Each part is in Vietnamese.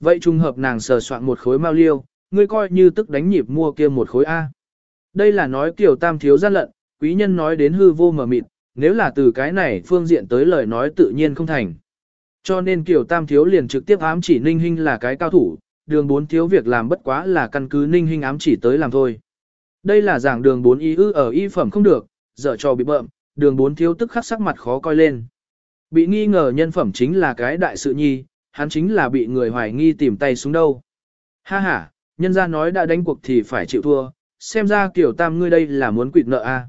Vậy trùng hợp nàng sờ soạn một khối mao liêu, ngươi coi như tức đánh nhịp mua kia một khối A. Đây là nói kiểu tam thiếu gian lận, quý nhân nói đến hư vô mờ mịt, nếu là từ cái này phương diện tới lời nói tự nhiên không thành. Cho nên kiểu tam thiếu liền trực tiếp ám chỉ ninh hình là cái cao thủ, đường bốn thiếu việc làm bất quá là căn cứ ninh hình ám chỉ tới làm thôi. Đây là giảng đường bốn y ư ở y phẩm không được, dở trò bị bợm, đường bốn thiếu tức khắc sắc mặt khó coi lên. Bị nghi ngờ nhân phẩm chính là cái đại sự nhi, hắn chính là bị người hoài nghi tìm tay xuống đâu. Ha ha, nhân ra nói đã đánh cuộc thì phải chịu thua, xem ra kiểu tam ngươi đây là muốn quỵt nợ a. À.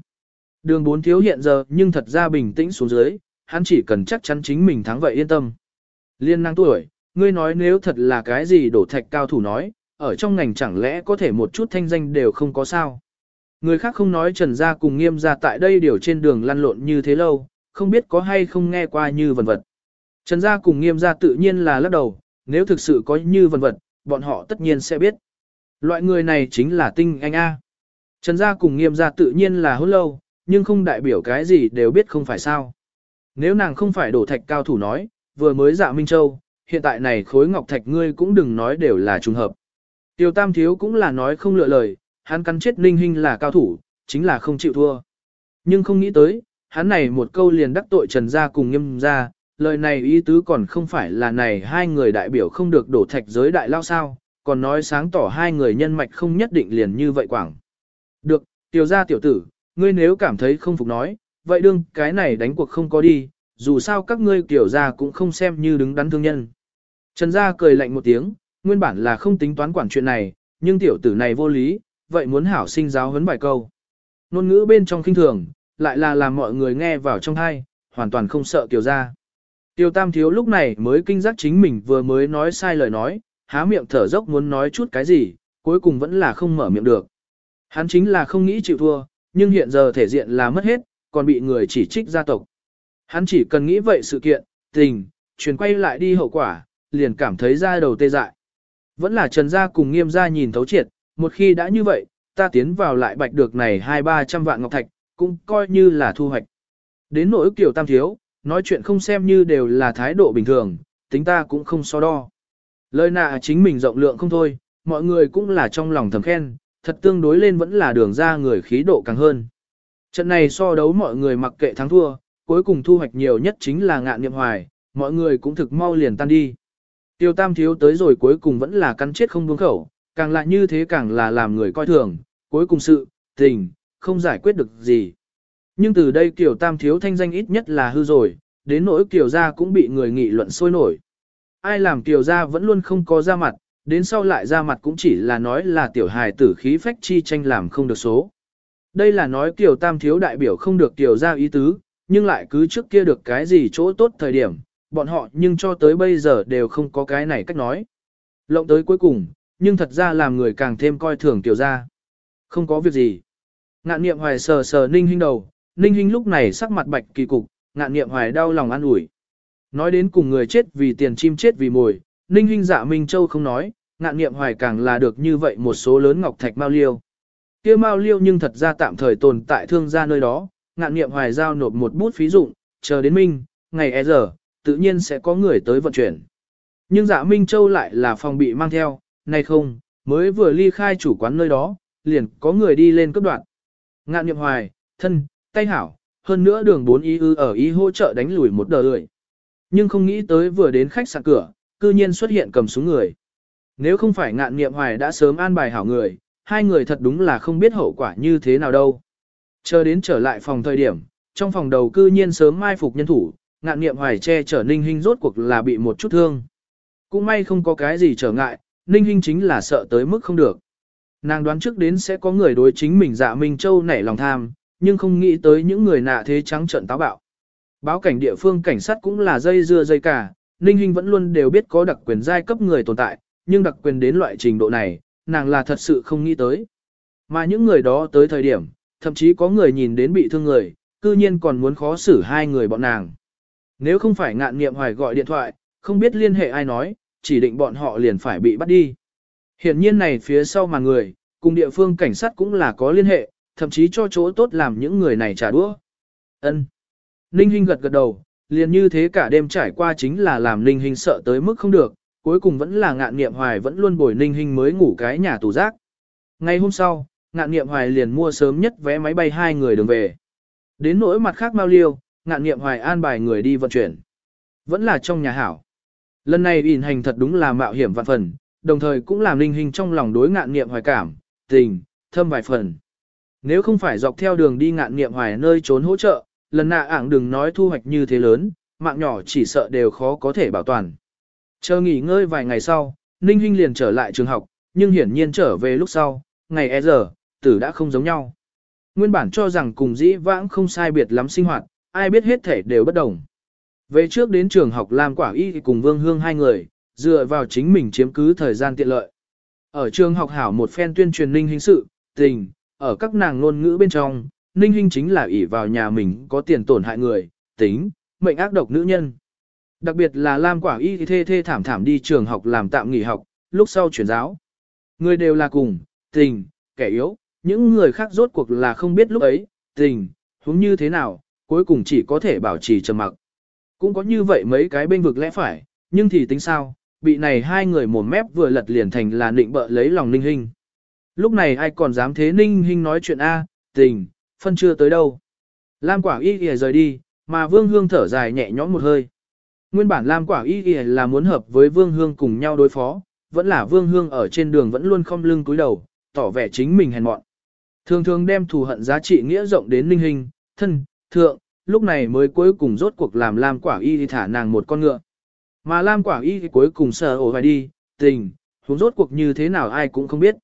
Đường bốn thiếu hiện giờ nhưng thật ra bình tĩnh xuống dưới, hắn chỉ cần chắc chắn chính mình thắng vậy yên tâm. Liên năng tuổi, ngươi nói nếu thật là cái gì đổ thạch cao thủ nói, ở trong ngành chẳng lẽ có thể một chút thanh danh đều không có sao. Người khác không nói trần gia cùng nghiêm gia tại đây điều trên đường lăn lộn như thế lâu, không biết có hay không nghe qua như vần vật. Trần gia cùng nghiêm gia tự nhiên là lắc đầu, nếu thực sự có như vân vật, bọn họ tất nhiên sẽ biết. Loại người này chính là tinh anh A. Trần gia cùng nghiêm gia tự nhiên là hôn lâu, nhưng không đại biểu cái gì đều biết không phải sao. Nếu nàng không phải đổ thạch cao thủ nói, vừa mới dạ Minh Châu, hiện tại này khối ngọc thạch ngươi cũng đừng nói đều là trùng hợp. Tiêu Tam Thiếu cũng là nói không lựa lời, hắn cắn chết Ninh Hinh là cao thủ, chính là không chịu thua. Nhưng không nghĩ tới, hắn này một câu liền đắc tội Trần Gia cùng nghiêm gia, lời này ý tứ còn không phải là này hai người đại biểu không được đổ thạch giới đại lao sao, còn nói sáng tỏ hai người nhân mạch không nhất định liền như vậy quảng. Được, tiểu gia tiểu tử, ngươi nếu cảm thấy không phục nói, vậy đương cái này đánh cuộc không có đi, dù sao các ngươi tiểu gia cũng không xem như đứng đắn thương nhân. Trần gia cười lạnh một tiếng, nguyên bản là không tính toán quản chuyện này, nhưng tiểu tử này vô lý, vậy muốn hảo sinh giáo huấn bài câu. Nôn ngữ bên trong kinh thường, lại là làm mọi người nghe vào trong thai, hoàn toàn không sợ tiểu gia. Tiêu tam thiếu lúc này mới kinh giác chính mình vừa mới nói sai lời nói, há miệng thở dốc muốn nói chút cái gì, cuối cùng vẫn là không mở miệng được. Hắn chính là không nghĩ chịu thua, nhưng hiện giờ thể diện là mất hết, còn bị người chỉ trích gia tộc. Hắn chỉ cần nghĩ vậy sự kiện, tình, chuyển quay lại đi hậu quả, liền cảm thấy ra đầu tê dại. Vẫn là Trần Gia cùng nghiêm gia nhìn thấu triệt, một khi đã như vậy, ta tiến vào lại bạch được này hai ba trăm vạn ngọc thạch, cũng coi như là thu hoạch. Đến nỗi kiểu tam thiếu, nói chuyện không xem như đều là thái độ bình thường, tính ta cũng không so đo. Lời nạ chính mình rộng lượng không thôi, mọi người cũng là trong lòng thầm khen, thật tương đối lên vẫn là đường ra người khí độ càng hơn. Trận này so đấu mọi người mặc kệ thắng thua, cuối cùng thu hoạch nhiều nhất chính là ngạn niệm hoài, mọi người cũng thực mau liền tan đi. Tiêu tam thiếu tới rồi cuối cùng vẫn là cắn chết không buông khẩu, càng lại như thế càng là làm người coi thường, cuối cùng sự, tình, không giải quyết được gì. Nhưng từ đây Kiều Tam thiếu thanh danh ít nhất là hư rồi, đến nỗi Kiều gia cũng bị người nghị luận sôi nổi. Ai làm Kiều gia vẫn luôn không có ra mặt, đến sau lại ra mặt cũng chỉ là nói là tiểu hài tử khí phách chi tranh làm không được số. Đây là nói Kiều Tam thiếu đại biểu không được Kiều gia ý tứ, nhưng lại cứ trước kia được cái gì chỗ tốt thời điểm, bọn họ nhưng cho tới bây giờ đều không có cái này cách nói. Lộng tới cuối cùng, nhưng thật ra làm người càng thêm coi thường Kiều gia. Không có việc gì. Ngạn niệm hoài sờ sờ ninh hinh đầu, ninh hinh lúc này sắc mặt bạch kỳ cục, ngạn niệm hoài đau lòng an ủi. Nói đến cùng người chết vì tiền chim chết vì mồi, ninh hinh dạ Minh Châu không nói, ngạn niệm hoài càng là được như vậy một số lớn ngọc thạch mao liêu. kia mao liêu nhưng thật ra tạm thời tồn tại thương gia nơi đó, ngạn niệm hoài giao nộp một bút phí dụng, chờ đến minh, ngày e giờ, tự nhiên sẽ có người tới vận chuyển. Nhưng dạ Minh Châu lại là phòng bị mang theo, nay không, mới vừa ly khai chủ quán nơi đó, liền có người đi lên cấp đoạn. Ngạn niệm hoài, thân, tay hảo, hơn nữa đường bốn y ư ở ý hỗ trợ đánh lùi một đờ lưỡi. Nhưng không nghĩ tới vừa đến khách sạn cửa, cư nhiên xuất hiện cầm súng người. Nếu không phải ngạn niệm hoài đã sớm an bài hảo người, hai người thật đúng là không biết hậu quả như thế nào đâu. Chờ đến trở lại phòng thời điểm, trong phòng đầu cư nhiên sớm mai phục nhân thủ, ngạn niệm hoài che chở ninh hình rốt cuộc là bị một chút thương. Cũng may không có cái gì trở ngại, ninh hình chính là sợ tới mức không được. Nàng đoán trước đến sẽ có người đối chính mình dạ Minh Châu nảy lòng tham, nhưng không nghĩ tới những người nạ thế trắng trận táo bạo. Báo cảnh địa phương cảnh sát cũng là dây dưa dây cả, Ninh Hinh vẫn luôn đều biết có đặc quyền giai cấp người tồn tại, nhưng đặc quyền đến loại trình độ này, nàng là thật sự không nghĩ tới. Mà những người đó tới thời điểm, thậm chí có người nhìn đến bị thương người, cư nhiên còn muốn khó xử hai người bọn nàng. Nếu không phải ngạn nghiệm hoài gọi điện thoại, không biết liên hệ ai nói, chỉ định bọn họ liền phải bị bắt đi. Hiển nhiên này phía sau mà người, cùng địa phương cảnh sát cũng là có liên hệ, thậm chí cho chỗ tốt làm những người này trả đũa. Ân. Ninh Hinh gật gật đầu, liền như thế cả đêm trải qua chính là làm Ninh Hinh sợ tới mức không được, cuối cùng vẫn là ngạn nghiệm hoài vẫn luôn bồi ninh Hinh mới ngủ cái nhà tù giác. Ngày hôm sau, ngạn nghiệm hoài liền mua sớm nhất vé máy bay hai người đường về. Đến nỗi mặt khác mau liêu, ngạn nghiệm hoài an bài người đi vận chuyển. Vẫn là trong nhà hảo. Lần này ỉn hành thật đúng là mạo hiểm vạn phần, đồng thời cũng làm Ninh Hinh trong lòng đối ngạn nghiệm hoài cảm, tình, thâm vài phần. Nếu không phải dọc theo đường đi ngạn nghiệm hoài nơi trốn hỗ trợ, lần nạ ảng đừng nói thu hoạch như thế lớn, mạng nhỏ chỉ sợ đều khó có thể bảo toàn. Chờ nghỉ ngơi vài ngày sau, Ninh Hinh liền trở lại trường học, nhưng hiển nhiên trở về lúc sau, ngày e giờ, tử đã không giống nhau. Nguyên bản cho rằng cùng dĩ vãng không sai biệt lắm sinh hoạt, ai biết hết thể đều bất đồng. Về trước đến trường học làm quả y cùng Vương Hương hai người, dựa vào chính mình chiếm cứ thời gian tiện lợi. Ở trường học hảo một phen tuyên truyền Ninh Hinh sự, tình, ở các nàng ngôn ngữ bên trong, Ninh Hinh chính là ỷ vào nhà mình có tiền tổn hại người, tính, mệnh ác độc nữ nhân. Đặc biệt là Lam Quả Y thê thê thảm thảm đi trường học làm tạm nghỉ học, lúc sau chuyển giáo. Người đều là cùng, tình, kẻ yếu, những người khác rốt cuộc là không biết lúc ấy, tình, huống như thế nào, cuối cùng chỉ có thể bảo trì trầm mặc. Cũng có như vậy mấy cái bên vực lẽ phải, nhưng thì tính sao, bị này hai người mồm mép vừa lật liền thành là định bợ lấy lòng ninh hình. Lúc này ai còn dám thế ninh hình nói chuyện A, tình, phân chưa tới đâu. Lam quả y kìa rời đi, mà vương hương thở dài nhẹ nhõm một hơi. Nguyên bản Lam quả y kìa là muốn hợp với vương hương cùng nhau đối phó, vẫn là vương hương ở trên đường vẫn luôn không lưng cúi đầu, tỏ vẻ chính mình hèn mọn. Thường thường đem thù hận giá trị nghĩa rộng đến ninh hình, thân, thượng, lúc này mới cuối cùng rốt cuộc làm Lam quả y thả nàng một con ngựa. Mà Lam quả y cuối cùng sợ ổ phải đi, tình, huống rốt cuộc như thế nào ai cũng không biết.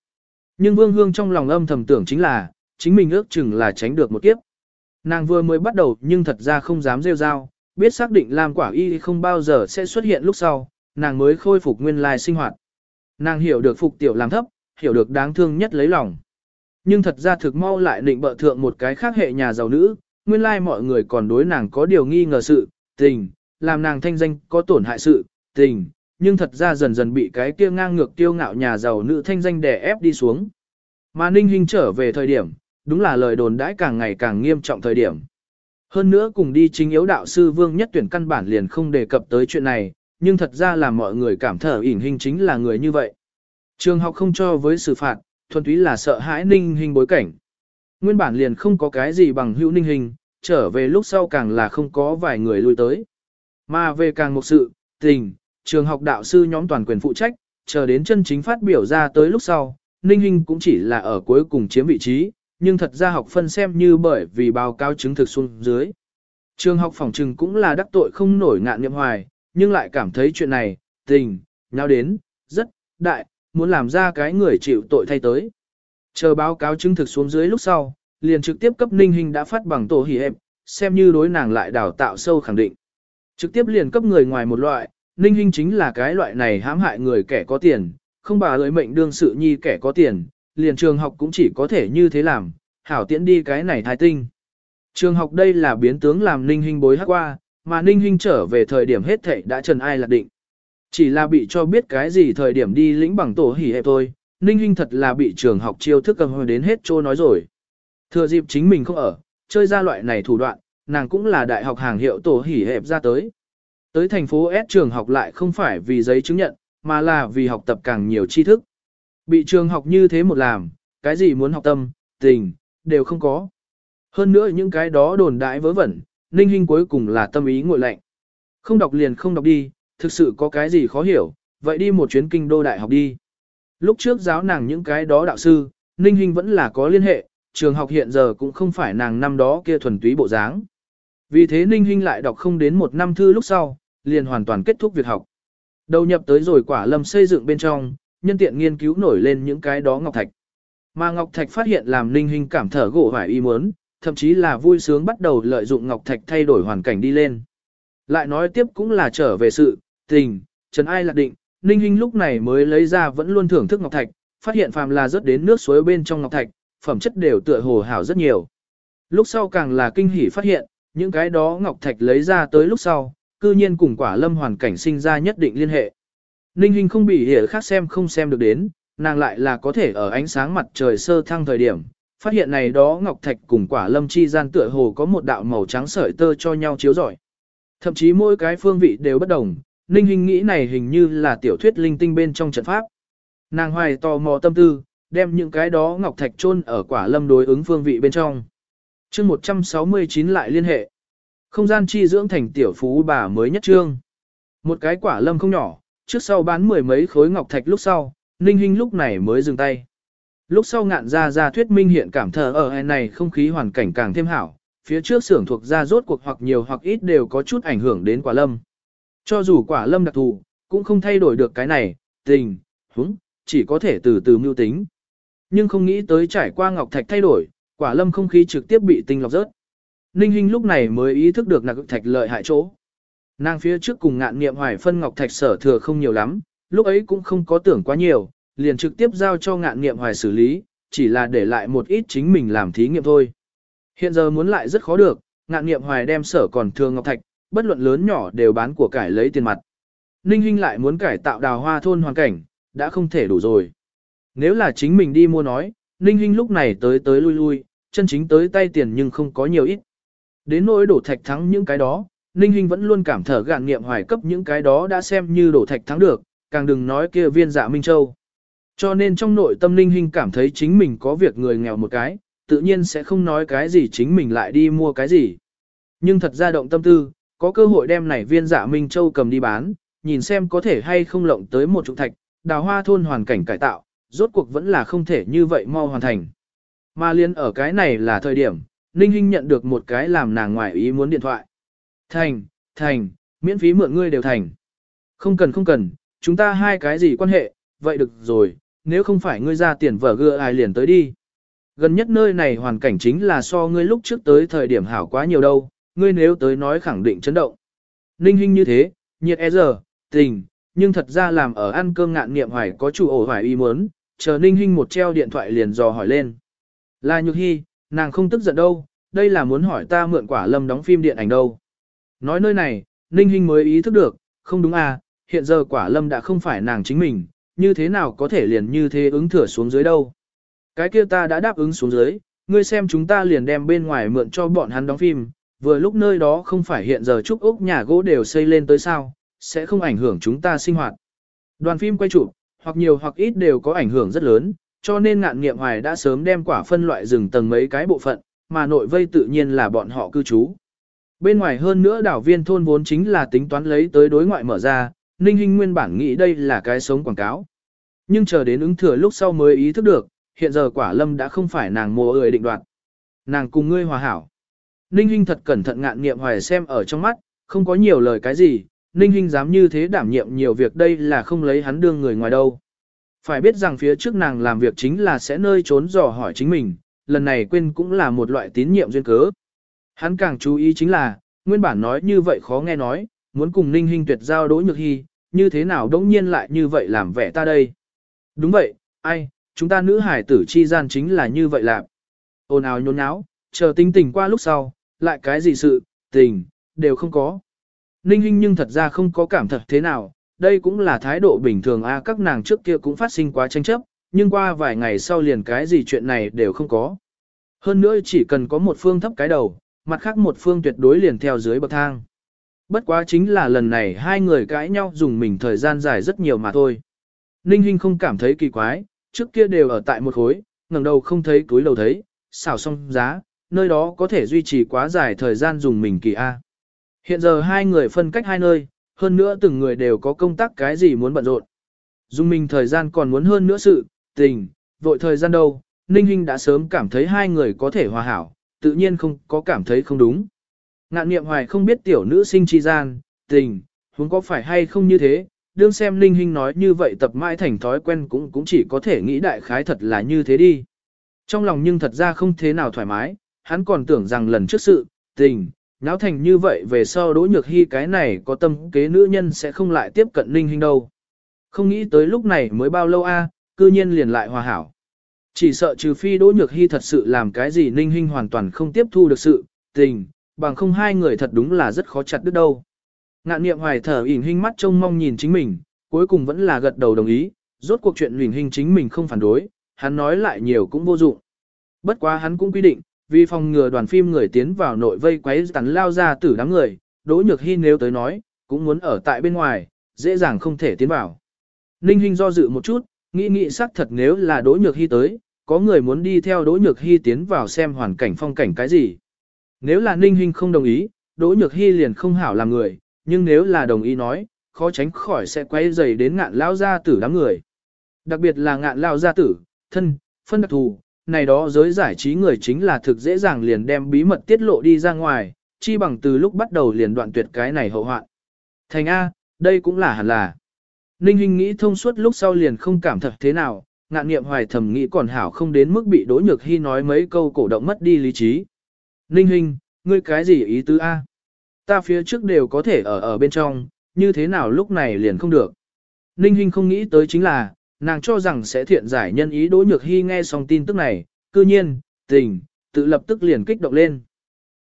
Nhưng Vương Hương trong lòng âm thầm tưởng chính là, chính mình ước chừng là tránh được một kiếp. Nàng vừa mới bắt đầu nhưng thật ra không dám rêu rao, biết xác định Lam quả y không bao giờ sẽ xuất hiện lúc sau, nàng mới khôi phục nguyên lai sinh hoạt. Nàng hiểu được phục tiểu làm thấp, hiểu được đáng thương nhất lấy lòng. Nhưng thật ra thực mau lại định bợ thượng một cái khác hệ nhà giàu nữ, nguyên lai mọi người còn đối nàng có điều nghi ngờ sự, tình, làm nàng thanh danh có tổn hại sự, tình, nhưng thật ra dần dần bị cái kia ngang ngược tiêu ngạo nhà giàu nữ thanh danh đè ép đi xuống. Mà Ninh Hinh trở về thời điểm, đúng là lời đồn đãi càng ngày càng nghiêm trọng thời điểm. Hơn nữa cùng đi chính yếu đạo sư Vương Nhất Tuyển căn bản liền không đề cập tới chuyện này, nhưng thật ra là mọi người cảm thở ỉn hình chính là người như vậy. Trường học không cho với xử phạt, thuần túy là sợ hãi Ninh Hình bối cảnh. Nguyên bản liền không có cái gì bằng hữu Ninh Hình, trở về lúc sau càng là không có vài người lui tới. Mà về càng một sự, tình, trường học đạo sư nhóm toàn quyền phụ trách, chờ đến chân chính phát biểu ra tới lúc sau, Ninh Hinh cũng chỉ là ở cuối cùng chiếm vị trí, nhưng thật ra học phân xem như bởi vì báo cáo chứng thực xuống dưới. Trường học phòng trừng cũng là đắc tội không nổi ngạn niệm hoài, nhưng lại cảm thấy chuyện này, tình, nhau đến, rất, đại, muốn làm ra cái người chịu tội thay tới. Chờ báo cáo chứng thực xuống dưới lúc sau, liền trực tiếp cấp Ninh Hinh đã phát bằng tổ hỉ hẹp, xem như đối nàng lại đào tạo sâu khẳng định. Trực tiếp liền cấp người ngoài một loại, Ninh Hinh chính là cái loại này hãm hại người kẻ có tiền, không bà lợi mệnh đương sự nhi kẻ có tiền, liền trường học cũng chỉ có thể như thế làm, hảo tiễn đi cái này thái tinh. Trường học đây là biến tướng làm Ninh Hinh bối hắc qua, mà Ninh Hinh trở về thời điểm hết thảy đã trần ai lạc định. Chỉ là bị cho biết cái gì thời điểm đi lĩnh bằng tổ hỉ hẹp thôi, Ninh Hinh thật là bị trường học chiêu thức cầm hồi đến hết trô nói rồi. Thừa dịp chính mình không ở, chơi ra loại này thủ đoạn, nàng cũng là đại học hàng hiệu tổ hỉ hẹp ra tới. Tới thành phố S trường học lại không phải vì giấy chứng nhận, mà là vì học tập càng nhiều tri thức. Bị trường học như thế một làm, cái gì muốn học tâm, tình, đều không có. Hơn nữa những cái đó đồn đại vớ vẩn, Ninh hình cuối cùng là tâm ý ngội lạnh. Không đọc liền không đọc đi, thực sự có cái gì khó hiểu, vậy đi một chuyến kinh đô đại học đi. Lúc trước giáo nàng những cái đó đạo sư, Ninh hình vẫn là có liên hệ, trường học hiện giờ cũng không phải nàng năm đó kia thuần túy bộ dáng. Vì thế Ninh hình lại đọc không đến một năm thư lúc sau, liền hoàn toàn kết thúc việc học. Đầu nhập tới rồi quả lâm xây dựng bên trong, nhân tiện nghiên cứu nổi lên những cái đó ngọc thạch. Mà ngọc thạch phát hiện làm Ninh Hinh cảm thở gỗ hoài y muốn, thậm chí là vui sướng bắt đầu lợi dụng ngọc thạch thay đổi hoàn cảnh đi lên. Lại nói tiếp cũng là trở về sự, tình, trần ai lạc định, Ninh Hinh lúc này mới lấy ra vẫn luôn thưởng thức ngọc thạch, phát hiện phàm là rớt đến nước suối bên trong ngọc thạch, phẩm chất đều tựa hồ hảo rất nhiều. Lúc sau càng là kinh hỉ phát hiện, những cái đó ngọc thạch lấy ra tới lúc sau, cư nhiên cùng quả lâm hoàn cảnh sinh ra nhất định liên hệ. Ninh Hinh không bị hiểu khác xem không xem được đến, nàng lại là có thể ở ánh sáng mặt trời sơ thăng thời điểm, phát hiện này đó ngọc thạch cùng quả lâm chi gian tựa hồ có một đạo màu trắng sợi tơ cho nhau chiếu rọi. Thậm chí mỗi cái phương vị đều bất đồng, Ninh Hinh nghĩ này hình như là tiểu thuyết linh tinh bên trong trận pháp. Nàng hoài tò mò tâm tư, đem những cái đó ngọc thạch chôn ở quả lâm đối ứng phương vị bên trong. chương 169 lại liên hệ. Không gian chi dưỡng thành tiểu phú bà mới nhất trương. Một cái quả lâm không nhỏ, trước sau bán mười mấy khối ngọc thạch lúc sau, Ninh Hinh lúc này mới dừng tay. Lúc sau ngạn ra ra thuyết minh hiện cảm thờ ở hè này không khí hoàn cảnh càng thêm hảo, phía trước xưởng thuộc ra rốt cuộc hoặc nhiều hoặc ít đều có chút ảnh hưởng đến quả lâm. Cho dù quả lâm đặc thù, cũng không thay đổi được cái này, tình, húng, chỉ có thể từ từ mưu tính. Nhưng không nghĩ tới trải qua ngọc thạch thay đổi, quả lâm không khí trực tiếp bị tinh lọc rớt. Ninh Hinh lúc này mới ý thức được nạc thạch lợi hại chỗ. Nàng phía trước cùng ngạn nghiệm hoài phân ngọc thạch sở thừa không nhiều lắm, lúc ấy cũng không có tưởng quá nhiều, liền trực tiếp giao cho ngạn nghiệm hoài xử lý, chỉ là để lại một ít chính mình làm thí nghiệm thôi. Hiện giờ muốn lại rất khó được, ngạn nghiệm hoài đem sở còn thừa ngọc thạch, bất luận lớn nhỏ đều bán của cải lấy tiền mặt. Ninh Hinh lại muốn cải tạo đào hoa thôn hoàn cảnh, đã không thể đủ rồi. Nếu là chính mình đi mua nói, Ninh Hinh lúc này tới tới lui lui, chân chính tới tay tiền nhưng không có nhiều ít. Đến nỗi đổ thạch thắng những cái đó, Ninh Hinh vẫn luôn cảm thở gạn nghiệm hoài cấp những cái đó đã xem như đổ thạch thắng được, càng đừng nói kia viên dạ Minh Châu. Cho nên trong nội tâm Ninh Hinh cảm thấy chính mình có việc người nghèo một cái, tự nhiên sẽ không nói cái gì chính mình lại đi mua cái gì. Nhưng thật ra động tâm tư, có cơ hội đem này viên dạ Minh Châu cầm đi bán, nhìn xem có thể hay không lộng tới một trụ thạch, đào hoa thôn hoàn cảnh cải tạo, rốt cuộc vẫn là không thể như vậy mau hoàn thành. Mà liên ở cái này là thời điểm, Ninh Hinh nhận được một cái làm nàng ngoại ý muốn điện thoại. Thành, thành, miễn phí mượn ngươi đều thành. Không cần không cần, chúng ta hai cái gì quan hệ, vậy được rồi, nếu không phải ngươi ra tiền vở gựa ai liền tới đi. Gần nhất nơi này hoàn cảnh chính là so ngươi lúc trước tới thời điểm hảo quá nhiều đâu, ngươi nếu tới nói khẳng định chấn động. Ninh Hinh như thế, nhiệt e giờ, tình, nhưng thật ra làm ở ăn cơm ngạn niệm hoài có chủ ổ hoài ý muốn, chờ Ninh Hinh một treo điện thoại liền dò hỏi lên. Là Nhược Hy, nàng không tức giận đâu, đây là muốn hỏi ta mượn quả lâm đóng phim điện ảnh đâu. Nói nơi này, Ninh Hinh mới ý thức được, không đúng à, hiện giờ quả lâm đã không phải nàng chính mình, như thế nào có thể liền như thế ứng thửa xuống dưới đâu. Cái kia ta đã đáp ứng xuống dưới, ngươi xem chúng ta liền đem bên ngoài mượn cho bọn hắn đóng phim, vừa lúc nơi đó không phải hiện giờ trúc ốc nhà gỗ đều xây lên tới sao, sẽ không ảnh hưởng chúng ta sinh hoạt. Đoàn phim quay chụp, hoặc nhiều hoặc ít đều có ảnh hưởng rất lớn, cho nên ngạn nghiệm hoài đã sớm đem quả phân loại rừng tầng mấy cái bộ phận, mà nội vây tự nhiên là bọn họ cư trú. Bên ngoài hơn nữa đảo viên thôn vốn chính là tính toán lấy tới đối ngoại mở ra, Ninh Hinh nguyên bản nghĩ đây là cái sống quảng cáo. Nhưng chờ đến ứng thừa lúc sau mới ý thức được, hiện giờ quả lâm đã không phải nàng mùa ơi định đoạt. Nàng cùng ngươi hòa hảo. Ninh Hinh thật cẩn thận ngạn nghiệm hoài xem ở trong mắt, không có nhiều lời cái gì, Ninh Hinh dám như thế đảm nhiệm nhiều việc đây là không lấy hắn đương người ngoài đâu. Phải biết rằng phía trước nàng làm việc chính là sẽ nơi trốn dò hỏi chính mình, lần này quên cũng là một loại tín nhiệm duyên cớ. Hắn càng chú ý chính là, nguyên bản nói như vậy khó nghe nói, muốn cùng Ninh Hinh tuyệt giao đối nhược hy, như thế nào đống nhiên lại như vậy làm vẻ ta đây. Đúng vậy, ai, chúng ta nữ hải tử chi gian chính là như vậy làm. Ôn ào nhốn nháo, chờ tinh tình qua lúc sau, lại cái gì sự, tình, đều không có. Ninh Hinh nhưng thật ra không có cảm thật thế nào, đây cũng là thái độ bình thường a các nàng trước kia cũng phát sinh quá tranh chấp, nhưng qua vài ngày sau liền cái gì chuyện này đều không có. Hơn nữa chỉ cần có một phương thấp cái đầu, mặt khác một phương tuyệt đối liền theo dưới bậc thang. Bất quá chính là lần này hai người cãi nhau dùng mình thời gian dài rất nhiều mà thôi. Ninh Hinh không cảm thấy kỳ quái, trước kia đều ở tại một khối, ngẩng đầu không thấy túi lầu thấy, xảo xong giá, nơi đó có thể duy trì quá dài thời gian dùng mình kỳ A. Hiện giờ hai người phân cách hai nơi, hơn nữa từng người đều có công tác cái gì muốn bận rộn. Dùng mình thời gian còn muốn hơn nữa sự, tình, vội thời gian đâu, Ninh Hinh đã sớm cảm thấy hai người có thể hòa hảo, tự nhiên không có cảm thấy không đúng. Ngạn niệm hoài không biết tiểu nữ sinh chi gian, tình, huống có phải hay không như thế, đương xem Ninh Hinh nói như vậy tập mãi thành thói quen cũng cũng chỉ có thể nghĩ đại khái thật là như thế đi. Trong lòng nhưng thật ra không thế nào thoải mái, hắn còn tưởng rằng lần trước sự, tình, náo thành như vậy về sau đỗ nhược hy cái này có tâm kế nữ nhân sẽ không lại tiếp cận Ninh hình đâu. Không nghĩ tới lúc này mới bao lâu a, cư nhiên liền lại hòa hảo. Chỉ sợ trừ phi đỗ nhược hy thật sự làm cái gì Ninh hình hoàn toàn không tiếp thu được sự, tình, bằng không hai người thật đúng là rất khó chặt đứt đâu. Ngạn niệm hoài thở ỉn hình mắt trông mong nhìn chính mình, cuối cùng vẫn là gật đầu đồng ý, rốt cuộc chuyện ỉn hình chính mình không phản đối, hắn nói lại nhiều cũng vô dụng. Bất quá hắn cũng quy định, vì phòng ngừa đoàn phim người tiến vào nội vây quấy tắn lao ra tử đám người, Đỗ Nhược Hi nếu tới nói, cũng muốn ở tại bên ngoài, dễ dàng không thể tiến vào. Ninh Hinh do dự một chút, nghĩ nghĩ xác thật nếu là Đỗ Nhược Hy tới, có người muốn đi theo Đỗ Nhược Hy tiến vào xem hoàn cảnh phong cảnh cái gì. Nếu là Ninh Hinh không đồng ý, Đỗ Nhược Hy liền không hảo làm người, nhưng nếu là đồng ý nói, khó tránh khỏi sẽ quay dày đến ngạn lao gia tử đám người. Đặc biệt là ngạn lao gia tử, thân, phân đặc thù, này đó giới giải trí người chính là thực dễ dàng liền đem bí mật tiết lộ đi ra ngoài, chi bằng từ lúc bắt đầu liền đoạn tuyệt cái này hậu hoạn. Thành A, đây cũng là hẳn là. Ninh Hinh nghĩ thông suốt lúc sau liền không cảm thật thế nào, ngạn nghiệm hoài thầm nghĩ còn hảo không đến mức bị Đỗ Nhược Hy nói mấy câu cổ động mất đi lý trí. Ninh Hinh, ngươi cái gì ý tứ A? Ta phía trước đều có thể ở ở bên trong, như thế nào lúc này liền không được. Ninh Hinh không nghĩ tới chính là, nàng cho rằng sẽ thiện giải nhân ý Đỗ Nhược Hy nghe xong tin tức này, cư nhiên, tình, tự lập tức liền kích động lên.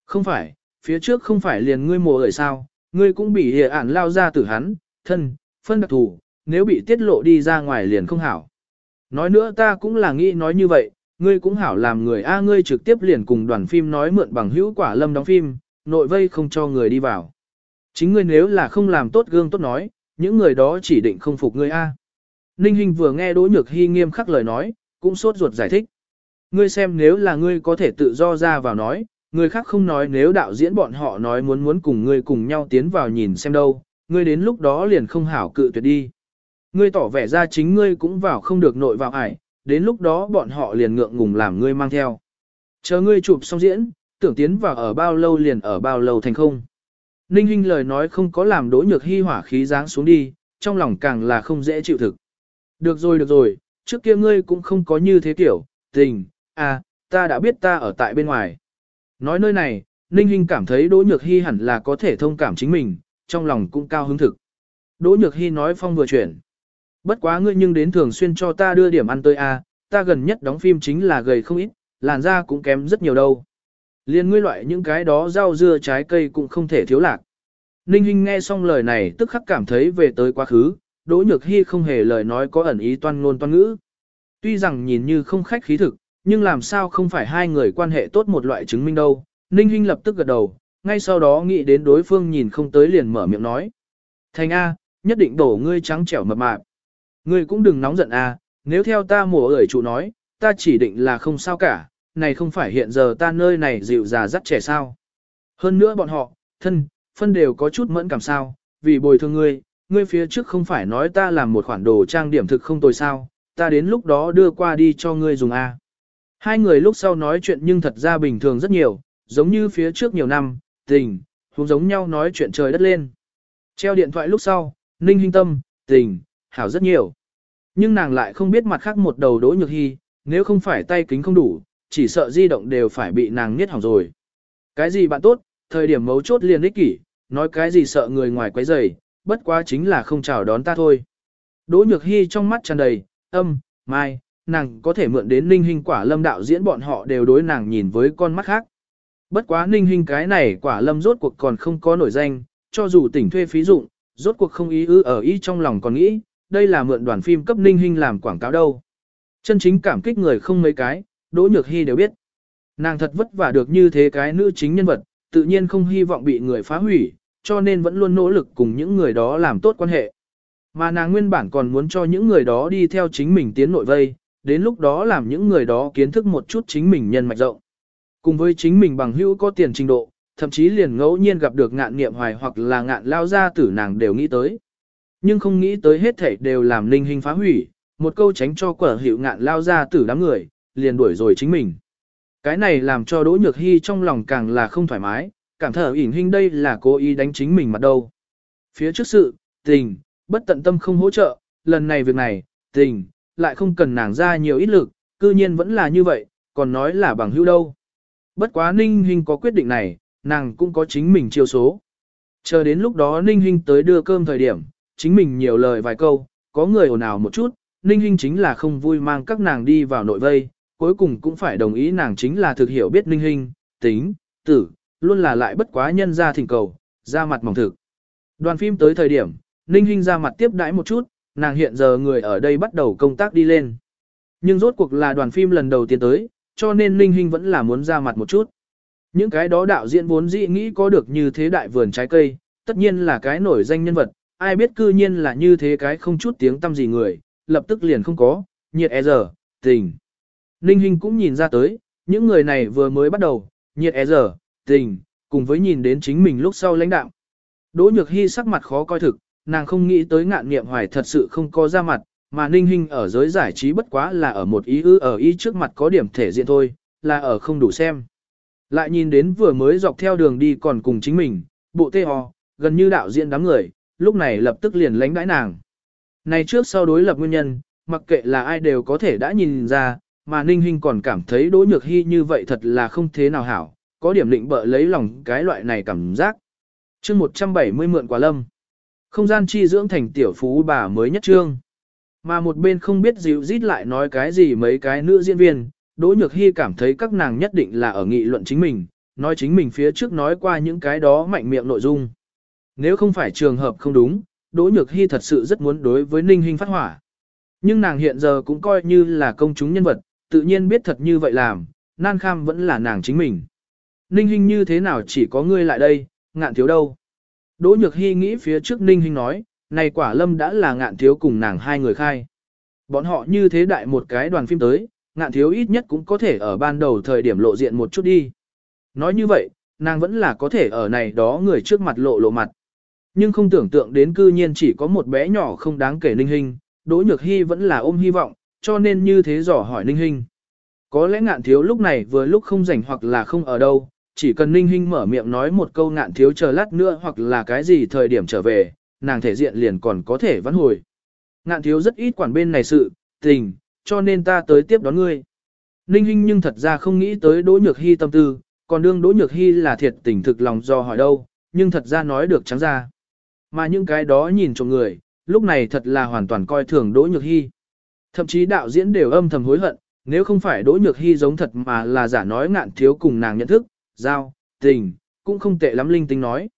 Không phải, phía trước không phải liền ngươi mùa ở sao, ngươi cũng bị hệ ản lao ra từ hắn, thân, phân đặc thù, nếu bị tiết lộ đi ra ngoài liền không hảo. Nói nữa ta cũng là nghĩ nói như vậy, ngươi cũng hảo làm người A ngươi trực tiếp liền cùng đoàn phim nói mượn bằng hữu quả lâm đóng phim, nội vây không cho người đi vào. Chính ngươi nếu là không làm tốt gương tốt nói, những người đó chỉ định không phục ngươi A. Ninh Hinh vừa nghe Đỗ Nhược Hi nghiêm khắc lời nói, cũng sốt ruột giải thích. Ngươi xem nếu là ngươi có thể tự do ra vào nói, người khác không nói nếu đạo diễn bọn họ nói muốn muốn cùng ngươi cùng nhau tiến vào nhìn xem đâu, ngươi đến lúc đó liền không hảo cự tuyệt đi. Ngươi tỏ vẻ ra chính ngươi cũng vào không được nội vào ải, đến lúc đó bọn họ liền ngượng ngùng làm ngươi mang theo. Chờ ngươi chụp xong diễn, tưởng tiến vào ở bao lâu liền ở bao lâu thành không. Ninh Hinh lời nói không có làm đỗ nhược hy hỏa khí dáng xuống đi, trong lòng càng là không dễ chịu thực. Được rồi được rồi, trước kia ngươi cũng không có như thế kiểu, tình, à, ta đã biết ta ở tại bên ngoài. Nói nơi này, Ninh Hinh cảm thấy Đỗ Nhược Hy hẳn là có thể thông cảm chính mình, trong lòng cũng cao hứng thực. Đỗ Nhược Hy nói phong vừa chuyển. Bất quá ngươi nhưng đến thường xuyên cho ta đưa điểm ăn tới a, à, ta gần nhất đóng phim chính là gầy không ít, làn da cũng kém rất nhiều đâu. Liên ngươi loại những cái đó rau dưa trái cây cũng không thể thiếu lạc. Ninh Hinh nghe xong lời này tức khắc cảm thấy về tới quá khứ, Đỗ Nhược Hi không hề lời nói có ẩn ý toan ngôn toan ngữ. Tuy rằng nhìn như không khách khí thực, nhưng làm sao không phải hai người quan hệ tốt một loại chứng minh đâu. Ninh Hinh lập tức gật đầu, ngay sau đó nghĩ đến đối phương nhìn không tới liền mở miệng nói. Thành A, nhất định đổ ngươi trắng trẻo mập mạp. Ngươi cũng đừng nóng giận A, nếu theo ta mùa ởi chủ nói, ta chỉ định là không sao cả, này không phải hiện giờ ta nơi này dịu già dắt trẻ sao. Hơn nữa bọn họ, thân, phân đều có chút mẫn cảm sao, vì bồi thường ngươi, ngươi phía trước không phải nói ta làm một khoản đồ trang điểm thực không tồi sao, ta đến lúc đó đưa qua đi cho ngươi dùng A. Hai người lúc sau nói chuyện nhưng thật ra bình thường rất nhiều, giống như phía trước nhiều năm, tình, cũng giống nhau nói chuyện trời đất lên. Treo điện thoại lúc sau, ninh hình tâm, tình, hảo rất nhiều. Nhưng nàng lại không biết mặt khác một đầu đỗ nhược hy, nếu không phải tay kính không đủ, chỉ sợ di động đều phải bị nàng nghiết hỏng rồi. Cái gì bạn tốt, thời điểm mấu chốt liền ích kỷ, nói cái gì sợ người ngoài quấy rầy, bất quá chính là không chào đón ta thôi. Đỗ nhược hy trong mắt tràn đầy, âm, mai, nàng có thể mượn đến ninh hình quả lâm đạo diễn bọn họ đều đối nàng nhìn với con mắt khác. Bất quá ninh hình cái này quả lâm rốt cuộc còn không có nổi danh, cho dù tỉnh thuê phí dụng, rốt cuộc không ý ư ở ý trong lòng còn nghĩ, đây là mượn đoàn phim cấp ninh hình làm quảng cáo đâu. Chân chính cảm kích người không mấy cái, Đỗ Nhược Hy đều biết. Nàng thật vất vả được như thế cái nữ chính nhân vật, tự nhiên không hy vọng bị người phá hủy, cho nên vẫn luôn nỗ lực cùng những người đó làm tốt quan hệ. Mà nàng nguyên bản còn muốn cho những người đó đi theo chính mình tiến nội vây, đến lúc đó làm những người đó kiến thức một chút chính mình nhân mạch rộng. Cùng với chính mình bằng hữu có tiền trình độ, thậm chí liền ngẫu nhiên gặp được ngạn niệm hoài hoặc là ngạn lao ra tử nàng đều nghĩ tới. Nhưng không nghĩ tới hết thảy đều làm ninh hình phá hủy, một câu tránh cho quở hiệu ngạn lao ra tử đám người, liền đuổi rồi chính mình. Cái này làm cho Đỗ Nhược Hy trong lòng càng là không thoải mái, cảm thở ỉn hình đây là cố ý đánh chính mình mặt đâu. Phía trước sự, tình, bất tận tâm không hỗ trợ, lần này việc này, tình, lại không cần nàng ra nhiều ít lực, cư nhiên vẫn là như vậy, còn nói là bằng hữu đâu. Bất quá Ninh Hinh có quyết định này, nàng cũng có chính mình chiêu số. Chờ đến lúc đó Ninh Hinh tới đưa cơm thời điểm, chính mình nhiều lời vài câu, có người ồn ào một chút, Ninh Hinh chính là không vui mang các nàng đi vào nội vây, cuối cùng cũng phải đồng ý nàng chính là thực hiểu biết Ninh Hinh, tính, tử, luôn là lại bất quá nhân ra thỉnh cầu, ra mặt mỏng thực. Đoàn phim tới thời điểm, Ninh Hinh ra mặt tiếp đãi một chút, nàng hiện giờ người ở đây bắt đầu công tác đi lên. Nhưng rốt cuộc là đoàn phim lần đầu tiên tới, cho nên Ninh Hinh vẫn là muốn ra mặt một chút. Những cái đó đạo diễn vốn dĩ nghĩ có được như thế đại vườn trái cây, tất nhiên là cái nổi danh nhân vật, ai biết cư nhiên là như thế cái không chút tiếng tâm gì người, lập tức liền không có, nhiệt e giờ, tình. Ninh Hinh cũng nhìn ra tới, những người này vừa mới bắt đầu, nhiệt e giờ, tình, cùng với nhìn đến chính mình lúc sau lãnh đạo. Đỗ Nhược Hy sắc mặt khó coi thực, nàng không nghĩ tới ngạn nghiệm hoài thật sự không có ra mặt, mà Ninh Hinh ở giới giải trí bất quá là ở một ý ư ở ý trước mặt có điểm thể diện thôi, là ở không đủ xem. Lại nhìn đến vừa mới dọc theo đường đi còn cùng chính mình, bộ tê ho, gần như đạo diễn đám người, lúc này lập tức liền lánh đãi nàng. Này trước sau đối lập nguyên nhân, mặc kệ là ai đều có thể đã nhìn ra, mà Ninh Hinh còn cảm thấy Đỗ Nhược Hy như vậy thật là không thế nào hảo, có điểm định bợ lấy lòng cái loại này cảm giác. chương 170 mượn quả lâm. Không gian chi dưỡng thành tiểu phú bà mới nhất trương. Mà một bên không biết dịu rít lại nói cái gì mấy cái nữ diễn viên, Đỗ Nhược Hy cảm thấy các nàng nhất định là ở nghị luận chính mình, nói chính mình phía trước nói qua những cái đó mạnh miệng nội dung. Nếu không phải trường hợp không đúng, Đỗ Nhược Hy thật sự rất muốn đối với Ninh Hinh phát hỏa. Nhưng nàng hiện giờ cũng coi như là công chúng nhân vật, tự nhiên biết thật như vậy làm, nan kham vẫn là nàng chính mình. Ninh Hinh như thế nào chỉ có ngươi lại đây, ngạn thiếu đâu. Đỗ Nhược Hy nghĩ phía trước Ninh Hinh nói, này quả lâm đã là ngạn thiếu cùng nàng hai người khai. Bọn họ như thế đại một cái đoàn phim tới, ngạn thiếu ít nhất cũng có thể ở ban đầu thời điểm lộ diện một chút đi. Nói như vậy, nàng vẫn là có thể ở này đó người trước mặt lộ lộ mặt. Nhưng không tưởng tượng đến cư nhiên chỉ có một bé nhỏ không đáng kể ninh Hinh, Đỗ Nhược Hy vẫn là ôm hy vọng, cho nên như thế dò hỏi ninh Hinh. Có lẽ ngạn thiếu lúc này vừa lúc không rảnh hoặc là không ở đâu, chỉ cần ninh Hinh mở miệng nói một câu ngạn thiếu chờ lát nữa hoặc là cái gì thời điểm trở về, nàng thể diện liền còn có thể vãn hồi. Ngạn thiếu rất ít quản bên này sự, tình, cho nên ta tới tiếp đón ngươi. Ninh Hinh nhưng thật ra không nghĩ tới Đỗ Nhược Hy tâm tư, còn đương Đỗ Nhược Hy là thiệt tình thực lòng do hỏi đâu, nhưng thật ra nói được trắng ra. Mà những cái đó nhìn trộm người, lúc này thật là hoàn toàn coi thường Đỗ Nhược Hy. Thậm chí đạo diễn đều âm thầm hối hận, nếu không phải Đỗ Nhược Hy giống thật mà là giả nói ngạn thiếu cùng nàng nhận thức, giao, tình, cũng không tệ lắm linh tinh nói.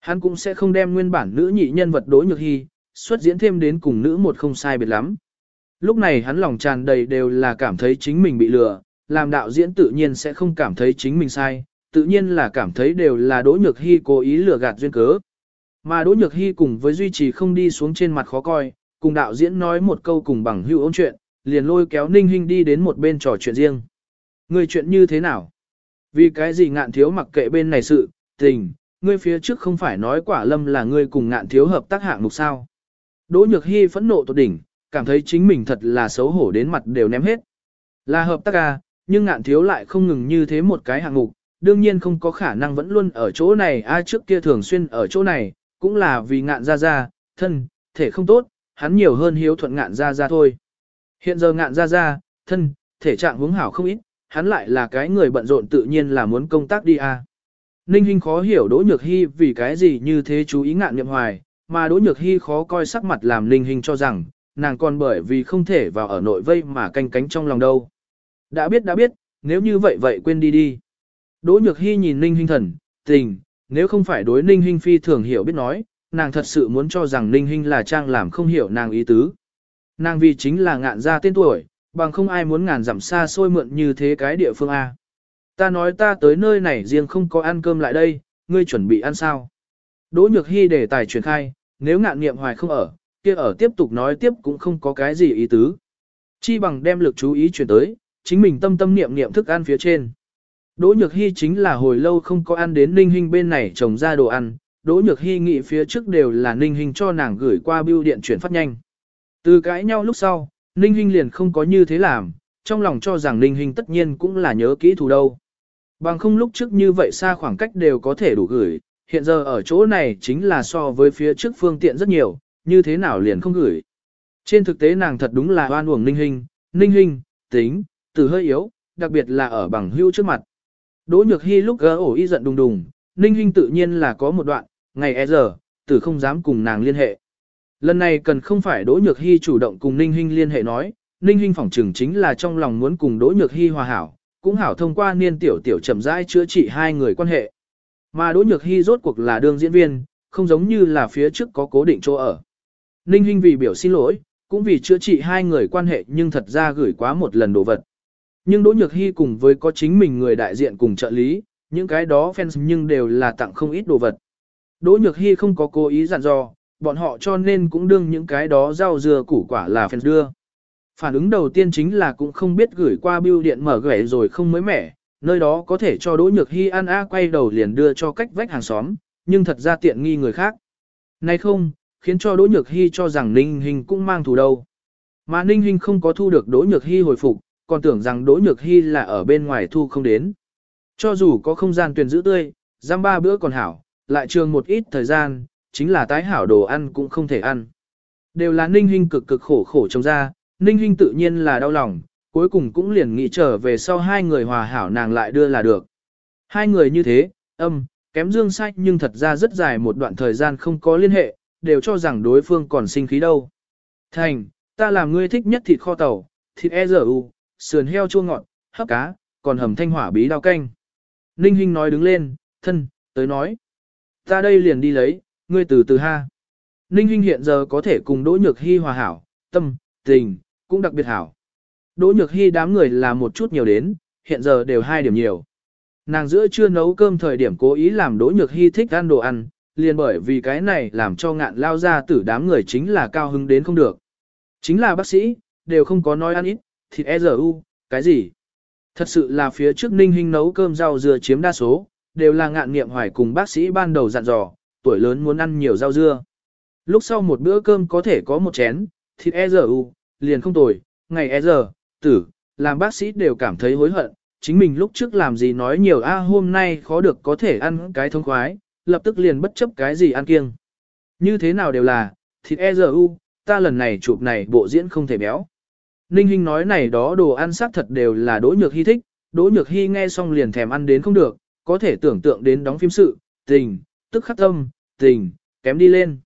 Hắn cũng sẽ không đem nguyên bản nữ nhị nhân vật Đỗ Nhược Hy, xuất diễn thêm đến cùng nữ một không sai biệt lắm. Lúc này hắn lòng tràn đầy đều là cảm thấy chính mình bị lừa, làm đạo diễn tự nhiên sẽ không cảm thấy chính mình sai, tự nhiên là cảm thấy đều là Đỗ Nhược Hy cố ý lừa gạt duyên cớ. Mà Đỗ Nhược Hy cùng với duy trì không đi xuống trên mặt khó coi, cùng đạo diễn nói một câu cùng bằng hữu ôn chuyện, liền lôi kéo Ninh Hinh đi đến một bên trò chuyện riêng. Người chuyện như thế nào? Vì cái gì ngạn thiếu mặc kệ bên này sự, tình, ngươi phía trước không phải nói quả lâm là ngươi cùng ngạn thiếu hợp tác hạng mục sao? Đỗ Nhược Hy phẫn nộ tột đỉnh, cảm thấy chính mình thật là xấu hổ đến mặt đều ném hết. Là hợp tác à, nhưng ngạn thiếu lại không ngừng như thế một cái hạng mục, đương nhiên không có khả năng vẫn luôn ở chỗ này ai trước kia thường xuyên ở chỗ này, cũng là vì ngạn ra ra, thân, thể không tốt, hắn nhiều hơn hiếu thuận ngạn ra ra thôi. Hiện giờ ngạn ra ra, thân, thể trạng hướng hảo không ít, hắn lại là cái người bận rộn tự nhiên là muốn công tác đi à. Ninh Hinh khó hiểu Đỗ Nhược Hy vì cái gì như thế chú ý ngạn niệm hoài, mà Đỗ Nhược Hy khó coi sắc mặt làm Ninh Hinh cho rằng, nàng còn bởi vì không thể vào ở nội vây mà canh cánh trong lòng đâu. Đã biết đã biết, nếu như vậy vậy quên đi đi. Đỗ Nhược Hy nhìn Ninh Hinh thần, tình, nếu không phải đối Ninh Hinh phi thường hiểu biết nói, nàng thật sự muốn cho rằng Ninh Hinh là trang làm không hiểu nàng ý tứ. Nàng vì chính là ngạn gia tên tuổi, bằng không ai muốn ngàn dặm xa xôi mượn như thế cái địa phương A. Ta nói ta tới nơi này riêng không có ăn cơm lại đây, ngươi chuẩn bị ăn sao? Đỗ Nhược Hy để tài truyền khai, nếu ngạn nghiệm hoài không ở, kia ở tiếp tục nói tiếp cũng không có cái gì ý tứ. Chi bằng đem lực chú ý chuyển tới, chính mình tâm tâm niệm niệm thức ăn phía trên. Đỗ Nhược Hy chính là hồi lâu không có ăn đến Ninh Hinh bên này trồng ra đồ ăn, Đỗ Nhược Hy nghĩ phía trước đều là Ninh Hinh cho nàng gửi qua bưu điện chuyển phát nhanh. Từ cãi nhau lúc sau, Ninh Hinh liền không có như thế làm, trong lòng cho rằng Ninh Hinh tất nhiên cũng là nhớ kỹ thù đâu. Bằng không lúc trước như vậy xa khoảng cách đều có thể đủ gửi, hiện giờ ở chỗ này chính là so với phía trước phương tiện rất nhiều, như thế nào liền không gửi. Trên thực tế nàng thật đúng là oan uổng ninh Hinh, ninh Hinh tính, từ hơi yếu, đặc biệt là ở bằng hưu trước mặt. Đỗ nhược hy lúc gỡ ổ y giận đùng đùng, ninh Hinh tự nhiên là có một đoạn, ngày e giờ, tử không dám cùng nàng liên hệ. Lần này cần không phải Đỗ Nhược Hy chủ động cùng Ninh Hinh liên hệ nói, Ninh Hinh phỏng trừng chính là trong lòng muốn cùng Đỗ Nhược Hy hòa hảo, cũng hảo thông qua niên tiểu tiểu chậm rãi chữa trị hai người quan hệ. Mà Đỗ Nhược Hy rốt cuộc là đương diễn viên, không giống như là phía trước có cố định chỗ ở. Ninh Hinh vì biểu xin lỗi, cũng vì chữa trị hai người quan hệ nhưng thật ra gửi quá một lần đồ vật. Nhưng Đỗ Nhược Hy cùng với có chính mình người đại diện cùng trợ lý, những cái đó fans nhưng đều là tặng không ít đồ vật. Đỗ Nhược Hy không có cố ý dặn dò, bọn họ cho nên cũng đương những cái đó rau dưa củ quả là phèn đưa. Phản ứng đầu tiên chính là cũng không biết gửi qua bưu điện mở gãy rồi không mới mẻ, nơi đó có thể cho Đỗ Nhược Hy ăn a quay đầu liền đưa cho cách vách hàng xóm, nhưng thật ra tiện nghi người khác. Nay không, khiến cho Đỗ Nhược Hy cho rằng Ninh Hình cũng mang thù đâu. Mà Ninh Hình không có thu được Đỗ Nhược Hy hồi phục, còn tưởng rằng Đỗ Nhược Hy là ở bên ngoài thu không đến. Cho dù có không gian tuyển giữ tươi, giam ba bữa còn hảo, lại trường một ít thời gian, chính là tái hảo đồ ăn cũng không thể ăn. Đều là Ninh Hinh cực cực khổ khổ trông ra, Ninh Hinh tự nhiên là đau lòng, cuối cùng cũng liền nghĩ trở về sau hai người hòa hảo nàng lại đưa là được. Hai người như thế, âm, kém dương sai nhưng thật ra rất dài một đoạn thời gian không có liên hệ, đều cho rằng đối phương còn sinh khí đâu. Thành, ta làm ngươi thích nhất thịt kho tàu, thịt e dở u, sườn heo chua ngọt, hấp cá, còn hầm thanh hỏa bí đao canh. Ninh Hinh nói đứng lên, thân, tới nói. Ta đây liền đi lấy, ngươi từ từ ha. Ninh Hinh hiện giờ có thể cùng Đỗ Nhược Hy hòa hảo, tâm, tình, cũng đặc biệt hảo. Đỗ Nhược Hy đám người là một chút nhiều đến, hiện giờ đều hai điểm nhiều. Nàng giữa trưa nấu cơm thời điểm cố ý làm Đỗ Nhược Hy thích ăn đồ ăn, liền bởi vì cái này làm cho ngạn lao ra tử đám người chính là cao hứng đến không được. Chính là bác sĩ, đều không có nói ăn ít, thịt e giờ u, cái gì. Thật sự là phía trước ninh hình nấu cơm rau dưa chiếm đa số, đều là ngạn nghiệm hoài cùng bác sĩ ban đầu dặn dò, tuổi lớn muốn ăn nhiều rau dưa. Lúc sau một bữa cơm có thể có một chén, thịt e giờ u, liền không tồi, ngày e giờ, tử, làm bác sĩ đều cảm thấy hối hận, chính mình lúc trước làm gì nói nhiều a hôm nay khó được có thể ăn cái thông khoái, lập tức liền bất chấp cái gì ăn kiêng. Như thế nào đều là, thịt e giờ u, ta lần này chụp này bộ diễn không thể béo. Ninh Hinh nói này đó đồ ăn xác thật đều là Đỗ Nhược Hy thích, Đỗ Nhược Hy nghe xong liền thèm ăn đến không được, có thể tưởng tượng đến đóng phim sự, tình, tức khắc tâm, tình, kém đi lên.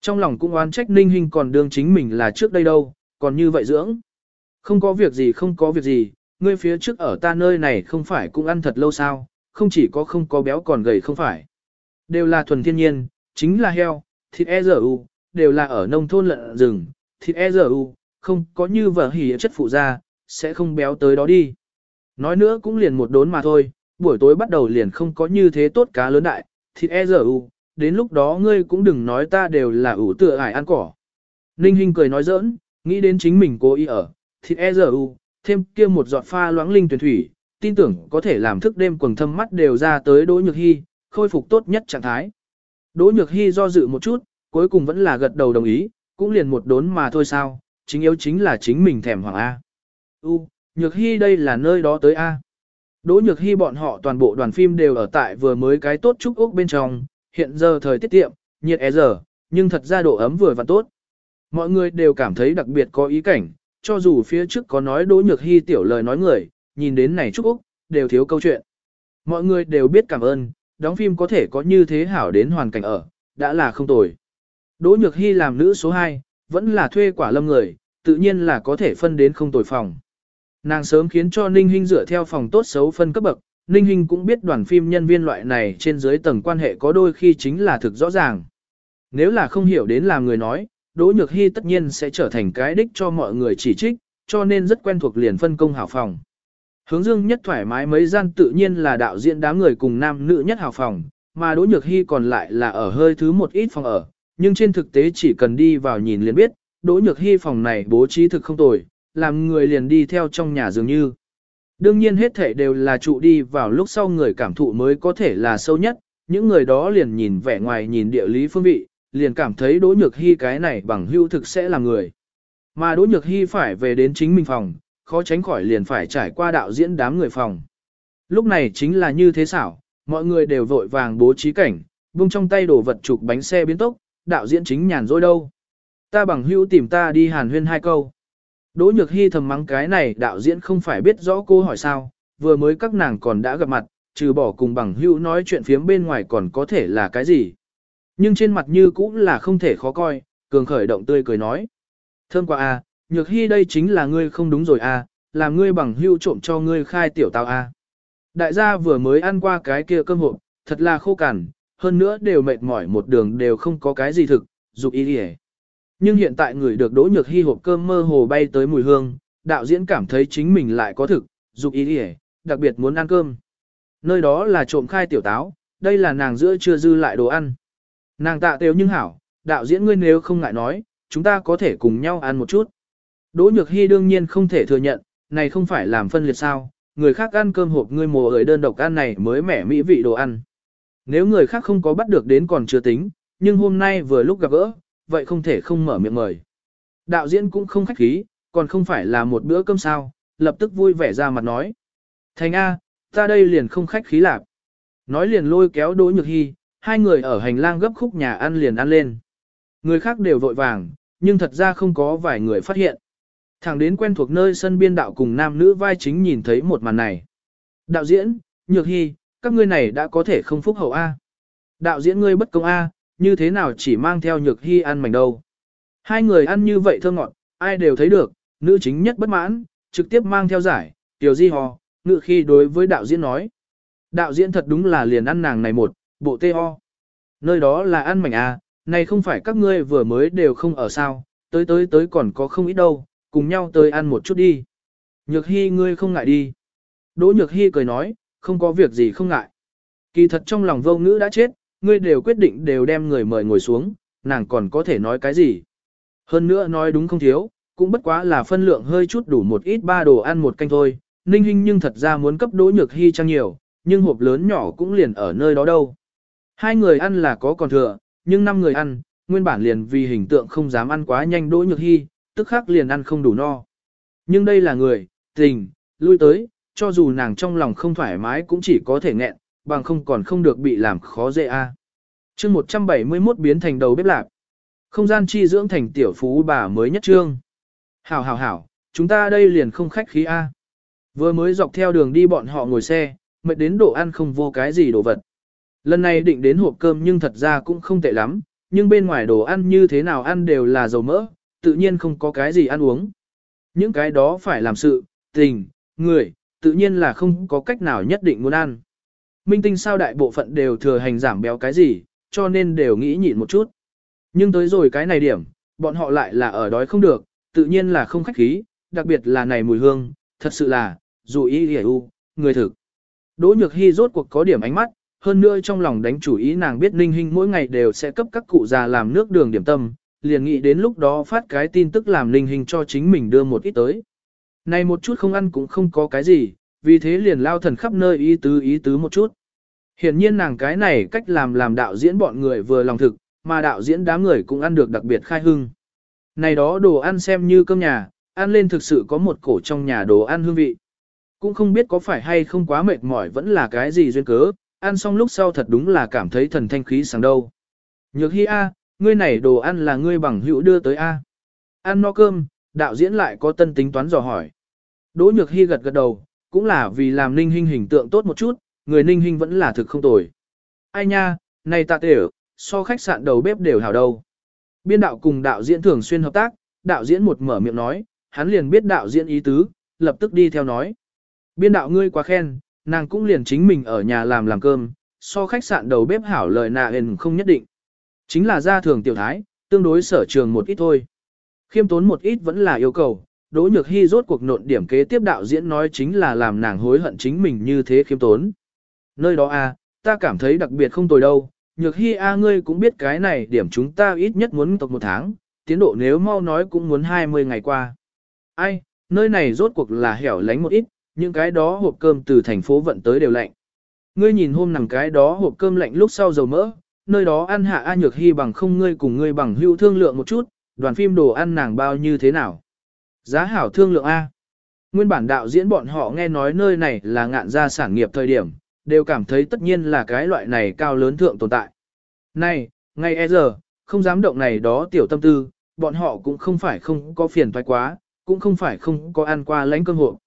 Trong lòng cũng oán trách Ninh Hinh còn đương chính mình là trước đây đâu, còn như vậy dưỡng. Không có việc gì không có việc gì, ngươi phía trước ở ta nơi này không phải cũng ăn thật lâu sao, không chỉ có không có béo còn gầy không phải. Đều là thuần thiên nhiên, chính là heo, thịt e giờ u, đều là ở nông thôn lợn rừng, thịt e giờ u, không có như vở hỉ chất phụ ra, sẽ không béo tới đó đi. Nói nữa cũng liền một đốn mà thôi, buổi tối bắt đầu liền không có như thế tốt cá lớn đại, thịt e giờ u, đến lúc đó ngươi cũng đừng nói ta đều là ủ tựa ải ăn cỏ. Ninh Hinh cười nói giỡn, nghĩ đến chính mình cố ý ở, thịt e giờ u, thêm kia một giọt pha loãng linh tuyển thủy, tin tưởng có thể làm thức đêm quầng thâm mắt đều ra tới Đỗ Nhược Hy, khôi phục tốt nhất trạng thái. Đỗ Nhược Hy do dự một chút, cuối cùng vẫn là gật đầu đồng ý, cũng liền một đốn mà thôi sao, chính yếu chính là chính mình thèm hoàng A. U, Nhược Hy đây là nơi đó tới A. Đỗ Nhược Hy bọn họ toàn bộ đoàn phim đều ở tại vừa mới cái tốt chúc ốc bên trong, hiện giờ thời tiết tiệm, nhiệt e é giờ, nhưng thật ra độ ấm vừa và tốt. Mọi người đều cảm thấy đặc biệt có ý cảnh, cho dù phía trước có nói Đỗ Nhược Hy tiểu lời nói người, nhìn đến này chúc Úc, đều thiếu câu chuyện. Mọi người đều biết cảm ơn, đóng phim có thể có như thế hảo đến hoàn cảnh ở, đã là không tồi. Đỗ Nhược Hy làm nữ số 2, vẫn là thuê quả lâm người, tự nhiên là có thể phân đến không tồi phòng. Nàng sớm khiến cho Ninh Hinh dựa theo phòng tốt xấu phân cấp bậc, Ninh Hinh cũng biết đoàn phim nhân viên loại này trên dưới tầng quan hệ có đôi khi chính là thực rõ ràng. Nếu là không hiểu đến làm người nói, Đỗ Nhược Hy tất nhiên sẽ trở thành cái đích cho mọi người chỉ trích, cho nên rất quen thuộc liền phân công hảo phòng. Hướng dương nhất thoải mái mấy gian tự nhiên là đạo diễn đám người cùng nam nữ nhất hảo phòng, mà Đỗ Nhược Hy còn lại là ở hơi thứ một ít phòng ở, nhưng trên thực tế chỉ cần đi vào nhìn liền biết, Đỗ Nhược Hy phòng này bố trí thực không tồi, làm người liền đi theo trong nhà dường như. Đương nhiên hết thể đều là trụ đi vào lúc sau người cảm thụ mới có thể là sâu nhất, những người đó liền nhìn vẻ ngoài nhìn địa lý phương vị, liền cảm thấy Đỗ Nhược Hy cái này bằng hữu thực sẽ là người. Mà Đỗ Nhược Hy phải về đến chính mình phòng, khó tránh khỏi liền phải trải qua đạo diễn đám người phòng. Lúc này chính là như thế xảo, mọi người đều vội vàng bố trí cảnh, buông trong tay đổ vật chụp bánh xe biến tốc, đạo diễn chính nhàn rỗi đâu. Ta bằng hữu tìm ta đi hàn huyên hai câu. Đỗ Nhược Hy thầm mắng cái này đạo diễn không phải biết rõ cô hỏi sao, vừa mới các nàng còn đã gặp mặt, trừ bỏ cùng bằng hữu nói chuyện phiếm bên ngoài còn có thể là cái gì. Nhưng trên mặt như cũng là không thể khó coi, cường khởi động tươi cười nói. Thơm quá a, à, nhược hy đây chính là ngươi không đúng rồi a, à, làm ngươi bằng hưu trộm cho ngươi khai tiểu tao a. À. Đại gia vừa mới ăn qua cái kia cơm hộp, thật là khô cằn, hơn nữa đều mệt mỏi một đường đều không có cái gì thực, dục ý đi nhưng hiện tại người được đỗ nhược hy hộp cơm mơ hồ bay tới mùi hương, đạo diễn cảm thấy chính mình lại có thực, dục ý đi đặc biệt muốn ăn cơm. Nơi đó là trộm khai tiểu táo, đây là nàng giữa chưa dư lại đồ ăn. Nàng tạ tếu nhưng hảo, đạo diễn ngươi nếu không ngại nói, chúng ta có thể cùng nhau ăn một chút. Đỗ Nhược Hy đương nhiên không thể thừa nhận, này không phải làm phân liệt sao, người khác ăn cơm hộp ngươi mồ ở đơn độc ăn này mới mẻ mỹ vị đồ ăn. Nếu người khác không có bắt được đến còn chưa tính, nhưng hôm nay vừa lúc gặp gỡ, vậy không thể không mở miệng mời. Đạo diễn cũng không khách khí, còn không phải là một bữa cơm sao, lập tức vui vẻ ra mặt nói. Thành A, ta đây liền không khách khí lạc. Nói liền lôi kéo Đỗ Nhược Hy, hai người ở hành lang gấp khúc nhà ăn liền ăn lên. Người khác đều vội vàng, nhưng thật ra không có vài người phát hiện. Thẳng đến quen thuộc nơi sân biên đạo cùng nam nữ vai chính nhìn thấy một màn này. Đạo diễn, Nhược Hy, các ngươi này đã có thể không phúc hậu A. Đạo diễn ngươi bất công A, như thế nào chỉ mang theo Nhược Hy ăn mảnh đâu. Hai người ăn như vậy thơ ngọt, ai đều thấy được, nữ chính nhất bất mãn, trực tiếp mang theo giải, tiểu di ho, ngự khi đối với đạo diễn nói. Đạo diễn thật đúng là liền ăn nàng này một, bộ tê ho. Nơi đó là ăn mảnh A, này không phải các ngươi vừa mới đều không ở sao, tới tới tới còn có không ít đâu, cùng nhau tới ăn một chút đi. Nhược hy ngươi không ngại đi. Đỗ nhược hy cười nói, không có việc gì không ngại. Kỳ thật trong lòng vô ngữ đã chết, ngươi đều quyết định đều đem người mời ngồi xuống, nàng còn có thể nói cái gì. Hơn nữa nói đúng không thiếu, cũng bất quá là phân lượng hơi chút đủ một ít ba đồ ăn một canh thôi. Ninh Hinh nhưng thật ra muốn cấp đỗ nhược hy trang nhiều, nhưng hộp lớn nhỏ cũng liền ở nơi đó đâu. Hai người ăn là có còn thừa, nhưng năm người ăn, nguyên bản liền vì hình tượng không dám ăn quá nhanh đỗ nhược hy, tức khắc liền ăn không đủ no. Nhưng đây là người, tình, lui tới, cho dù nàng trong lòng không thoải mái cũng chỉ có thể nghẹn, bằng không còn không được bị làm khó dễ a. À. Chương 171 biến thành đầu bếp lạc. Không gian chi dưỡng thành tiểu phú bà mới nhất trương. Hảo hảo hảo, chúng ta đây liền không khách khí a. Vừa mới dọc theo đường đi bọn họ ngồi xe, mệt đến độ ăn không vô cái gì đồ vật. Lần này định đến hộp cơm nhưng thật ra cũng không tệ lắm, nhưng bên ngoài đồ ăn như thế nào ăn đều là dầu mỡ, tự nhiên không có cái gì ăn uống. Những cái đó phải làm sự, tình, người, tự nhiên là không có cách nào nhất định muốn ăn. Minh tinh sao đại bộ phận đều thừa hành giảm béo cái gì, cho nên đều nghĩ nhịn một chút. Nhưng tới rồi cái này điểm, bọn họ lại là ở đói không được, tự nhiên là không khách khí, đặc biệt là này mùi hương, thật sự là, dù ý hiểu u, người thực. Đỗ Nhược Hy rốt cuộc có điểm ánh mắt, hơn nữa trong lòng đánh chủ ý nàng biết Ninh Hinh mỗi ngày đều sẽ cấp các cụ già làm nước đường điểm tâm, liền nghĩ đến lúc đó phát cái tin tức làm Ninh Hinh cho chính mình đưa một ít tới. Này một chút không ăn cũng không có cái gì, vì thế liền lao thần khắp nơi ý tứ ý tứ một chút. Hiển nhiên nàng cái này cách làm làm đạo diễn bọn người vừa lòng thực, mà đạo diễn đám người cũng ăn được đặc biệt khai hưng. Này đó đồ ăn xem như cơm nhà, ăn lên thực sự có một cổ trong nhà đồ ăn hương vị. Cũng không biết có phải hay không quá mệt mỏi vẫn là cái gì duyên cớ, ăn xong lúc sau thật đúng là cảm thấy thần thanh khí sáng đâu. Nhược hi a, ngươi này đồ ăn là ngươi bằng hữu đưa tới a. Ăn no cơm, đạo diễn lại có tân tính toán dò hỏi. Đỗ nhược hi gật gật đầu, cũng là vì làm ninh hình hình tượng tốt một chút, người ninh hình vẫn là thực không tồi. Ai nha, này tạ tể so khách sạn đầu bếp đều hào đâu. Biên đạo cùng đạo diễn thường xuyên hợp tác, đạo diễn một mở miệng nói, hắn liền biết đạo diễn ý tứ, lập tức đi theo nói. Biên đạo ngươi quá khen, nàng cũng liền chính mình ở nhà làm làm cơm, so khách sạn đầu bếp hảo lời nạ hền không nhất định. Chính là gia thường tiểu thái, tương đối sở trường một ít thôi. Khiêm tốn một ít vẫn là yêu cầu, Đỗ Nhược Hy rốt cuộc nộn điểm kế tiếp đạo diễn nói chính là làm nàng hối hận chính mình như thế khiêm tốn. Nơi đó a, à, ta cảm thấy đặc biệt không tồi đâu, Nhược Hy a ngươi cũng biết cái này điểm chúng ta ít nhất muốn tộc một tháng, tiến độ nếu mau nói cũng muốn 20 ngày qua. Ai, nơi này rốt cuộc là hẻo lánh một ít, những cái đó hộp cơm từ thành phố vận tới đều lạnh. Ngươi nhìn hôm nằm cái đó hộp cơm lạnh lúc sau dầu mỡ, nơi đó ăn hạ A Nhược Hy bằng không ngươi cùng ngươi bằng hữu thương lượng một chút, đoàn phim đồ ăn nàng bao như thế nào. Giá hảo thương lượng A. Nguyên bản đạo diễn bọn họ nghe nói nơi này là ngạn gia sản nghiệp thời điểm, đều cảm thấy tất nhiên là cái loại này cao lớn thượng tồn tại. Này, ngay e giờ, không dám động này đó tiểu tâm tư, bọn họ cũng không phải không có phiền toái quá, cũng không phải không có ăn qua lãnh cơm hộ.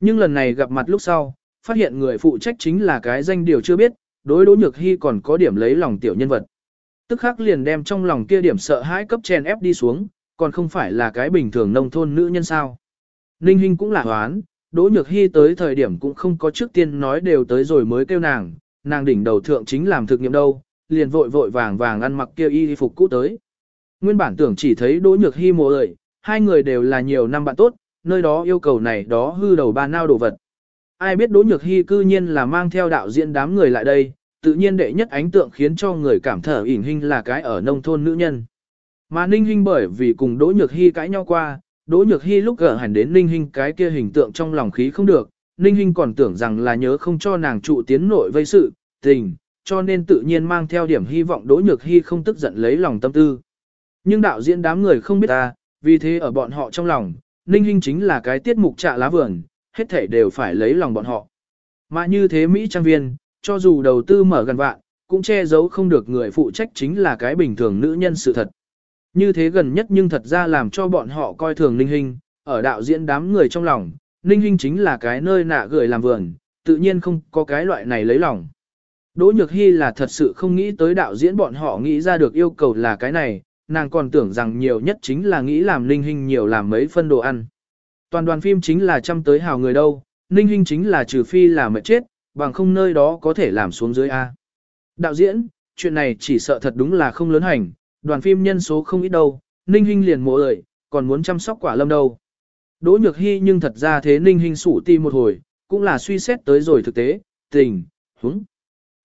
Nhưng lần này gặp mặt lúc sau, phát hiện người phụ trách chính là cái danh điều chưa biết, đối Đỗ Nhược Hy còn có điểm lấy lòng tiểu nhân vật. Tức khắc liền đem trong lòng kia điểm sợ hãi cấp chèn ép đi xuống, còn không phải là cái bình thường nông thôn nữ nhân sao. Ninh Hinh cũng là hoán, Đỗ Nhược Hy tới thời điểm cũng không có trước tiên nói đều tới rồi mới kêu nàng, nàng đỉnh đầu thượng chính làm thực nghiệm đâu, liền vội vội vàng vàng ăn mặc kia y phục cũ tới. Nguyên bản tưởng chỉ thấy Đỗ Nhược Hy mồ ơi, hai người đều là nhiều năm bạn tốt, nơi đó yêu cầu này đó hư đầu ba nao đồ vật. Ai biết Đỗ Nhược Hy cư nhiên là mang theo đạo diễn đám người lại đây, tự nhiên đệ nhất ánh tượng khiến cho người cảm thở ỉn hình là cái ở nông thôn nữ nhân. Mà Ninh Hinh bởi vì cùng Đỗ Nhược Hy cãi nhau qua, Đỗ Nhược Hy lúc gỡ hẳn đến Ninh Hinh cái kia hình tượng trong lòng khí không được, Ninh Hinh còn tưởng rằng là nhớ không cho nàng trụ tiến nội vây sự, tình, cho nên tự nhiên mang theo điểm hy vọng Đỗ Nhược Hy không tức giận lấy lòng tâm tư. Nhưng đạo diễn đám người không biết ta, vì thế ở bọn họ trong lòng, Ninh Hinh chính là cái tiết mục trạ lá vườn, hết thể đều phải lấy lòng bọn họ. Mà như thế Mỹ trang viên, cho dù đầu tư mở gần vạn, cũng che giấu không được người phụ trách chính là cái bình thường nữ nhân sự thật. Như thế gần nhất nhưng thật ra làm cho bọn họ coi thường Ninh Hinh, ở đạo diễn đám người trong lòng, Ninh Hinh chính là cái nơi nạ gửi làm vườn, tự nhiên không có cái loại này lấy lòng. Đỗ Nhược Hy là thật sự không nghĩ tới đạo diễn bọn họ nghĩ ra được yêu cầu là cái này, nàng còn tưởng rằng nhiều nhất chính là nghĩ làm Ninh Hinh nhiều làm mấy phân đồ ăn. Toàn đoàn phim chính là chăm tới hào người đâu, Ninh Hinh chính là trừ phi là mệt chết, bằng không nơi đó có thể làm xuống dưới A. Đạo diễn, chuyện này chỉ sợ thật đúng là không lớn hành, đoàn phim nhân số không ít đâu, Ninh Hinh liền mộ ơi, còn muốn chăm sóc quả lâm đâu. Đỗ Nhược Hy nhưng thật ra thế Ninh Hinh sủ ti một hồi, cũng là suy xét tới rồi thực tế, tình, húng.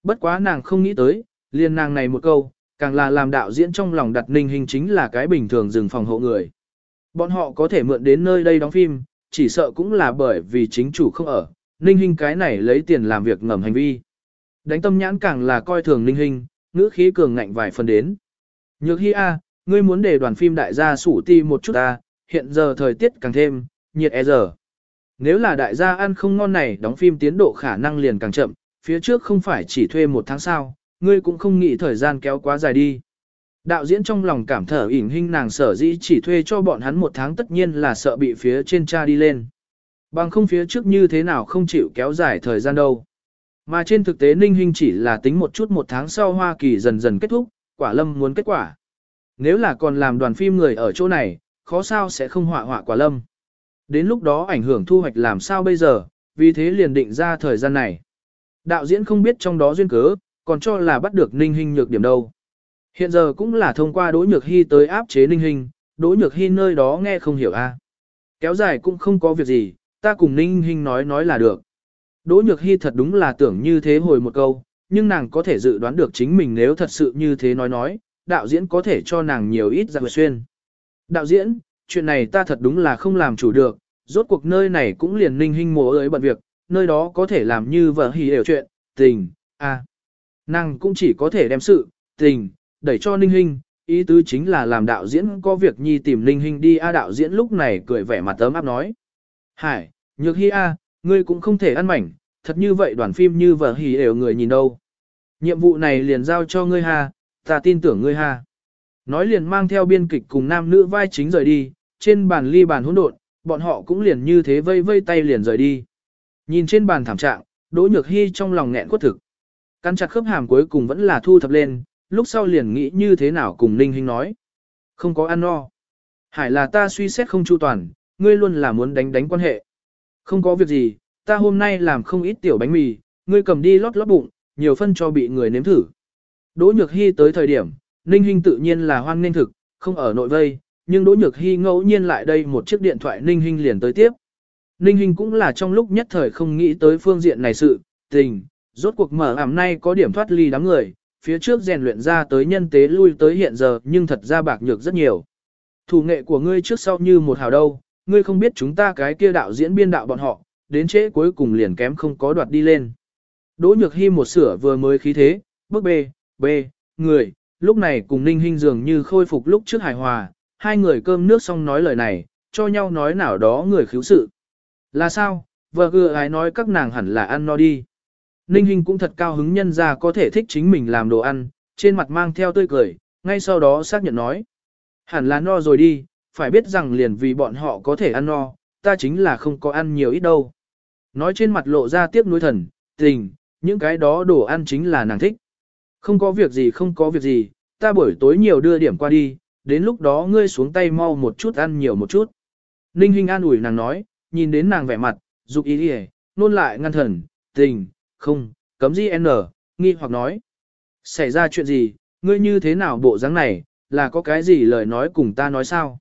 Bất quá nàng không nghĩ tới, liền nàng này một câu, càng là làm đạo diễn trong lòng đặt Ninh Hinh chính là cái bình thường dừng phòng hộ người. Bọn họ có thể mượn đến nơi đây đóng phim, chỉ sợ cũng là bởi vì chính chủ không ở, Ninh Hinh cái này lấy tiền làm việc ngầm hành vi. Đánh tâm nhãn càng là coi thường Ninh Hinh, ngữ khí cường ngạnh vài phần đến. Nhược Hi A, ngươi muốn để đoàn phim đại gia sủ ti một chút à? hiện giờ thời tiết càng thêm, nhiệt e giờ. Nếu là đại gia ăn không ngon này đóng phim tiến độ khả năng liền càng chậm, phía trước không phải chỉ thuê một tháng sao, ngươi cũng không nghĩ thời gian kéo quá dài đi. Đạo diễn trong lòng cảm thở ỉn hình nàng sở dĩ chỉ thuê cho bọn hắn một tháng tất nhiên là sợ bị phía trên cha đi lên. Bằng không phía trước như thế nào không chịu kéo dài thời gian đâu. Mà trên thực tế Ninh Hinh chỉ là tính một chút một tháng sau Hoa Kỳ dần dần kết thúc, quả lâm muốn kết quả. Nếu là còn làm đoàn phim người ở chỗ này, khó sao sẽ không họa họa quả lâm. Đến lúc đó ảnh hưởng thu hoạch làm sao bây giờ, vì thế liền định ra thời gian này. Đạo diễn không biết trong đó duyên cớ, còn cho là bắt được Ninh Hinh nhược điểm đâu. Hiện giờ cũng là thông qua Đỗ Nhược Hy tới áp chế Ninh Hinh, Đỗ Nhược Hy nơi đó nghe không hiểu a. À. Kéo dài cũng không có việc gì, ta cùng Ninh Hinh nói nói là được. Đỗ Nhược Hy thật đúng là tưởng như thế hồi một câu, nhưng nàng có thể dự đoán được chính mình nếu thật sự như thế nói nói, đạo diễn có thể cho nàng nhiều ít ra xuyên. Đạo diễn, chuyện này ta thật đúng là không làm chủ được, rốt cuộc nơi này cũng liền Ninh Hinh mùa ấy bận việc, nơi đó có thể làm như vợ hỉ đều chuyện, tình, a. Nàng cũng chỉ có thể đem sự, tình, đẩy cho Ninh Hinh, ý tứ chính là làm đạo diễn có việc nhi tìm Ninh Hinh đi a đạo diễn lúc này cười vẻ mặt tấm áp nói. Hải, nhược hi a, ngươi cũng không thể ăn mảnh, thật như vậy đoàn phim như vở hỉ đều người nhìn đâu. Nhiệm vụ này liền giao cho ngươi ha, ta tin tưởng ngươi ha. Nói liền mang theo biên kịch cùng nam nữ vai chính rời đi, trên bàn ly bàn hỗn độn, bọn họ cũng liền như thế vây vây tay liền rời đi. Nhìn trên bàn thảm trạng, Đỗ Nhược Hi trong lòng nghẹn quất thực. Căn chặt khớp hàm cuối cùng vẫn là thu thập lên, lúc sau liền nghĩ như thế nào cùng Ninh Hinh nói. Không có ăn no. Hải là ta suy xét không chu toàn, ngươi luôn là muốn đánh đánh quan hệ. Không có việc gì, ta hôm nay làm không ít tiểu bánh mì, ngươi cầm đi lót lót bụng, nhiều phân cho bị người nếm thử. Đỗ Nhược Hi tới thời điểm, Ninh Hinh tự nhiên là hoan nên thực, không ở nội vây, nhưng Đỗ Nhược Hi ngẫu nhiên lại đây một chiếc điện thoại Ninh Hinh liền tới tiếp. Ninh Hinh cũng là trong lúc nhất thời không nghĩ tới phương diện này sự, tình, rốt cuộc mở ảm nay có điểm thoát ly đám người, phía trước rèn luyện ra tới nhân tế lui tới hiện giờ nhưng thật ra bạc nhược rất nhiều. Thủ nghệ của ngươi trước sau như một hào đâu, ngươi không biết chúng ta cái kia đạo diễn biên đạo bọn họ, đến trễ cuối cùng liền kém không có đoạt đi lên. Đỗ Nhược Hi một sửa vừa mới khí thế, bước B, B, người, lúc này cùng Ninh Hinh dường như khôi phục lúc trước hài hòa, hai người cơm nước xong nói lời này, cho nhau nói nào đó người khiếu sự. Là sao, vợ gừa ai nói các nàng hẳn là ăn no đi. Ninh Hinh cũng thật cao hứng nhân ra có thể thích chính mình làm đồ ăn, trên mặt mang theo tươi cười, ngay sau đó xác nhận nói. Hẳn là no rồi đi, phải biết rằng liền vì bọn họ có thể ăn no, ta chính là không có ăn nhiều ít đâu. Nói trên mặt lộ ra tiếc nuối thần, tình, những cái đó đồ ăn chính là nàng thích. Không có việc gì không có việc gì, ta buổi tối nhiều đưa điểm qua đi, đến lúc đó ngươi xuống tay mau một chút ăn nhiều một chút. Ninh Hinh an ủi nàng nói, nhìn đến nàng vẻ mặt, dục ý đi nôn lại ngăn thần, tình, không, cấm gì n, nghi hoặc nói. Xảy ra chuyện gì, ngươi như thế nào bộ dáng này, là có cái gì lời nói cùng ta nói sao?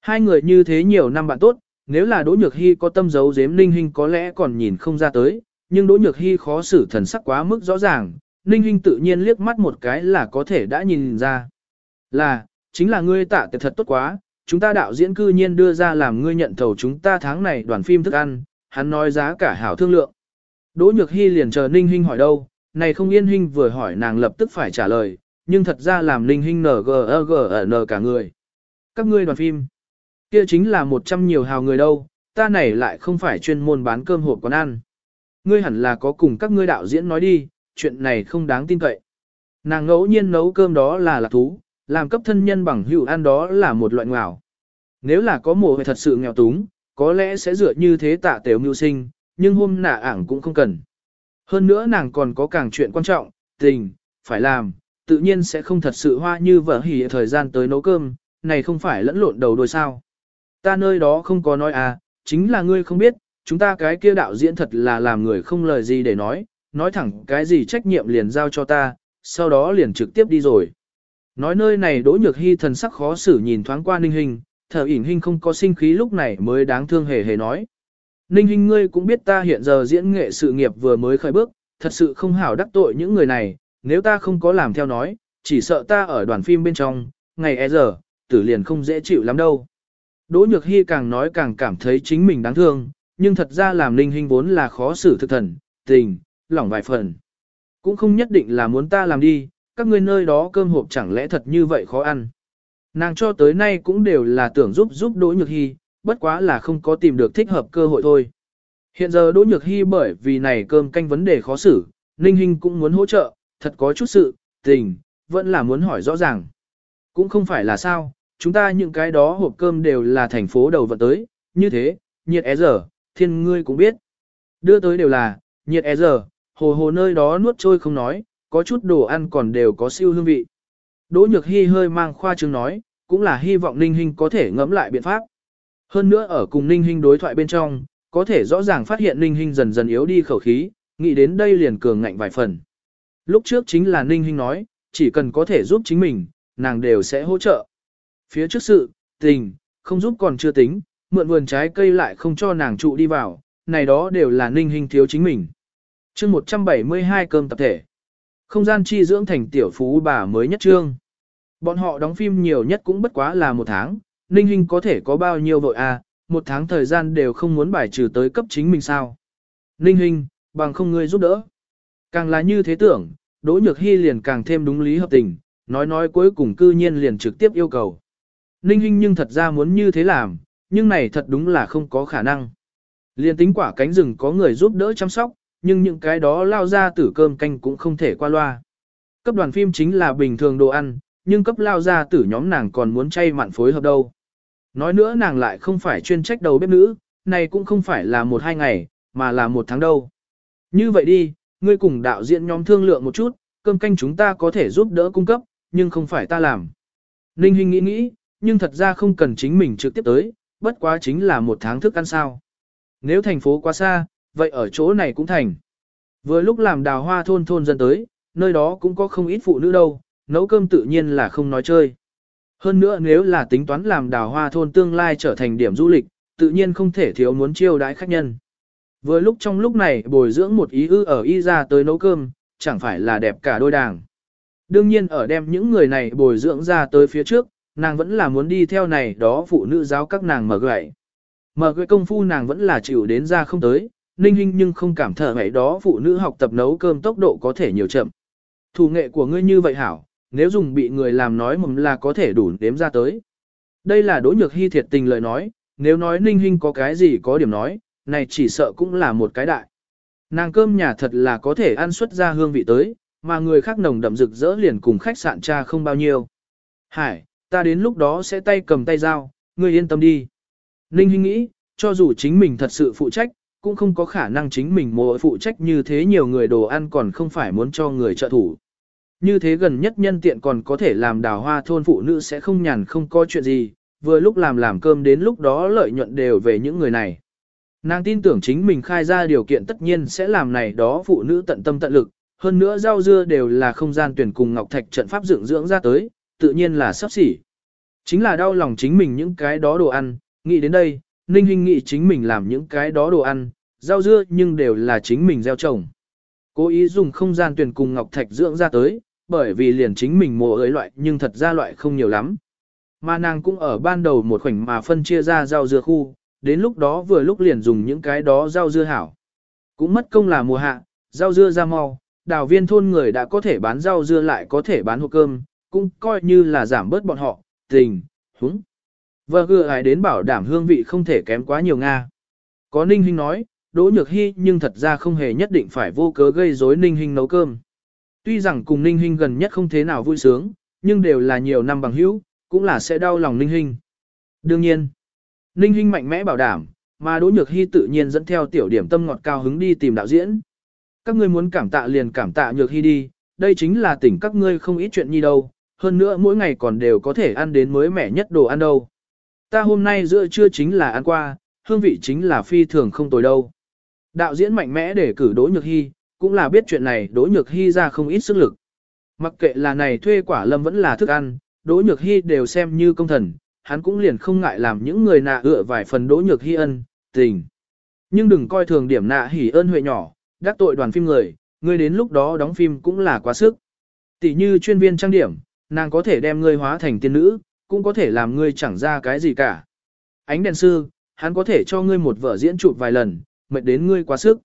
Hai người như thế nhiều năm bạn tốt, nếu là Đỗ Nhược Hy có tâm giấu giếm Ninh Hinh có lẽ còn nhìn không ra tới, nhưng Đỗ Nhược Hy khó xử thần sắc quá mức rõ ràng, Ninh Hinh tự nhiên liếc mắt một cái là có thể đã nhìn ra. Là, chính là ngươi tạ tệ thật tốt quá, chúng ta đạo diễn cư nhiên đưa ra làm ngươi nhận thầu chúng ta tháng này đoàn phim thức ăn, hắn nói giá cả hảo thương lượng. Đỗ Nhược Hy liền chờ Ninh Hinh hỏi đâu, này không yên Hinh vừa hỏi nàng lập tức phải trả lời, nhưng thật ra làm Ninh Hinh nở gờ gờ nở cả người. Các ngươi đoàn phim, kia chính là một trăm nhiều hào người đâu, ta này lại không phải chuyên môn bán cơm hộp quán ăn. Ngươi hẳn là có cùng các ngươi đạo diễn nói đi, chuyện này không đáng tin cậy. Nàng ngẫu nhiên nấu cơm đó là lạc thú, làm cấp thân nhân bằng hữu ăn đó là một loại ngào. Nếu là có mùa thật sự nghèo túng, có lẽ sẽ dựa như thế tạ tiểu mưu sinh, nhưng hôm nạ ảng cũng không cần. Hơn nữa nàng còn có càng chuyện quan trọng, tình, phải làm, tự nhiên sẽ không thật sự hoa như vợ hỉ thời gian tới nấu cơm, này không phải lẫn lộn đầu đôi sao. Ta nơi đó không có nói à, chính là ngươi không biết, chúng ta cái kia đạo diễn thật là làm người không lời gì để nói, nói thẳng cái gì trách nhiệm liền giao cho ta, sau đó liền trực tiếp đi rồi. Nói nơi này đỗ nhược hy thần sắc khó xử nhìn thoáng qua ninh hình, thở ỉn hình không có sinh khí lúc này mới đáng thương hề hề nói. Ninh hình ngươi cũng biết ta hiện giờ diễn nghệ sự nghiệp vừa mới khởi bước, thật sự không hảo đắc tội những người này, nếu ta không có làm theo nói, chỉ sợ ta ở đoàn phim bên trong, ngày e giờ, tử liền không dễ chịu lắm đâu. Đỗ Nhược Hy càng nói càng cảm thấy chính mình đáng thương, nhưng thật ra làm Ninh Hinh vốn là khó xử thực thần, tình, lỏng vài phần. Cũng không nhất định là muốn ta làm đi, các ngươi nơi đó cơm hộp chẳng lẽ thật như vậy khó ăn. Nàng cho tới nay cũng đều là tưởng giúp giúp Đỗ Nhược Hy, bất quá là không có tìm được thích hợp cơ hội thôi. Hiện giờ Đỗ Nhược Hy bởi vì này cơm canh vấn đề khó xử, Ninh Hinh cũng muốn hỗ trợ, thật có chút sự, tình, vẫn là muốn hỏi rõ ràng. Cũng không phải là sao, chúng ta những cái đó hộp cơm đều là thành phố đầu vận tới, như thế, nhiệt é giờ, thiên ngươi cũng biết. Đưa tới đều là, nhiệt é giờ, hồ hồ nơi đó nuốt trôi không nói, có chút đồ ăn còn đều có siêu hương vị. Đỗ Nhược Hy hơi mang khoa trương nói, cũng là hy vọng Ninh Hinh có thể ngẫm lại biện pháp. Hơn nữa ở cùng Ninh Hinh đối thoại bên trong, có thể rõ ràng phát hiện Ninh Hinh dần dần yếu đi khẩu khí, nghĩ đến đây liền cường ngạnh vài phần. Lúc trước chính là Ninh Hinh nói, chỉ cần có thể giúp chính mình, nàng đều sẽ hỗ trợ. Phía trước sự, tình, không giúp còn chưa tính, mượn vườn trái cây lại không cho nàng trụ đi vào, này đó đều là Ninh hình thiếu chính mình. chương 172 cơm tập thể. Không gian chi dưỡng thành tiểu phú bà mới nhất trương. Bọn họ đóng phim nhiều nhất cũng bất quá là một tháng, Ninh hình có thể có bao nhiêu vội à, một tháng thời gian đều không muốn bài trừ tới cấp chính mình sao. Ninh hình bằng không ngươi giúp đỡ. Càng là như thế tưởng, Đỗ Nhược Hy liền càng thêm đúng lý hợp tình, nói nói cuối cùng cư nhiên liền trực tiếp yêu cầu. Ninh Hinh nhưng thật ra muốn như thế làm, nhưng này thật đúng là không có khả năng. Liên tính quả cánh rừng có người giúp đỡ chăm sóc, nhưng những cái đó lao ra tử cơm canh cũng không thể qua loa. Cấp đoàn phim chính là bình thường đồ ăn, nhưng cấp lao ra tử nhóm nàng còn muốn chay mặn phối hợp đâu. Nói nữa nàng lại không phải chuyên trách đầu bếp nữ, này cũng không phải là một hai ngày, mà là một tháng đâu. Như vậy đi, ngươi cùng đạo diễn nhóm thương lượng một chút, cơm canh chúng ta có thể giúp đỡ cung cấp, nhưng không phải ta làm. Ninh Hinh nghĩ nghĩ, nhưng thật ra không cần chính mình trực tiếp tới, bất quá chính là một tháng thức ăn sao. Nếu thành phố quá xa, vậy ở chỗ này cũng thành. Vừa lúc làm đào hoa thôn thôn dân tới, nơi đó cũng có không ít phụ nữ đâu, nấu cơm tự nhiên là không nói chơi. Hơn nữa nếu là tính toán làm đào hoa thôn tương lai trở thành điểm du lịch, tự nhiên không thể thiếu muốn chiêu đãi khách nhân. Vừa lúc trong lúc này bồi dưỡng một ý ư ở y ra tới nấu cơm, chẳng phải là đẹp cả đôi đảng. Đương nhiên ở đem những người này bồi dưỡng ra tới phía trước, nàng vẫn là muốn đi theo này đó phụ nữ giáo các nàng mở gậy. Mở gậy công phu nàng vẫn là chịu đến ra không tới, ninh hình nhưng không cảm thở vậy đó phụ nữ học tập nấu cơm tốc độ có thể nhiều chậm. Thủ nghệ của ngươi như vậy hảo, nếu dùng bị người làm nói mầm là có thể đủ đếm ra tới. Đây là đỗ nhược hy thiệt tình lời nói, nếu nói ninh hình có cái gì có điểm nói, này chỉ sợ cũng là một cái đại. Nàng cơm nhà thật là có thể ăn xuất ra hương vị tới, mà người khác nồng đậm rực rỡ liền cùng khách sạn cha không bao nhiêu. Hải, ta đến lúc đó sẽ tay cầm tay dao, ngươi yên tâm đi. Ninh Hinh nghĩ, cho dù chính mình thật sự phụ trách, cũng không có khả năng chính mình mỗi phụ trách như thế nhiều người đồ ăn còn không phải muốn cho người trợ thủ. Như thế gần nhất nhân tiện còn có thể làm đào hoa thôn phụ nữ sẽ không nhàn không có chuyện gì, vừa lúc làm làm cơm đến lúc đó lợi nhuận đều về những người này. Nàng tin tưởng chính mình khai ra điều kiện tất nhiên sẽ làm này đó phụ nữ tận tâm tận lực, hơn nữa rau dưa đều là không gian tuyển cùng ngọc thạch trận pháp dưỡng dưỡng ra tới, tự nhiên là sắp xỉ. Chính là đau lòng chính mình những cái đó đồ ăn, nghĩ đến đây, Ninh Hinh nghĩ chính mình làm những cái đó đồ ăn, rau dưa nhưng đều là chính mình gieo trồng. Cố ý dùng không gian tuyển cùng ngọc thạch dưỡng ra tới, bởi vì liền chính mình mùa ấy loại nhưng thật ra loại không nhiều lắm. Mà nàng cũng ở ban đầu một khoảnh mà phân chia ra rau dưa khu, đến lúc đó vừa lúc liền dùng những cái đó rau dưa hảo. Cũng mất công là mùa hạ, rau dưa ra mau, đào viên thôn người đã có thể bán rau dưa lại có thể bán hộp cơm, cũng coi như là giảm bớt bọn họ, tình, húng. Vợ gựa ai đến bảo đảm hương vị không thể kém quá nhiều Nga. Có Ninh Hinh nói, Đỗ Nhược Hy nhưng thật ra không hề nhất định phải vô cớ gây rối Ninh Hinh nấu cơm. Tuy rằng cùng Ninh Hinh gần nhất không thế nào vui sướng, nhưng đều là nhiều năm bằng hữu, cũng là sẽ đau lòng Ninh Hinh. Đương nhiên, Ninh Hinh mạnh mẽ bảo đảm, mà Đỗ Nhược Hy tự nhiên dẫn theo tiểu điểm tâm ngọt cao hứng đi tìm đạo diễn. Các ngươi muốn cảm tạ liền cảm tạ Nhược Hy đi, đây chính là tỉnh các ngươi không ít chuyện nhi đâu, hơn nữa mỗi ngày còn đều có thể ăn đến mới mẻ nhất đồ ăn đâu. Ta hôm nay giữa trưa chính là ăn qua, hương vị chính là phi thường không tồi đâu. Đạo diễn mạnh mẽ để cử Đỗ Nhược Hy, cũng là biết chuyện này Đỗ Nhược Hy ra không ít sức lực. Mặc kệ là này thuê quả lâm vẫn là thức ăn, Đỗ Nhược Hy đều xem như công thần, hắn cũng liền không ngại làm những người nạ ựa vài phần Đỗ Nhược Hy ân, tình. Nhưng đừng coi thường điểm nạ hỉ ơn huệ nhỏ, đắc tội đoàn phim người, người đến lúc đó đóng phim cũng là quá sức. Tỷ như chuyên viên trang điểm, nàng có thể đem ngươi hóa thành tiên nữ, cũng có thể làm ngươi chẳng ra cái gì cả. Ánh đèn sư, hắn có thể cho ngươi một vở diễn chụp vài lần, mệt đến ngươi quá sức.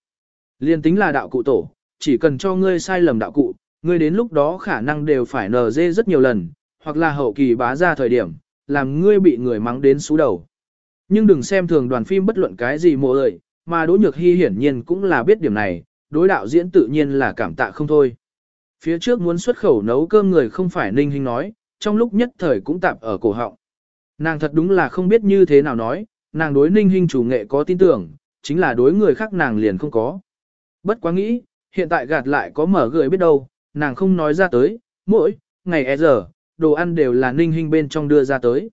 Liên tính là đạo cụ tổ, chỉ cần cho ngươi sai lầm đạo cụ, ngươi đến lúc đó khả năng đều phải nờ dê rất nhiều lần, hoặc là hậu kỳ bá ra thời điểm, làm ngươi bị người mắng đến xú đầu. Nhưng đừng xem thường đoàn phim bất luận cái gì mộ ơi, mà Đỗ Nhược Hy hiển nhiên cũng là biết điểm này, đối đạo diễn tự nhiên là cảm tạ không thôi. Phía trước muốn xuất khẩu nấu cơm người không phải ninh hình nói, trong lúc nhất thời cũng tạp ở cổ họng. Nàng thật đúng là không biết như thế nào nói, nàng đối ninh hình chủ nghệ có tin tưởng, chính là đối người khác nàng liền không có. Bất quá nghĩ, hiện tại gạt lại có mở gửi biết đâu, nàng không nói ra tới, mỗi, ngày e giờ, đồ ăn đều là ninh hình bên trong đưa ra tới.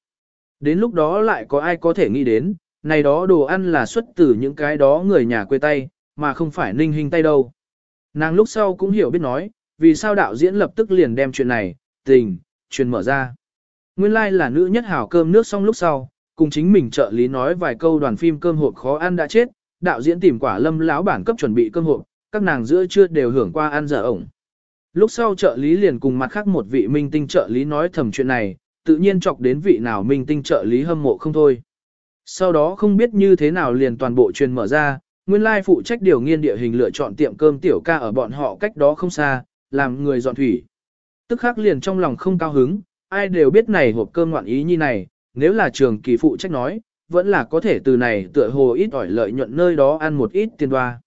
Đến lúc đó lại có ai có thể nghĩ đến, này đó đồ ăn là xuất từ những cái đó người nhà quê tay, mà không phải ninh hình tay đâu. Nàng lúc sau cũng hiểu biết nói, vì sao đạo diễn lập tức liền đem chuyện này, tình, truyền mở ra. Nguyên lai like là nữ nhất hảo cơm nước xong lúc sau, cùng chính mình trợ lý nói vài câu đoàn phim cơm hộp khó ăn đã chết, đạo diễn tìm quả lâm lão bản cấp chuẩn bị cơm hộp, các nàng giữa chưa đều hưởng qua ăn giờ ổng. Lúc sau trợ lý liền cùng mặt khác một vị minh tinh trợ lý nói thầm chuyện này, tự nhiên chọc đến vị nào minh tinh trợ lý hâm mộ không thôi. Sau đó không biết như thế nào liền toàn bộ truyền mở ra, nguyên lai phụ trách điều nghiên địa hình lựa chọn tiệm cơm tiểu ca ở bọn họ cách đó không xa, làm người dọn thủy. Tức khắc liền trong lòng không cao hứng, ai đều biết này hộp cơm ngoạn ý như này, nếu là trường kỳ phụ trách nói, vẫn là có thể từ này tựa hồ ít ỏi lợi nhuận nơi đó ăn một ít tiền đoa.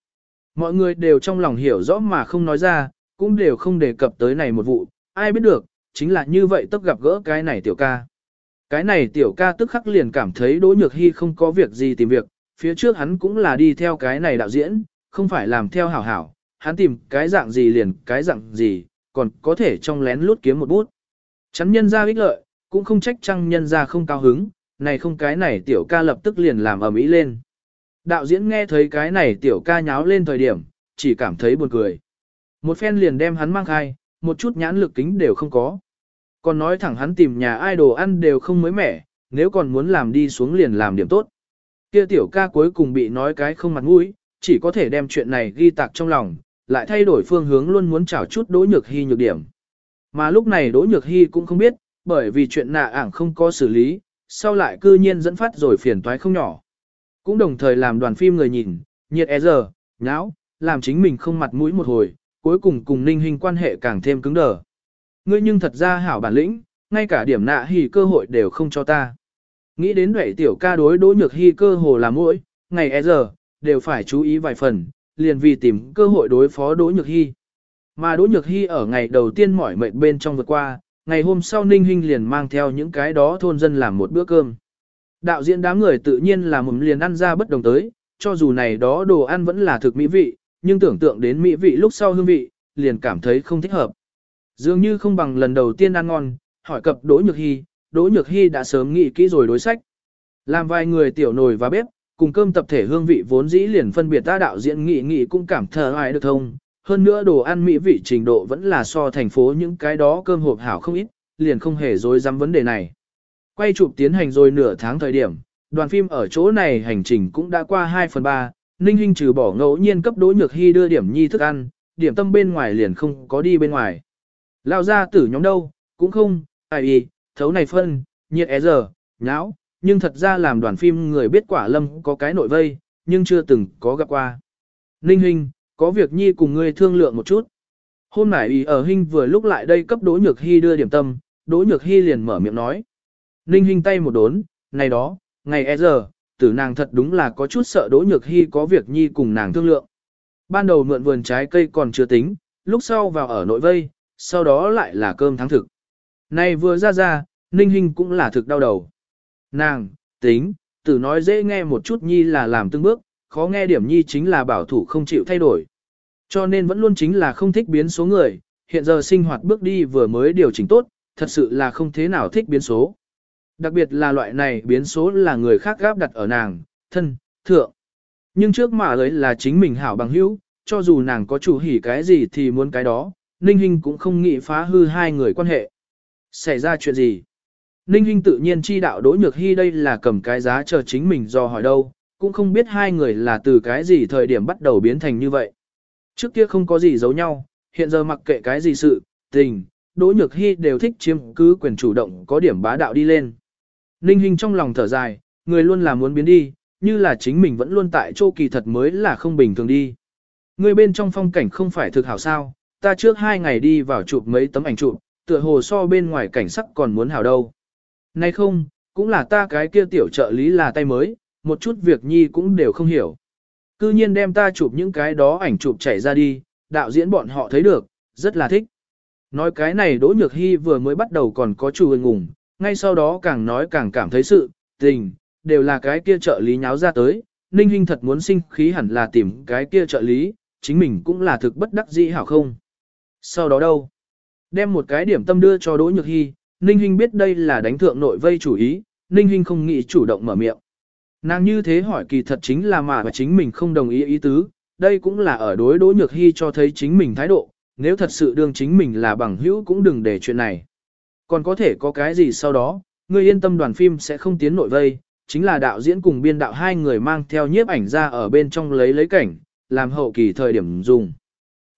Mọi người đều trong lòng hiểu rõ mà không nói ra, cũng đều không đề cập tới này một vụ, ai biết được, chính là như vậy tức gặp gỡ cái này tiểu ca. Cái này tiểu ca tức khắc liền cảm thấy Đỗ Nhược Hy không có việc gì tìm việc, phía trước hắn cũng là đi theo cái này đạo diễn, không phải làm theo hảo hảo, hắn tìm cái dạng gì liền cái dạng gì, còn có thể trong lén lút kiếm một bút. Chắn nhân ra ích lợi, cũng không trách chăng nhân ra không cao hứng, này không cái này tiểu ca lập tức liền làm ầm ĩ lên. Đạo diễn nghe thấy cái này tiểu ca nháo lên thời điểm, chỉ cảm thấy buồn cười. Một phen liền đem hắn mang khai, một chút nhãn lực kính đều không có. Còn nói thẳng hắn tìm nhà idol ăn đều không mới mẻ, nếu còn muốn làm đi xuống liền làm điểm tốt. Kia tiểu ca cuối cùng bị nói cái không mặt mũi, chỉ có thể đem chuyện này ghi tạc trong lòng, lại thay đổi phương hướng luôn muốn chảo chút Đỗ Nhược Hy nhược điểm. Mà lúc này Đỗ Nhược Hy cũng không biết, bởi vì chuyện nạ ảng không có xử lý, sau lại cư nhiên dẫn phát rồi phiền toái không nhỏ. Cũng đồng thời làm đoàn phim người nhìn, nhiệt e giờ, nháo, làm chính mình không mặt mũi một hồi, cuối cùng cùng ninh hình quan hệ càng thêm cứng đờ. Ngươi nhưng thật ra hảo bản lĩnh, ngay cả điểm nạ hỉ cơ hội đều không cho ta. Nghĩ đến vậy tiểu ca đối đỗ nhược hy cơ hồ là mỗi, ngày e giờ, đều phải chú ý vài phần, liền vì tìm cơ hội đối phó đỗ nhược hy. Mà đỗ nhược hy ở ngày đầu tiên mỏi mệt bên trong vượt qua, ngày hôm sau ninh Hinh liền mang theo những cái đó thôn dân làm một bữa cơm. Đạo diễn đám người tự nhiên là mầm liền ăn ra bất đồng tới, cho dù này đó đồ ăn vẫn là thực mỹ vị, nhưng tưởng tượng đến mỹ vị lúc sau hương vị, liền cảm thấy không thích hợp. Dường như không bằng lần đầu tiên ăn ngon, hỏi cập Đỗ Nhược Hy, Đỗ Nhược Hy đã sớm nghĩ kỹ rồi đối sách. Làm vài người tiểu nồi và bếp, cùng cơm tập thể hương vị vốn dĩ liền phân biệt ta đạo diễn nghị nghị cũng cảm thờ ai được thông. Hơn nữa đồ ăn mỹ vị trình độ vẫn là so thành phố những cái đó cơm hộp hảo không ít, liền không hề dối dám vấn đề này. Quay chụp tiến hành rồi nửa tháng thời điểm, đoàn phim ở chỗ này hành trình cũng đã qua 2 phần 3, Ninh Hinh trừ bỏ ngẫu nhiên cấp Đỗ Nhược Hy đưa điểm nhi thức ăn, điểm tâm bên ngoài liền không có đi bên ngoài. Lao ra tử nhóm đâu, cũng không, ai y, thấu này phân, nhiệt é giờ, nháo, nhưng thật ra làm đoàn phim người biết quả lâm có cái nội vây, nhưng chưa từng có gặp qua. Ninh Hinh, có việc nhi cùng ngươi thương lượng một chút. Hôm nãy ý ở Hinh vừa lúc lại đây cấp Đỗ Nhược Hy đưa điểm tâm, Đỗ Nhược Hy liền mở miệng nói. Ninh Hinh tay một đốn, này đó, ngày e giờ, tử nàng thật đúng là có chút sợ Đỗ Nhược Hy có việc nhi cùng nàng thương lượng. Ban đầu mượn vườn trái cây còn chưa tính, lúc sau vào ở nội vây, sau đó lại là cơm thắng thực. Này vừa ra ra, Ninh Hinh cũng là thực đau đầu. Nàng, tính, tử nói dễ nghe một chút nhi là làm tương bước, khó nghe điểm nhi chính là bảo thủ không chịu thay đổi. Cho nên vẫn luôn chính là không thích biến số người, hiện giờ sinh hoạt bước đi vừa mới điều chỉnh tốt, thật sự là không thế nào thích biến số. Đặc biệt là loại này biến số là người khác gáp đặt ở nàng, thân, thượng. Nhưng trước mà ấy là chính mình hảo bằng hữu, cho dù nàng có chủ hỉ cái gì thì muốn cái đó, Ninh Hinh cũng không nghĩ phá hư hai người quan hệ. Xảy ra chuyện gì? Ninh Hinh tự nhiên chi đạo Đỗ Nhược Hy đây là cầm cái giá chờ chính mình do hỏi đâu, cũng không biết hai người là từ cái gì thời điểm bắt đầu biến thành như vậy. Trước kia không có gì giấu nhau, hiện giờ mặc kệ cái gì sự, tình, Đỗ Nhược Hy đều thích chiếm cứ quyền chủ động có điểm bá đạo đi lên. Ninh Hinh trong lòng thở dài, người luôn là muốn biến đi, như là chính mình vẫn luôn tại chỗ kỳ thật mới là không bình thường đi. Người bên trong phong cảnh không phải thực hảo sao, ta trước hai ngày đi vào chụp mấy tấm ảnh chụp, tựa hồ so bên ngoài cảnh sắc còn muốn hảo đâu. Nay không, cũng là ta cái kia tiểu trợ lý là tay mới, một chút việc nhi cũng đều không hiểu. Cư nhiên đem ta chụp những cái đó ảnh chụp chảy ra đi, đạo diễn bọn họ thấy được, rất là thích. Nói cái này Đỗ Nhược Hy vừa mới bắt đầu còn có chủ hình ngùng, ngay sau đó càng nói càng cảm thấy sự, tình, đều là cái kia trợ lý nháo ra tới, Ninh Hinh thật muốn sinh khí hẳn là tìm cái kia trợ lý, chính mình cũng là thực bất đắc dĩ hảo không. Sau đó đâu? Đem một cái điểm tâm đưa cho Đỗ Nhược Hy, Ninh Hinh biết đây là đánh thượng nội vây chủ ý, Ninh Hinh không nghĩ chủ động mở miệng. Nàng như thế hỏi kỳ thật chính là mà chính mình không đồng ý ý tứ, đây cũng là ở đối Đỗ Nhược Hy cho thấy chính mình thái độ, nếu thật sự đương chính mình là bằng hữu cũng đừng để chuyện này. Còn có thể có cái gì sau đó, Người yên tâm đoàn phim sẽ không tiến nội vây, chính là đạo diễn cùng biên đạo hai người mang theo nhiếp ảnh ra ở bên trong lấy lấy cảnh, làm hậu kỳ thời điểm dùng.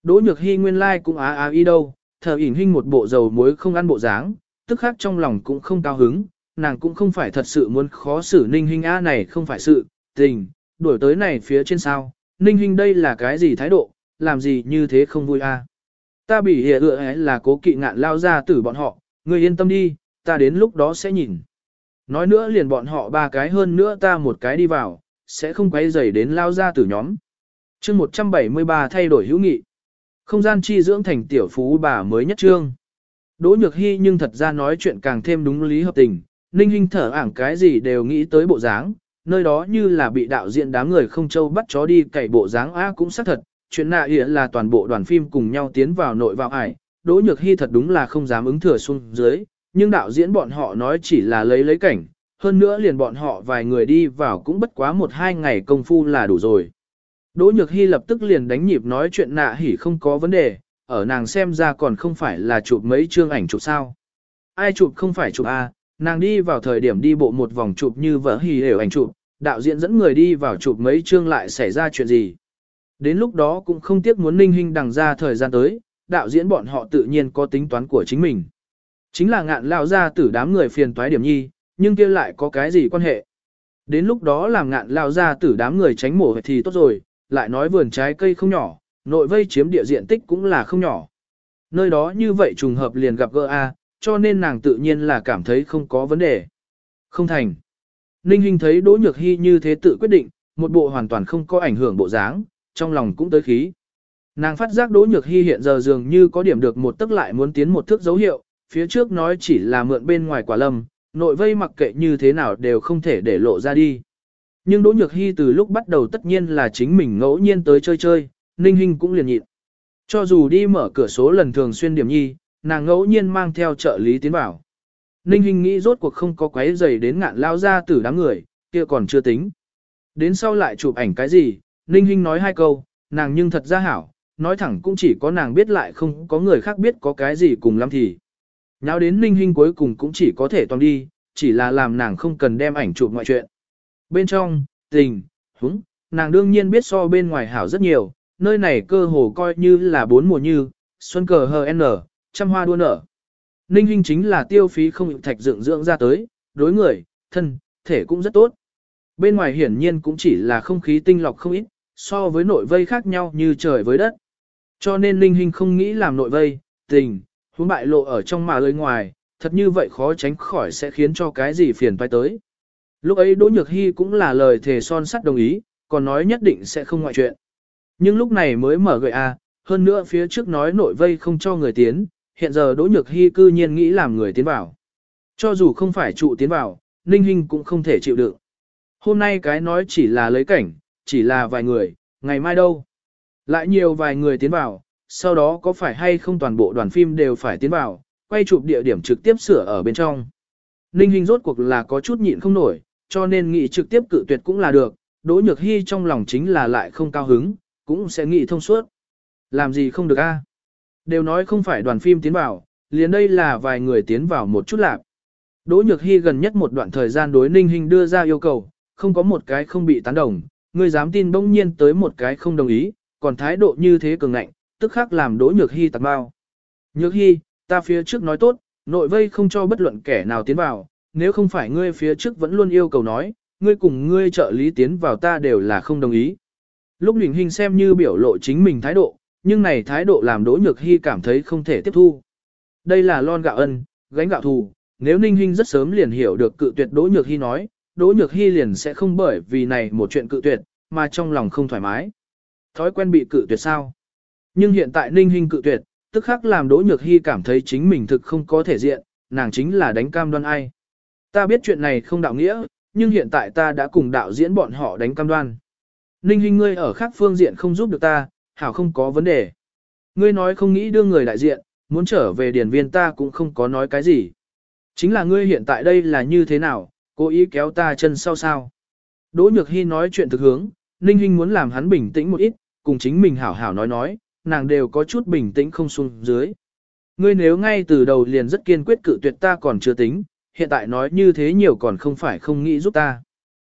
Đỗ Nhược Hy nguyên lai like cũng á á y đâu, thờ ỉn hình một bộ dầu muối không ăn bộ dáng, tức khác trong lòng cũng không cao hứng, nàng cũng không phải thật sự muốn khó xử ninh hình a này không phải sự, tình, đuổi tới này phía trên sao, ninh hình đây là cái gì thái độ, làm gì như thế không vui a Ta bị hệ ựa ấy là cố kỵ ngạn lao ra tử bọn họ, người yên tâm đi, ta đến lúc đó sẽ nhìn. Nói nữa liền bọn họ ba cái hơn nữa ta một cái đi vào, sẽ không quay dày đến lao ra tử nhóm. chương 173 thay đổi hữu nghị. Không gian chi dưỡng thành tiểu phú bà mới nhất trương. Đỗ Nhược Hy nhưng thật ra nói chuyện càng thêm đúng lý hợp tình, Ninh Hinh thở ảng cái gì đều nghĩ tới bộ dáng, nơi đó như là bị đạo diễn đám người không châu bắt chó đi cày bộ dáng A cũng xác thật, chuyện nạ hiện là toàn bộ đoàn phim cùng nhau tiến vào nội vào ải, Đỗ Nhược Hy thật đúng là không dám ứng thừa xuống dưới, nhưng đạo diễn bọn họ nói chỉ là lấy lấy cảnh, hơn nữa liền bọn họ vài người đi vào cũng bất quá một hai ngày công phu là đủ rồi. Đỗ Nhược Hy lập tức liền đánh nhịp nói chuyện nạ hỉ không có vấn đề, ở nàng xem ra còn không phải là chụp mấy chương ảnh chụp sao. Ai chụp không phải chụp A, nàng đi vào thời điểm đi bộ một vòng chụp như vỡ hì đều ảnh chụp, đạo diễn dẫn người đi vào chụp mấy chương lại xảy ra chuyện gì. Đến lúc đó cũng không tiếc muốn ninh hình đằng ra thời gian tới, đạo diễn bọn họ tự nhiên có tính toán của chính mình. Chính là ngạn lao ra tử đám người phiền toái điểm nhi, nhưng kia lại có cái gì quan hệ. Đến lúc đó làm ngạn lao ra tử đám người tránh mổ thì tốt rồi, lại nói vườn trái cây không nhỏ, nội vây chiếm địa diện tích cũng là không nhỏ. Nơi đó như vậy trùng hợp liền gặp gỡ A, cho nên nàng tự nhiên là cảm thấy không có vấn đề. Không thành. Ninh Hinh thấy Đỗ Nhược Hy như thế tự quyết định, một bộ hoàn toàn không có ảnh hưởng bộ dáng, trong lòng cũng tới khí. Nàng phát giác Đỗ Nhược Hy hiện giờ dường như có điểm được một tức lại muốn tiến một thước dấu hiệu, phía trước nói chỉ là mượn bên ngoài quả lâm, nội vây mặc kệ như thế nào đều không thể để lộ ra đi. Nhưng Đỗ Nhược Hy từ lúc bắt đầu tất nhiên là chính mình ngẫu nhiên tới chơi chơi, Ninh Hinh cũng liền nhịn. Cho dù đi mở cửa số lần thường xuyên điểm nhi, nàng ngẫu nhiên mang theo trợ lý tiến vào. Ninh Hinh nghĩ rốt cuộc không có quấy giày đến ngạn lao ra từ đám người, kia còn chưa tính. Đến sau lại chụp ảnh cái gì, Ninh Hinh nói hai câu, nàng nhưng thật ra hảo, nói thẳng cũng chỉ có nàng biết lại không có người khác biết có cái gì cùng lắm thì. Nháo đến Ninh Hinh cuối cùng cũng chỉ có thể toàn đi, chỉ là làm nàng không cần đem ảnh chụp ngoại chuyện. Bên trong, tình, húng, nàng đương nhiên biết so bên ngoài hảo rất nhiều, nơi này cơ hồ coi như là bốn mùa như, xuân cờ hờ n, trăm hoa đua nở. Ninh Hinh chính là tiêu phí không thạch dựng dưỡng ra tới, đối người, thân, thể cũng rất tốt. Bên ngoài hiển nhiên cũng chỉ là không khí tinh lọc không ít, so với nội vây khác nhau như trời với đất. Cho nên Linh Hinh không nghĩ làm nội vây, tình, huống bại lộ ở trong mà lơi ngoài, thật như vậy khó tránh khỏi sẽ khiến cho cái gì phiền phải tới. Lúc ấy Đỗ Nhược Hy cũng là lời thề son sắt đồng ý, còn nói nhất định sẽ không ngoại chuyện. Nhưng lúc này mới mở gợi a, hơn nữa phía trước nói nội vây không cho người tiến, hiện giờ Đỗ Nhược Hy cư nhiên nghĩ làm người tiến vào. Cho dù không phải trụ tiến vào, Ninh Hinh cũng không thể chịu đựng. Hôm nay cái nói chỉ là lấy cảnh, chỉ là vài người, ngày mai đâu. Lại nhiều vài người tiến vào, sau đó có phải hay không toàn bộ đoàn phim đều phải tiến vào, quay chụp địa điểm trực tiếp sửa ở bên trong. Ninh Hinh rốt cuộc là có chút nhịn không nổi, cho nên nghĩ trực tiếp cự tuyệt cũng là được, Đỗ Nhược Hy trong lòng chính là lại không cao hứng, cũng sẽ nghĩ thông suốt. Làm gì không được a? Đều nói không phải đoàn phim tiến vào, liền đây là vài người tiến vào một chút lạc. Đỗ Nhược Hy gần nhất một đoạn thời gian đối Ninh Hinh đưa ra yêu cầu, không có một cái không bị tán đồng, người dám tin bỗng nhiên tới một cái không đồng ý, còn thái độ như thế cường ngạnh, tức khắc làm Đỗ Nhược Hy tạc bao. Nhược Hy, ta phía trước nói tốt, nội vây không cho bất luận kẻ nào tiến vào, nếu không phải ngươi phía trước vẫn luôn yêu cầu nói, ngươi cùng ngươi trợ lý tiến vào ta đều là không đồng ý. Lúc Ninh hình xem như biểu lộ chính mình thái độ, nhưng này thái độ làm Đỗ Nhược Hy cảm thấy không thể tiếp thu. Đây là lon gạo ân, gánh gạo thù, nếu Ninh Hinh rất sớm liền hiểu được cự tuyệt Đỗ Nhược Hy nói, Đỗ Nhược Hy liền sẽ không bởi vì này một chuyện cự tuyệt, mà trong lòng không thoải mái. Thói quen bị cự tuyệt sao? Nhưng hiện tại Ninh Hinh cự tuyệt, tức khắc làm Đỗ Nhược Hy cảm thấy chính mình thực không có thể diện, nàng chính là đánh cam đoan ai. Ta biết chuyện này không đạo nghĩa, nhưng hiện tại ta đã cùng đạo diễn bọn họ đánh cam đoan. Ninh Hinh ngươi ở khác phương diện không giúp được ta, hảo không có vấn đề. Ngươi nói không nghĩ đưa người đại diện, muốn trở về điển viên ta cũng không có nói cái gì. Chính là ngươi hiện tại đây là như thế nào, cố ý kéo ta chân sau sao. Đỗ Nhược Hy nói chuyện thực hướng, Ninh Hinh muốn làm hắn bình tĩnh một ít, cùng chính mình hảo hảo nói nói, nàng đều có chút bình tĩnh không xuống dưới. Ngươi nếu ngay từ đầu liền rất kiên quyết cự tuyệt ta còn chưa tính, hiện tại nói như thế nhiều còn không phải không nghĩ giúp ta.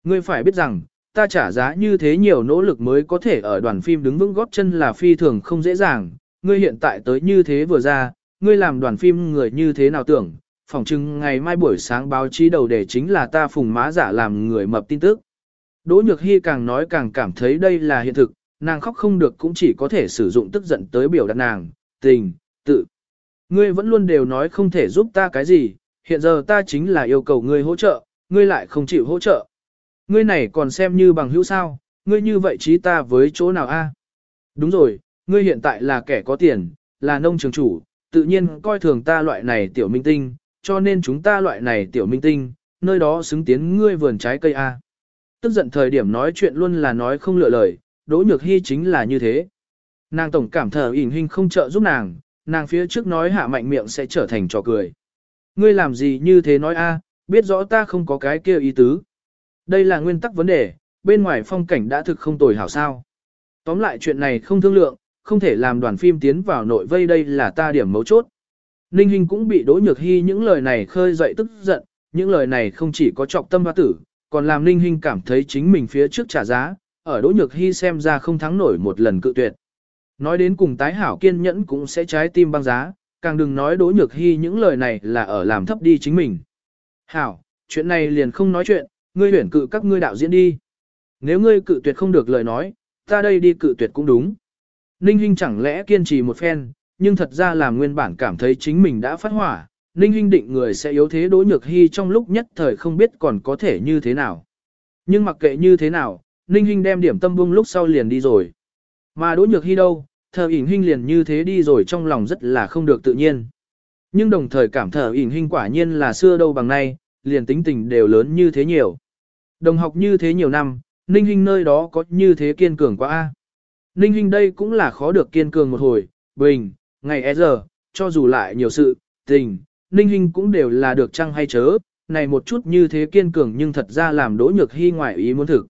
Ngươi phải biết rằng, ta trả giá như thế nhiều nỗ lực mới có thể ở đoàn phim đứng vững góp chân là phi thường không dễ dàng, ngươi hiện tại tới như thế vừa ra, ngươi làm đoàn phim người như thế nào tưởng, phỏng chừng ngày mai buổi sáng báo chí đầu đề chính là ta phùng má giả làm người mập tin tức. Đỗ Nhược Hy càng nói càng cảm thấy đây là hiện thực, nàng khóc không được cũng chỉ có thể sử dụng tức giận tới biểu đạt nàng, tình, tự. Ngươi vẫn luôn đều nói không thể giúp ta cái gì, hiện giờ ta chính là yêu cầu ngươi hỗ trợ, ngươi lại không chịu hỗ trợ. Ngươi này còn xem như bằng hữu sao, ngươi như vậy trí ta với chỗ nào a? Đúng rồi, ngươi hiện tại là kẻ có tiền, là nông trường chủ, tự nhiên coi thường ta loại này tiểu minh tinh, cho nên chúng ta loại này tiểu minh tinh, nơi đó xứng tiến ngươi vườn trái cây a. Tức giận thời điểm nói chuyện luôn là nói không lựa lời, Đỗ Nhược Hy chính là như thế. Nàng tổng cảm thở ỉn hình không trợ giúp nàng, nàng phía trước nói hạ mạnh miệng sẽ trở thành trò cười. Ngươi làm gì như thế nói a? biết rõ ta không có cái kia ý tứ. Đây là nguyên tắc vấn đề, bên ngoài phong cảnh đã thực không tồi hảo sao. Tóm lại chuyện này không thương lượng, không thể làm đoàn phim tiến vào nội vây đây là ta điểm mấu chốt. Ninh Hinh cũng bị Đỗ Nhược Hy những lời này khơi dậy tức giận, những lời này không chỉ có trọng tâm hoa tử, còn làm Ninh Hinh cảm thấy chính mình phía trước trả giá, ở Đỗ Nhược Hy xem ra không thắng nổi một lần cự tuyệt. Nói đến cùng tái hảo kiên nhẫn cũng sẽ trái tim băng giá, càng đừng nói Đỗ Nhược Hy những lời này là ở làm thấp đi chính mình. Hảo, chuyện này liền không nói chuyện, ngươi huyển cự các ngươi đạo diễn đi. Nếu ngươi cự tuyệt không được lời nói, ta đây đi cự tuyệt cũng đúng. Ninh Hinh chẳng lẽ kiên trì một phen, nhưng thật ra là nguyên bản cảm thấy chính mình đã phát hỏa, Ninh Hinh định người sẽ yếu thế đối nhược hy trong lúc nhất thời không biết còn có thể như thế nào. Nhưng mặc kệ như thế nào, Ninh Hinh đem điểm tâm bung lúc sau liền đi rồi. Mà đối Nhược Hy đâu, thờ ỉn Hinh liền như thế đi rồi trong lòng rất là không được tự nhiên. Nhưng đồng thời cảm thờ ỉn Hinh quả nhiên là xưa đâu bằng nay, liền tính tình đều lớn như thế nhiều. Đồng học như thế nhiều năm, Ninh Hinh nơi đó có như thế kiên cường quá a. Ninh Hinh đây cũng là khó được kiên cường một hồi, bình, ngày e giờ, cho dù lại nhiều sự, tình, Ninh Hinh cũng đều là được chăng hay chớ, này một chút như thế kiên cường nhưng thật ra làm đỗ nhược hy ngoại ý muốn thực.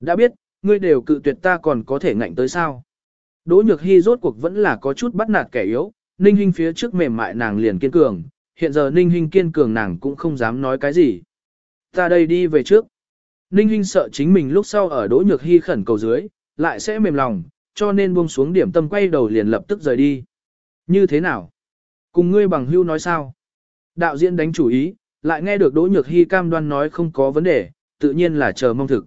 Đã biết, ngươi đều cự tuyệt ta còn có thể ngạnh tới sao. Đỗ nhược hy rốt cuộc vẫn là có chút bắt nạt kẻ yếu, Ninh Hinh phía trước mềm mại nàng liền kiên cường, hiện giờ Ninh Hinh kiên cường nàng cũng không dám nói cái gì. Ta đây đi về trước. Ninh Hinh sợ chính mình lúc sau ở Đỗ Nhược Hi khẩn cầu dưới, lại sẽ mềm lòng, cho nên buông xuống điểm tâm quay đầu liền lập tức rời đi. Như thế nào? Cùng ngươi bằng hưu nói sao? Đạo diễn đánh chủ ý, lại nghe được Đỗ Nhược Hi cam đoan nói không có vấn đề, tự nhiên là chờ mong thực.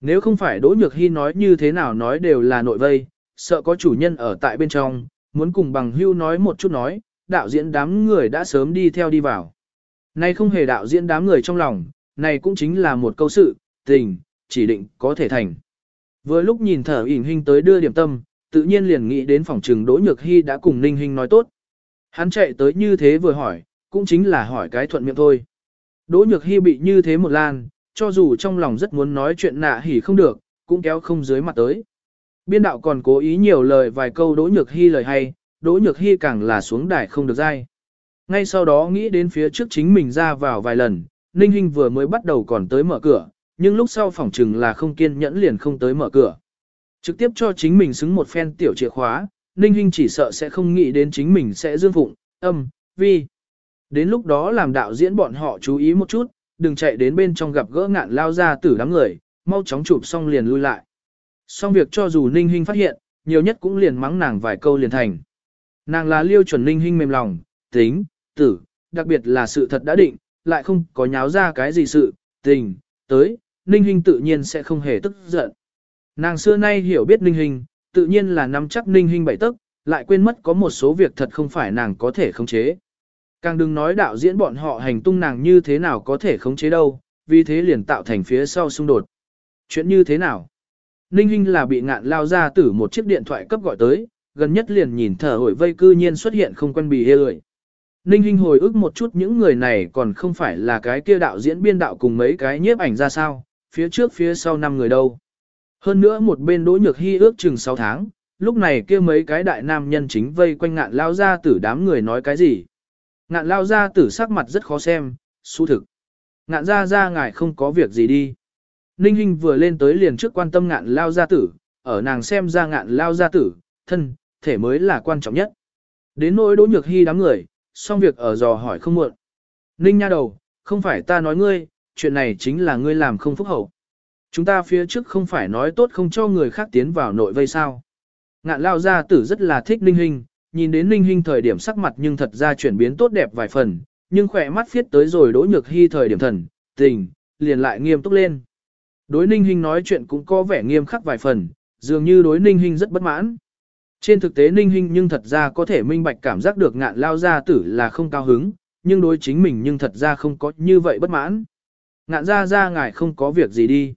Nếu không phải Đỗ Nhược Hi nói như thế nào nói đều là nội vây, sợ có chủ nhân ở tại bên trong, muốn cùng bằng hưu nói một chút nói, đạo diễn đám người đã sớm đi theo đi vào. Này không hề đạo diễn đám người trong lòng, này cũng chính là một câu sự, tình, chỉ định có thể thành. Vừa lúc nhìn thở ỉn hình tới đưa điểm tâm, tự nhiên liền nghĩ đến phòng trừng Đỗ Nhược Hy đã cùng Ninh Hình nói tốt. Hắn chạy tới như thế vừa hỏi, cũng chính là hỏi cái thuận miệng thôi. Đỗ Nhược Hy bị như thế một lan, cho dù trong lòng rất muốn nói chuyện nạ hỉ không được, cũng kéo không dưới mặt tới. Biên đạo còn cố ý nhiều lời vài câu Đỗ Nhược Hy lời hay, Đỗ Nhược Hy càng là xuống đài không được dai. Ngay sau đó nghĩ đến phía trước chính mình ra vào vài lần, Ninh Hinh vừa mới bắt đầu còn tới mở cửa, nhưng lúc sau phỏng chừng là không kiên nhẫn liền không tới mở cửa. Trực tiếp cho chính mình xứng một phen tiểu chìa khóa, Ninh Hinh chỉ sợ sẽ không nghĩ đến chính mình sẽ dương phụng, âm, vi. Đến lúc đó làm đạo diễn bọn họ chú ý một chút, đừng chạy đến bên trong gặp gỡ ngạn lao ra tử đám người, mau chóng chụp xong liền lui lại. Xong việc cho dù Ninh Hinh phát hiện, nhiều nhất cũng liền mắng nàng vài câu liền thành. Nàng là liêu chuẩn Ninh Hinh mềm lòng, tính, tử, đặc biệt là sự thật đã định, lại không có nháo ra cái gì sự, tình, tới, Ninh Hinh tự nhiên sẽ không hề tức giận. Nàng xưa nay hiểu biết Ninh Hinh, tự nhiên là nắm chắc Ninh Hinh bảy tức, lại quên mất có một số việc thật không phải nàng có thể khống chế. Càng đừng nói đạo diễn bọn họ hành tung nàng như thế nào có thể khống chế đâu, vì thế liền tạo thành phía sau xung đột. Chuyện như thế nào? Ninh Hinh là bị ngạn lao ra tử một chiếc điện thoại cấp gọi tới, gần nhất liền nhìn thở hội vây cư nhiên xuất hiện không quen bì hê ơi. Ninh Hinh hồi ức một chút những người này còn không phải là cái kia đạo diễn biên đạo cùng mấy cái nhiếp ảnh ra sao, phía trước phía sau năm người đâu. Hơn nữa một bên đỗ nhược hy ước chừng 6 tháng, lúc này kia mấy cái đại nam nhân chính vây quanh ngạn lao ra tử đám người nói cái gì. Ngạn lao ra tử sắc mặt rất khó xem, su thực. Ngạn ra ra ngài không có việc gì đi. Ninh Hinh vừa lên tới liền trước quan tâm ngạn lao gia tử, ở nàng xem ra ngạn lao gia tử, thân, thể mới là quan trọng nhất. Đến nỗi đỗ nhược hy đám người, xong việc ở dò hỏi không muộn. Ninh nha đầu, không phải ta nói ngươi, chuyện này chính là ngươi làm không phúc hậu. Chúng ta phía trước không phải nói tốt không cho người khác tiến vào nội vây sao. Ngạn lao gia tử rất là thích Ninh Hinh, nhìn đến Ninh Hinh thời điểm sắc mặt nhưng thật ra chuyển biến tốt đẹp vài phần, nhưng khỏe mắt phiết tới rồi đỗ nhược hy thời điểm thần, tình, liền lại nghiêm túc lên. Đối Ninh Hinh nói chuyện cũng có vẻ nghiêm khắc vài phần, dường như đối Ninh Hinh rất bất mãn. Trên thực tế Ninh Hinh nhưng thật ra có thể minh bạch cảm giác được ngạn lao gia tử là không cao hứng, nhưng đối chính mình nhưng thật ra không có như vậy bất mãn. Ngạn ra ra ngài không có việc gì đi.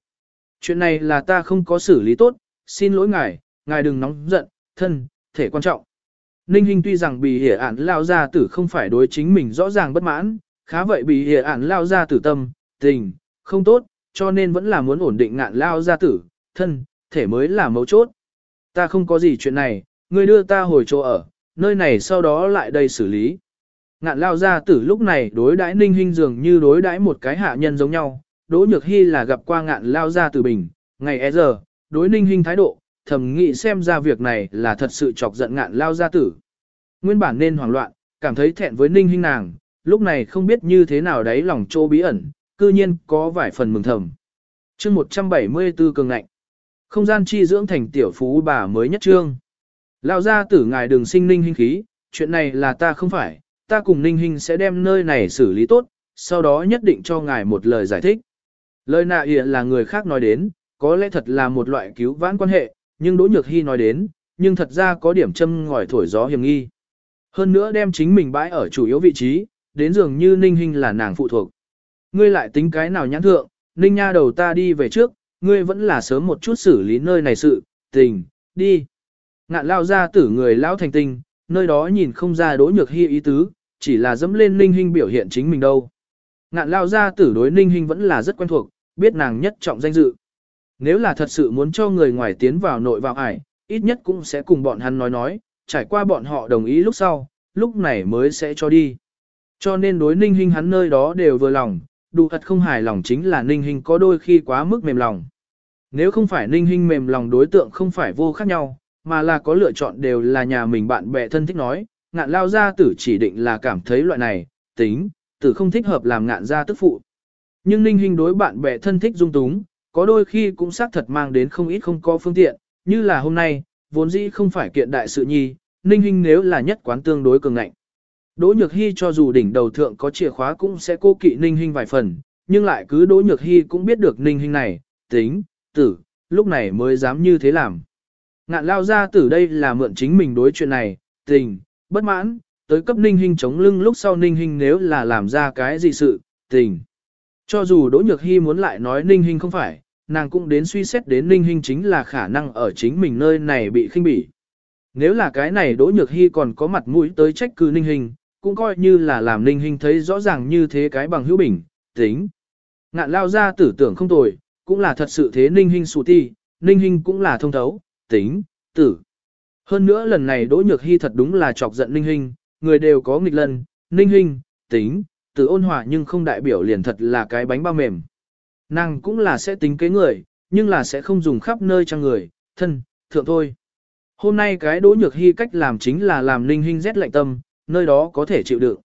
Chuyện này là ta không có xử lý tốt, xin lỗi ngài, ngài đừng nóng giận, thân, thể quan trọng. Ninh Hinh tuy rằng bị hiển ản lao gia tử không phải đối chính mình rõ ràng bất mãn, khá vậy bị hiển ản lao gia tử tâm, tình, không tốt, cho nên vẫn là muốn ổn định ngạn lao gia tử, thân, thể mới là mấu chốt. Ta không có gì chuyện này, ngươi đưa ta hồi chỗ ở, nơi này sau đó lại đây xử lý. Ngạn lao gia tử lúc này đối đãi ninh hình dường như đối đãi một cái hạ nhân giống nhau, Đỗ Nhược Hy là gặp qua ngạn lao gia tử bình, ngày e giờ, đối ninh hình thái độ, thầm nghĩ xem ra việc này là thật sự chọc giận ngạn lao gia tử. Nguyên bản nên hoảng loạn, cảm thấy thẹn với ninh hình nàng, lúc này không biết như thế nào đấy lòng trô bí ẩn, cư nhiên có vài phần mừng thầm. chương 174 cường ngạnh. Không gian chi dưỡng thành tiểu phú bà mới nhất trương. Lão gia tử ngài đừng sinh ninh hình khí, chuyện này là ta không phải, ta cùng ninh Hinh sẽ đem nơi này xử lý tốt, sau đó nhất định cho ngài một lời giải thích. Lời nạ hiện là người khác nói đến, có lẽ thật là một loại cứu vãn quan hệ, nhưng Đỗ Nhược Hy nói đến, nhưng thật ra có điểm châm ngòi thổi gió hiểm nghi. Hơn nữa đem chính mình bãi ở chủ yếu vị trí, đến dường như ninh Hinh là nàng phụ thuộc. Ngươi lại tính cái nào nhãn thượng, ninh nha đầu ta đi về trước, ngươi vẫn là sớm một chút xử lý nơi này sự, tình, đi. Ngạn lao ra tử người lao thành tinh, nơi đó nhìn không ra đỗ nhược hy ý tứ, chỉ là dẫm lên ninh hình biểu hiện chính mình đâu. Ngạn lao gia tử đối ninh hình vẫn là rất quen thuộc, biết nàng nhất trọng danh dự. Nếu là thật sự muốn cho người ngoài tiến vào nội vào ải, ít nhất cũng sẽ cùng bọn hắn nói nói, trải qua bọn họ đồng ý lúc sau, lúc này mới sẽ cho đi. Cho nên đối ninh hình hắn nơi đó đều vừa lòng, đủ thật không hài lòng chính là ninh hình có đôi khi quá mức mềm lòng. Nếu không phải ninh hình mềm lòng đối tượng không phải vô khác nhau, mà là có lựa chọn đều là nhà mình bạn bè thân thích nói, ngạn lao gia tử chỉ định là cảm thấy loại này, tính, tử không thích hợp làm ngạn gia tức phụ. Nhưng ninh hình đối bạn bè thân thích dung túng, có đôi khi cũng xác thật mang đến không ít không có phương tiện, như là hôm nay, vốn dĩ không phải kiện đại sự nhi, ninh hình nếu là nhất quán tương đối cường ngạnh. Đỗ Nhược Hy cho dù đỉnh đầu thượng có chìa khóa cũng sẽ cô kỵ Ninh Hinh vài phần, nhưng lại cứ Đỗ Nhược Hy cũng biết được Ninh Hinh này, tính, tử, lúc này mới dám như thế làm. Ngạn lao ra Tử đây là mượn chính mình đối chuyện này, tình, bất mãn, tới cấp Ninh hình chống lưng lúc sau Ninh hình nếu là làm ra cái gì sự, tình. Cho dù Đỗ Nhược Hy muốn lại nói Ninh hình không phải, nàng cũng đến suy xét đến Ninh hình chính là khả năng ở chính mình nơi này bị khinh bỉ. Nếu là cái này Đỗ Nhược Hy còn có mặt mũi tới trách cứ Ninh hình cũng coi như là làm Ninh hình thấy rõ ràng như thế cái bằng hữu bình, tính. Ngạn lao ra tử tưởng không tồi, cũng là thật sự thế Ninh hình sụ ti, Ninh hình cũng là thông thấu, tính, tử. Hơn nữa lần này Đỗ Nhược Hy thật đúng là chọc giận Ninh Hinh, người đều có nghịch lần Ninh Hinh, tính, từ ôn hòa nhưng không đại biểu liền thật là cái bánh bao mềm. Nàng cũng là sẽ tính kế người, nhưng là sẽ không dùng khắp nơi cho người, thân, thượng thôi. Hôm nay cái Đỗ Nhược Hy cách làm chính là làm Ninh Hinh rét lạnh tâm, nơi đó có thể chịu đựng.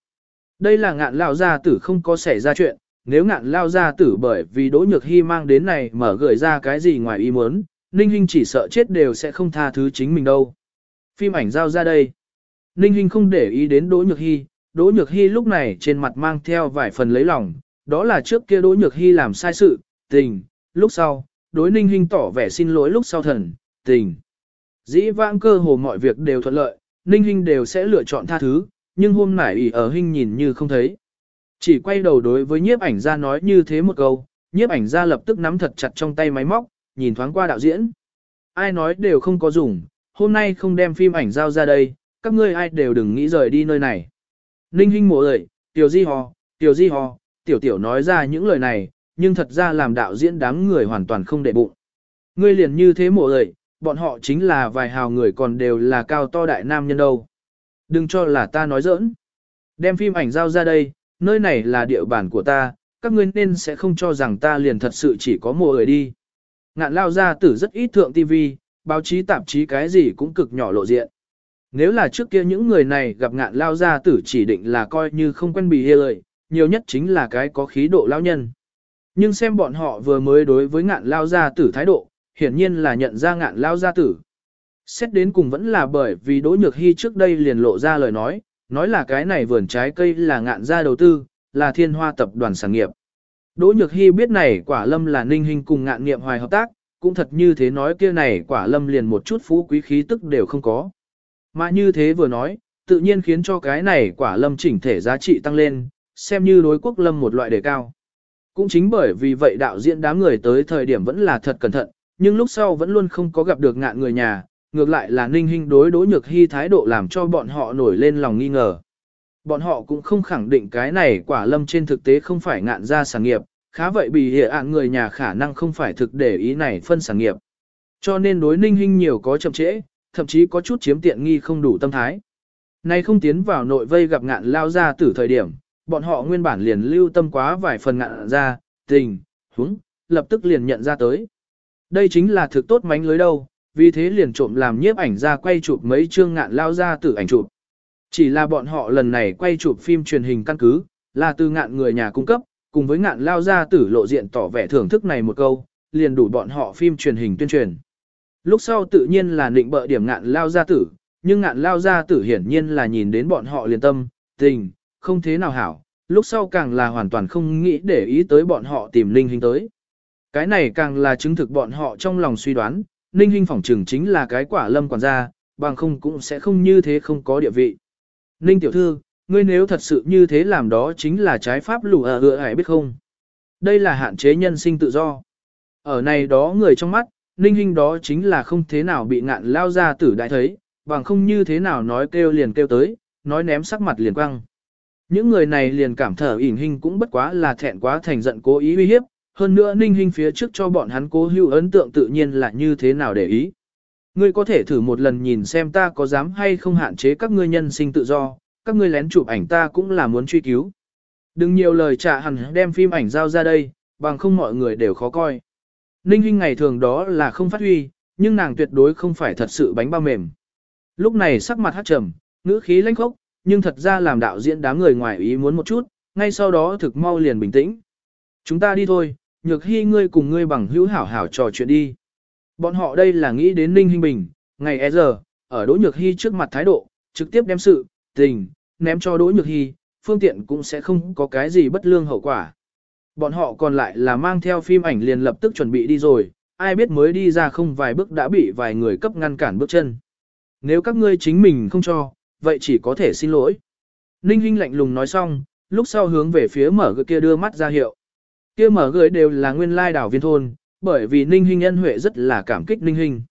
Đây là ngạn lao gia tử không có xảy ra chuyện, nếu ngạn lao gia tử bởi vì Đỗ Nhược Hy mang đến này mở gửi ra cái gì ngoài ý muốn, Ninh Hinh chỉ sợ chết đều sẽ không tha thứ chính mình đâu. Phim ảnh giao ra đây. Ninh Hinh không để ý đến Đỗ Nhược Hy, Đỗ Nhược Hy lúc này trên mặt mang theo vài phần lấy lòng, đó là trước kia Đỗ Nhược Hy làm sai sự, tình, lúc sau, đối Ninh Hinh tỏ vẻ xin lỗi lúc sau thần, tình. Dĩ vãng cơ hồ mọi việc đều thuận lợi, Ninh Hinh đều sẽ lựa chọn tha thứ, nhưng hôm nay ỉ ở Hinh nhìn như không thấy. Chỉ quay đầu đối với nhiếp ảnh ra nói như thế một câu, nhiếp ảnh ra lập tức nắm thật chặt trong tay máy móc, nhìn thoáng qua đạo diễn. Ai nói đều không có dùng, hôm nay không đem phim ảnh giao ra đây, các ngươi ai đều đừng nghĩ rời đi nơi này. Ninh Hinh mộ ơi, tiểu di hò, tiểu di hò, tiểu tiểu nói ra những lời này, nhưng thật ra làm đạo diễn đám người hoàn toàn không để bụng. Ngươi liền như thế mộ ơi, bọn họ chính là vài hào người còn đều là cao to đại nam nhân đâu. Đừng cho là ta nói giỡn. Đem phim ảnh giao ra đây, nơi này là địa bàn của ta, các ngươi nên sẽ không cho rằng ta liền thật sự chỉ có mùa người đi. Ngạn lao ra tử rất ít thượng TV, báo chí tạp chí cái gì cũng cực nhỏ lộ diện. Nếu là trước kia những người này gặp ngạn lao gia tử chỉ định là coi như không quen bì hê lời, nhiều nhất chính là cái có khí độ lao nhân. Nhưng xem bọn họ vừa mới đối với ngạn lao gia tử thái độ, hiển nhiên là nhận ra ngạn lao gia tử. Xét đến cùng vẫn là bởi vì Đỗ Nhược Hy trước đây liền lộ ra lời nói, nói là cái này vườn trái cây là ngạn gia đầu tư, là thiên hoa tập đoàn sản nghiệp. Đỗ Nhược Hy biết này quả lâm là ninh hình cùng ngạn nghiệm hoài hợp tác, cũng thật như thế nói kia này quả lâm liền một chút phú quý khí tức đều không có. Mà như thế vừa nói, tự nhiên khiến cho cái này quả lâm chỉnh thể giá trị tăng lên, xem như đối quốc lâm một loại đề cao. Cũng chính bởi vì vậy đạo diễn đám người tới thời điểm vẫn là thật cẩn thận, nhưng lúc sau vẫn luôn không có gặp được ngạn người nhà, ngược lại là ninh hình đối đối nhược hy thái độ làm cho bọn họ nổi lên lòng nghi ngờ. Bọn họ cũng không khẳng định cái này quả lâm trên thực tế không phải ngạn ra sản nghiệp, khá vậy bị hệ ạn người nhà khả năng không phải thực để ý này phân sản nghiệp. Cho nên đối ninh hình nhiều có chậm trễ, thậm chí có chút chiếm tiện nghi không đủ tâm thái. Nay không tiến vào nội vây gặp ngạn lao ra từ thời điểm, bọn họ nguyên bản liền lưu tâm quá vài phần ngạn ra, tình, húng, lập tức liền nhận ra tới. Đây chính là thực tốt mánh lưới đâu, vì thế liền trộm làm nhiếp ảnh ra quay chụp mấy chương ngạn lao ra từ ảnh chụp. Chỉ là bọn họ lần này quay chụp phim truyền hình căn cứ, là từ ngạn người nhà cung cấp, cùng với ngạn lao ra tử lộ diện tỏ vẻ thưởng thức này một câu, liền đủ bọn họ phim truyền hình tuyên truyền. Lúc sau tự nhiên là định bợ điểm ngạn lao gia tử, nhưng ngạn lao gia tử hiển nhiên là nhìn đến bọn họ liền tâm, tình, không thế nào hảo, lúc sau càng là hoàn toàn không nghĩ để ý tới bọn họ tìm linh hình tới. Cái này càng là chứng thực bọn họ trong lòng suy đoán, Ninh Hinh phỏng trừng chính là cái quả lâm quản gia, bằng không cũng sẽ không như thế không có địa vị. Ninh tiểu thư, ngươi nếu thật sự như thế làm đó chính là trái pháp lù à, ở hựa hải biết không? Đây là hạn chế nhân sinh tự do. Ở này đó người trong mắt, Ninh Hinh đó chính là không thế nào bị ngạn lao ra tử đại thấy, bằng không như thế nào nói kêu liền kêu tới, nói ném sắc mặt liền quăng. Những người này liền cảm thở ỉn hình cũng bất quá là thẹn quá thành giận cố ý uy hiếp, hơn nữa ninh hình phía trước cho bọn hắn cố hữu ấn tượng tự nhiên là như thế nào để ý. Ngươi có thể thử một lần nhìn xem ta có dám hay không hạn chế các ngươi nhân sinh tự do, các ngươi lén chụp ảnh ta cũng là muốn truy cứu. Đừng nhiều lời trả hẳn đem phim ảnh giao ra đây, bằng không mọi người đều khó coi. Ninh Hinh ngày thường đó là không phát huy, nhưng nàng tuyệt đối không phải thật sự bánh bao mềm. Lúc này sắc mặt hát trầm, ngữ khí lãnh khốc, nhưng thật ra làm đạo diễn đám người ngoài ý muốn một chút, ngay sau đó thực mau liền bình tĩnh. Chúng ta đi thôi, nhược hy ngươi cùng ngươi bằng hữu hảo hảo trò chuyện đi. Bọn họ đây là nghĩ đến Ninh Hinh Bình, ngày e giờ, ở Đỗ Nhược Hy trước mặt thái độ, trực tiếp đem sự, tình, ném cho Đỗ Nhược Hy, phương tiện cũng sẽ không có cái gì bất lương hậu quả. Bọn họ còn lại là mang theo phim ảnh liền lập tức chuẩn bị đi rồi, ai biết mới đi ra không vài bước đã bị vài người cấp ngăn cản bước chân. Nếu các ngươi chính mình không cho, vậy chỉ có thể xin lỗi. Ninh Hinh lạnh lùng nói xong, lúc sau hướng về phía mở gửi kia đưa mắt ra hiệu. Kia mở gửi đều là nguyên lai đảo viên thôn, bởi vì Ninh Hinh nhân huệ rất là cảm kích Ninh Hinh.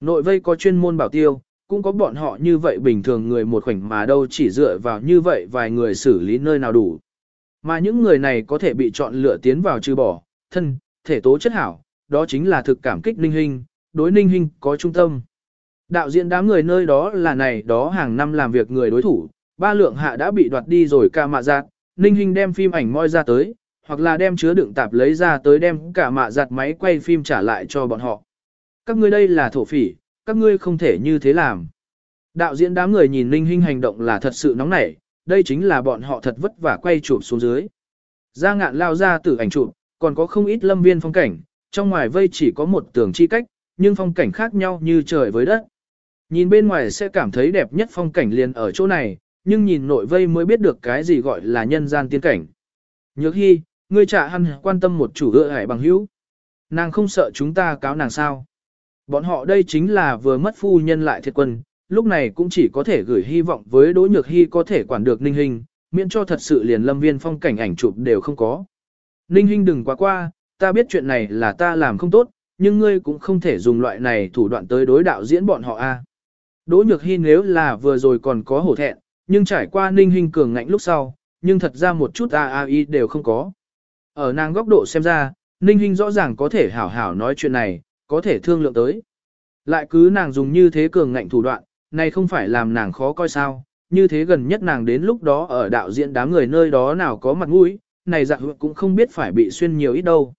Nội vây có chuyên môn bảo tiêu, cũng có bọn họ như vậy bình thường người một khoảnh mà đâu chỉ dựa vào như vậy vài người xử lý nơi nào đủ. Mà những người này có thể bị chọn lựa tiến vào trừ bỏ, thân, thể tố chất hảo, đó chính là thực cảm kích Ninh hình đối Ninh hình có trung tâm. Đạo diễn đám người nơi đó là này đó hàng năm làm việc người đối thủ, ba lượng hạ đã bị đoạt đi rồi ca mạ giạt Ninh hình đem phim ảnh moi ra tới, hoặc là đem chứa đựng tạp lấy ra tới đem cả mạ giặt máy quay phim trả lại cho bọn họ. Các ngươi đây là thổ phỉ, các ngươi không thể như thế làm. Đạo diễn đám người nhìn Ninh Hinh hành động là thật sự nóng nảy, đây chính là bọn họ thật vất vả quay chụp xuống dưới. Ra ngạn lao ra từ ảnh chụp, còn có không ít lâm viên phong cảnh, trong ngoài vây chỉ có một tường chi cách, nhưng phong cảnh khác nhau như trời với đất. Nhìn bên ngoài sẽ cảm thấy đẹp nhất phong cảnh liền ở chỗ này, nhưng nhìn nội vây mới biết được cái gì gọi là nhân gian tiên cảnh. Nhược hy, ngươi trả hăn quan tâm một chủ ưa hải bằng hữu. Nàng không sợ chúng ta cáo nàng sao. Bọn họ đây chính là vừa mất phu nhân lại thiệt quân, lúc này cũng chỉ có thể gửi hy vọng với Đỗ Nhược Hy có thể quản được Ninh Hinh miễn cho thật sự liền lâm viên phong cảnh ảnh chụp đều không có. Ninh Hinh đừng quá qua, ta biết chuyện này là ta làm không tốt, nhưng ngươi cũng không thể dùng loại này thủ đoạn tới đối đạo diễn bọn họ a. Đỗ Nhược Hi nếu là vừa rồi còn có hổ thẹn, nhưng trải qua Ninh Hinh cường ngạnh lúc sau, nhưng thật ra một chút a a y đều không có. Ở nàng góc độ xem ra, Ninh Hinh rõ ràng có thể hảo hảo nói chuyện này, có thể thương lượng tới. Lại cứ nàng dùng như thế cường ngạnh thủ đoạn, này không phải làm nàng khó coi sao, như thế gần nhất nàng đến lúc đó ở đạo diễn đám người nơi đó nào có mặt mũi, này dạ cũng không biết phải bị xuyên nhiều ít đâu.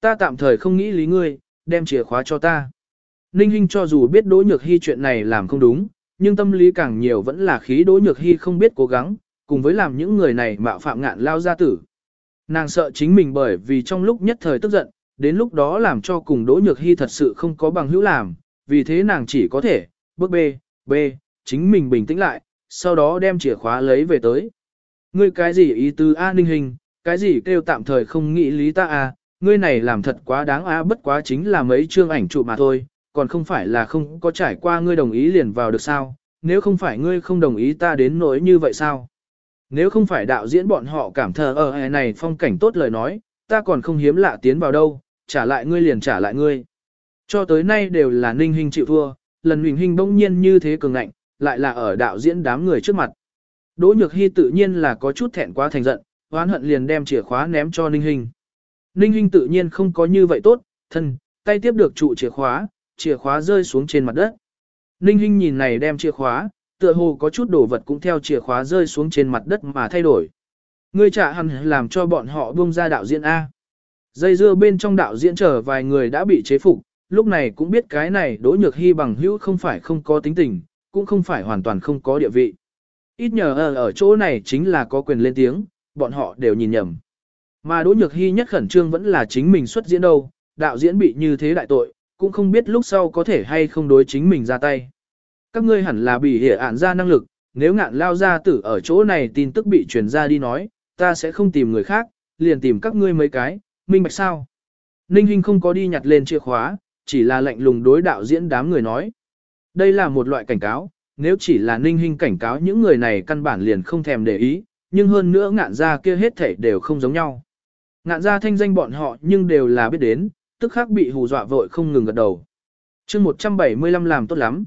Ta tạm thời không nghĩ lý ngươi, đem chìa khóa cho ta. Ninh Hinh cho dù biết Đỗ Nhược Hy chuyện này làm không đúng, nhưng tâm lý càng nhiều vẫn là khí Đỗ Nhược Hy không biết cố gắng, cùng với làm những người này mạo phạm ngạn lao ra tử. Nàng sợ chính mình bởi vì trong lúc nhất thời tức giận, đến lúc đó làm cho cùng Đỗ Nhược Hy thật sự không có bằng hữu làm, vì thế nàng chỉ có thể, bước B, B, chính mình bình tĩnh lại, sau đó đem chìa khóa lấy về tới. Ngươi cái gì ý tứ A Ninh Hình, cái gì kêu tạm thời không nghĩ lý ta A, ngươi này làm thật quá đáng A bất quá chính là mấy chương ảnh chụp mà thôi, còn không phải là không có trải qua ngươi đồng ý liền vào được sao, nếu không phải ngươi không đồng ý ta đến nỗi như vậy sao? Nếu không phải đạo diễn bọn họ cảm thờ ở hè này phong cảnh tốt lời nói, ta còn không hiếm lạ tiến vào đâu, trả lại ngươi liền trả lại ngươi. Cho tới nay đều là ninh hình chịu thua, lần huỳnh hình bỗng nhiên như thế cường ngạnh, lại là ở đạo diễn đám người trước mặt. Đỗ Nhược Hy tự nhiên là có chút thẹn quá thành giận, oán hận liền đem chìa khóa ném cho Ninh Hinh. Ninh Hinh tự nhiên không có như vậy tốt, thân, tay tiếp được trụ chìa khóa, chìa khóa rơi xuống trên mặt đất. Ninh Hinh nhìn này đem chìa khóa, tựa hồ có chút đồ vật cũng theo chìa khóa rơi xuống trên mặt đất mà thay đổi. Ngươi trả hẳn làm cho bọn họ buông ra đạo diễn A. Dây dưa bên trong đạo diễn chờ vài người đã bị chế phục, lúc này cũng biết cái này Đỗ Nhược Hy bằng hữu không phải không có tính tình, cũng không phải hoàn toàn không có địa vị. Ít nhờ ở, ở chỗ này chính là có quyền lên tiếng, bọn họ đều nhìn nhầm. Mà Đỗ Nhược Hy nhất khẩn trương vẫn là chính mình xuất diễn đâu, đạo diễn bị như thế đại tội, cũng không biết lúc sau có thể hay không đối chính mình ra tay. Các ngươi hẳn là bị hệ ản ra năng lực, nếu ngạn lao ra tử ở chỗ này tin tức bị truyền ra đi nói, ta sẽ không tìm người khác, liền tìm các ngươi mấy cái, minh bạch sao. Ninh Hinh không có đi nhặt lên chìa khóa, chỉ là lệnh lùng đối đạo diễn đám người nói. Đây là một loại cảnh cáo, nếu chỉ là Ninh Hinh cảnh cáo những người này căn bản liền không thèm để ý, nhưng hơn nữa ngạn gia kia hết thảy đều không giống nhau. Ngạn gia thanh danh bọn họ nhưng đều là biết đến, tức khắc bị hù dọa vội không ngừng gật đầu. chương 175 làm tốt lắm.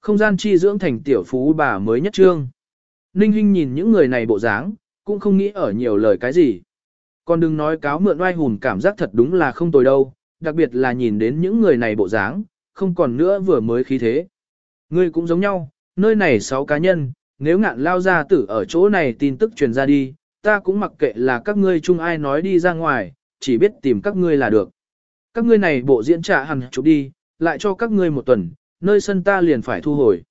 Không gian chi dưỡng thành tiểu phú bà mới nhất trương. Ninh Hinh nhìn những người này bộ dáng, cũng không nghĩ ở nhiều lời cái gì. Còn đừng nói cáo mượn oai hùn cảm giác thật đúng là không tồi đâu, đặc biệt là nhìn đến những người này bộ dáng, không còn nữa vừa mới khí thế. Ngươi cũng giống nhau, nơi này 6 cá nhân, nếu ngạn lao ra tử ở chỗ này tin tức truyền ra đi, ta cũng mặc kệ là các ngươi chung ai nói đi ra ngoài, chỉ biết tìm các ngươi là được. Các ngươi này bộ diễn trả hẳn chụp đi, lại cho các ngươi một tuần, nơi sân ta liền phải thu hồi.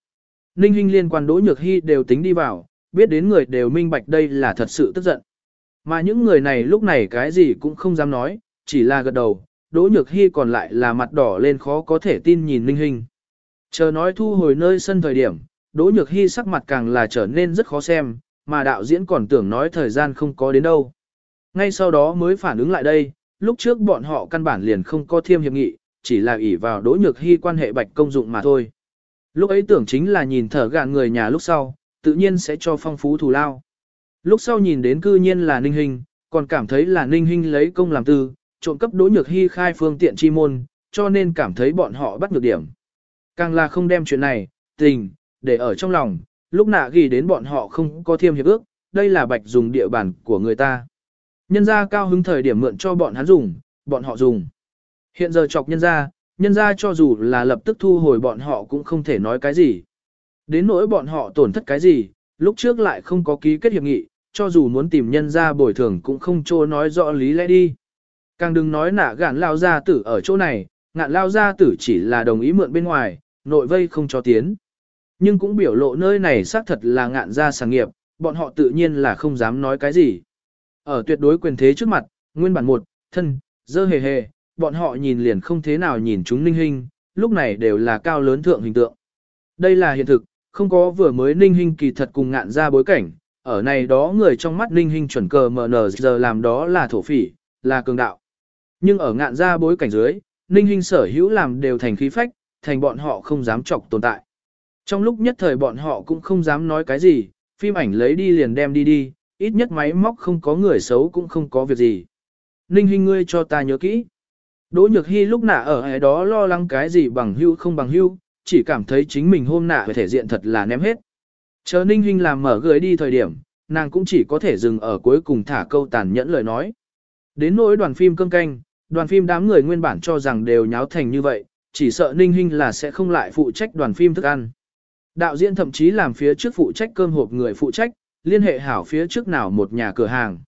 Ninh Hinh liên quan Đỗ Nhược Hy đều tính đi vào, biết đến người đều minh bạch đây là thật sự tức giận. Mà những người này lúc này cái gì cũng không dám nói, chỉ là gật đầu, Đỗ Nhược Hy còn lại là mặt đỏ lên khó có thể tin nhìn Ninh Hinh. Chờ nói thu hồi nơi sân thời điểm, Đỗ Nhược Hy sắc mặt càng là trở nên rất khó xem, mà đạo diễn còn tưởng nói thời gian không có đến đâu. Ngay sau đó mới phản ứng lại đây, lúc trước bọn họ căn bản liền không có thiêm hiệp nghị, chỉ là ỷ vào Đỗ Nhược Hy quan hệ bạch công dụng mà thôi. Lúc ấy tưởng chính là nhìn thở gạn người nhà lúc sau, tự nhiên sẽ cho phong phú thù lao. Lúc sau nhìn đến cư nhiên là Ninh Hình, còn cảm thấy là Ninh Hình lấy công làm tư, trộm cấp Đỗ Nhược Hy khai phương tiện chi môn, cho nên cảm thấy bọn họ bắt được điểm. Càng là không đem chuyện này, tình, để ở trong lòng, lúc nạ ghi đến bọn họ không có thiêm hiệp ước, đây là bạch dùng địa bàn của người ta. Nhân gia cao hứng thời điểm mượn cho bọn hắn dùng, bọn họ dùng. Hiện giờ chọc nhân gia, nhân gia cho dù là lập tức thu hồi bọn họ cũng không thể nói cái gì. Đến nỗi bọn họ tổn thất cái gì, lúc trước lại không có ký kết hiệp nghị, cho dù muốn tìm nhân gia bồi thường cũng không cho nói rõ lý lẽ đi. Càng đừng nói nạ gạn lao gia tử ở chỗ này, ngạn lao gia tử chỉ là đồng ý mượn bên ngoài, nội vây không cho tiến. Nhưng cũng biểu lộ nơi này xác thật là ngạn gia sản nghiệp, bọn họ tự nhiên là không dám nói cái gì. Ở tuyệt đối quyền thế trước mặt, nguyên bản một, thân, dơ hề hề, bọn họ nhìn liền không thế nào nhìn chúng ninh hình, lúc này đều là cao lớn thượng hình tượng. Đây là hiện thực, không có vừa mới ninh hình kỳ thật cùng ngạn gia bối cảnh, ở này đó người trong mắt ninh hình chuẩn cờ mờ giờ làm đó là thổ phỉ, là cường đạo. Nhưng ở ngạn ra bối cảnh dưới, ninh hình sở hữu làm đều thành khí phách, thành bọn họ không dám chọc tồn tại. Trong lúc nhất thời bọn họ cũng không dám nói cái gì, phim ảnh lấy đi liền đem đi đi, ít nhất máy móc không có người xấu cũng không có việc gì. Ninh hình ngươi cho ta nhớ kỹ. Đỗ Nhược Hy lúc nạ ở ấy đó lo lắng cái gì bằng hưu không bằng hưu, chỉ cảm thấy chính mình hôm nạ về thể diện thật là ném hết. Chờ Ninh Hinh làm mở gửi đi thời điểm, nàng cũng chỉ có thể dừng ở cuối cùng thả câu tàn nhẫn lời nói. Đến nỗi đoàn phim cơm canh, đoàn phim đám người nguyên bản cho rằng đều nháo thành như vậy, chỉ sợ Ninh Hinh là sẽ không lại phụ trách đoàn phim thức ăn. Đạo diễn thậm chí làm phía trước phụ trách cơm hộp người phụ trách, liên hệ hảo phía trước nào một nhà cửa hàng.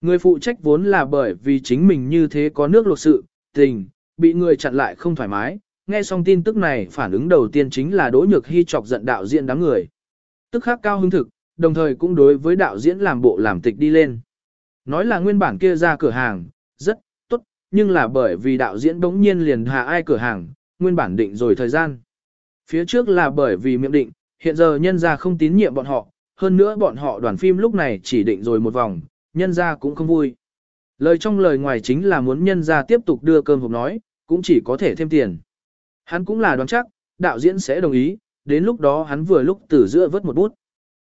Người phụ trách vốn là bởi vì chính mình như thế có nước luộc sự, tình, bị người chặn lại không thoải mái, nghe xong tin tức này phản ứng đầu tiên chính là Đỗ Nhược Hy chọc giận đạo diễn đám người. Tức khắc cao hứng thực, đồng thời cũng đối với đạo diễn làm bộ làm tịch đi lên. Nói là nguyên bản kia ra cửa hàng, rất tốt, nhưng là bởi vì đạo diễn bỗng nhiên liền hạ ai cửa hàng, nguyên bản định rồi thời gian. Phía trước là bởi vì miệng định, hiện giờ nhân ra không tín nhiệm bọn họ, hơn nữa bọn họ đoàn phim lúc này chỉ định rồi một vòng, nhân ra cũng không vui. Lời trong lời ngoài chính là muốn nhân ra tiếp tục đưa cơm hộp nói, cũng chỉ có thể thêm tiền. Hắn cũng là đoán chắc, đạo diễn sẽ đồng ý, đến lúc đó hắn vừa lúc từ giữa vớt một bút.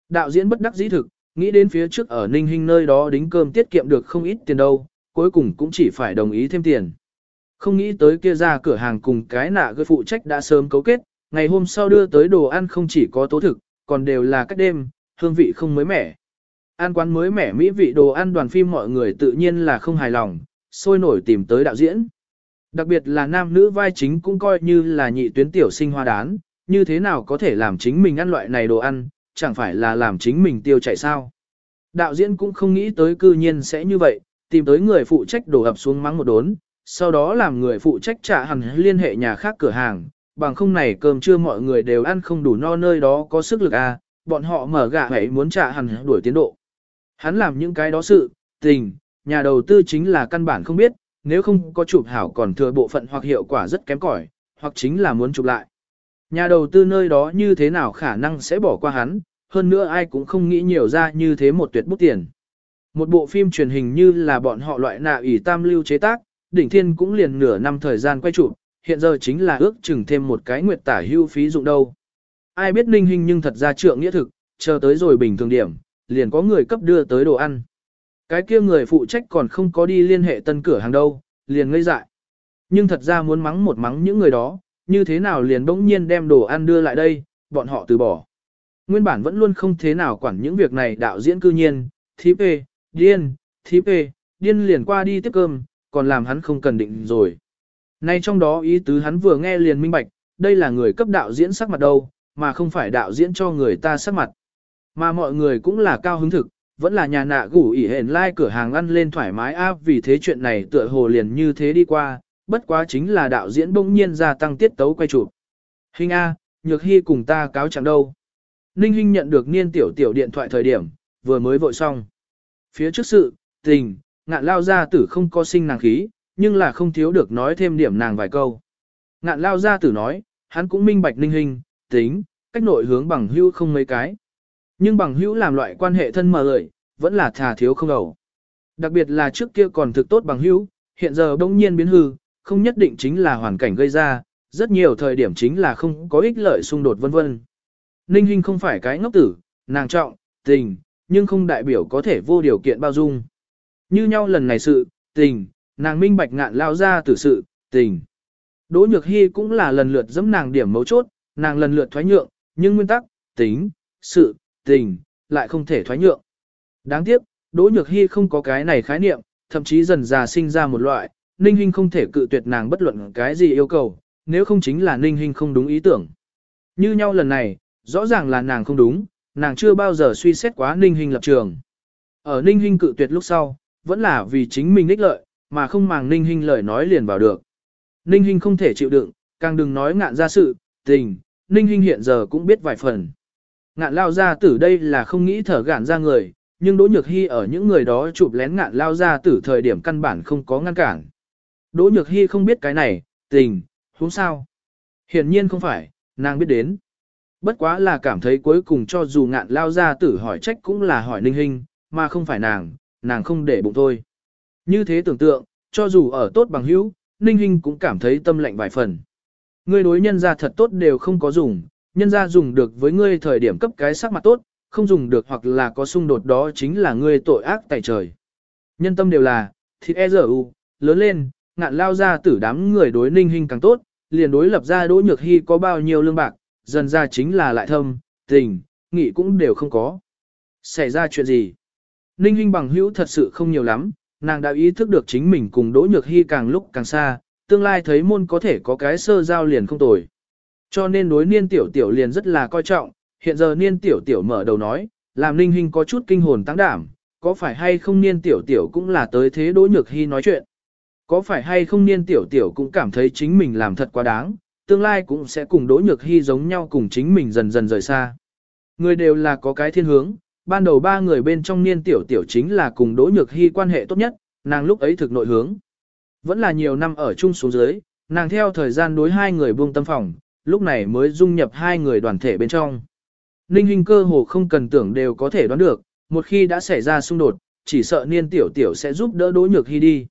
Đạo diễn bất đắc dĩ thực, nghĩ đến phía trước ở Ninh Hinh nơi đó đính cơm tiết kiệm được không ít tiền đâu, cuối cùng cũng chỉ phải đồng ý thêm tiền. Không nghĩ tới kia ra cửa hàng cùng cái nạ gây phụ trách đã sớm cấu kết, ngày hôm sau đưa tới đồ ăn không chỉ có tố thực, còn đều là cách đêm, hương vị không mới mẻ. An quán mới mẻ mỹ vị đồ ăn đoàn phim mọi người tự nhiên là không hài lòng, sôi nổi tìm tới đạo diễn. Đặc biệt là nam nữ vai chính cũng coi như là nhị tuyến tiểu sinh hoa đán, như thế nào có thể làm chính mình ăn loại này đồ ăn, chẳng phải là làm chính mình tiêu chảy sao. Đạo diễn cũng không nghĩ tới cư nhiên sẽ như vậy, tìm tới người phụ trách đổ ập xuống mắng một đốn, sau đó làm người phụ trách trả hẳn liên hệ nhà khác cửa hàng, bằng không này cơm trưa mọi người đều ăn không đủ no nơi đó có sức lực à, bọn họ mở gạ hãy muốn trả hẳn đuổi tiến độ. Hắn làm những cái đó sự, tình, nhà đầu tư chính là căn bản không biết, nếu không có chụp hảo còn thừa bộ phận hoặc hiệu quả rất kém cỏi, hoặc chính là muốn chụp lại. Nhà đầu tư nơi đó như thế nào khả năng sẽ bỏ qua hắn, hơn nữa ai cũng không nghĩ nhiều ra như thế một tuyệt bút tiền. Một bộ phim truyền hình như là bọn họ loại nạ ủy tam lưu chế tác, đỉnh thiên cũng liền nửa năm thời gian quay chụp, hiện giờ chính là ước chừng thêm một cái nguyệt tả hưu phí dụng đâu. Ai biết ninh hình nhưng thật ra trượng nghĩa thực, chờ tới rồi bình thường điểm, liền có người cấp đưa tới đồ ăn. Cái kia người phụ trách còn không có đi liên hệ tân cửa hàng đâu, liền ngây dại. Nhưng thật ra muốn mắng một mắng những người đó, như thế nào liền bỗng nhiên đem đồ ăn đưa lại đây, bọn họ từ bỏ. Nguyên bản vẫn luôn không thế nào quản những việc này đạo diễn cư nhiên, thí pê, điên, thí pê, điên liền qua đi tiếp cơm, còn làm hắn không cần định rồi. Nay trong đó ý tứ hắn vừa nghe liền minh bạch, đây là người cấp đạo diễn sắc mặt đâu, mà không phải đạo diễn cho người ta sắc mặt. Mà mọi người cũng là cao hứng thực, vẫn là nhà nạ gủ ỉ hền lai like cửa hàng ăn lên thoải mái áp vì thế chuyện này tựa hồ liền như thế đi qua, bất quá chính là đạo diễn bỗng nhiên gia tăng tiết tấu quay chụp. Hình A, nhược hy cùng ta cáo chẳng đâu. Ninh Hinh nhận được niên tiểu tiểu điện thoại thời điểm, vừa mới vội xong. Phía trước sự, tình, ngạn lao gia tử không có sinh nàng khí, nhưng là không thiếu được nói thêm điểm nàng vài câu. Ngạn lao gia tử nói, hắn cũng minh bạch Ninh Hinh, tính, cách nội hướng bằng hữu không mấy cái. Nhưng bằng hữu làm loại quan hệ thân mờ lợi, vẫn là thà thiếu không đầu. Đặc biệt là trước kia còn thực tốt bằng hữu, hiện giờ đông nhiên biến hư, không nhất định chính là hoàn cảnh gây ra, rất nhiều thời điểm chính là không có ích lợi xung đột vân vân. Ninh Hinh không phải cái ngốc tử, nàng trọng, tình, nhưng không đại biểu có thể vô điều kiện bao dung. Như nhau lần này sự, tình, nàng minh bạch ngạn lao ra từ sự, tình. Đỗ Nhược Hy cũng là lần lượt dẫm nàng điểm mấu chốt, nàng lần lượt thoái nhượng, nhưng nguyên tắc, tính, sự, tình, lại không thể thoái nhượng. Đáng tiếc, Đỗ Nhược Hy không có cái này khái niệm, thậm chí dần già sinh ra một loại, Ninh Hinh không thể cự tuyệt nàng bất luận cái gì yêu cầu, nếu không chính là Ninh Hinh không đúng ý tưởng. Như nhau lần này, rõ ràng là nàng không đúng, nàng chưa bao giờ suy xét quá Ninh Hinh lập trường. Ở Ninh Hinh cự tuyệt lúc sau, vẫn là vì chính mình ích lợi, mà không màng Ninh Hinh lời nói liền vào được. Ninh Hinh không thể chịu đựng, càng đừng nói ngạn ra sự, tình, Ninh Hinh hiện giờ cũng biết vài phần. Ngạn lao ra tử đây là không nghĩ thở gạn ra người, nhưng Đỗ Nhược Hy ở những người đó chụp lén ngạn lao ra tử thời điểm căn bản không có ngăn cản. Đỗ Nhược Hy không biết cái này, tình, huống sao. Hiển nhiên không phải, nàng biết đến. Bất quá là cảm thấy cuối cùng cho dù ngạn lao ra tử hỏi trách cũng là hỏi ninh hình, mà không phải nàng, nàng không để bụng thôi. Như thế tưởng tượng, cho dù ở tốt bằng hữu, ninh hình cũng cảm thấy tâm lạnh vài phần. Ngươi đối nhân ra thật tốt đều không có dùng, nhân ra dùng được với ngươi thời điểm cấp cái sắc mặt tốt, không dùng được hoặc là có xung đột đó chính là ngươi tội ác tại trời. Nhân tâm đều là, thịt e giờ u, lớn lên, ngạn lao ra tử đám người đối ninh hình càng tốt, liền đối lập ra đỗ nhược hy có bao nhiêu lương bạc, dần ra chính là lại thâm, tình, nghị cũng đều không có. Xảy ra chuyện gì? Ninh hình bằng hữu thật sự không nhiều lắm, nàng đã ý thức được chính mình cùng đỗ nhược hy càng lúc càng xa, tương lai thấy môn có thể có cái sơ giao liền không tồi. Cho nên đối niên tiểu tiểu liền rất là coi trọng, hiện giờ niên tiểu tiểu mở đầu nói, làm ninh hình có chút kinh hồn tăng đảm, có phải hay không niên tiểu tiểu cũng là tới thế đỗ nhược hy nói chuyện. Có phải hay không niên tiểu tiểu cũng cảm thấy chính mình làm thật quá đáng, tương lai cũng sẽ cùng đỗ nhược hy giống nhau cùng chính mình dần dần rời xa. Người đều là có cái thiên hướng, ban đầu ba người bên trong niên tiểu tiểu chính là cùng đỗ nhược hy quan hệ tốt nhất, nàng lúc ấy thực nội hướng. Vẫn là nhiều năm ở chung xuống dưới, nàng theo thời gian đối hai người buông tâm phòng, lúc này mới dung nhập hai người đoàn thể bên trong. Ninh hình cơ hồ không cần tưởng đều có thể đoán được, một khi đã xảy ra xung đột, chỉ sợ niên tiểu tiểu sẽ giúp đỡ đỗ nhược hy đi.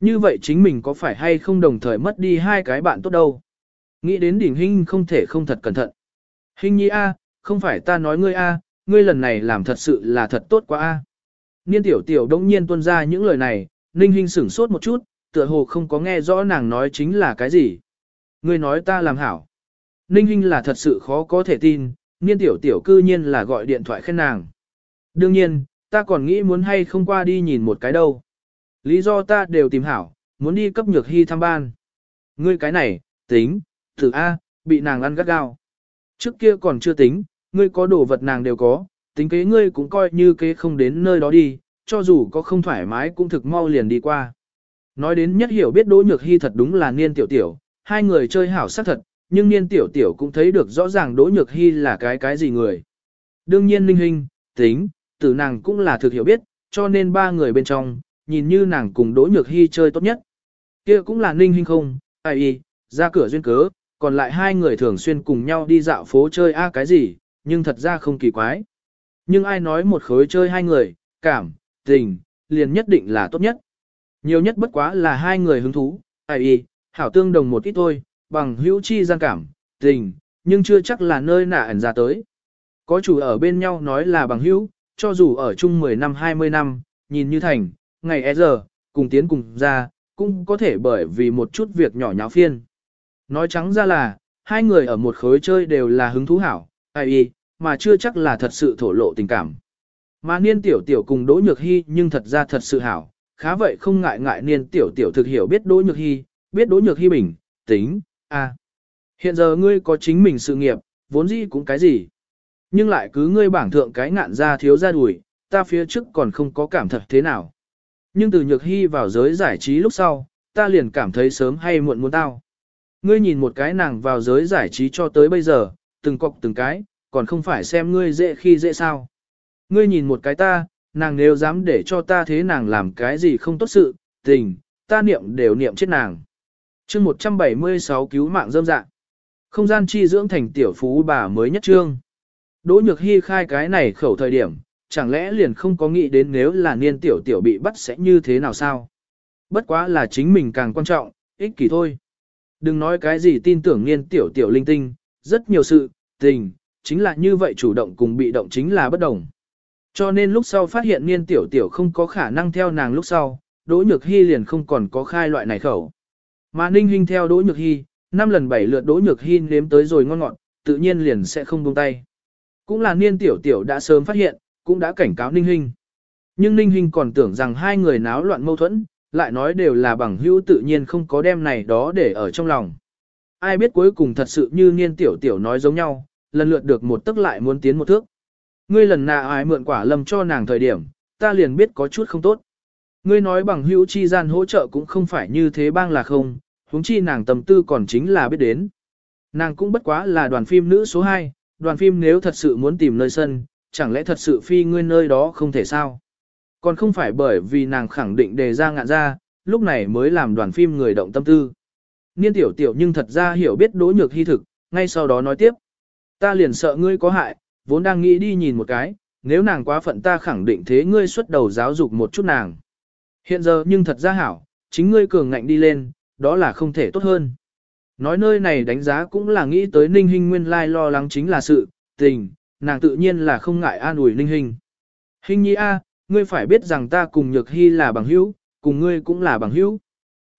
Như vậy chính mình có phải hay không đồng thời mất đi hai cái bạn tốt đâu. Nghĩ đến đỉnh hình không thể không thật cẩn thận. Hình nhi A, không phải ta nói ngươi A, ngươi lần này làm thật sự là thật tốt quá A. Niên tiểu tiểu đông nhiên tuôn ra những lời này, ninh hình sửng sốt một chút, tựa hồ không có nghe rõ nàng nói chính là cái gì. Ngươi nói ta làm hảo. Ninh hình là thật sự khó có thể tin, niên tiểu tiểu cư nhiên là gọi điện thoại khen nàng. Đương nhiên, ta còn nghĩ muốn hay không qua đi nhìn một cái đâu. Lý do ta đều tìm hảo, muốn đi cấp nhược hy thăm ban. Ngươi cái này, tính, thử A, bị nàng ăn gắt gao. Trước kia còn chưa tính, ngươi có đồ vật nàng đều có, tính kế ngươi cũng coi như kế không đến nơi đó đi, cho dù có không thoải mái cũng thực mau liền đi qua. Nói đến nhất hiểu biết Đỗ Nhược Hy thật đúng là niên tiểu tiểu, hai người chơi hảo sát thật, nhưng niên tiểu tiểu cũng thấy được rõ ràng Đỗ Nhược Hy là cái cái gì người. Đương nhiên linh hình, tính, tử nàng cũng là thực hiểu biết, cho nên ba người bên trong, nhìn như nàng cùng Đỗ Nhược Hy chơi tốt nhất. kia cũng là ninh Hinh không, ai y, ra cửa duyên cớ, còn lại hai người thường xuyên cùng nhau đi dạo phố chơi a cái gì, nhưng thật ra không kỳ quái. Nhưng ai nói một khối chơi hai người, cảm, tình, liền nhất định là tốt nhất. Nhiều nhất bất quá là hai người hứng thú, ai y, hảo tương đồng một ít thôi, bằng hữu chi gian cảm, tình, nhưng chưa chắc là nơi nạ ẩn ra tới. Có chủ ở bên nhau nói là bằng hữu, cho dù ở chung 10 năm 20 năm, nhìn như thành, ngày e giờ, cùng tiến cùng ra, cũng có thể bởi vì một chút việc nhỏ nháo phiên. Nói trắng ra là, hai người ở một khối chơi đều là hứng thú hảo, ai y, mà chưa chắc là thật sự thổ lộ tình cảm. Mà niên tiểu tiểu cùng Đỗ Nhược Hy nhưng thật ra thật sự hảo, khá vậy không ngại ngại niên tiểu tiểu thực hiểu biết Đỗ Nhược Hy, biết Đỗ Nhược Hy bình, tính, a. Hiện giờ ngươi có chính mình sự nghiệp, vốn dĩ cũng cái gì. Nhưng lại cứ ngươi bảng thượng cái ngạn ra thiếu ra đuổi, ta phía trước còn không có cảm thật thế nào. Nhưng từ nhược hy vào giới giải trí lúc sau, ta liền cảm thấy sớm hay muộn muốn tao. Ngươi nhìn một cái nàng vào giới giải trí cho tới bây giờ, từng cọc từng cái, còn không phải xem ngươi dễ khi dễ sao. Ngươi nhìn một cái ta, nàng nếu dám để cho ta thế nàng làm cái gì không tốt sự, tình, ta niệm đều niệm chết nàng. chương 176 cứu mạng dâm dạng. Không gian chi dưỡng thành tiểu phú bà mới nhất trương. Đỗ Nhược Hy khai cái này khẩu thời điểm, chẳng lẽ liền không có nghĩ đến nếu là niên tiểu tiểu bị bắt sẽ như thế nào sao? Bất quá là chính mình càng quan trọng, ích kỷ thôi. Đừng nói cái gì tin tưởng niên tiểu tiểu linh tinh, rất nhiều sự, tình, chính là như vậy chủ động cùng bị động chính là bất đồng. Cho nên lúc sau phát hiện niên tiểu tiểu không có khả năng theo nàng lúc sau, Đỗ Nhược Hy liền không còn có khai loại này khẩu. Mà Ninh Hinh theo Đỗ Nhược Hy, năm lần bảy lượt Đỗ Nhược Hy nếm tới rồi ngon ngọt, tự nhiên liền sẽ không buông tay. Cũng là niên tiểu tiểu đã sớm phát hiện, cũng đã cảnh cáo Ninh Hinh. Nhưng Ninh Hinh còn tưởng rằng hai người náo loạn mâu thuẫn, lại nói đều là bằng hữu tự nhiên không có đem này đó để ở trong lòng. Ai biết cuối cùng thật sự như niên tiểu tiểu nói giống nhau, lần lượt được một tức lại muốn tiến một thước. Ngươi lần nào ai mượn quả lâm cho nàng thời điểm, ta liền biết có chút không tốt. Ngươi nói bằng hữu chi gian hỗ trợ cũng không phải như thế bang là không, huống chi nàng tầm tư còn chính là biết đến. Nàng cũng bất quá là đoàn phim nữ số 2, đoàn phim nếu thật sự muốn tìm nơi sân, chẳng lẽ thật sự phi ngươi nơi đó không thể sao? Còn không phải bởi vì nàng khẳng định đề ra ngạn ra, lúc này mới làm đoàn phim người động tâm tư. Niên tiểu tiểu nhưng thật ra hiểu biết đỗ nhược hy thực, ngay sau đó nói tiếp. Ta liền sợ ngươi có hại, vốn đang nghĩ đi nhìn một cái, nếu nàng quá phận ta khẳng định thế ngươi xuất đầu giáo dục một chút nàng. Hiện giờ nhưng thật ra hảo, chính ngươi cường ngạnh đi lên, đó là không thể tốt hơn. Nói nơi này đánh giá cũng là nghĩ tới Ninh hình nguyên lai lo lắng chính là sự, tình, nàng tự nhiên là không ngại an ủi Ninh hình, hình nhi a, ngươi phải biết rằng ta cùng Nhược Hy là bằng hữu, cùng ngươi cũng là bằng hữu.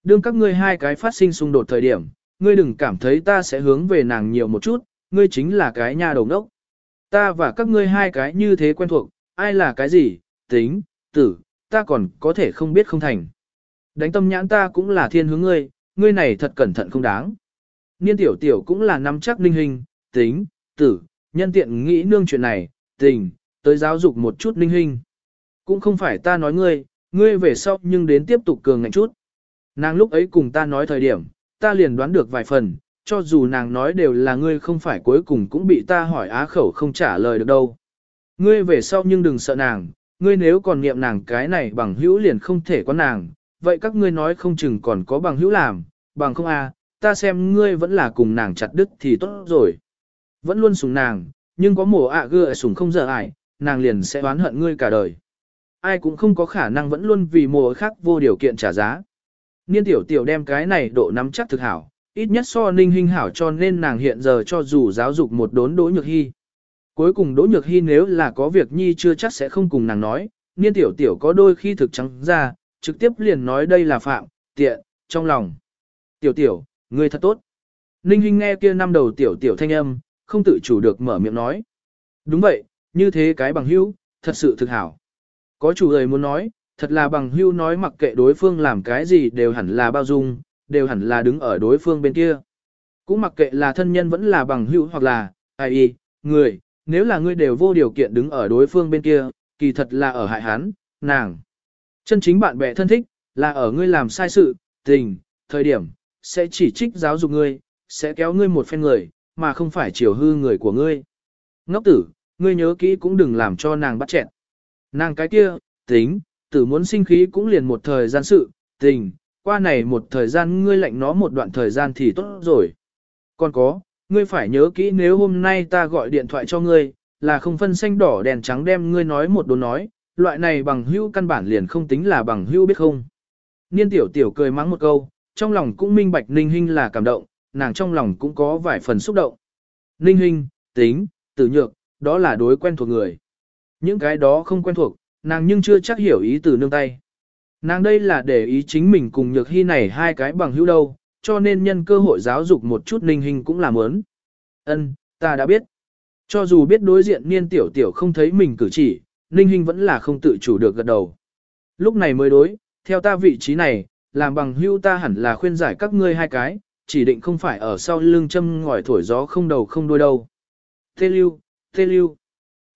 Đương các ngươi hai cái phát sinh xung đột thời điểm, ngươi đừng cảm thấy ta sẽ hướng về nàng nhiều một chút, ngươi chính là cái nhà đầu đốc. Ta và các ngươi hai cái như thế quen thuộc, ai là cái gì, tính, tử, ta còn có thể không biết không thành. Đánh tâm nhãn ta cũng là thiên hướng ngươi, ngươi này thật cẩn thận không đáng. Niên tiểu tiểu cũng là nắm chắc ninh hình, tính, tử, nhân tiện nghĩ nương chuyện này, tình, tới giáo dục một chút ninh hình. Cũng không phải ta nói ngươi, ngươi về sau nhưng đến tiếp tục cường ngạnh chút. Nàng lúc ấy cùng ta nói thời điểm, ta liền đoán được vài phần, cho dù nàng nói đều là ngươi không phải cuối cùng cũng bị ta hỏi á khẩu không trả lời được đâu. Ngươi về sau nhưng đừng sợ nàng, ngươi nếu còn niệm nàng cái này bằng hữu liền không thể có nàng, vậy các ngươi nói không chừng còn có bằng hữu làm, bằng không à, ta xem ngươi vẫn là cùng nàng chặt đứt thì tốt rồi. Vẫn luôn sùng nàng, nhưng có mùa ạ à gưa sùng không giờ ải, nàng liền sẽ oán hận ngươi cả đời. Ai cũng không có khả năng vẫn luôn vì mùa khác vô điều kiện trả giá. Niên tiểu tiểu đem cái này độ nắm chắc thực hảo, ít nhất so ninh hình hảo cho nên nàng hiện giờ cho dù giáo dục một đốn đỗ nhược hy. Cuối cùng đỗ nhược hy nếu là có việc nhi chưa chắc sẽ không cùng nàng nói, niên tiểu tiểu có đôi khi thực trắng ra, trực tiếp liền nói đây là phạm, tiện, trong lòng. Tiểu tiểu, ngươi thật tốt. Ninh Hinh nghe kia năm đầu tiểu tiểu thanh âm, không tự chủ được mở miệng nói. Đúng vậy, như thế cái bằng hữu, thật sự thực hảo. Có chủ người muốn nói, thật là bằng hữu nói mặc kệ đối phương làm cái gì đều hẳn là bao dung, đều hẳn là đứng ở đối phương bên kia. Cũng mặc kệ là thân nhân vẫn là bằng hữu hoặc là, ai y, người, nếu là ngươi đều vô điều kiện đứng ở đối phương bên kia, kỳ thật là ở hại hắn, nàng. Chân chính bạn bè thân thích, là ở ngươi làm sai sự, tình, thời điểm, sẽ chỉ trích giáo dục ngươi, sẽ kéo ngươi một phen người, mà không phải chiều hư người của ngươi. Ngốc tử, ngươi nhớ kỹ cũng đừng làm cho nàng bắt chẹn. Nàng cái kia, tính, tử muốn sinh khí cũng liền một thời gian sự, tình, qua này một thời gian ngươi lạnh nó một đoạn thời gian thì tốt rồi. Còn có, ngươi phải nhớ kỹ nếu hôm nay ta gọi điện thoại cho ngươi, là không phân xanh đỏ đèn trắng đem ngươi nói một đồn nói, loại này bằng hữu căn bản liền không tính là bằng hữu biết không. Niên tiểu tiểu cười mắng một câu, trong lòng cũng minh bạch Ninh Hinh là cảm động, nàng trong lòng cũng có vài phần xúc động. Ninh Hinh, tính, tử nhược, đó là đối quen thuộc người. Những cái đó không quen thuộc, nàng nhưng chưa chắc hiểu ý từ nương tay. Nàng đây là để ý chính mình cùng nhược hy này hai cái bằng hữu đâu, cho nên nhân cơ hội giáo dục một chút ninh hình cũng là muốn. Ân, ta đã biết. Cho dù biết đối diện niên tiểu tiểu không thấy mình cử chỉ, ninh hình vẫn là không tự chủ được gật đầu. Lúc này mới đối, theo ta vị trí này, làm bằng hữu ta hẳn là khuyên giải các ngươi hai cái, chỉ định không phải ở sau lưng châm ngòi thổi gió không đầu không đuôi đâu. Tê lưu, tê lưu.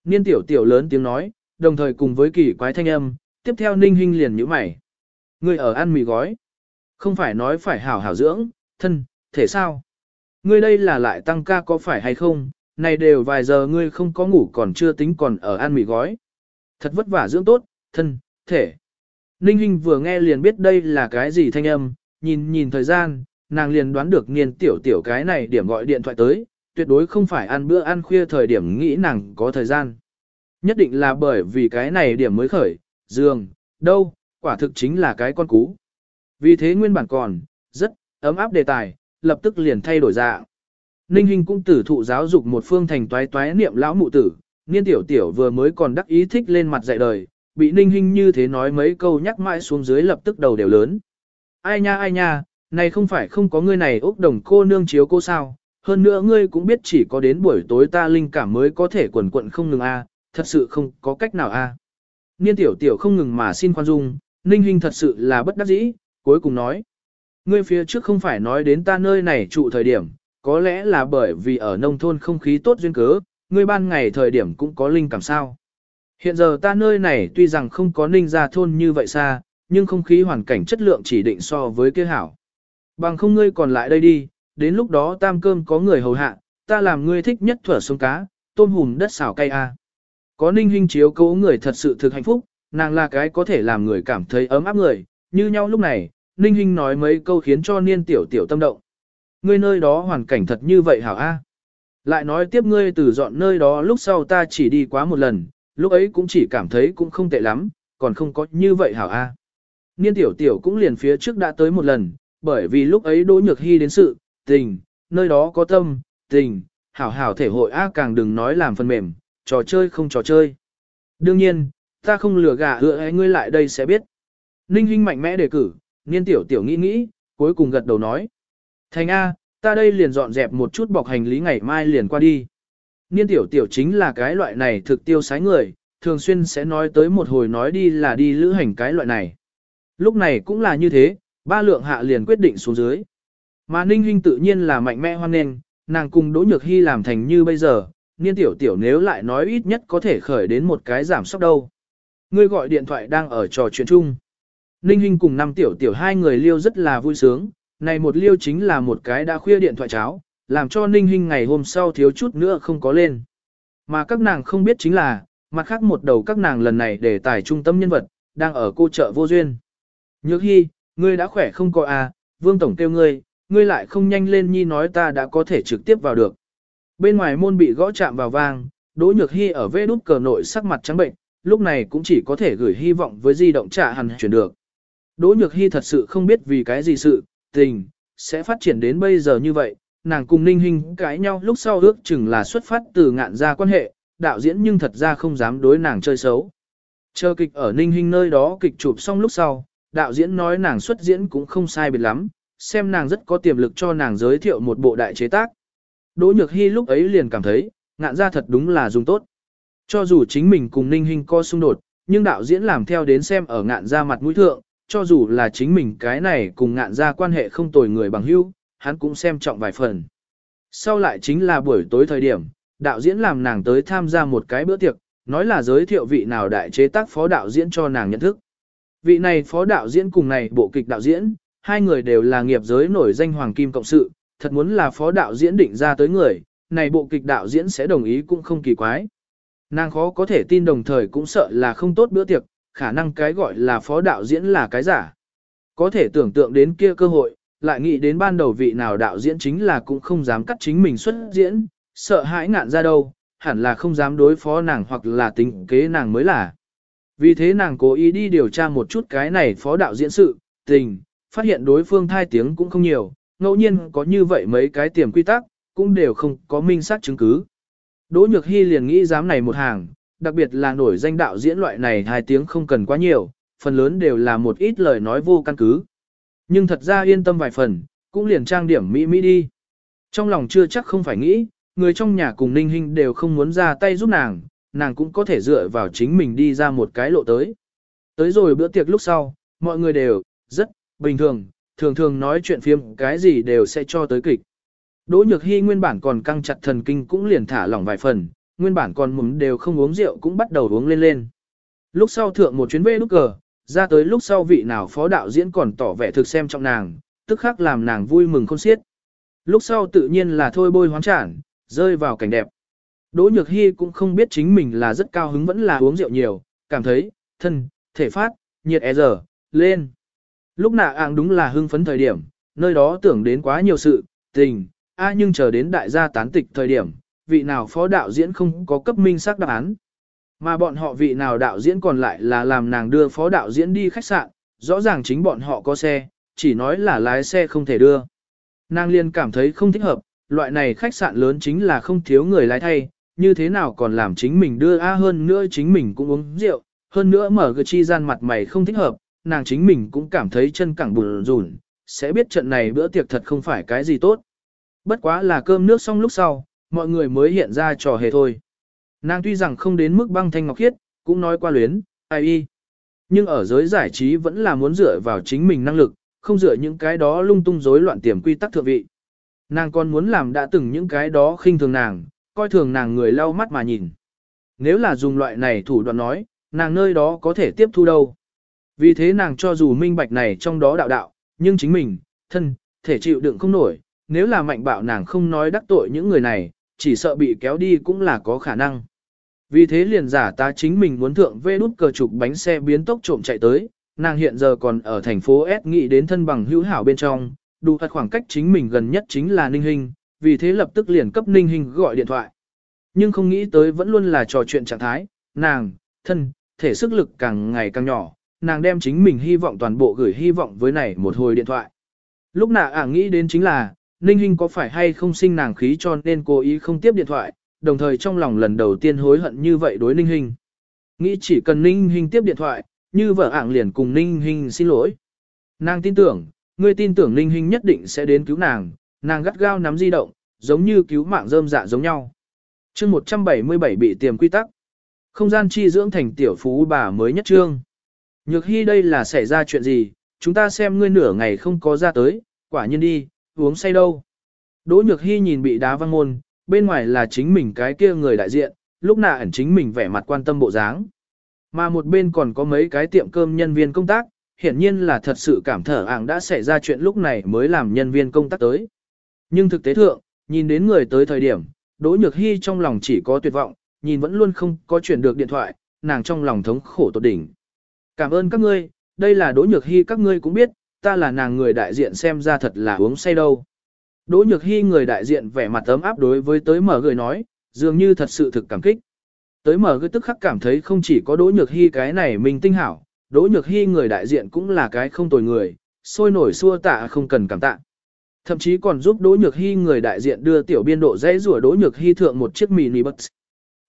Niên tiểu tiểu lớn tiếng nói, đồng thời cùng với kỳ quái thanh âm, tiếp theo ninh Hinh liền nhíu mày. Ngươi ở ăn mì gói. Không phải nói phải hảo hảo dưỡng, thân, thể sao? Ngươi đây là lại tăng ca có phải hay không? Này đều vài giờ ngươi không có ngủ còn chưa tính còn ở ăn mì gói. Thật vất vả dưỡng tốt, thân, thể. Ninh Hinh vừa nghe liền biết đây là cái gì thanh âm, nhìn nhìn thời gian, nàng liền đoán được niên tiểu tiểu cái này điểm gọi điện thoại tới, tuyệt đối không phải ăn bữa ăn khuya thời điểm nghĩ nàng có thời gian. Nhất định là bởi vì cái này điểm mới khởi, giường, đâu, quả thực chính là cái con cú. Vì thế nguyên bản còn, rất, ấm áp đề tài, lập tức liền thay đổi dạng. Ninh Hinh cũng tử thụ giáo dục một phương thành toái toái niệm lão mụ tử, niên tiểu tiểu vừa mới còn đắc ý thích lên mặt dạy đời, bị Ninh Hinh như thế nói mấy câu nhắc mãi xuống dưới lập tức đầu đều lớn. Ai nha ai nha, này không phải không có ngươi này ốc đồng cô nương chiếu cô sao, hơn nữa ngươi cũng biết chỉ có đến buổi tối ta linh cảm mới có thể quần quận không ngừng a, thật sự không có cách nào a. Niên tiểu tiểu không ngừng mà xin khoan dung, Ninh Hinh thật sự là bất đắc dĩ, cuối cùng nói. Ngươi phía trước không phải nói đến ta nơi này trụ thời điểm, có lẽ là bởi vì ở nông thôn không khí tốt duyên cớ, ngươi ban ngày thời điểm cũng có linh cảm sao. Hiện giờ ta nơi này tuy rằng không có ninh ra thôn như vậy xa, nhưng không khí hoàn cảnh chất lượng chỉ định so với kia hảo. Bằng không ngươi còn lại đây đi, đến lúc đó tam cơm có người hầu hạ, ta làm ngươi thích nhất thuở sông cá, tôm hùm đất xào cay a. Có ninh huynh chiếu cố người thật sự thực hạnh phúc, nàng là cái có thể làm người cảm thấy ấm áp người, như nhau lúc này, ninh huynh nói mấy câu khiến cho niên tiểu tiểu tâm động. Ngươi nơi đó hoàn cảnh thật như vậy hảo a. Lại nói tiếp ngươi từ dọn nơi đó lúc sau ta chỉ đi quá một lần, lúc ấy cũng chỉ cảm thấy cũng không tệ lắm, còn không có như vậy hảo a. Niên tiểu tiểu cũng liền phía trước đã tới một lần, bởi vì lúc ấy Đỗ Nhược Hy đến sự, tình, nơi đó có tâm, tình, hảo hảo thể hội a càng đừng nói làm phần mềm, trò chơi không trò chơi. Đương nhiên, ta không lừa gà hứa ấy ngươi lại đây sẽ biết. Ninh Hinh mạnh mẽ đề cử, niên tiểu tiểu nghĩ nghĩ, cuối cùng gật đầu nói. Thành A, ta đây liền dọn dẹp một chút bọc hành lý ngày mai liền qua đi. Niên tiểu tiểu chính là cái loại này thực tiêu sái người, thường xuyên sẽ nói tới một hồi nói đi là đi lữ hành cái loại này. Lúc này cũng là như thế, ba lượng hạ liền quyết định xuống dưới. Mà Ninh Hinh tự nhiên là mạnh mẽ hoan nghênh, nàng cùng Đỗ Nhược Hy làm thành như bây giờ, niên tiểu tiểu nếu lại nói ít nhất có thể khởi đến một cái giảm sốc đâu. Ngươi gọi điện thoại đang ở trò chuyện chung. Ninh Hinh cùng năm tiểu tiểu hai người liêu rất là vui sướng, này một liêu chính là một cái đã khuya điện thoại cháo, làm cho Ninh Hinh ngày hôm sau thiếu chút nữa không có lên. Mà các nàng không biết chính là, mặt khác một đầu các nàng lần này để tài trung tâm nhân vật, đang ở cô chợ vô duyên. Nhược Hy, ngươi đã khỏe không có à, Vương Tổng kêu ngươi, ngươi lại không nhanh lên nhi nói ta đã có thể trực tiếp vào được. Bên ngoài môn bị gõ chạm vào vang, Đỗ Nhược Hy ở vê đút cờ nội sắc mặt trắng bệnh, lúc này cũng chỉ có thể gửi hy vọng với di động trả hẳn chuyển được. Đỗ Nhược Hy thật sự không biết vì cái gì sự, tình, sẽ phát triển đến bây giờ như vậy, nàng cùng Ninh Hinh cãi nhau lúc sau ước chừng là xuất phát từ ngạn ra quan hệ, đạo diễn nhưng thật ra không dám đối nàng chơi xấu. Chờ kịch ở Ninh Hinh nơi đó kịch chụp xong lúc sau, đạo diễn nói nàng xuất diễn cũng không sai biệt lắm, xem nàng rất có tiềm lực cho nàng giới thiệu một bộ đại chế tác. Đỗ Nhược Hy lúc ấy liền cảm thấy, ngạn ra thật đúng là dùng tốt. Cho dù chính mình cùng Ninh Hinh co xung đột, nhưng đạo diễn làm theo đến xem ở ngạn ra mặt mũi thượng, cho dù là chính mình cái này cùng ngạn ra quan hệ không tồi người bằng hữu, hắn cũng xem trọng vài phần. Sau lại chính là buổi tối thời điểm, đạo diễn làm nàng tới tham gia một cái bữa tiệc, nói là giới thiệu vị nào đại chế tác phó đạo diễn cho nàng nhận thức. Vị này phó đạo diễn cùng này bộ kịch đạo diễn, hai người đều là nghiệp giới nổi danh hoàng kim cộng sự, thật muốn là phó đạo diễn định ra tới người, này bộ kịch đạo diễn sẽ đồng ý cũng không kỳ quái. Nàng khó có thể tin đồng thời cũng sợ là không tốt bữa tiệc, khả năng cái gọi là phó đạo diễn là cái giả. Có thể tưởng tượng đến kia cơ hội, lại nghĩ đến ban đầu vị nào đạo diễn chính là cũng không dám cắt chính mình xuất diễn, sợ hãi ngạn ra đâu, hẳn là không dám đối phó nàng hoặc là tính kế nàng mới là. Vì thế nàng cố ý đi điều tra một chút cái này phó đạo diễn sự, tình, phát hiện đối phương thai tiếng cũng không nhiều, ngẫu nhiên có như vậy mấy cái tiềm quy tắc, cũng đều không có minh xác chứng cứ. Đỗ Nhược Hy liền nghĩ dám này một hàng, đặc biệt là nổi danh đạo diễn loại này hai tiếng không cần quá nhiều, phần lớn đều là một ít lời nói vô căn cứ. Nhưng thật ra yên tâm vài phần, cũng liền trang điểm mỹ mỹ đi. Trong lòng chưa chắc không phải nghĩ, người trong nhà cùng Ninh Hinh đều không muốn ra tay giúp nàng, nàng cũng có thể dựa vào chính mình đi ra một cái lộ tới. Tới rồi bữa tiệc lúc sau, mọi người đều, rất, bình thường, thường thường nói chuyện phiếm cái gì đều sẽ cho tới kịch. Đỗ Nhược Hy nguyên bản còn căng chặt thần kinh cũng liền thả lỏng vài phần, nguyên bản còn mầm đều không uống rượu cũng bắt đầu uống lên lên. Lúc sau thượng một chuyến về lúc cờ, ra tới lúc sau vị nào phó đạo diễn còn tỏ vẻ thực xem trọng nàng, tức khắc làm nàng vui mừng khôn xiết. Lúc sau tự nhiên là thôi bôi hoán trản, rơi vào cảnh đẹp. Đỗ Nhược Hy cũng không biết chính mình là rất cao hứng vẫn là uống rượu nhiều, cảm thấy, thân, thể phát, nhiệt e giờ, lên. Lúc nạ ạng đúng là hưng phấn thời điểm, nơi đó tưởng đến quá nhiều sự, tình, a à nhưng chờ đến đại gia tán tịch thời điểm, vị nào phó đạo diễn không có cấp minh xác đáp án. Mà bọn họ vị nào đạo diễn còn lại là làm nàng đưa phó đạo diễn đi khách sạn, rõ ràng chính bọn họ có xe, chỉ nói là lái xe không thể đưa. Nàng Liên cảm thấy không thích hợp, loại này khách sạn lớn chính là không thiếu người lái thay, như thế nào còn làm chính mình đưa A hơn nữa chính mình cũng uống rượu, hơn nữa mở cái chi gian mặt mày không thích hợp, nàng chính mình cũng cảm thấy chân cẳng bùn rùn, sẽ biết trận này bữa tiệc thật không phải cái gì tốt. Bất quá là cơm nước xong lúc sau, mọi người mới hiện ra trò hề thôi. Nàng tuy rằng không đến mức băng thanh ngọc khiết, cũng nói qua luyến, ai y. Nhưng ở giới giải trí vẫn là muốn dựa vào chính mình năng lực, không dựa những cái đó lung tung rối loạn tiềm quy tắc thượng vị. Nàng còn muốn làm đã từng những cái đó khinh thường nàng, coi thường nàng người lau mắt mà nhìn. Nếu là dùng loại này thủ đoạn nói, nàng nơi đó có thể tiếp thu đâu. Vì thế nàng cho dù minh bạch này trong đó đạo đạo, nhưng chính mình, thân, thể chịu đựng không nổi, nếu là mạnh bạo nàng không nói đắc tội những người này, chỉ sợ bị kéo đi cũng là có khả năng. Vì thế liền giả ta chính mình muốn thượng vê đút cờ trục bánh xe biến tốc trộm chạy tới, nàng hiện giờ còn ở thành phố S nghĩ đến thân bằng hữu hảo bên trong, đủ thật khoảng cách chính mình gần nhất chính là Ninh Hinh, vì thế lập tức liền cấp Ninh Hinh gọi điện thoại. Nhưng không nghĩ tới vẫn luôn là trò chuyện trạng thái, nàng, thân, thể sức lực càng ngày càng nhỏ, nàng đem chính mình hy vọng toàn bộ gửi hy vọng với này một hồi điện thoại. Lúc nào ả nghĩ đến chính là, Ninh Hinh có phải hay không sinh nàng khí cho nên cố ý không tiếp điện thoại, đồng thời trong lòng lần đầu tiên hối hận như vậy đối Ninh Hinh. Nghĩ chỉ cần Ninh Hinh tiếp điện thoại, như vợ ảng liền cùng Ninh Hinh xin lỗi. Nàng tin tưởng, người tin tưởng Ninh Hinh nhất định sẽ đến cứu nàng, nàng gắt gao nắm di động, giống như cứu mạng rơm dạ giống nhau. chương 177 bị tiềm quy tắc. Không gian chi dưỡng thành tiểu phú bà mới nhất trương. Nhược hy đây là xảy ra chuyện gì, chúng ta xem ngươi nửa ngày không có ra tới, quả nhiên đi, uống say đâu. Đỗ nhược hy nhìn bị đá văng môn, bên ngoài là chính mình cái kia người đại diện, lúc nào ẩn chính mình vẻ mặt quan tâm bộ dáng. Mà một bên còn có mấy cái tiệm cơm nhân viên công tác, hiển nhiên là thật sự cảm thở ảng đã xảy ra chuyện lúc này mới làm nhân viên công tác tới. Nhưng thực tế thượng, nhìn đến người tới thời điểm, Đỗ Nhược Hy trong lòng chỉ có tuyệt vọng, nhìn vẫn luôn không có chuyển được điện thoại, nàng trong lòng thống khổ tột đỉnh. Cảm ơn các ngươi, đây là Đỗ Nhược Hy các ngươi cũng biết, ta là nàng người đại diện xem ra thật là uống say đâu. Đỗ Nhược Hy người đại diện vẻ mặt ấm áp đối với tới mở người nói, dường như thật sự thực cảm kích. Tới mở người tức khắc cảm thấy không chỉ có Đỗ Nhược Hy cái này mình tinh hảo, Đỗ Nhược Hy người đại diện cũng là cái không tồi người, sôi nổi xua tạ không cần cảm tạ. Thậm chí còn giúp Đỗ Nhược Hy người đại diện đưa tiểu biên độ dãy rủa Đỗ Nhược Hy thượng một chiếc mini bus.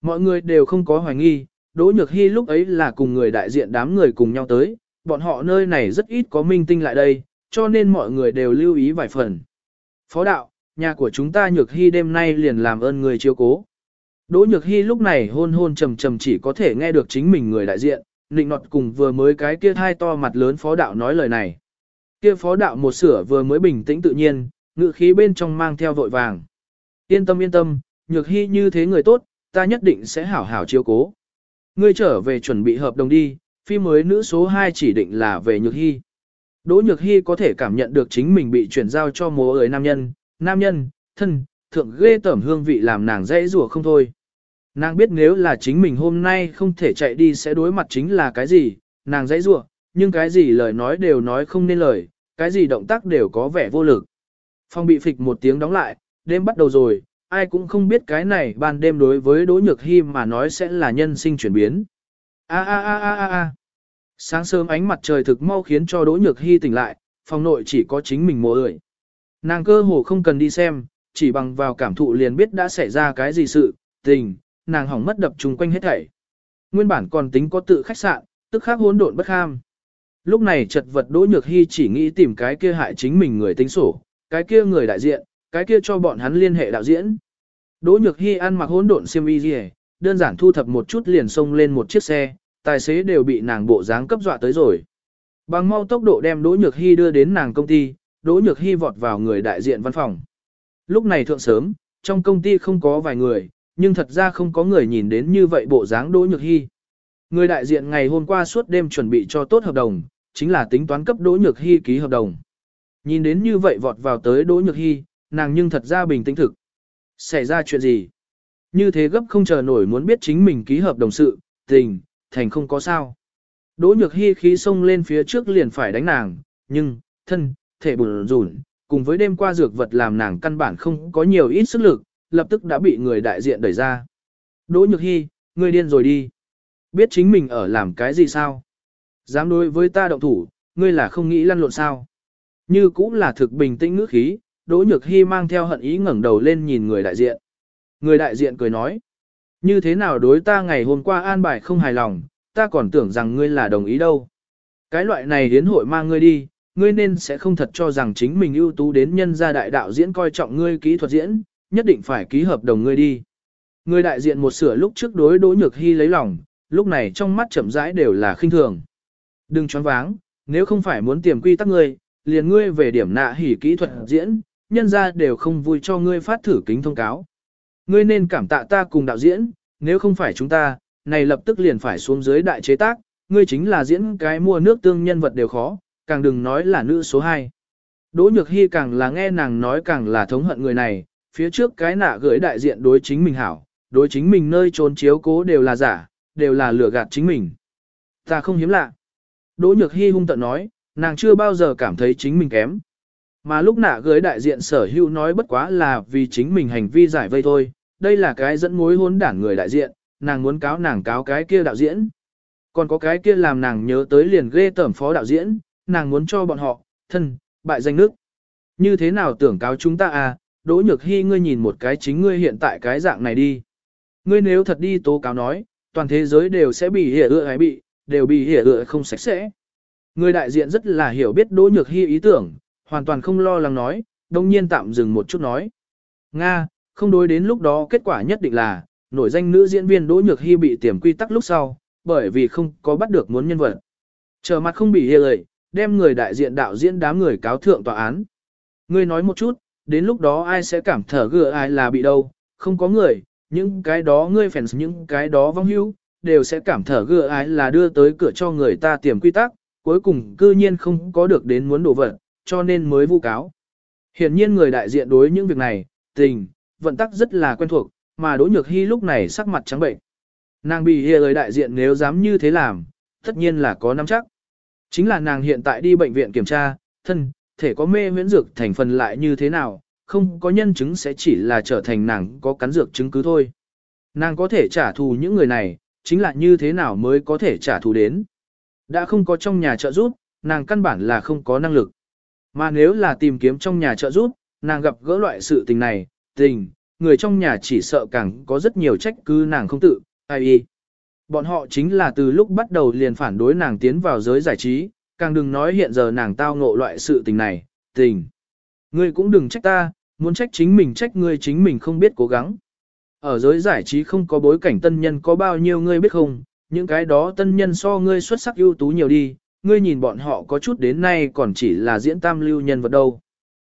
Mọi người đều không có hoài nghi, Đỗ Nhược Hy lúc ấy là cùng người đại diện đám người cùng nhau tới, bọn họ nơi này rất ít có minh tinh lại đây, cho nên mọi người đều lưu ý vài phần. Phó đạo, nhà của chúng ta Nhược Hy đêm nay liền làm ơn người chiếu cố. Đỗ Nhược Hy lúc này hôn hôn trầm trầm chỉ có thể nghe được chính mình người đại diện, nịnh nọt cùng vừa mới cái kia hai to mặt lớn phó đạo nói lời này. Kia phó đạo một sửa vừa mới bình tĩnh tự nhiên, ngự khí bên trong mang theo vội vàng. Yên tâm yên tâm, Nhược Hy như thế người tốt, ta nhất định sẽ hảo hảo chiếu cố. Ngươi trở về chuẩn bị hợp đồng đi, phi mới nữ số 2 chỉ định là về Nhược Hy. Đỗ Nhược Hy có thể cảm nhận được chính mình bị chuyển giao cho mố người nam nhân, nam nhân, thân, thượng ghê tẩm hương vị làm nàng dễ rủa không thôi. Nàng biết nếu là chính mình hôm nay không thể chạy đi sẽ đối mặt chính là cái gì, nàng dễ rủa, nhưng cái gì lời nói đều nói không nên lời, cái gì động tác đều có vẻ vô lực. Phong bị phịch một tiếng đóng lại, đêm bắt đầu rồi, ai cũng không biết cái này ban đêm đối với Đỗ Nhược Hy mà nói sẽ là nhân sinh chuyển biến. A a a a a a. Sáng sớm ánh mặt trời thực mau khiến cho Đỗ Nhược Hy tỉnh lại, phòng nội chỉ có chính mình mồ ơi. Nàng cơ hồ không cần đi xem, chỉ bằng vào cảm thụ liền biết đã xảy ra cái gì sự, tình, nàng hỏng mất đập chung quanh hết thảy. Nguyên bản còn tính có tự khách sạn, tức khắc hỗn độn bất ham. Lúc này chật vật Đỗ Nhược Hy chỉ nghĩ tìm cái kia hại chính mình người tính sổ, cái kia người đại diện, cái kia cho bọn hắn liên hệ đạo diễn. Đỗ Nhược Hy ăn mặc hỗn độn xiêm y gì, đơn giản thu thập một chút liền xông lên một chiếc xe, tài xế đều bị nàng bộ dáng cấp dọa tới rồi. Bằng mau tốc độ đem Đỗ Nhược Hy đưa đến nàng công ty, Đỗ Nhược Hy vọt vào người đại diện văn phòng. Lúc này thượng sớm, trong công ty không có vài người, nhưng thật ra không có người nhìn đến như vậy bộ dáng Đỗ Nhược Hy. Người đại diện ngày hôm qua suốt đêm chuẩn bị cho tốt hợp đồng, chính là tính toán cấp Đỗ Nhược Hy ký hợp đồng. Nhìn đến như vậy vọt vào tới Đỗ Nhược Hy, nàng nhưng thật ra bình tĩnh thực. Xảy ra chuyện gì? Như thế gấp không chờ nổi muốn biết chính mình ký hợp đồng sự, tình, thành không có sao. Đỗ nhược hy khí xông lên phía trước liền phải đánh nàng, nhưng, thân, thể bùn rủn cùng với đêm qua dược vật làm nàng căn bản không có nhiều ít sức lực, lập tức đã bị người đại diện đẩy ra. Đỗ Nhược Hy, ngươi điên rồi đi. Biết chính mình ở làm cái gì sao? Dám đối với ta động thủ, ngươi là không nghĩ lăn lộn sao? Như cũng là thực bình tĩnh ngữ khí, Đỗ Nhược Hy mang theo hận ý ngẩng đầu lên nhìn người đại diện. Người đại diện cười nói, như thế nào đối ta ngày hôm qua an bài không hài lòng, ta còn tưởng rằng ngươi là đồng ý đâu. Cái loại này hiến hội mang ngươi đi, ngươi nên sẽ không thật cho rằng chính mình ưu tú đến nhân gia đại đạo diễn coi trọng ngươi kỹ thuật diễn, nhất định phải ký hợp đồng ngươi đi. Người đại diện một sửa lúc trước đối Đỗ Nhược Hy lấy lòng, lúc này trong mắt chậm rãi đều là khinh thường. Đừng choáng váng, nếu không phải muốn tiềm quy tắc ngươi, liền ngươi về điểm nạ hỉ kỹ thuật diễn, nhân ra đều không vui cho ngươi phát thử kính thông cáo. Ngươi nên cảm tạ ta cùng đạo diễn, nếu không phải chúng ta, này lập tức liền phải xuống dưới đại chế tác, ngươi chính là diễn cái mua nước tương nhân vật đều khó, càng đừng nói là nữ số 2. Đỗ Nhược Hy càng là nghe nàng nói càng là thống hận người này, phía trước cái nạ gửi đại diện đối chính mình hảo, đối chính mình nơi trốn chiếu cố đều là giả, đều là lừa gạt chính mình. Ta không hiếm lạ. Đỗ Nhược Hy hung tận nói, nàng chưa bao giờ cảm thấy chính mình kém. Mà lúc nạ gửi đại diện sở hữu nói bất quá là vì chính mình hành vi giải vây thôi, đây là cái dẫn mối hôn đảng người đại diện, nàng muốn cáo nàng cáo cái kia đạo diễn. Còn có cái kia làm nàng nhớ tới liền ghê tởm phó đạo diễn, nàng muốn cho bọn họ, thân, bại danh nước. Như thế nào tưởng cáo chúng ta à, Đỗ Nhược Hy ngươi nhìn một cái chính ngươi hiện tại cái dạng này đi. Ngươi nếu thật đi tố cáo nói, toàn thế giới đều sẽ bị hiểu ưa hay bị, đều bị hiểu ựa không sạch sẽ. Người đại diện rất là hiểu biết Đỗ Nhược Hy ý tưởng, hoàn toàn không lo lắng nói, đông nhiên tạm dừng một chút nói. Nga, không đối đến lúc đó kết quả nhất định là, nổi danh nữ diễn viên Đỗ Nhược Hy bị tiềm quy tắc lúc sau, bởi vì không có bắt được muốn nhân vật. Chờ mặt không bị hề lợi, đem người đại diện đạo diễn đám người cáo thượng tòa án. Ngươi nói một chút, đến lúc đó ai sẽ cảm thở gựa ai là bị đâu, không có người, những cái đó ngươi fans những cái đó vong hữu, đều sẽ cảm thở gựa ái là đưa tới cửa cho người ta tiềm quy tắc, cuối cùng cư nhiên không có được đến muốn đổ vật, cho nên mới vu cáo. Hiển nhiên người đại diện đối những việc này, tình, vận tắc rất là quen thuộc, mà đối Nhược Hy lúc này sắc mặt trắng bệnh. Nàng bị hiện lời đại diện nếu dám như thế làm, tất nhiên là có nắm chắc. Chính là nàng hiện tại đi bệnh viện kiểm tra, thân, thể có mê miễn dược thành phần lại như thế nào, không có nhân chứng sẽ chỉ là trở thành nàng có cắn dược chứng cứ thôi. Nàng có thể trả thù những người này, chính là như thế nào mới có thể trả thù đến. Đã không có trong nhà trợ giúp, nàng căn bản là không có năng lực. Mà nếu là tìm kiếm trong nhà trợ giúp, nàng gặp gỡ loại sự tình này, tình, người trong nhà chỉ sợ càng có rất nhiều trách cứ nàng không tự, ai y. Bọn họ chính là từ lúc bắt đầu liền phản đối nàng tiến vào giới giải trí, càng đừng nói hiện giờ nàng tao ngộ loại sự tình này, tình. Ngươi cũng đừng trách ta, muốn trách chính mình trách ngươi chính mình không biết cố gắng. Ở giới giải trí không có bối cảnh tân nhân có bao nhiêu ngươi biết không, những cái đó tân nhân so ngươi xuất sắc ưu tú nhiều đi, ngươi nhìn bọn họ có chút đến nay còn chỉ là diễn tam lưu nhân vật đâu.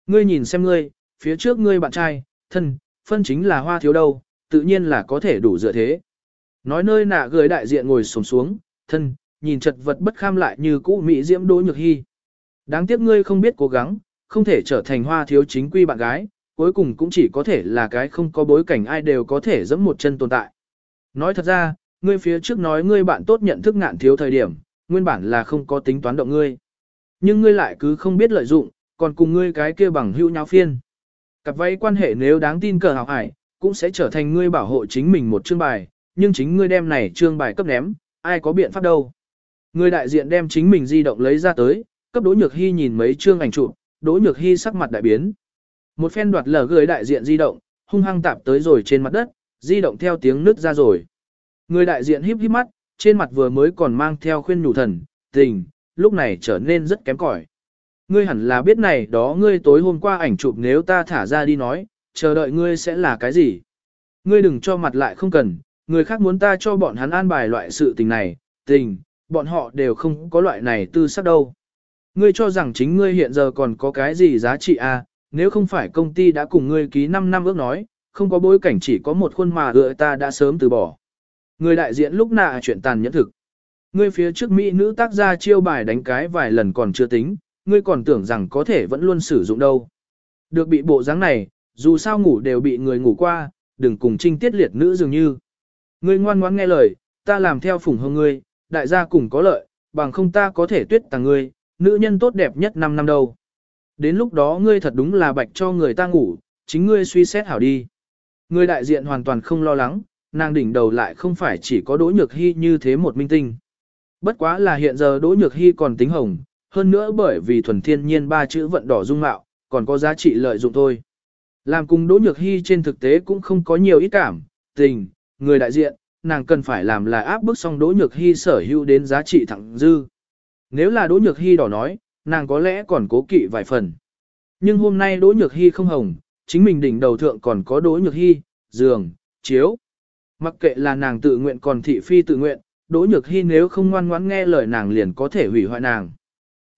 Ngươi nhìn xem ngươi, phía trước ngươi bạn trai, thân, phân chính là hoa thiếu đâu, tự nhiên là có thể đủ dựa thế. Nói nơi nạ gửi đại diện ngồi sồm xuống, thân, nhìn chật vật bất kham lại như cũ mỹ diễm đỗ nhược hy. Đáng tiếc ngươi không biết cố gắng, không thể trở thành hoa thiếu chính quy bạn gái, cuối cùng cũng chỉ có thể là cái không có bối cảnh ai đều có thể dẫm một chân tồn tại. Nói thật ra, ngươi phía trước nói ngươi bạn tốt nhận thức ngạn thiếu thời điểm, nguyên bản là không có tính toán động ngươi. Nhưng ngươi lại cứ không biết lợi dụng, còn cùng ngươi cái kia bằng hữu nháo phiên. Cặp váy quan hệ nếu đáng tin cờ học hải, cũng sẽ trở thành ngươi bảo hộ chính mình một chương bài, nhưng chính ngươi đem này chương bài cấp ném, ai có biện pháp đâu. Người đại diện đem chính mình di động lấy ra tới, cấp Đỗ Nhược Hy nhìn mấy chương ảnh chụp, Đỗ Nhược Hy sắc mặt đại biến. Một phen đoạt lở người đại diện di động, hung hăng tạp tới rồi trên mặt đất, di động theo tiếng nứt ra rồi. Người đại diện híp híp mắt, trên mặt vừa mới còn mang theo khuyên nhủ thần, tình, lúc này trở nên rất kém cỏi. Ngươi hẳn là biết này đó ngươi tối hôm qua ảnh chụp nếu ta thả ra đi nói, chờ đợi ngươi sẽ là cái gì. Ngươi đừng cho mặt lại không cần, người khác muốn ta cho bọn hắn an bài loại sự tình này, tình, bọn họ đều không có loại này tư sắc đâu. Ngươi cho rằng chính ngươi hiện giờ còn có cái gì giá trị à, nếu không phải công ty đã cùng ngươi ký 5 năm ước nói, không có bối cảnh chỉ có một khuôn mà gợi ta đã sớm từ bỏ. Người đại diện lúc nạ chuyện tàn nhẫn thực. Ngươi phía trước Mỹ nữ tác gia chiêu bài đánh cái vài lần còn chưa tính, ngươi còn tưởng rằng có thể vẫn luôn sử dụng đâu. Được bị bộ dáng này, dù sao ngủ đều bị người ngủ qua, đừng cùng trinh tiết liệt nữ dường như. Ngươi ngoan ngoãn nghe lời, ta làm theo phủng hương ngươi, đại gia cùng có lợi, bằng không ta có thể tuyết tàng ngươi, nữ nhân tốt đẹp nhất 5 năm đâu. Đến lúc đó ngươi thật đúng là bạch cho người ta ngủ, chính ngươi suy xét hảo đi. Người đại diện hoàn toàn không lo lắng, nàng đỉnh đầu lại không phải chỉ có Đỗ Nhược Hy như thế một minh tinh. Bất quá là hiện giờ Đỗ Nhược Hy còn tính hồng, hơn nữa bởi vì thuần thiên nhiên ba chữ vận đỏ dung mạo, còn có giá trị lợi dụng thôi. Làm cùng Đỗ Nhược Hy trên thực tế cũng không có nhiều ít cảm, tình, người đại diện, nàng cần phải làm là áp bức xong Đỗ Nhược Hy sở hữu đến giá trị thẳng dư. Nếu là Đỗ Nhược Hy đỏ nói, nàng có lẽ còn cố kỵ vài phần. Nhưng hôm nay Đỗ Nhược Hy không hồng, chính mình đỉnh đầu thượng còn có Đỗ Nhược Hy, giường, chiếu. Mặc kệ là nàng tự nguyện còn thị phi tự nguyện, Đỗ Nhược Hy nếu không ngoan ngoãn nghe lời nàng liền có thể hủy hoại nàng.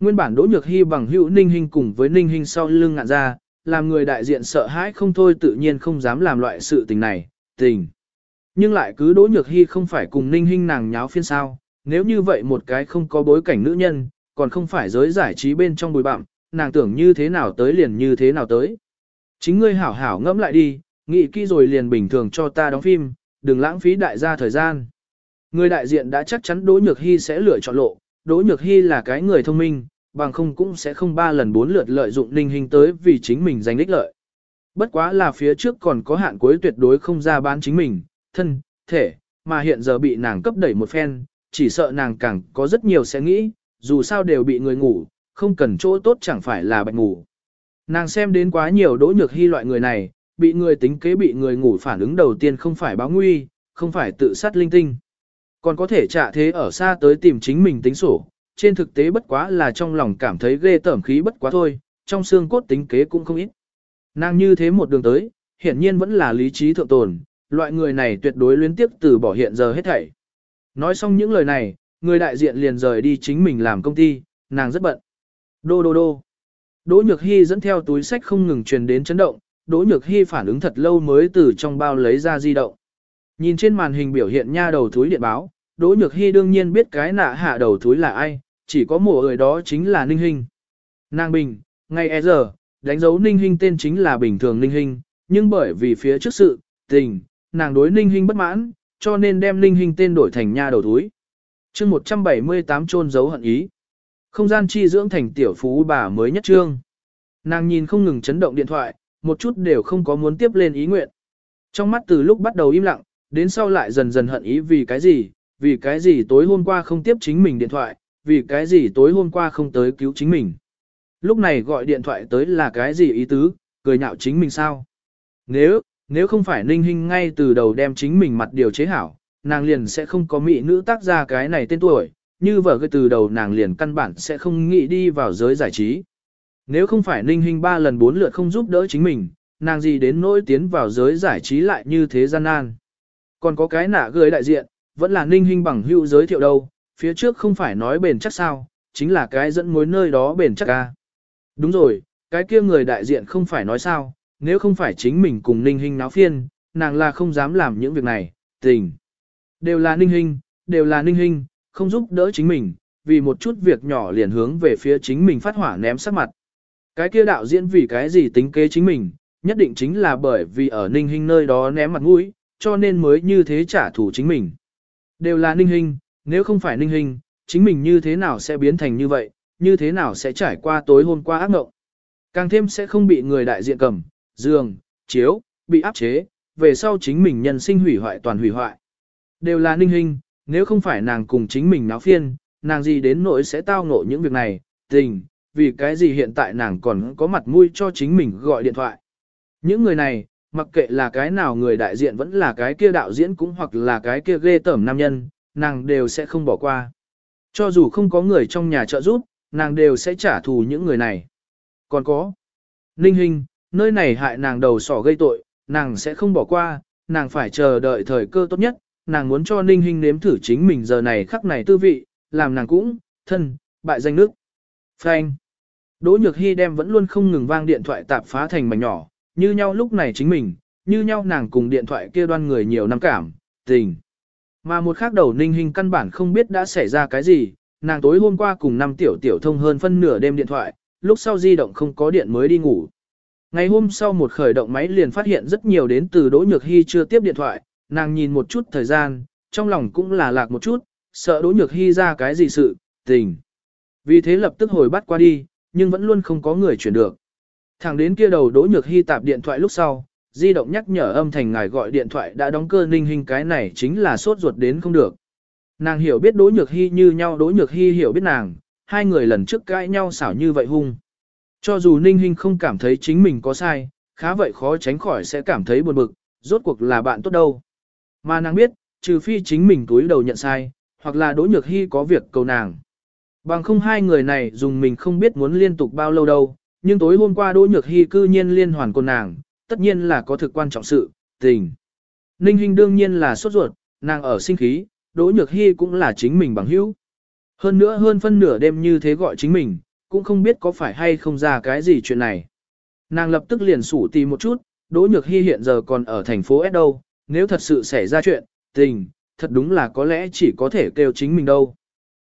Nguyên bản Đỗ Nhược Hy bằng hữu Ninh Hinh cùng với Ninh Hinh sau lưng ngạn ra, làm người đại diện sợ hãi không thôi tự nhiên không dám làm loại sự tình này, tình. Nhưng lại cứ Đỗ Nhược Hy không phải cùng Ninh Hinh nàng nháo phiên sao, nếu như vậy một cái không có bối cảnh nữ nhân, còn không phải giới giải trí bên trong bụi bặm, nàng tưởng như thế nào tới liền như thế nào tới. Chính ngươi hảo hảo ngẫm lại đi, nghĩ kỹ rồi liền bình thường cho ta đóng phim, đừng lãng phí đại gia thời gian. Người đại diện đã chắc chắn Đỗ Nhược Hy sẽ lựa chọn lộ, Đỗ Nhược Hy là cái người thông minh, bằng không cũng sẽ không ba lần bốn lượt lợi dụng ninh hình tới vì chính mình giành ích lợi. Bất quá là phía trước còn có hạn cuối tuyệt đối không ra bán chính mình, thân, thể, mà hiện giờ bị nàng cấp đẩy một phen, chỉ sợ nàng càng có rất nhiều sẽ nghĩ, dù sao đều bị người ngủ, không cần chỗ tốt chẳng phải là bạch ngủ. Nàng xem đến quá nhiều đỗ nhược hy loại người này, bị người tính kế bị người ngủ phản ứng đầu tiên không phải báo nguy, không phải tự sát linh tinh. Còn có thể trả thế ở xa tới tìm chính mình tính sổ, trên thực tế bất quá là trong lòng cảm thấy ghê tởm khí bất quá thôi, trong xương cốt tính kế cũng không ít. Nàng như thế một đường tới, hiển nhiên vẫn là lý trí thượng tồn, loại người này tuyệt đối liên tiếp từ bỏ hiện giờ hết thảy. Nói xong những lời này, người đại diện liền rời đi chính mình làm công ty, nàng rất bận. Đô đô đô. Đỗ Nhược Hy dẫn theo túi sách không ngừng truyền đến chấn động, Đỗ Nhược Hy phản ứng thật lâu mới từ trong bao lấy ra di động. Nhìn trên màn hình biểu hiện nha đầu túi điện báo, Đỗ Nhược Hy đương nhiên biết cái nạ hạ đầu túi là ai, chỉ có một người đó chính là Ninh Hinh. Nàng Bình, ngay e giờ, đánh dấu Ninh Hinh tên chính là bình thường Ninh Hinh, nhưng bởi vì phía trước sự, tình, nàng đối Ninh Hinh bất mãn, cho nên đem Ninh Hinh tên đổi thành nha đầu túi chương 178 trôn dấu hận ý. Không gian chi dưỡng thành tiểu phú bà mới nhất trương. Nàng nhìn không ngừng chấn động điện thoại, một chút đều không có muốn tiếp lên ý nguyện. Trong mắt từ lúc bắt đầu im lặng, đến sau lại dần dần hận ý vì cái gì, vì cái gì tối hôm qua không tiếp chính mình điện thoại, vì cái gì tối hôm qua không tới cứu chính mình. Lúc này gọi điện thoại tới là cái gì ý tứ, cười nhạo chính mình sao? Nếu, nếu không phải ninh hình ngay từ đầu đem chính mình mặt điều chế hảo, nàng liền sẽ không có mỹ nữ tác ra cái này tên tuổi, như vợ cái từ đầu nàng liền căn bản sẽ không nghĩ đi vào giới giải trí. Nếu không phải ninh hình ba lần bốn lượt không giúp đỡ chính mình, nàng gì đến nỗi tiến vào giới giải trí lại như thế gian nan. Còn có cái nạ gửi đại diện, vẫn là ninh hình bằng hữu giới thiệu đâu, phía trước không phải nói bền chắc sao, chính là cái dẫn mối nơi đó bền chắc ca. Đúng rồi, cái kia người đại diện không phải nói sao, nếu không phải chính mình cùng ninh hình náo phiên, nàng là không dám làm những việc này, tình. Đều là ninh hình, đều là ninh hình, không giúp đỡ chính mình, vì một chút việc nhỏ liền hướng về phía chính mình phát hỏa ném sắc mặt. Cái kia đạo diễn vì cái gì tính kế chính mình, nhất định chính là bởi vì ở ninh hình nơi đó ném mặt mũi, cho nên mới như thế trả thù chính mình. Đều là ninh hình, nếu không phải ninh hình, chính mình như thế nào sẽ biến thành như vậy, như thế nào sẽ trải qua tối hôm qua ác mộng. Càng thêm sẽ không bị người đại diện cầm, giường, chiếu, bị áp chế, về sau chính mình nhân sinh hủy hoại toàn hủy hoại. Đều là ninh hình, nếu không phải nàng cùng chính mình náo phiên, nàng gì đến nỗi sẽ tao ngộ những việc này, tình, vì cái gì hiện tại nàng còn có mặt mũi cho chính mình gọi điện thoại. Những người này, mặc kệ là cái nào người đại diện vẫn là cái kia đạo diễn cũng hoặc là cái kia ghê tởm nam nhân, nàng đều sẽ không bỏ qua. Cho dù không có người trong nhà trợ giúp, nàng đều sẽ trả thù những người này. Còn có, Ninh Hinh, nơi này hại nàng đầu sỏ gây tội, nàng sẽ không bỏ qua, nàng phải chờ đợi thời cơ tốt nhất, nàng muốn cho Ninh Hinh nếm thử chính mình giờ này khắc này tư vị, làm nàng cũng, thân, bại danh nước. Phanh. Đỗ Nhược Hy đem vẫn luôn không ngừng vang điện thoại tạp phá thành mảnh nhỏ, như nhau lúc này chính mình, như nhau nàng cùng điện thoại kia đoan người nhiều năm cảm, tình. Mà một khác đầu ninh Hinh căn bản không biết đã xảy ra cái gì, nàng tối hôm qua cùng năm tiểu tiểu thông hơn phân nửa đêm điện thoại, lúc sau di động không có điện mới đi ngủ. Ngày hôm sau một khởi động máy liền phát hiện rất nhiều đến từ Đỗ Nhược Hy chưa tiếp điện thoại, nàng nhìn một chút thời gian, trong lòng cũng là lạc một chút, sợ Đỗ Nhược Hy ra cái gì sự, tình. Vì thế lập tức hồi bắt qua đi, nhưng vẫn luôn không có người chuyển được. Thẳng đến kia đầu Đỗ Nhược Hy tạp điện thoại lúc sau, di động nhắc nhở âm thành ngài gọi điện thoại đã đóng cơ ninh hình cái này chính là sốt ruột đến không được. Nàng hiểu biết Đỗ Nhược Hy như nhau Đỗ Nhược Hy hiểu biết nàng, hai người lần trước cãi nhau xảo như vậy hung. Cho dù Ninh Hình không cảm thấy chính mình có sai, khá vậy khó tránh khỏi sẽ cảm thấy buồn bực, rốt cuộc là bạn tốt đâu. Mà nàng biết, trừ phi chính mình túi đầu nhận sai, hoặc là Đỗ Nhược Hy có việc cầu nàng. Bằng không hai người này dùng mình không biết muốn liên tục bao lâu đâu, nhưng tối hôm qua Đỗ Nhược Hy cư nhiên liên hoàn con nàng, tất nhiên là có thực quan trọng sự, tình. Ninh Hinh đương nhiên là sốt ruột, nàng ở sinh khí, Đỗ Nhược Hy cũng là chính mình bằng hữu. Hơn nữa hơn phân nửa đêm như thế gọi chính mình, cũng không biết có phải hay không ra cái gì chuyện này. Nàng lập tức liền sủ tì một chút, Đỗ Nhược Hy hiện giờ còn ở thành phố S đâu, nếu thật sự xảy ra chuyện, tình, thật đúng là có lẽ chỉ có thể kêu chính mình đâu.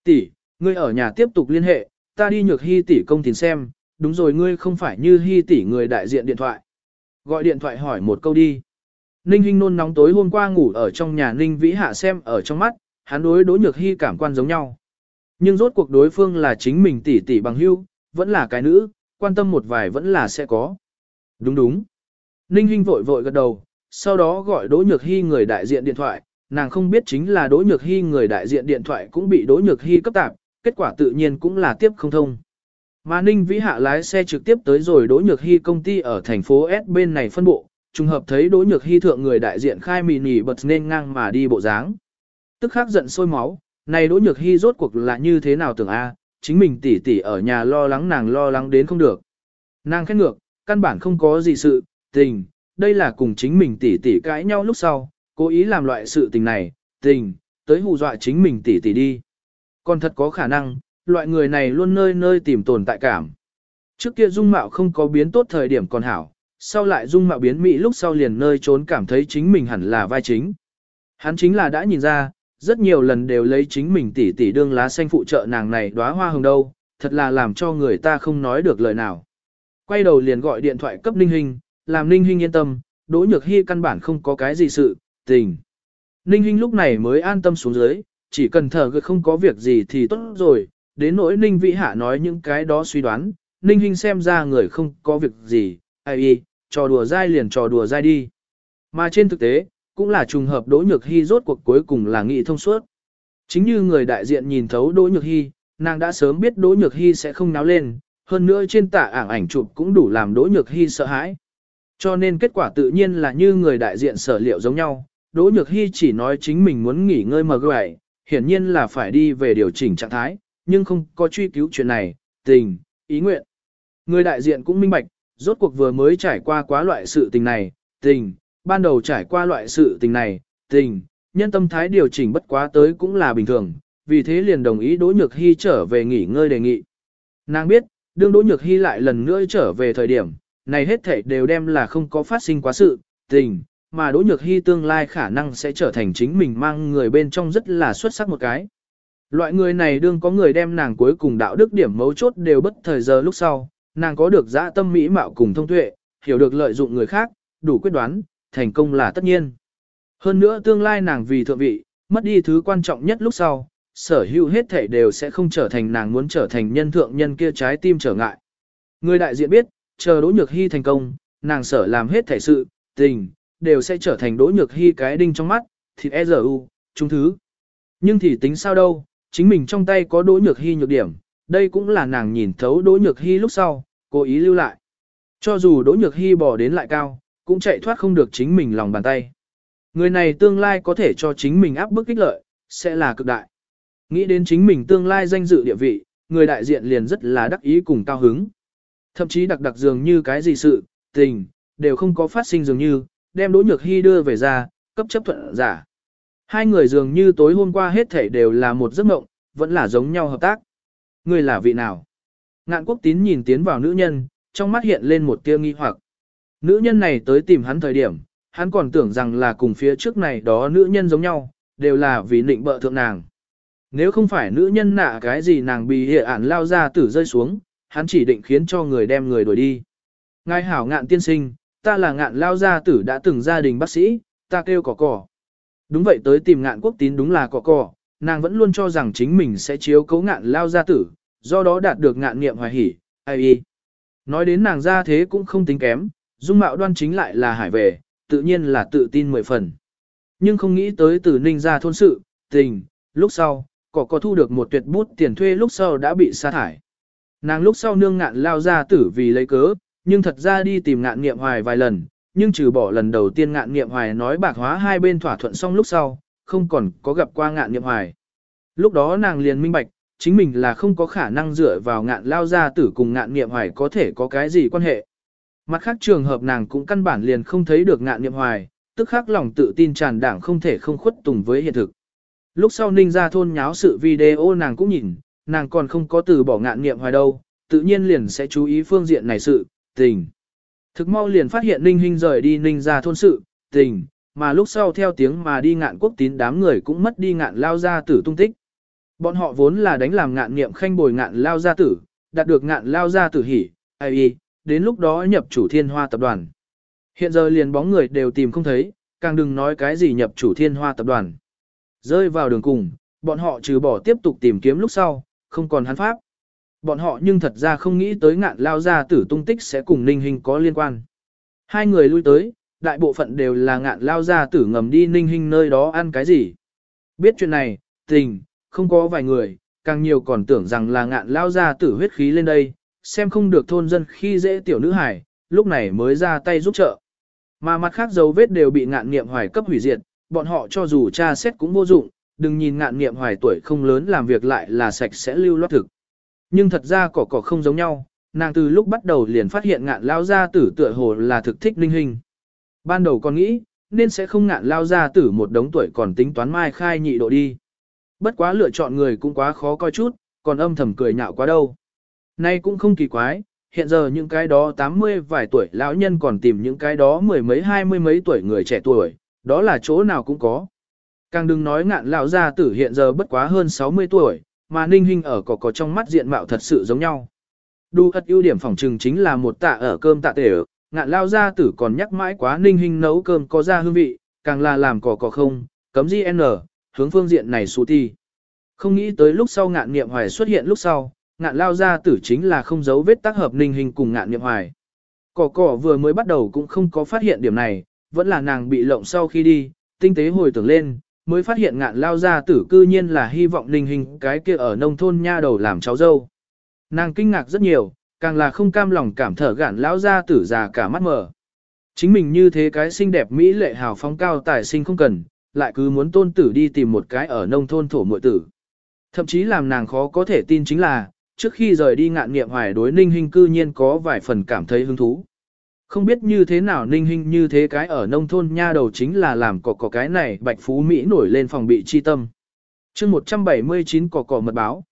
Tỷ, ngươi ở nhà tiếp tục liên hệ, ta đi Nhược Hy tỷ công tìm xem, đúng rồi ngươi không phải như Hy tỷ người đại diện điện thoại. Gọi điện thoại hỏi một câu đi. Ninh Hinh nôn nóng tối hôm qua ngủ ở trong nhà Ninh Vĩ Hạ xem ở trong mắt, hắn đối đối Nhược Hy cảm quan giống nhau. Nhưng rốt cuộc đối phương là chính mình tỷ tỷ bằng hữu, vẫn là cái nữ, quan tâm một vài vẫn là sẽ có. Đúng đúng. Ninh Hinh vội vội gật đầu, sau đó gọi Đỗ Nhược Hy người đại diện điện thoại, nàng không biết chính là Đỗ Nhược Hy người đại diện điện thoại cũng bị Đỗ Nhược Hy cấp tạp, kết quả tự nhiên cũng là tiếp không thông. Mà Ninh Vĩ Hạ lái xe trực tiếp tới rồi Đỗ Nhược Hy công ty ở thành phố S bên này phân bộ, trùng hợp thấy Đỗ Nhược Hy thượng người đại diện khai mì nỉ bật nên ngang mà đi bộ dáng. Tức khắc giận sôi máu, này Đỗ Nhược Hy rốt cuộc là như thế nào tưởng a? chính mình tỷ tỷ ở nhà lo lắng nàng lo lắng đến không được. Nàng khét ngược, căn bản không có gì sự, tình, đây là cùng chính mình tỷ tỷ cãi nhau lúc sau, cố ý làm loại sự tình này, tình, tới hù dọa chính mình tỷ tỷ đi. Còn thật có khả năng, loại người này luôn nơi nơi tìm tồn tại cảm. Trước kia dung mạo không có biến tốt thời điểm còn hảo, sau lại dung mạo biến mỹ lúc sau liền nơi trốn cảm thấy chính mình hẳn là vai chính. Hắn chính là đã nhìn ra, rất nhiều lần đều lấy chính mình tỷ tỷ đương lá xanh phụ trợ nàng này đóa hoa hồng đâu, thật là làm cho người ta không nói được lời nào. Quay đầu liền gọi điện thoại cấp Ninh hình làm Ninh Hinh yên tâm, Đỗ Nhược Hi căn bản không có cái gì sự, tình. Ninh Hinh lúc này mới an tâm xuống dưới, chỉ cần thở gật không có việc gì thì tốt rồi, đến nỗi Ninh Vĩ Hạ nói những cái đó suy đoán, Ninh Hinh xem ra người không có việc gì, ai y, trò đùa dai liền trò đùa dai đi. Mà trên thực tế, cũng là trùng hợp Đỗ Nhược Hi rốt cuộc cuối cùng là nghị thông suốt. Chính như người đại diện nhìn thấu Đỗ Nhược Hi, nàng đã sớm biết Đỗ Nhược Hi sẽ không náo lên, hơn nữa trên tạ ảng ảnh chụp cũng đủ làm Đỗ Nhược Hi sợ hãi. Cho nên kết quả tự nhiên là như người đại diện sở liệu giống nhau, Đỗ Nhược Hy chỉ nói chính mình muốn nghỉ ngơi mà gửi, hiển nhiên là phải đi về điều chỉnh trạng thái, nhưng không có truy cứu chuyện này, tình, ý nguyện. Người đại diện cũng minh bạch, rốt cuộc vừa mới trải qua quá loại sự tình này, tình, ban đầu trải qua loại sự tình này, tình, nhân tâm thái điều chỉnh bất quá tới cũng là bình thường, vì thế liền đồng ý Đỗ Nhược Hy trở về nghỉ ngơi đề nghị. Nàng biết, đương Đỗ Nhược Hy lại lần nữa trở về thời điểm, này hết thảy đều đem là không có phát sinh quá sự, tình, mà Đỗ Nhược Hy tương lai khả năng sẽ trở thành chính mình mang người bên trong rất là xuất sắc một cái. Loại người này đương có người đem nàng cuối cùng đạo đức điểm mấu chốt đều bất thời giờ lúc sau, nàng có được dã tâm mỹ mạo cùng thông tuệ, hiểu được lợi dụng người khác, đủ quyết đoán, thành công là tất nhiên. Hơn nữa tương lai nàng vì thượng vị, mất đi thứ quan trọng nhất lúc sau, sở hữu hết thể đều sẽ không trở thành nàng muốn trở thành nhân thượng nhân kia trái tim trở ngại. Người đại diện biết, chờ Đỗ Nhược Hy thành công, nàng sở làm hết thể sự, tình, đều sẽ trở thành Đỗ Nhược Hy cái đinh trong mắt, thịt e giờ u, chúng thứ. Nhưng thì tính sao đâu, chính mình trong tay có Đỗ Nhược Hy nhược điểm, đây cũng là nàng nhìn thấu Đỗ Nhược Hy lúc sau, cố ý lưu lại. Cho dù Đỗ Nhược Hy bỏ đến lại cao, cũng chạy thoát không được chính mình lòng bàn tay. Người này tương lai có thể cho chính mình áp bức kích lợi, sẽ là cực đại. Nghĩ đến chính mình tương lai danh dự địa vị, người đại diện liền rất là đắc ý cùng cao hứng. Thậm chí đặc đặc dường như cái gì sự, tình, đều không có phát sinh dường như, đem Đỗ Nhược Hy đưa về ra, cấp chấp thuận giả. Hai người dường như tối hôm qua hết thảy đều là một giấc mộng, vẫn là giống nhau hợp tác. Người là vị nào? Ngạn quốc tín nhìn tiến vào nữ nhân, trong mắt hiện lên một tia nghi hoặc. Nữ nhân này tới tìm hắn thời điểm, hắn còn tưởng rằng là cùng phía trước này đó nữ nhân giống nhau, đều là vì định bợ thượng nàng. Nếu không phải nữ nhân nạ cái gì nàng bị hệ ản lao ra tử rơi xuống, hắn chỉ định khiến cho người đem người đuổi đi. Ngài hảo ngạn tiên sinh, ta là ngạn lao gia tử đã từng gia đình bác sĩ, ta kêu cỏ cỏ. Đúng vậy tới tìm ngạn quốc tín đúng là cỏ cỏ, nàng vẫn luôn cho rằng chính mình sẽ chiếu cấu ngạn lao gia tử, do đó đạt được ngạn niệm hoài hỉ, ai y. Nói đến nàng ra thế cũng không tính kém, dung mạo đoan chính lại là hải về, tự nhiên là tự tin mười phần. Nhưng không nghĩ tới từ ninh ra thôn sự, tình, lúc sau, cỏ có thu được một tuyệt bút tiền thuê lúc sau đã bị sa thải. Nàng lúc sau nương ngạn lao ra tử vì lấy cớ, nhưng thật ra đi tìm ngạn nghiệm hoài vài lần, nhưng trừ bỏ lần đầu tiên ngạn nghiệm hoài nói bạc hóa hai bên thỏa thuận xong lúc sau, không còn có gặp qua ngạn nghiệm hoài. Lúc đó nàng liền minh bạch, chính mình là không có khả năng dựa vào ngạn lao ra tử cùng ngạn nghiệm hoài có thể có cái gì quan hệ. Mặt khác trường hợp nàng cũng căn bản liền không thấy được ngạn nghiệm hoài, tức khắc lòng tự tin tràn đảng không thể không khuất tùng với hiện thực. Lúc sau ninh ra thôn nháo sự video nàng cũng nhìn, nàng còn không có từ bỏ ngạn nghiệm hoài đâu, tự nhiên liền sẽ chú ý phương diện này sự, tình. Thực mau liền phát hiện ninh Hinh rời đi ninh ra thôn sự, tình, mà lúc sau theo tiếng mà đi ngạn quốc tín đám người cũng mất đi ngạn lao gia tử tung tích. Bọn họ vốn là đánh làm ngạn nghiệm khanh bồi ngạn lao gia tử, đạt được ngạn lao gia tử hỉ, ai đến lúc đó nhập chủ thiên hoa tập đoàn. Hiện giờ liền bóng người đều tìm không thấy, càng đừng nói cái gì nhập chủ thiên hoa tập đoàn. Rơi vào đường cùng, bọn họ trừ bỏ tiếp tục tìm kiếm lúc sau, không còn hắn pháp. Bọn họ nhưng thật ra không nghĩ tới ngạn lao gia tử tung tích sẽ cùng ninh hình có liên quan. Hai người lui tới, đại bộ phận đều là ngạn lao gia tử ngầm đi ninh hình nơi đó ăn cái gì. Biết chuyện này, tình, không có vài người, càng nhiều còn tưởng rằng là ngạn lao ra tử huyết khí lên đây, xem không được thôn dân khi dễ tiểu nữ hải, lúc này mới ra tay giúp trợ. Mà mặt khác dấu vết đều bị ngạn nghiệm hoài cấp hủy diệt, bọn họ cho dù tra xét cũng vô dụng, đừng nhìn ngạn nghiệm hoài tuổi không lớn làm việc lại là sạch sẽ lưu loát thực. Nhưng thật ra cỏ cỏ không giống nhau, nàng từ lúc bắt đầu liền phát hiện ngạn lao gia tử tựa hồ là thực thích linh hình. Ban đầu còn nghĩ, nên sẽ không ngạn lao gia tử một đống tuổi còn tính toán mai khai nhị độ đi. Bất quá lựa chọn người cũng quá khó coi chút, còn âm thầm cười nhạo quá đâu. Nay cũng không kỳ quái, hiện giờ những cái đó 80 vài tuổi lão nhân còn tìm những cái đó mười mấy hai mươi mấy tuổi người trẻ tuổi, đó là chỗ nào cũng có. Càng đừng nói ngạn lão gia tử hiện giờ bất quá hơn 60 tuổi, mà ninh hình ở cỏ cỏ trong mắt diện mạo thật sự giống nhau. Đu ất ưu điểm phòng trừng chính là một tạ ở cơm tạ tể ở, ngạn lao gia tử còn nhắc mãi quá ninh hình nấu cơm có ra hương vị, càng là làm cỏ cỏ không, cấm gì n, hướng phương diện này xú ti. Không nghĩ tới lúc sau ngạn niệm hoài xuất hiện lúc sau, ngạn lao gia tử chính là không giấu vết tác hợp ninh hình cùng ngạn niệm hoài. Cỏ cỏ vừa mới bắt đầu cũng không có phát hiện điểm này, vẫn là nàng bị lộng sau khi đi, tinh tế hồi tưởng lên, mới phát hiện ngạn lao gia tử cư nhiên là hy vọng ninh hình cái kia ở nông thôn nha đầu làm cháu dâu. Nàng kinh ngạc rất nhiều, càng là không cam lòng cảm thở gạn lao gia tử già cả mắt mở. Chính mình như thế cái xinh đẹp mỹ lệ hào phóng cao tài sinh không cần, lại cứ muốn tôn tử đi tìm một cái ở nông thôn thổ muội tử. Thậm chí làm nàng khó có thể tin chính là, trước khi rời đi ngạn nghiệm hoài đối ninh hình cư nhiên có vài phần cảm thấy hứng thú. Không biết như thế nào ninh hình như thế cái ở nông thôn nha đầu chính là làm cỏ cỏ cái này bạch phú Mỹ nổi lên phòng bị chi tâm. chương 179 cỏ cỏ mật báo.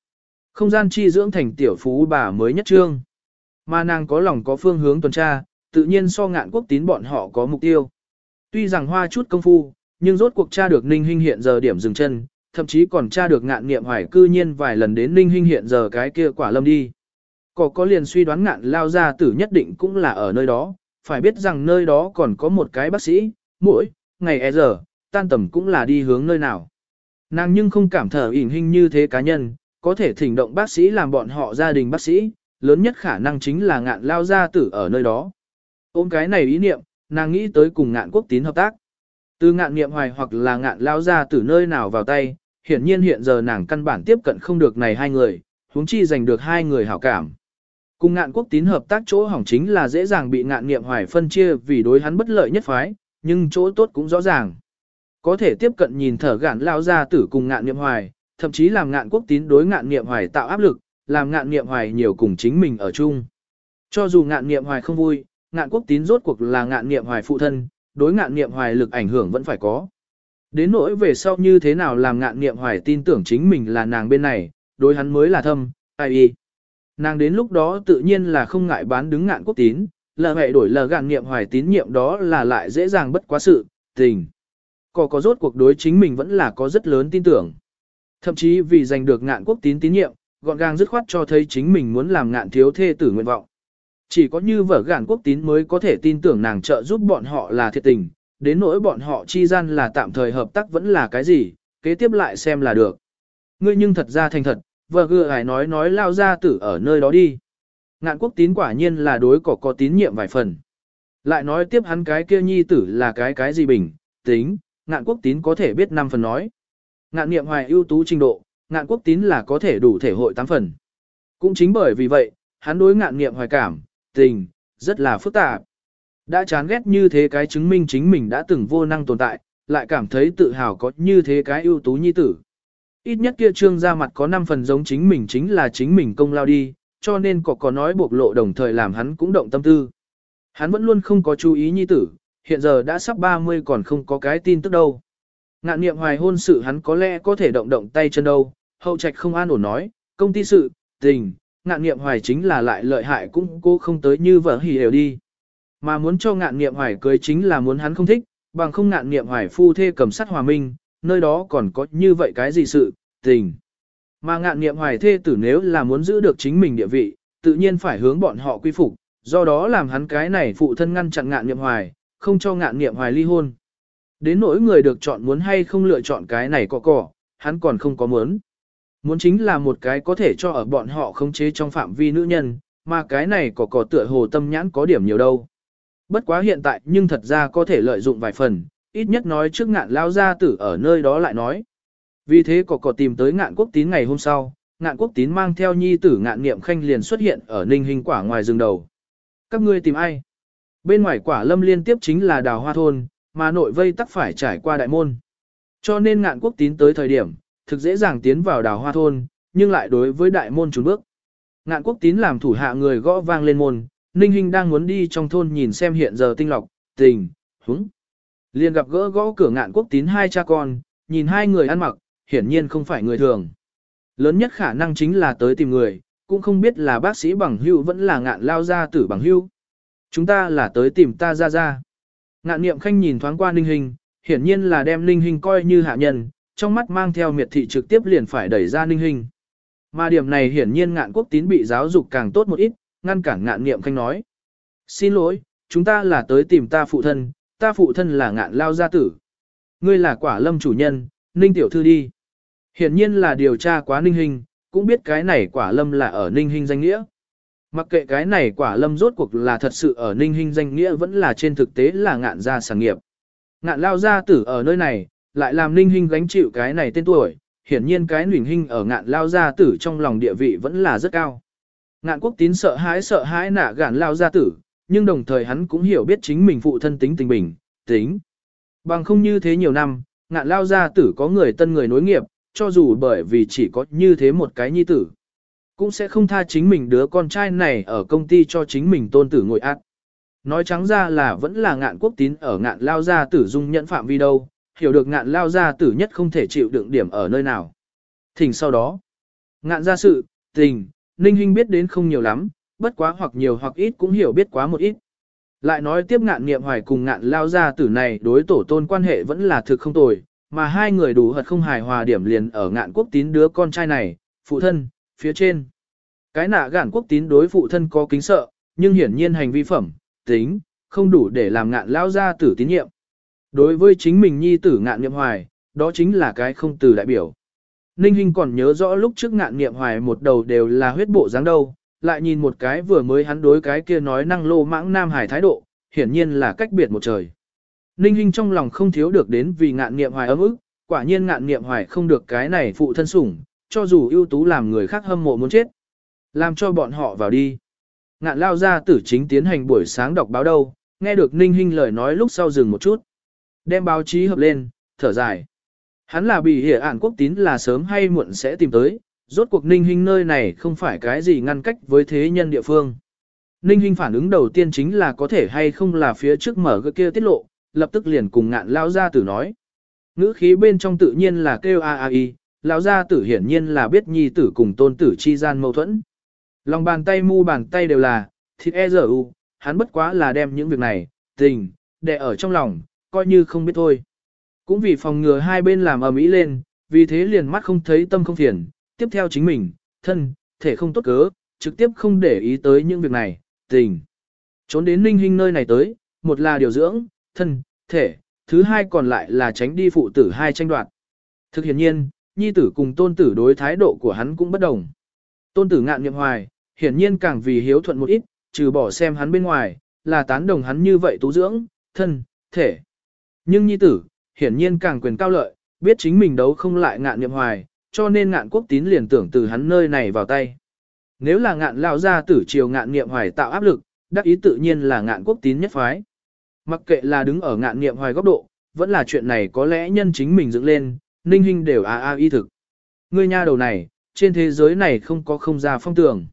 Không gian chi dưỡng thành tiểu phú bà mới nhất trương. Mà nàng có lòng có phương hướng tuần tra, tự nhiên so ngạn quốc tín bọn họ có mục tiêu. Tuy rằng hoa chút công phu, nhưng rốt cuộc tra được Ninh hình hiện giờ điểm dừng chân, thậm chí còn tra được ngạn nghiệm hoài cư nhiên vài lần đến Ninh hình hiện giờ cái kia quả lâm đi. cỏ có liền suy đoán ngạn lao ra tử nhất định cũng là ở nơi đó, phải biết rằng nơi đó còn có một cái bác sĩ, mỗi, ngày e giờ, tan tầm cũng là đi hướng nơi nào. Nàng nhưng không cảm thở ỉn hình như thế cá nhân, có thể thỉnh động bác sĩ làm bọn họ gia đình bác sĩ, lớn nhất khả năng chính là ngạn lao gia tử ở nơi đó. Ôm cái này ý niệm, nàng nghĩ tới cùng ngạn quốc tín hợp tác. Từ ngạn niệm hoài hoặc là ngạn lao gia tử nơi nào vào tay, hiển nhiên hiện giờ nàng căn bản tiếp cận không được này hai người, huống chi giành được hai người hảo cảm. Cùng ngạn quốc tín hợp tác chỗ hỏng chính là dễ dàng bị ngạn nghiệm hoài phân chia vì đối hắn bất lợi nhất phái, nhưng chỗ tốt cũng rõ ràng. Có thể tiếp cận nhìn thở gạn lao ra tử cùng ngạn nghiệm hoài, thậm chí làm ngạn quốc tín đối ngạn nghiệm hoài tạo áp lực, làm ngạn nghiệm hoài nhiều cùng chính mình ở chung. Cho dù ngạn nghiệm hoài không vui, ngạn quốc tín rốt cuộc là ngạn nghiệm hoài phụ thân, đối ngạn nghiệm hoài lực ảnh hưởng vẫn phải có. Đến nỗi về sau như thế nào làm ngạn nghiệm hoài tin tưởng chính mình là nàng bên này, đối hắn mới là thâm, ai y. Nàng đến lúc đó tự nhiên là không ngại bán đứng ngạn quốc tín, lờ hệ đổi lờ gạn nghiệm hoài tín nhiệm đó là lại dễ dàng bất quá sự, tình. Có có rốt cuộc đối chính mình vẫn là có rất lớn tin tưởng. Thậm chí vì giành được ngạn quốc tín tín nhiệm, gọn gàng dứt khoát cho thấy chính mình muốn làm ngạn thiếu thê tử nguyện vọng. Chỉ có như vở gạn quốc tín mới có thể tin tưởng nàng trợ giúp bọn họ là thiệt tình, đến nỗi bọn họ chi gian là tạm thời hợp tác vẫn là cái gì, kế tiếp lại xem là được. Ngươi nhưng thật ra thành thật, vợ gựa hải nói nói lao ra tử ở nơi đó đi. Ngạn quốc tín quả nhiên là đối cỏ có tín nhiệm vài phần. Lại nói tiếp hắn cái kia nhi tử là cái cái gì bình, tính, ngạn quốc tín có thể biết 5 phần nói. Ngạn niệm hoài ưu tú trình độ, ngạn quốc tín là có thể đủ thể hội 8 phần. Cũng chính bởi vì vậy, hắn đối ngạn niệm hoài cảm, tình, rất là phức tạp. Đã chán ghét như thế cái chứng minh chính mình đã từng vô năng tồn tại, lại cảm thấy tự hào có như thế cái ưu tú nhi tử. Ít nhất kia trương ra mặt có 5 phần giống chính mình chính là chính mình công lao đi, cho nên có có nói bộc lộ đồng thời làm hắn cũng động tâm tư. Hắn vẫn luôn không có chú ý nhi tử, hiện giờ đã sắp 30 còn không có cái tin tức đâu. Ngạn niệm hoài hôn sự hắn có lẽ có thể động động tay chân đâu, hậu trạch không an ổn nói, công ty sự, tình, ngạn niệm hoài chính là lại lợi hại cũng cô không tới như vợ hỉ đều đi. Mà muốn cho ngạn niệm hoài cưới chính là muốn hắn không thích, bằng không ngạn niệm hoài phu thê cầm sắt hòa minh, nơi đó còn có như vậy cái gì sự, tình. Mà ngạn niệm hoài thê tử nếu là muốn giữ được chính mình địa vị, tự nhiên phải hướng bọn họ quy phục, do đó làm hắn cái này phụ thân ngăn chặn ngạn niệm hoài, không cho ngạn niệm hoài ly hôn. Đến nỗi người được chọn muốn hay không lựa chọn cái này có cỏ, hắn còn không có muốn. Muốn chính là một cái có thể cho ở bọn họ khống chế trong phạm vi nữ nhân, mà cái này có cỏ tựa hồ tâm nhãn có điểm nhiều đâu. Bất quá hiện tại nhưng thật ra có thể lợi dụng vài phần, ít nhất nói trước ngạn lao gia tử ở nơi đó lại nói. Vì thế cỏ cỏ tìm tới ngạn quốc tín ngày hôm sau, ngạn quốc tín mang theo nhi tử ngạn niệm khanh liền xuất hiện ở ninh hình quả ngoài rừng đầu. Các ngươi tìm ai? Bên ngoài quả lâm liên tiếp chính là đào hoa thôn, mà nội vây tắc phải trải qua đại môn. Cho nên ngạn quốc tín tới thời điểm, thực dễ dàng tiến vào đào hoa thôn, nhưng lại đối với đại môn trốn bước. Ngạn quốc tín làm thủ hạ người gõ vang lên môn, Ninh hình đang muốn đi trong thôn nhìn xem hiện giờ tinh lọc, tình, húng. Liền gặp gỡ gõ cửa ngạn quốc tín hai cha con, nhìn hai người ăn mặc, hiển nhiên không phải người thường. Lớn nhất khả năng chính là tới tìm người, cũng không biết là bác sĩ bằng hưu vẫn là ngạn lao ra tử bằng hưu. Chúng ta là tới tìm ta ra ra. Ngạn niệm khanh nhìn thoáng qua ninh hình, hiển nhiên là đem ninh hình coi như hạ nhân, trong mắt mang theo miệt thị trực tiếp liền phải đẩy ra ninh hình. Mà điểm này hiển nhiên ngạn quốc tín bị giáo dục càng tốt một ít, ngăn cản ngạn niệm khanh nói. Xin lỗi, chúng ta là tới tìm ta phụ thân, ta phụ thân là ngạn lao gia tử. Ngươi là quả lâm chủ nhân, ninh tiểu thư đi. Hiển nhiên là điều tra quá ninh hình, cũng biết cái này quả lâm là ở ninh hình danh nghĩa. Mặc kệ cái này quả lâm rốt cuộc là thật sự ở ninh hình danh nghĩa vẫn là trên thực tế là ngạn gia sản nghiệp. Ngạn lao gia tử ở nơi này, lại làm ninh hình gánh chịu cái này tên tuổi, hiển nhiên cái nhuỳnh hình ở ngạn lao gia tử trong lòng địa vị vẫn là rất cao. Ngạn quốc tín sợ hãi sợ hãi nạ gạn lao gia tử, nhưng đồng thời hắn cũng hiểu biết chính mình phụ thân tính tình bình, tính. Bằng không như thế nhiều năm, ngạn lao gia tử có người tân người nối nghiệp, cho dù bởi vì chỉ có như thế một cái nhi tử. Cũng sẽ không tha chính mình đứa con trai này ở công ty cho chính mình tôn tử ngồi ác. Nói trắng ra là vẫn là ngạn quốc tín ở ngạn lao gia tử dung nhận phạm vi đâu, hiểu được ngạn lao gia tử nhất không thể chịu đựng điểm ở nơi nào. Thỉnh sau đó, ngạn gia sự, tình, Ninh Hinh biết đến không nhiều lắm, bất quá hoặc nhiều hoặc ít cũng hiểu biết quá một ít. Lại nói tiếp ngạn nghiệm hoài cùng ngạn lao gia tử này đối tổ tôn quan hệ vẫn là thực không tồi, mà hai người đủ hật không hài hòa điểm liền ở ngạn quốc tín đứa con trai này, phụ thân, phía trên. Cái nạ gạn quốc tín đối phụ thân có kính sợ, nhưng hiển nhiên hành vi phẩm, tính, không đủ để làm ngạn lao gia tử tín nhiệm. Đối với chính mình nhi tử ngạn nghiệm hoài, đó chính là cái không từ đại biểu. Ninh Hinh còn nhớ rõ lúc trước ngạn nghiệm hoài một đầu đều là huyết bộ dáng đâu, lại nhìn một cái vừa mới hắn đối cái kia nói năng lô mãng nam hải thái độ, hiển nhiên là cách biệt một trời. Ninh Hinh trong lòng không thiếu được đến vì ngạn nghiệm hoài ấm ức, quả nhiên ngạn nghiệm hoài không được cái này phụ thân sủng, cho dù ưu tú làm người khác hâm mộ muốn chết. Làm cho bọn họ vào đi. Ngạn lao ra tử chính tiến hành buổi sáng đọc báo đâu, nghe được Ninh Hinh lời nói lúc sau dừng một chút. Đem báo chí hợp lên, thở dài. Hắn là bị hiểu ản quốc tín là sớm hay muộn sẽ tìm tới, rốt cuộc Ninh Hinh nơi này không phải cái gì ngăn cách với thế nhân địa phương. Ninh Hinh phản ứng đầu tiên chính là có thể hay không là phía trước mở cái kia tiết lộ, lập tức liền cùng ngạn lao gia tử nói. Ngữ khí bên trong tự nhiên là kêu a a Y. lao gia tử hiển nhiên là biết nhi tử cùng tôn tử chi gian mâu thuẫn. Lòng bàn tay mu bàn tay đều là, thịt e giờ u, hắn bất quá là đem những việc này, tình, để ở trong lòng, coi như không biết thôi. Cũng vì phòng ngừa hai bên làm ầm ĩ lên, vì thế liền mắt không thấy tâm không phiền, tiếp theo chính mình, thân, thể không tốt cớ, trực tiếp không để ý tới những việc này, tình. Trốn đến ninh hình nơi này tới, một là điều dưỡng, thân, thể, thứ hai còn lại là tránh đi phụ tử hai tranh đoạt. Thực hiện nhiên, nhi tử cùng tôn tử đối thái độ của hắn cũng bất đồng. Tôn tử ngạn nhậm hoài, hiển nhiên càng vì hiếu thuận một ít, trừ bỏ xem hắn bên ngoài, là tán đồng hắn như vậy tú dưỡng, thân, thể. Nhưng nhi tử, hiển nhiên càng quyền cao lợi, biết chính mình đấu không lại ngạn niệm hoài, cho nên ngạn quốc tín liền tưởng từ hắn nơi này vào tay. Nếu là ngạn lao ra tử triều ngạn niệm hoài tạo áp lực, đắc ý tự nhiên là ngạn quốc tín nhất phái. Mặc kệ là đứng ở ngạn niệm hoài góc độ, vẫn là chuyện này có lẽ nhân chính mình dựng lên, ninh hình đều a a y thực. Ngươi nha đầu này, trên thế giới này không có không ra phong tường.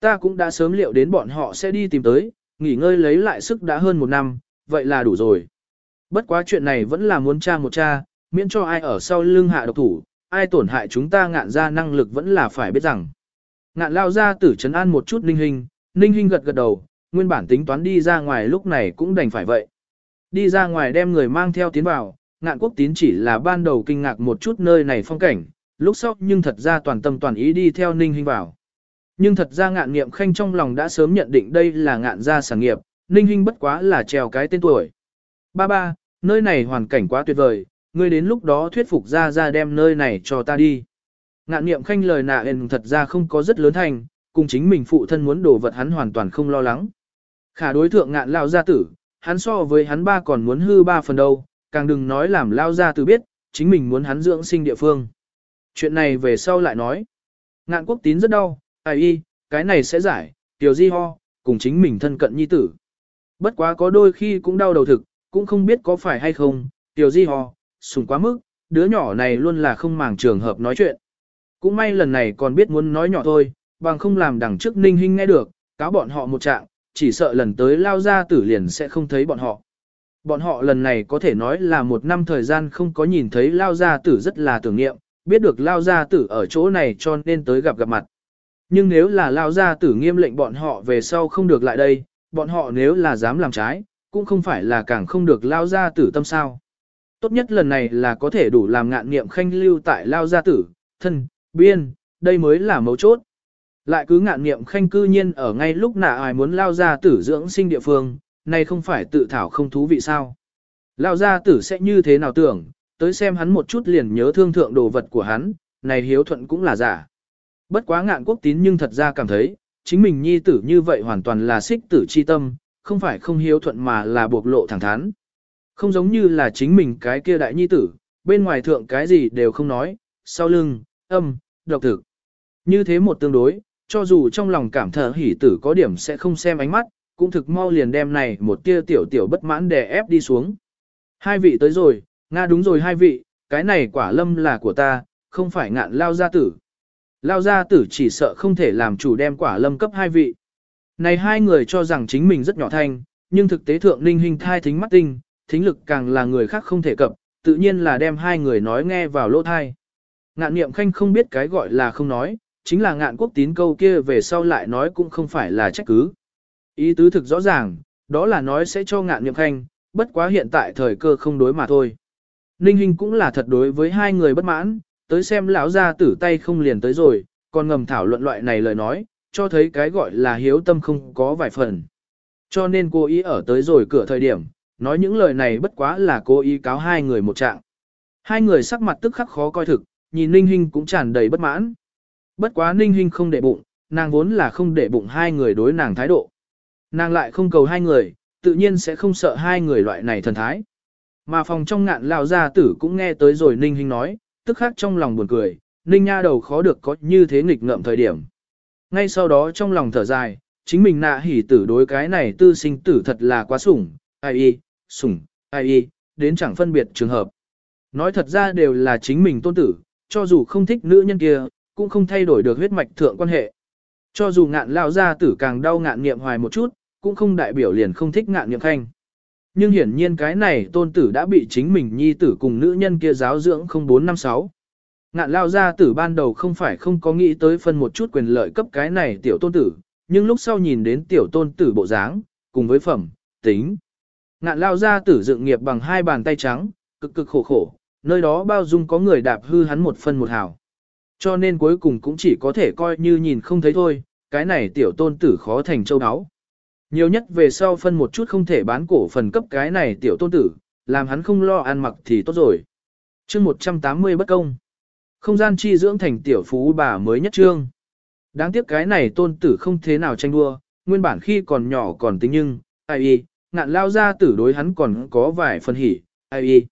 Ta cũng đã sớm liệu đến bọn họ sẽ đi tìm tới, nghỉ ngơi lấy lại sức đã hơn một năm, vậy là đủ rồi. Bất quá chuyện này vẫn là muốn tra một cha, miễn cho ai ở sau lưng hạ độc thủ, ai tổn hại chúng ta ngạn ra năng lực vẫn là phải biết rằng. Ngạn lao ra tử trấn an một chút ninh hình, ninh hình gật gật đầu, nguyên bản tính toán đi ra ngoài lúc này cũng đành phải vậy. Đi ra ngoài đem người mang theo tiến vào, ngạn quốc tín chỉ là ban đầu kinh ngạc một chút nơi này phong cảnh, lúc sau nhưng thật ra toàn tâm toàn ý đi theo ninh hình vào. Nhưng thật ra ngạn nghiệm khanh trong lòng đã sớm nhận định đây là ngạn gia sản nghiệp, ninh hình bất quá là trèo cái tên tuổi. Ba ba, nơi này hoàn cảnh quá tuyệt vời, ngươi đến lúc đó thuyết phục ra ra đem nơi này cho ta đi. Ngạn niệm khanh lời nạ ền thật ra không có rất lớn thành, cùng chính mình phụ thân muốn đổ vật hắn hoàn toàn không lo lắng. Khả đối thượng ngạn lao gia tử, hắn so với hắn ba còn muốn hư ba phần đâu, càng đừng nói làm lao gia tử biết, chính mình muốn hắn dưỡng sinh địa phương. Chuyện này về sau lại nói. Ngạn quốc tín rất đau, ai y, cái này sẽ giải, tiểu di ho, cùng chính mình thân cận nhi tử. Bất quá có đôi khi cũng đau đầu thực, cũng không biết có phải hay không, tiểu di ho, sùng quá mức, đứa nhỏ này luôn là không màng trường hợp nói chuyện. Cũng may lần này còn biết muốn nói nhỏ thôi, bằng không làm đằng trước ninh hinh nghe được, cáo bọn họ một trạng, chỉ sợ lần tới lao ra tử liền sẽ không thấy bọn họ. Bọn họ lần này có thể nói là một năm thời gian không có nhìn thấy lao gia tử rất là tưởng niệm, biết được lao gia tử ở chỗ này cho nên tới gặp gặp mặt. Nhưng nếu là lao gia tử nghiêm lệnh bọn họ về sau không được lại đây, bọn họ nếu là dám làm trái, cũng không phải là càng không được lao gia tử tâm sao. Tốt nhất lần này là có thể đủ làm ngạn nghiệm khanh lưu tại lao gia tử, thân, biên, đây mới là mấu chốt. Lại cứ ngạn nghiệm khanh cư nhiên ở ngay lúc nạ ai muốn lao gia tử dưỡng sinh địa phương, này không phải tự thảo không thú vị sao. Lao gia tử sẽ như thế nào tưởng, tới xem hắn một chút liền nhớ thương thượng đồ vật của hắn, này hiếu thuận cũng là giả. Bất quá ngạn quốc tín nhưng thật ra cảm thấy, chính mình nhi tử như vậy hoàn toàn là xích tử chi tâm, không phải không hiếu thuận mà là buộc lộ thẳng thắn. Không giống như là chính mình cái kia đại nhi tử, bên ngoài thượng cái gì đều không nói, sau lưng, âm, độc thực. Như thế một tương đối, cho dù trong lòng cảm thở hỉ tử có điểm sẽ không xem ánh mắt, cũng thực mau liền đem này một tia tiểu tiểu bất mãn đè ép đi xuống. Hai vị tới rồi, Nga đúng rồi hai vị, cái này quả lâm là của ta, không phải ngạn lao gia tử. Lao gia tử chỉ sợ không thể làm chủ đem quả lâm cấp hai vị. Này hai người cho rằng chính mình rất nhỏ thanh, nhưng thực tế thượng ninh hình thai thính mắt tinh, thính lực càng là người khác không thể cập, tự nhiên là đem hai người nói nghe vào lỗ thai. Ngạn niệm khanh không biết cái gọi là không nói, chính là ngạn quốc tín câu kia về sau lại nói cũng không phải là trách cứ. Ý tứ thực rõ ràng, đó là nói sẽ cho ngạn niệm khanh, bất quá hiện tại thời cơ không đối mà thôi. Ninh Hinh cũng là thật đối với hai người bất mãn, tới xem lão gia tử tay không liền tới rồi, còn ngầm thảo luận loại này lời nói, cho thấy cái gọi là hiếu tâm không có vài phần. Cho nên cô ý ở tới rồi cửa thời điểm, nói những lời này bất quá là cố ý cáo hai người một trạng. Hai người sắc mặt tức khắc khó coi thực, nhìn Ninh Hinh cũng tràn đầy bất mãn. Bất quá Ninh Hinh không để bụng, nàng vốn là không để bụng hai người đối nàng thái độ. Nàng lại không cầu hai người, tự nhiên sẽ không sợ hai người loại này thần thái. Mà phòng trong ngạn lao gia tử cũng nghe tới rồi Ninh Hinh nói, tức khắc trong lòng buồn cười, Ninh nha đầu khó được có như thế nghịch ngợm thời điểm. Ngay sau đó trong lòng thở dài, chính mình nạ hỉ tử đối cái này tư sinh tử thật là quá sủng, ai y, sủng, ai y, đến chẳng phân biệt trường hợp. Nói thật ra đều là chính mình tôn tử, cho dù không thích nữ nhân kia, cũng không thay đổi được huyết mạch thượng quan hệ. Cho dù ngạn lao gia tử càng đau ngạn nghiệm hoài một chút, cũng không đại biểu liền không thích ngạn nghiệm khanh. Nhưng hiển nhiên cái này tôn tử đã bị chính mình nhi tử cùng nữ nhân kia giáo dưỡng 0456. Ngạn lao gia tử ban đầu không phải không có nghĩ tới phân một chút quyền lợi cấp cái này tiểu tôn tử, nhưng lúc sau nhìn đến tiểu tôn tử bộ dáng, cùng với phẩm, tính. Ngạn lao ra tử dựng nghiệp bằng hai bàn tay trắng, cực cực khổ khổ, nơi đó bao dung có người đạp hư hắn một phân một hào. Cho nên cuối cùng cũng chỉ có thể coi như nhìn không thấy thôi, cái này tiểu tôn tử khó thành châu áo. Nhiều nhất về sau phân một chút không thể bán cổ phần cấp cái này tiểu tôn tử, làm hắn không lo ăn mặc thì tốt rồi. chương 180 bất công. Không gian chi dưỡng thành tiểu phú bà mới nhất trương. Đáng tiếc cái này tôn tử không thế nào tranh đua, nguyên bản khi còn nhỏ còn tính nhưng, ai y, ngạn lao ra tử đối hắn còn có vài phần hỉ, ai y.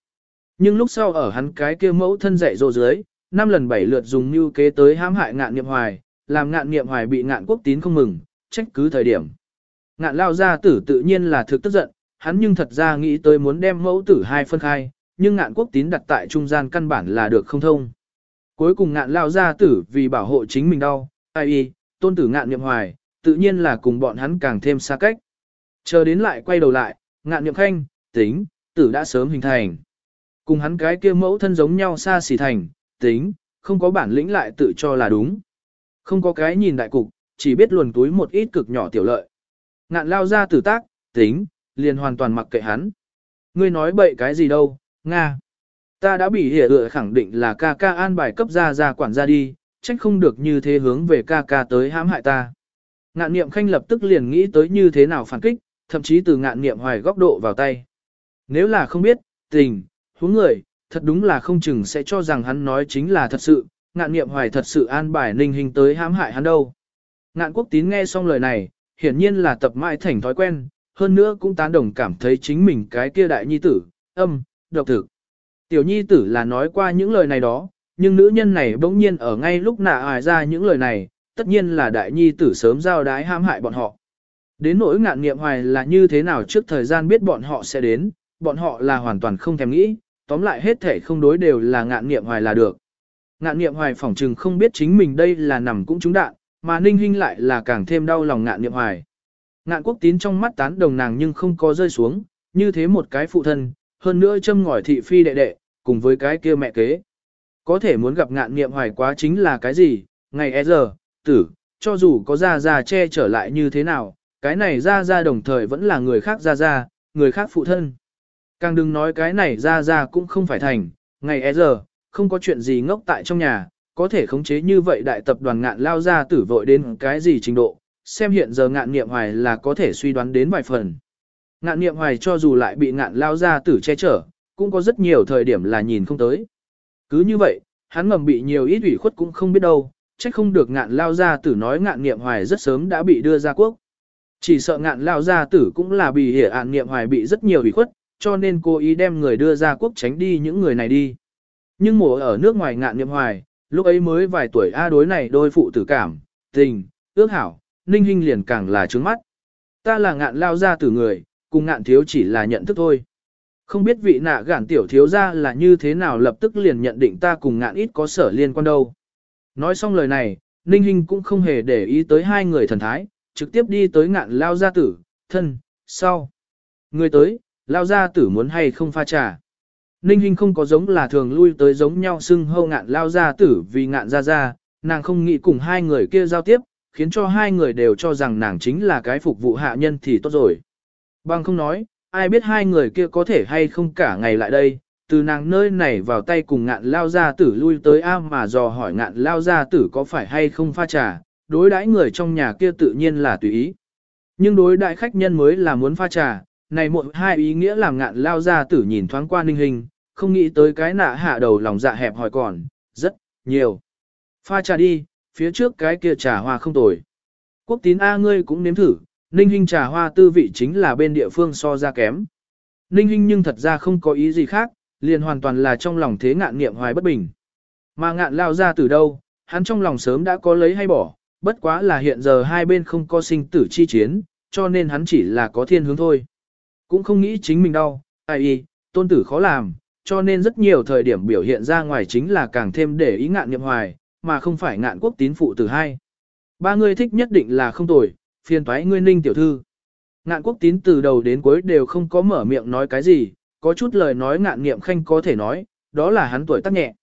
Nhưng lúc sau ở hắn cái kia mẫu thân dạy dỗ dưới, năm lần bảy lượt dùng mưu kế tới hãm hại ngạn niệm hoài, làm ngạn niệm hoài bị ngạn quốc tín không mừng, trách cứ thời điểm. Ngạn lao gia tử tự nhiên là thực tức giận, hắn nhưng thật ra nghĩ tới muốn đem mẫu tử hai phân khai, nhưng ngạn quốc tín đặt tại trung gian căn bản là được không thông. Cuối cùng ngạn lao gia tử vì bảo hộ chính mình đau, ai y, tôn tử ngạn niệm hoài, tự nhiên là cùng bọn hắn càng thêm xa cách. Chờ đến lại quay đầu lại, ngạn niệm khanh, tính, tử đã sớm hình thành. Cùng hắn cái kia mẫu thân giống nhau xa xỉ thành, tính, không có bản lĩnh lại tự cho là đúng. Không có cái nhìn đại cục, chỉ biết luồn túi một ít cực nhỏ tiểu lợi. Ngạn lao ra tử tác, tính, liền hoàn toàn mặc kệ hắn. Ngươi nói bậy cái gì đâu, Nga. Ta đã bị hiểu ựa khẳng định là ca ca an bài cấp ra ra quản gia đi, trách không được như thế hướng về ca ca tới hãm hại ta. Ngạn niệm khanh lập tức liền nghĩ tới như thế nào phản kích, thậm chí từ ngạn niệm hoài góc độ vào tay. Nếu là không biết, tình, huống người, thật đúng là không chừng sẽ cho rằng hắn nói chính là thật sự, ngạn niệm hoài thật sự an bài ninh hình tới hãm hại hắn đâu. Ngạn quốc tín nghe xong lời này, hiển nhiên là tập mãi thành thói quen, hơn nữa cũng tán đồng cảm thấy chính mình cái kia đại nhi tử, âm, độc thực. Tiểu nhi tử là nói qua những lời này đó, nhưng nữ nhân này bỗng nhiên ở ngay lúc nạ ải ra những lời này, tất nhiên là đại nhi tử sớm giao đái hãm hại bọn họ. Đến nỗi ngạn nghiệm hoài là như thế nào trước thời gian biết bọn họ sẽ đến, bọn họ là hoàn toàn không thèm nghĩ, tóm lại hết thể không đối đều là ngạn nghiệm hoài là được. Ngạn nghiệm hoài phỏng trừng không biết chính mình đây là nằm cũng trúng đạn, mà ninh hinh lại là càng thêm đau lòng ngạn nghiệm hoài. Ngạn quốc tín trong mắt tán đồng nàng nhưng không có rơi xuống, như thế một cái phụ thân, hơn nữa châm ngòi thị phi đệ đệ, cùng với cái kia mẹ kế. Có thể muốn gặp ngạn nghiệm hoài quá chính là cái gì, ngày e giờ, tử, cho dù có ra ra che trở lại như thế nào, cái này ra ra đồng thời vẫn là người khác ra ra, người khác phụ thân. Càng đừng nói cái này ra ra cũng không phải thành, ngày e giờ, không có chuyện gì ngốc tại trong nhà, có thể khống chế như vậy đại tập đoàn ngạn lao ra tử vội đến cái gì trình độ, xem hiện giờ ngạn nghiệm hoài là có thể suy đoán đến vài phần. Ngạn nghiệm hoài cho dù lại bị ngạn lao ra tử che chở, cũng có rất nhiều thời điểm là nhìn không tới. Cứ như vậy, hắn ngầm bị nhiều ít ủy khuất cũng không biết đâu, trách không được ngạn lao ra tử nói ngạn nghiệm hoài rất sớm đã bị đưa ra quốc. Chỉ sợ ngạn lao gia tử cũng là bị hiểu ạn nghiệm hoài bị rất nhiều ủy khuất, cho nên cố ý đem người đưa ra quốc tránh đi những người này đi. Nhưng mùa ở nước ngoài ngạn nghiệm hoài, lúc ấy mới vài tuổi A đối này đôi phụ tử cảm, tình, ước hảo, ninh hình liền càng là trướng mắt. Ta là ngạn lao gia tử người, cùng ngạn thiếu chỉ là nhận thức thôi. Không biết vị nạ gạn tiểu thiếu ra là như thế nào lập tức liền nhận định ta cùng ngạn ít có sở liên quan đâu. Nói xong lời này, Ninh Hinh cũng không hề để ý tới hai người thần thái, trực tiếp đi tới ngạn lao gia tử, thân, sau. Người tới, lao gia tử muốn hay không pha trà. Ninh Hinh không có giống là thường lui tới giống nhau xưng hâu ngạn lao gia tử vì ngạn gia gia, nàng không nghĩ cùng hai người kia giao tiếp, khiến cho hai người đều cho rằng nàng chính là cái phục vụ hạ nhân thì tốt rồi. Bằng không nói, ai biết hai người kia có thể hay không cả ngày lại đây, từ nàng nơi này vào tay cùng ngạn lao gia tử lui tới A mà dò hỏi ngạn lao gia tử có phải hay không pha trà, đối đãi người trong nhà kia tự nhiên là tùy ý. Nhưng đối đại khách nhân mới là muốn pha trà, này một hai ý nghĩa làm ngạn lao gia tử nhìn thoáng qua ninh hình, không nghĩ tới cái nạ hạ đầu lòng dạ hẹp hỏi còn, rất, nhiều. Pha trà đi, phía trước cái kia trà hoa không tồi. Quốc tín A ngươi cũng nếm thử, ninh hình trà hoa tư vị chính là bên địa phương so ra kém. Ninh hình nhưng thật ra không có ý gì khác, liền hoàn toàn là trong lòng thế ngạn nghiệm hoài bất bình. Mà ngạn lao ra từ đâu, hắn trong lòng sớm đã có lấy hay bỏ, bất quá là hiện giờ hai bên không có sinh tử chi chiến, cho nên hắn chỉ là có thiên hướng thôi. Cũng không nghĩ chính mình đâu, ai y, tôn tử khó làm, cho nên rất nhiều thời điểm biểu hiện ra ngoài chính là càng thêm để ý ngạn nghiệm hoài, mà không phải ngạn quốc tín phụ tử hai. Ba người thích nhất định là không tồi, phiền toái ngươi ninh tiểu thư. Ngạn quốc tín từ đầu đến cuối đều không có mở miệng nói cái gì, có chút lời nói ngạn nghiệm khanh có thể nói, đó là hắn tuổi tác nhẹ.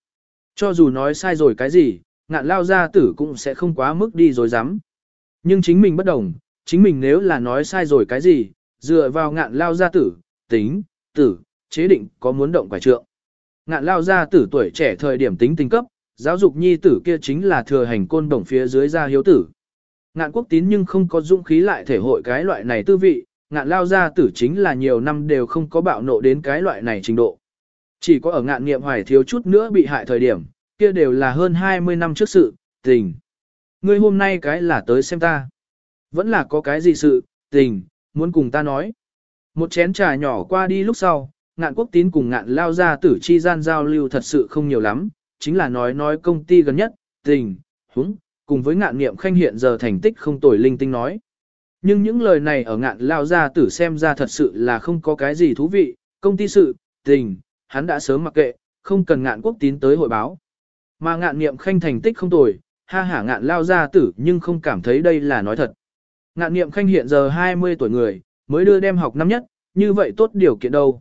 Cho dù nói sai rồi cái gì, ngạn lao gia tử cũng sẽ không quá mức đi rồi dám. Nhưng chính mình bất đồng, chính mình nếu là nói sai rồi cái gì, dựa vào ngạn lao gia tử, tính, tử, chế định có muốn động quả trượng. Ngạn lao gia tử tuổi trẻ thời điểm tính tình cấp, giáo dục nhi tử kia chính là thừa hành côn đồng phía dưới gia hiếu tử. Ngạn quốc tín nhưng không có dũng khí lại thể hội cái loại này tư vị, ngạn lao gia tử chính là nhiều năm đều không có bạo nộ đến cái loại này trình độ. Chỉ có ở ngạn nghiệm hoài thiếu chút nữa bị hại thời điểm, kia đều là hơn 20 năm trước sự, tình. ngươi hôm nay cái là tới xem ta. Vẫn là có cái gì sự, tình, muốn cùng ta nói. Một chén trà nhỏ qua đi lúc sau, ngạn quốc tín cùng ngạn lao ra tử chi gian giao lưu thật sự không nhiều lắm, chính là nói nói công ty gần nhất, tình, húng, cùng với ngạn niệm khanh hiện giờ thành tích không tồi linh tinh nói. Nhưng những lời này ở ngạn lao ra tử xem ra thật sự là không có cái gì thú vị, công ty sự, tình, hắn đã sớm mặc kệ, không cần ngạn quốc tín tới hội báo. Mà ngạn niệm khanh thành tích không tồi, ha hả ngạn lao ra tử nhưng không cảm thấy đây là nói thật. Ngạn niệm khanh hiện giờ 20 tuổi người, mới đưa đem học năm nhất, như vậy tốt điều kiện đâu.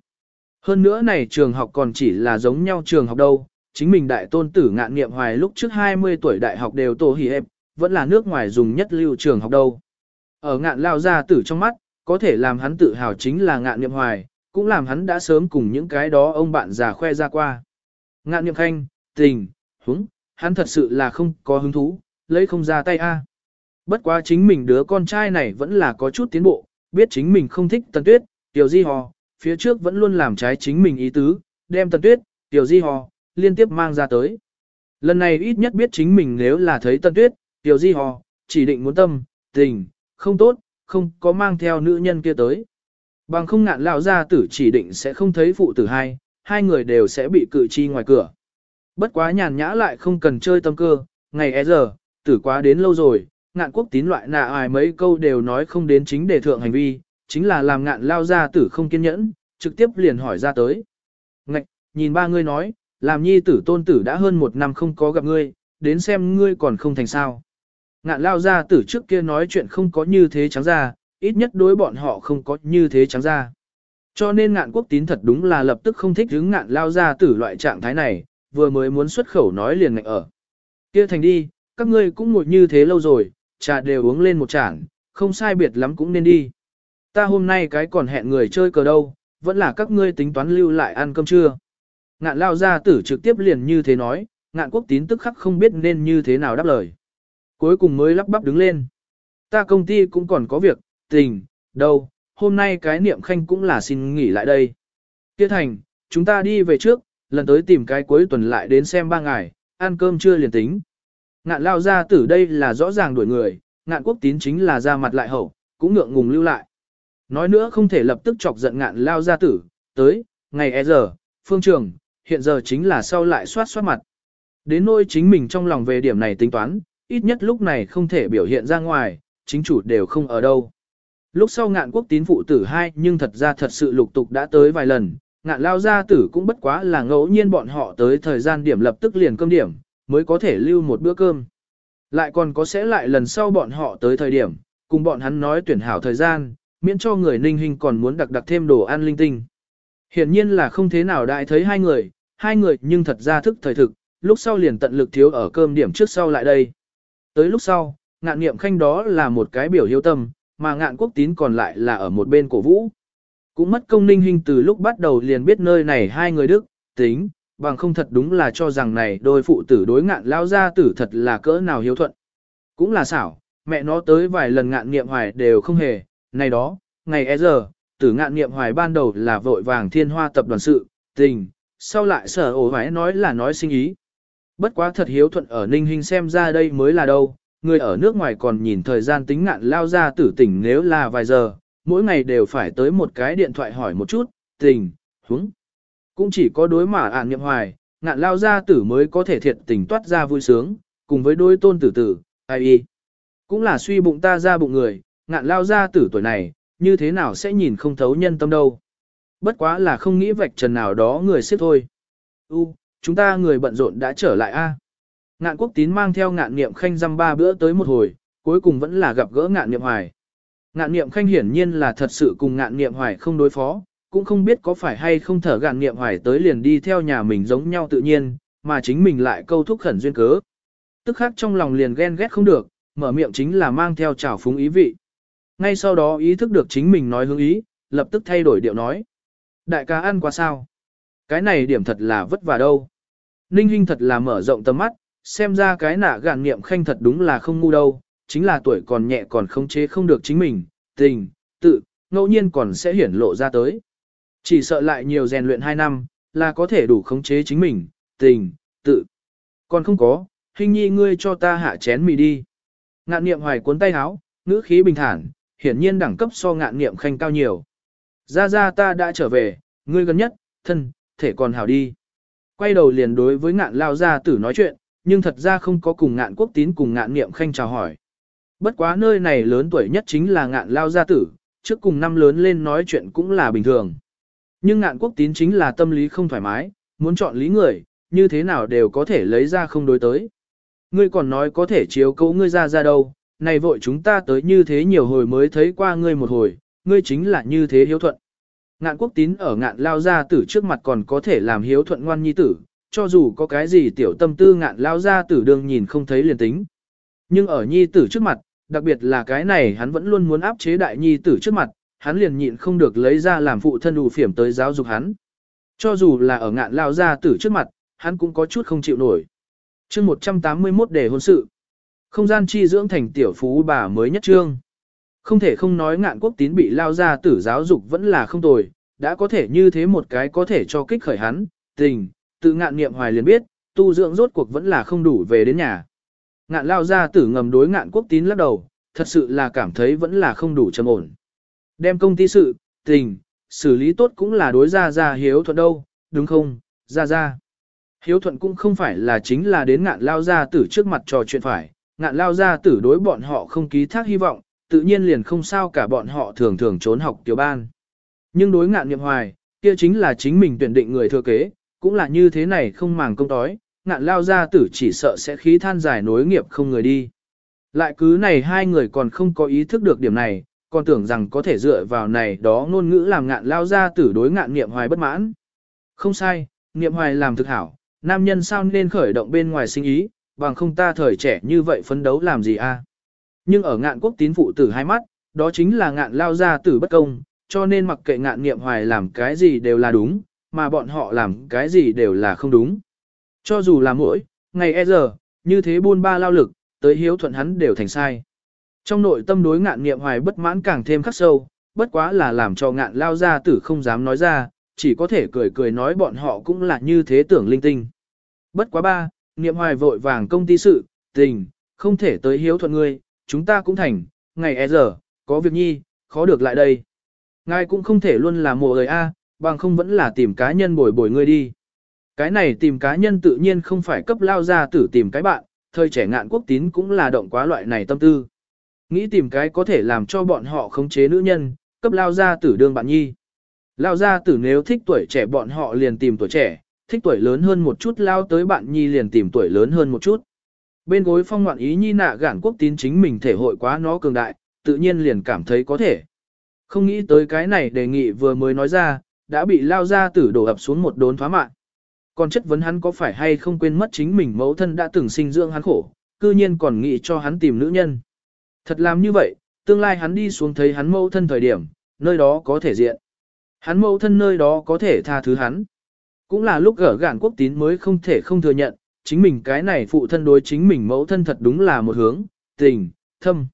Hơn nữa này trường học còn chỉ là giống nhau trường học đâu, chính mình đại tôn tử ngạn niệm hoài lúc trước 20 tuổi đại học đều tổ hỉ ép, vẫn là nước ngoài dùng nhất lưu trường học đâu. Ở ngạn lao ra tử trong mắt, có thể làm hắn tự hào chính là ngạn niệm hoài, cũng làm hắn đã sớm cùng những cái đó ông bạn già khoe ra qua. Ngạn niệm khanh, tình, húng, hắn thật sự là không có hứng thú, lấy không ra tay a. Bất quá chính mình đứa con trai này vẫn là có chút tiến bộ, biết chính mình không thích tần tuyết, tiểu di hò, phía trước vẫn luôn làm trái chính mình ý tứ, đem tần tuyết, tiểu di hò, liên tiếp mang ra tới. Lần này ít nhất biết chính mình nếu là thấy tần tuyết, tiểu di hò, chỉ định muốn tâm, tình, không tốt, không có mang theo nữ nhân kia tới. Bằng không ngạn lão gia tử chỉ định sẽ không thấy phụ tử hai, hai người đều sẽ bị cự chi ngoài cửa. Bất quá nhàn nhã lại không cần chơi tâm cơ, ngày e giờ, tử quá đến lâu rồi, ngạn quốc tín loại nạ ai mấy câu đều nói không đến chính đề thượng hành vi, chính là làm ngạn lao gia tử không kiên nhẫn, trực tiếp liền hỏi ra tới. Ngạch, nhìn ba ngươi nói, làm nhi tử tôn tử đã hơn một năm không có gặp ngươi, đến xem ngươi còn không thành sao. Ngạn lao gia tử trước kia nói chuyện không có như thế trắng ra, ít nhất đối bọn họ không có như thế trắng ra. Cho nên ngạn quốc tín thật đúng là lập tức không thích hứng ngạn lao gia tử loại trạng thái này, vừa mới muốn xuất khẩu nói liền ngạnh ở. Kia thành đi, các ngươi cũng ngồi như thế lâu rồi, trà đều uống lên một chản, không sai biệt lắm cũng nên đi. Ta hôm nay cái còn hẹn người chơi cờ đâu, vẫn là các ngươi tính toán lưu lại ăn cơm trưa. Ngạn lao ra tử trực tiếp liền như thế nói, ngạn quốc tín tức khắc không biết nên như thế nào đáp lời. Cuối cùng mới lắp bắp đứng lên. Ta công ty cũng còn có việc, tình, đâu, hôm nay cái niệm khanh cũng là xin nghỉ lại đây. Tiết thành, chúng ta đi về trước, lần tới tìm cái cuối tuần lại đến xem ba ngày, ăn cơm chưa liền tính. Ngạn lao gia tử đây là rõ ràng đuổi người, ngạn quốc tín chính là ra mặt lại hậu, cũng ngượng ngùng lưu lại. Nói nữa không thể lập tức chọc giận ngạn lao gia tử, tới, ngày e giờ, phương trường, hiện giờ chính là sau lại soát soát mặt. Đến nỗi chính mình trong lòng về điểm này tính toán, ít nhất lúc này không thể biểu hiện ra ngoài, chính chủ đều không ở đâu. Lúc sau ngạn quốc tín phụ tử hai nhưng thật ra thật sự lục tục đã tới vài lần, ngạn lao gia tử cũng bất quá là ngẫu nhiên bọn họ tới thời gian điểm lập tức liền cơm điểm, mới có thể lưu một bữa cơm. Lại còn có sẽ lại lần sau bọn họ tới thời điểm, cùng bọn hắn nói tuyển hảo thời gian, miễn cho người ninh hình còn muốn đặc đặc thêm đồ ăn linh tinh. Hiển nhiên là không thế nào đại thấy hai người, hai người nhưng thật ra thức thời thực, lúc sau liền tận lực thiếu ở cơm điểm trước sau lại đây. Tới lúc sau, ngạn nghiệm khanh đó là một cái biểu hiếu tâm, mà ngạn quốc tín còn lại là ở một bên cổ vũ. Cũng mất công ninh hình từ lúc bắt đầu liền biết nơi này hai người đức, tính, bằng không thật đúng là cho rằng này đôi phụ tử đối ngạn lao ra tử thật là cỡ nào hiếu thuận. Cũng là xảo, mẹ nó tới vài lần ngạn nghiệm hoài đều không hề, này đó, ngày e giờ, tử ngạn nghiệm hoài ban đầu là vội vàng thiên hoa tập đoàn sự, tình, sau lại sở ổ hoài nói là nói sinh ý. Bất quá thật hiếu thuận ở ninh hình xem ra đây mới là đâu, người ở nước ngoài còn nhìn thời gian tính ngạn lao ra tử tỉnh nếu là vài giờ, mỗi ngày đều phải tới một cái điện thoại hỏi một chút, tình, húng. Cũng chỉ có đối mà ạn niệm hoài, ngạn lao gia tử mới có thể thiệt tình toát ra vui sướng, cùng với đôi tôn tử tử, ai y. Cũng là suy bụng ta ra bụng người, ngạn lao gia tử tuổi này, như thế nào sẽ nhìn không thấu nhân tâm đâu. Bất quá là không nghĩ vạch trần nào đó người xếp thôi. U, chúng ta người bận rộn đã trở lại a. Ngạn quốc tín mang theo ngạn niệm khanh dăm ba bữa tới một hồi, cuối cùng vẫn là gặp gỡ ngạn niệm hoài. Ngạn niệm khanh hiển nhiên là thật sự cùng ngạn niệm hoài không đối phó, cũng không biết có phải hay không thở gạn niệm hoài tới liền đi theo nhà mình giống nhau tự nhiên, mà chính mình lại câu thúc khẩn duyên cớ. Tức khác trong lòng liền ghen ghét không được, mở miệng chính là mang theo trào phúng ý vị. Ngay sau đó ý thức được chính mình nói hướng ý, lập tức thay đổi điệu nói. Đại ca ăn quá sao? Cái này điểm thật là vất vả đâu. Ninh Hinh thật là mở rộng tầm mắt, xem ra cái nạ gạn niệm khanh thật đúng là không ngu đâu, chính là tuổi còn nhẹ còn không chế không được chính mình, tình, tự, ngẫu nhiên còn sẽ hiển lộ ra tới. Chỉ sợ lại nhiều rèn luyện 2 năm, là có thể đủ khống chế chính mình, tình, tự. Còn không có, hình nhi ngươi cho ta hạ chén mì đi. Ngạn niệm hoài cuốn tay áo, ngữ khí bình thản, hiển nhiên đẳng cấp so ngạn niệm khanh cao nhiều. Ra ra ta đã trở về, ngươi gần nhất, thân, thể còn hảo đi. Quay đầu liền đối với ngạn lao gia tử nói chuyện, nhưng thật ra không có cùng ngạn quốc tín cùng ngạn niệm khanh chào hỏi. Bất quá nơi này lớn tuổi nhất chính là ngạn lao gia tử, trước cùng năm lớn lên nói chuyện cũng là bình thường. Nhưng ngạn quốc tín chính là tâm lý không thoải mái, muốn chọn lý người, như thế nào đều có thể lấy ra không đối tới. Ngươi còn nói có thể chiếu cố ngươi ra ra đâu, này vội chúng ta tới như thế nhiều hồi mới thấy qua ngươi một hồi, ngươi chính là như thế hiếu thuận. Ngạn quốc tín ở ngạn lao gia tử trước mặt còn có thể làm hiếu thuận ngoan nhi tử, cho dù có cái gì tiểu tâm tư ngạn lao gia tử đương nhìn không thấy liền tính. Nhưng ở nhi tử trước mặt, đặc biệt là cái này hắn vẫn luôn muốn áp chế đại nhi tử trước mặt, hắn liền nhịn không được lấy ra làm phụ thân đủ phiểm tới giáo dục hắn. Cho dù là ở ngạn lao gia tử trước mặt, hắn cũng có chút không chịu nổi. chương 181 để hôn sự. Không gian chi dưỡng thành tiểu phú bà mới nhất trương. Không thể không nói ngạn quốc tín bị lao gia tử giáo dục vẫn là không tồi, đã có thể như thế một cái có thể cho kích khởi hắn, tình, tự ngạn niệm hoài liền biết, tu dưỡng rốt cuộc vẫn là không đủ về đến nhà. Ngạn lao gia tử ngầm đối ngạn quốc tín lắc đầu, thật sự là cảm thấy vẫn là không đủ trầm ổn. Đem công ty sự, tình, xử lý tốt cũng là đối ra ra hiếu thuận đâu, đúng không, ra ra. Hiếu thuận cũng không phải là chính là đến ngạn lao gia tử trước mặt trò chuyện phải, ngạn lao gia tử đối bọn họ không ký thác hy vọng, tự nhiên liền không sao cả bọn họ thường thường trốn học tiểu ban. Nhưng đối ngạn niệm hoài, kia chính là chính mình tuyển định người thừa kế, cũng là như thế này không màng công tói, ngạn lao gia tử chỉ sợ sẽ khí than giải nối nghiệp không người đi. Lại cứ này hai người còn không có ý thức được điểm này, còn tưởng rằng có thể dựa vào này đó ngôn ngữ làm ngạn lao gia tử đối ngạn niệm hoài bất mãn. Không sai, niệm hoài làm thực hảo, nam nhân sao nên khởi động bên ngoài sinh ý, bằng không ta thời trẻ như vậy phấn đấu làm gì a? Nhưng ở ngạn quốc tín phụ tử hai mắt, đó chính là ngạn lao gia tử bất công, cho nên mặc kệ ngạn niệm hoài làm cái gì đều là đúng, mà bọn họ làm cái gì đều là không đúng. Cho dù là mỗi, ngày e giờ, như thế buôn ba lao lực, tới hiếu thuận hắn đều thành sai. Trong nội tâm đối ngạn niệm hoài bất mãn càng thêm khắc sâu, bất quá là làm cho ngạn lao ra tử không dám nói ra, chỉ có thể cười cười nói bọn họ cũng là như thế tưởng linh tinh. Bất quá ba, niệm hoài vội vàng công ty sự, tình, không thể tới hiếu thuận ngươi, chúng ta cũng thành, ngày e giờ, có việc nhi, khó được lại đây. Ngài cũng không thể luôn là mùa người A, bằng không vẫn là tìm cá nhân bồi bồi ngươi đi. Cái này tìm cá nhân tự nhiên không phải cấp lao ra tử tìm cái bạn, thời trẻ ngạn quốc tín cũng là động quá loại này tâm tư. Nghĩ tìm cái có thể làm cho bọn họ khống chế nữ nhân, cấp lao ra tử đương bạn nhi. Lao ra tử nếu thích tuổi trẻ bọn họ liền tìm tuổi trẻ, thích tuổi lớn hơn một chút lao tới bạn nhi liền tìm tuổi lớn hơn một chút. Bên gối phong ngoạn ý nhi nạ gản quốc tín chính mình thể hội quá nó cường đại, tự nhiên liền cảm thấy có thể. Không nghĩ tới cái này đề nghị vừa mới nói ra, đã bị lao ra tử đổ ập xuống một đốn thoá mạng. Còn chất vấn hắn có phải hay không quên mất chính mình mẫu thân đã từng sinh dưỡng hắn khổ, cư nhiên còn nghĩ cho hắn tìm nữ nhân. Thật làm như vậy, tương lai hắn đi xuống thấy hắn mẫu thân thời điểm, nơi đó có thể diện. Hắn mẫu thân nơi đó có thể tha thứ hắn. Cũng là lúc gở gạn quốc tín mới không thể không thừa nhận, chính mình cái này phụ thân đối chính mình mẫu thân thật đúng là một hướng, tình, thâm.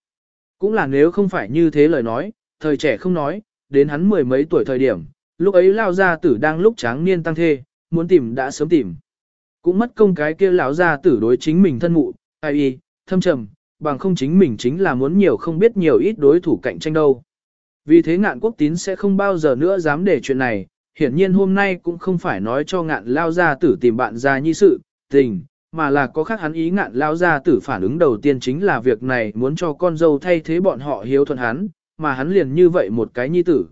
Cũng là nếu không phải như thế lời nói, thời trẻ không nói, đến hắn mười mấy tuổi thời điểm, lúc ấy lao gia tử đang lúc tráng niên tăng thê, muốn tìm đã sớm tìm. Cũng mất công cái kia lão gia tử đối chính mình thân mụ, ai y, thâm trầm, bằng không chính mình chính là muốn nhiều không biết nhiều ít đối thủ cạnh tranh đâu. Vì thế ngạn quốc tín sẽ không bao giờ nữa dám để chuyện này, hiển nhiên hôm nay cũng không phải nói cho ngạn lao gia tử tìm bạn ra nhi sự, tình, mà là có khác hắn ý ngạn lao gia tử phản ứng đầu tiên chính là việc này muốn cho con dâu thay thế bọn họ hiếu thuận hắn, mà hắn liền như vậy một cái nhi tử.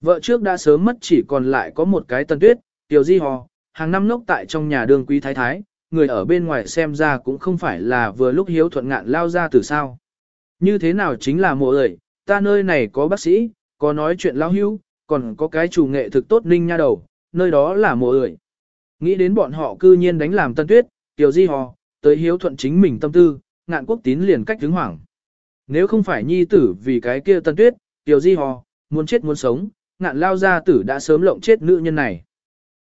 Vợ trước đã sớm mất chỉ còn lại có một cái tân tuyết, tiểu di hò, hàng năm nốc tại trong nhà đường quý thái thái, người ở bên ngoài xem ra cũng không phải là vừa lúc hiếu thuận ngạn lao ra từ sao. Như thế nào chính là mộ ơi, ta nơi này có bác sĩ, có nói chuyện lao hưu, còn có cái chủ nghệ thực tốt ninh nha đầu, nơi đó là mộ ơi. Nghĩ đến bọn họ cư nhiên đánh làm tân tuyết, tiểu di hò, tới hiếu thuận chính mình tâm tư, ngạn quốc tín liền cách đứng hoảng. Nếu không phải nhi tử vì cái kia tân tuyết, tiểu di hò, muốn chết muốn sống, ngạn lao ra tử đã sớm lộng chết nữ nhân này.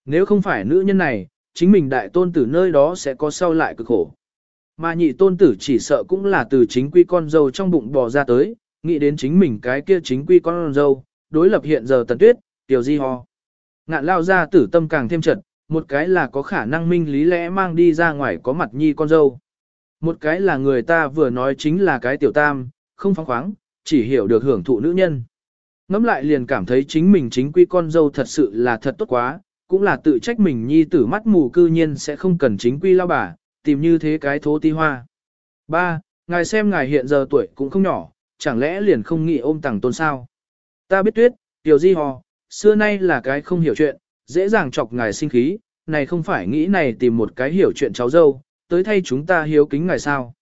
Nếu không phải nữ nhân này, chính mình đại tôn tử nơi đó sẽ có sau lại cực khổ. Mà nhị tôn tử chỉ sợ cũng là từ chính quy con dâu trong bụng bò ra tới, nghĩ đến chính mình cái kia chính quy con dâu, đối lập hiện giờ tần tuyết, tiểu di ho. Ngạn lao ra tử tâm càng thêm trật, một cái là có khả năng minh lý lẽ mang đi ra ngoài có mặt nhi con dâu. Một cái là người ta vừa nói chính là cái tiểu tam, không phóng khoáng, chỉ hiểu được hưởng thụ nữ nhân. Ngắm lại liền cảm thấy chính mình chính quy con dâu thật sự là thật tốt quá, cũng là tự trách mình nhi tử mắt mù cư nhiên sẽ không cần chính quy lao bà, tìm như thế cái thố ti hoa. Ba, ngài xem ngài hiện giờ tuổi cũng không nhỏ, chẳng lẽ liền không nghĩ ôm tàng tôn sao? Ta biết tuyết, tiểu di hò, xưa nay là cái không hiểu chuyện, dễ dàng chọc ngài sinh khí, này không phải nghĩ này tìm một cái hiểu chuyện cháu dâu, tới thay chúng ta hiếu kính ngài sao.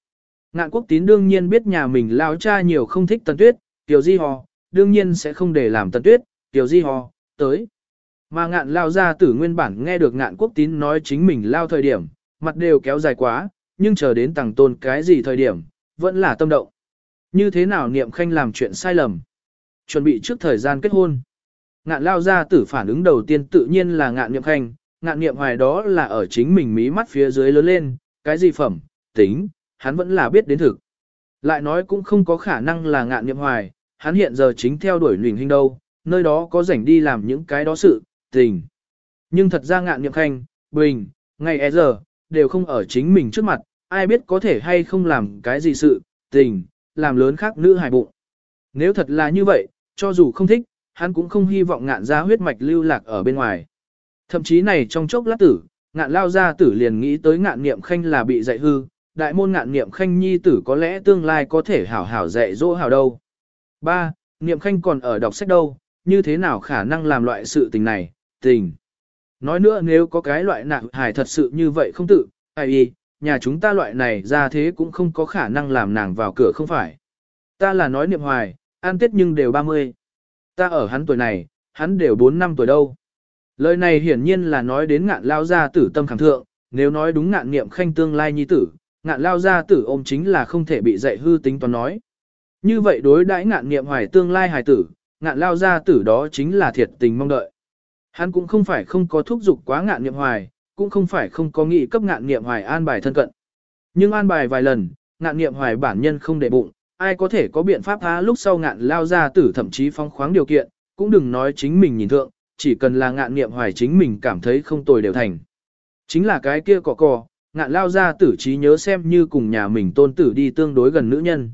Ngạn quốc tín đương nhiên biết nhà mình lao cha nhiều không thích tần tuyết, tiểu di hò, đương nhiên sẽ không để làm tần tuyết, tiểu di hò, tới. Mà ngạn lao ra tử nguyên bản nghe được ngạn quốc tín nói chính mình lao thời điểm, mặt đều kéo dài quá, nhưng chờ đến tàng tôn cái gì thời điểm, vẫn là tâm động. Như thế nào niệm khanh làm chuyện sai lầm? Chuẩn bị trước thời gian kết hôn. Ngạn lao ra tử phản ứng đầu tiên tự nhiên là ngạn niệm khanh, ngạn niệm hoài đó là ở chính mình mí mắt phía dưới lớn lên, cái gì phẩm, tính, hắn vẫn là biết đến thực. Lại nói cũng không có khả năng là ngạn niệm hoài, hắn hiện giờ chính theo đuổi luyện hình đâu, nơi đó có rảnh đi làm những cái đó sự, tình. Nhưng thật ra ngạn niệm khanh, bình, ngày e giờ, đều không ở chính mình trước mặt, ai biết có thể hay không làm cái gì sự, tình, làm lớn khác nữ hài bụng. Nếu thật là như vậy, cho dù không thích, hắn cũng không hy vọng ngạn ra huyết mạch lưu lạc ở bên ngoài. Thậm chí này trong chốc lát tử, ngạn lao ra tử liền nghĩ tới ngạn niệm khanh là bị dạy hư, đại môn ngạn niệm khanh nhi tử có lẽ tương lai có thể hảo hảo dạy dỗ hảo đâu. Ba, Niệm khanh còn ở đọc sách đâu, như thế nào khả năng làm loại sự tình này, tình. Nói nữa nếu có cái loại nặng hài thật sự như vậy không tự, ai y, nhà chúng ta loại này ra thế cũng không có khả năng làm nàng vào cửa không phải. Ta là nói niệm hoài, an tết nhưng đều 30. Ta ở hắn tuổi này, hắn đều 4 năm tuổi đâu. Lời này hiển nhiên là nói đến ngạn lao gia tử tâm khẳng thượng, nếu nói đúng ngạn niệm khanh tương lai nhi tử, ngạn lao gia tử ôm chính là không thể bị dạy hư tính toán nói. Như vậy đối đãi ngạn niệm hoài tương lai hài tử, ngạn lao gia tử đó chính là thiệt tình mong đợi. Hắn cũng không phải không có thúc giục quá ngạn niệm hoài, cũng không phải không có nghị cấp ngạn niệm hoài an bài thân cận. Nhưng an bài vài lần, ngạn niệm hoài bản nhân không để bụng, ai có thể có biện pháp phá lúc sau ngạn lao ra tử thậm chí phong khoáng điều kiện, cũng đừng nói chính mình nhìn thượng, chỉ cần là ngạn niệm hoài chính mình cảm thấy không tồi đều thành. Chính là cái kia cọ cọ, ngạn lao ra tử trí nhớ xem như cùng nhà mình tôn tử đi tương đối gần nữ nhân.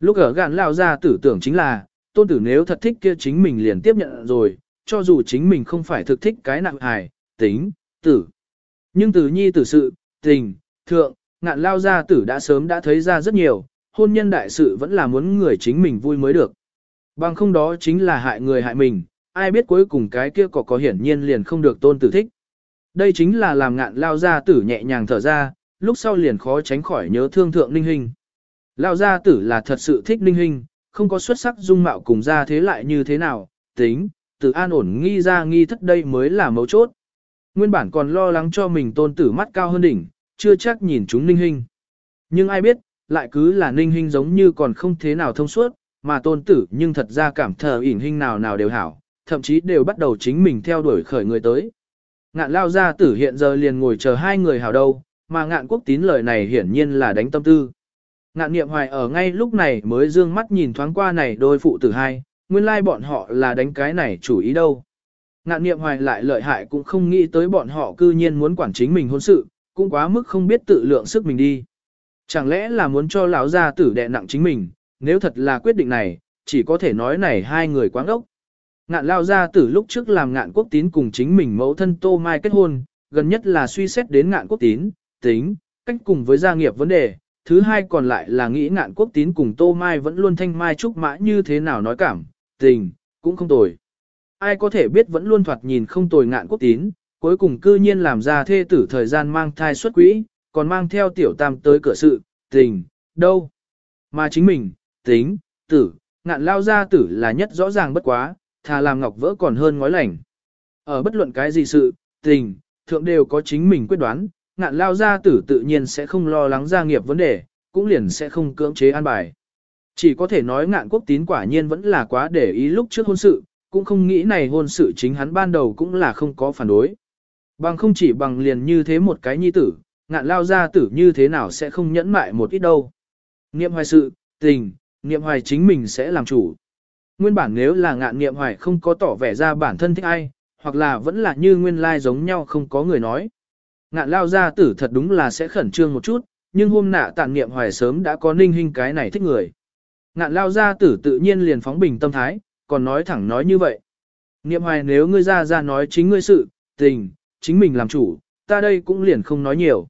Lúc ở ngạn lao ra tử tưởng chính là, tôn tử nếu thật thích kia chính mình liền tiếp nhận rồi, cho dù chính mình không phải thực thích cái nặng hài, tính, tử. Nhưng từ nhi tử sự, tình, thượng, ngạn lao gia tử đã sớm đã thấy ra rất nhiều, hôn nhân đại sự vẫn là muốn người chính mình vui mới được. Bằng không đó chính là hại người hại mình, ai biết cuối cùng cái kia có có hiển nhiên liền không được tôn tử thích. Đây chính là làm ngạn lao gia tử nhẹ nhàng thở ra, lúc sau liền khó tránh khỏi nhớ thương thượng ninh hình. Lao gia tử là thật sự thích ninh hình, không có xuất sắc dung mạo cùng ra thế lại như thế nào, tính, từ an ổn nghi ra nghi thất đây mới là mấu chốt. Nguyên bản còn lo lắng cho mình tôn tử mắt cao hơn đỉnh, chưa chắc nhìn chúng ninh hình. Nhưng ai biết, lại cứ là ninh hình giống như còn không thế nào thông suốt, mà tôn tử nhưng thật ra cảm thờ ỉn hình nào nào đều hảo, thậm chí đều bắt đầu chính mình theo đuổi khởi người tới. Ngạn lao ra tử hiện giờ liền ngồi chờ hai người hảo đâu, mà ngạn quốc tín lời này hiển nhiên là đánh tâm tư. Ngạn niệm hoài ở ngay lúc này mới dương mắt nhìn thoáng qua này đôi phụ tử hai, nguyên lai bọn họ là đánh cái này chủ ý đâu. Ngạn niệm hoài lại lợi hại cũng không nghĩ tới bọn họ cư nhiên muốn quản chính mình hôn sự, cũng quá mức không biết tự lượng sức mình đi. Chẳng lẽ là muốn cho lão gia tử đè nặng chính mình, nếu thật là quyết định này, chỉ có thể nói này hai người quáng ốc. Ngạn lao gia tử lúc trước làm ngạn quốc tín cùng chính mình mẫu thân Tô Mai kết hôn, gần nhất là suy xét đến ngạn quốc tín, tính, cách cùng với gia nghiệp vấn đề, thứ hai còn lại là nghĩ ngạn quốc tín cùng Tô Mai vẫn luôn thanh mai trúc mã như thế nào nói cảm, tình, cũng không tồi. Ai có thể biết vẫn luôn thoạt nhìn không tồi ngạn quốc tín, cuối cùng cư nhiên làm ra thê tử thời gian mang thai xuất quỹ, còn mang theo tiểu tam tới cửa sự, tình, đâu. Mà chính mình, tính, tử, ngạn lao gia tử là nhất rõ ràng bất quá, thà làm ngọc vỡ còn hơn ngói lành. Ở bất luận cái gì sự, tình, thượng đều có chính mình quyết đoán, ngạn lao gia tử tự nhiên sẽ không lo lắng gia nghiệp vấn đề, cũng liền sẽ không cưỡng chế an bài. Chỉ có thể nói ngạn quốc tín quả nhiên vẫn là quá để ý lúc trước hôn sự, cũng không nghĩ này hôn sự chính hắn ban đầu cũng là không có phản đối. Bằng không chỉ bằng liền như thế một cái nhi tử, ngạn lao gia tử như thế nào sẽ không nhẫn mại một ít đâu. Niệm hoài sự, tình, niệm hoài chính mình sẽ làm chủ. Nguyên bản nếu là ngạn niệm hoài không có tỏ vẻ ra bản thân thích ai, hoặc là vẫn là như nguyên lai giống nhau không có người nói. Ngạn lao gia tử thật đúng là sẽ khẩn trương một chút, nhưng hôm nạ tàn niệm hoài sớm đã có ninh hình cái này thích người. Ngạn lao gia tử tự nhiên liền phóng bình tâm thái, còn nói thẳng nói như vậy. Niệm hoài nếu ngươi ra ra nói chính ngươi sự, tình, chính mình làm chủ, ta đây cũng liền không nói nhiều.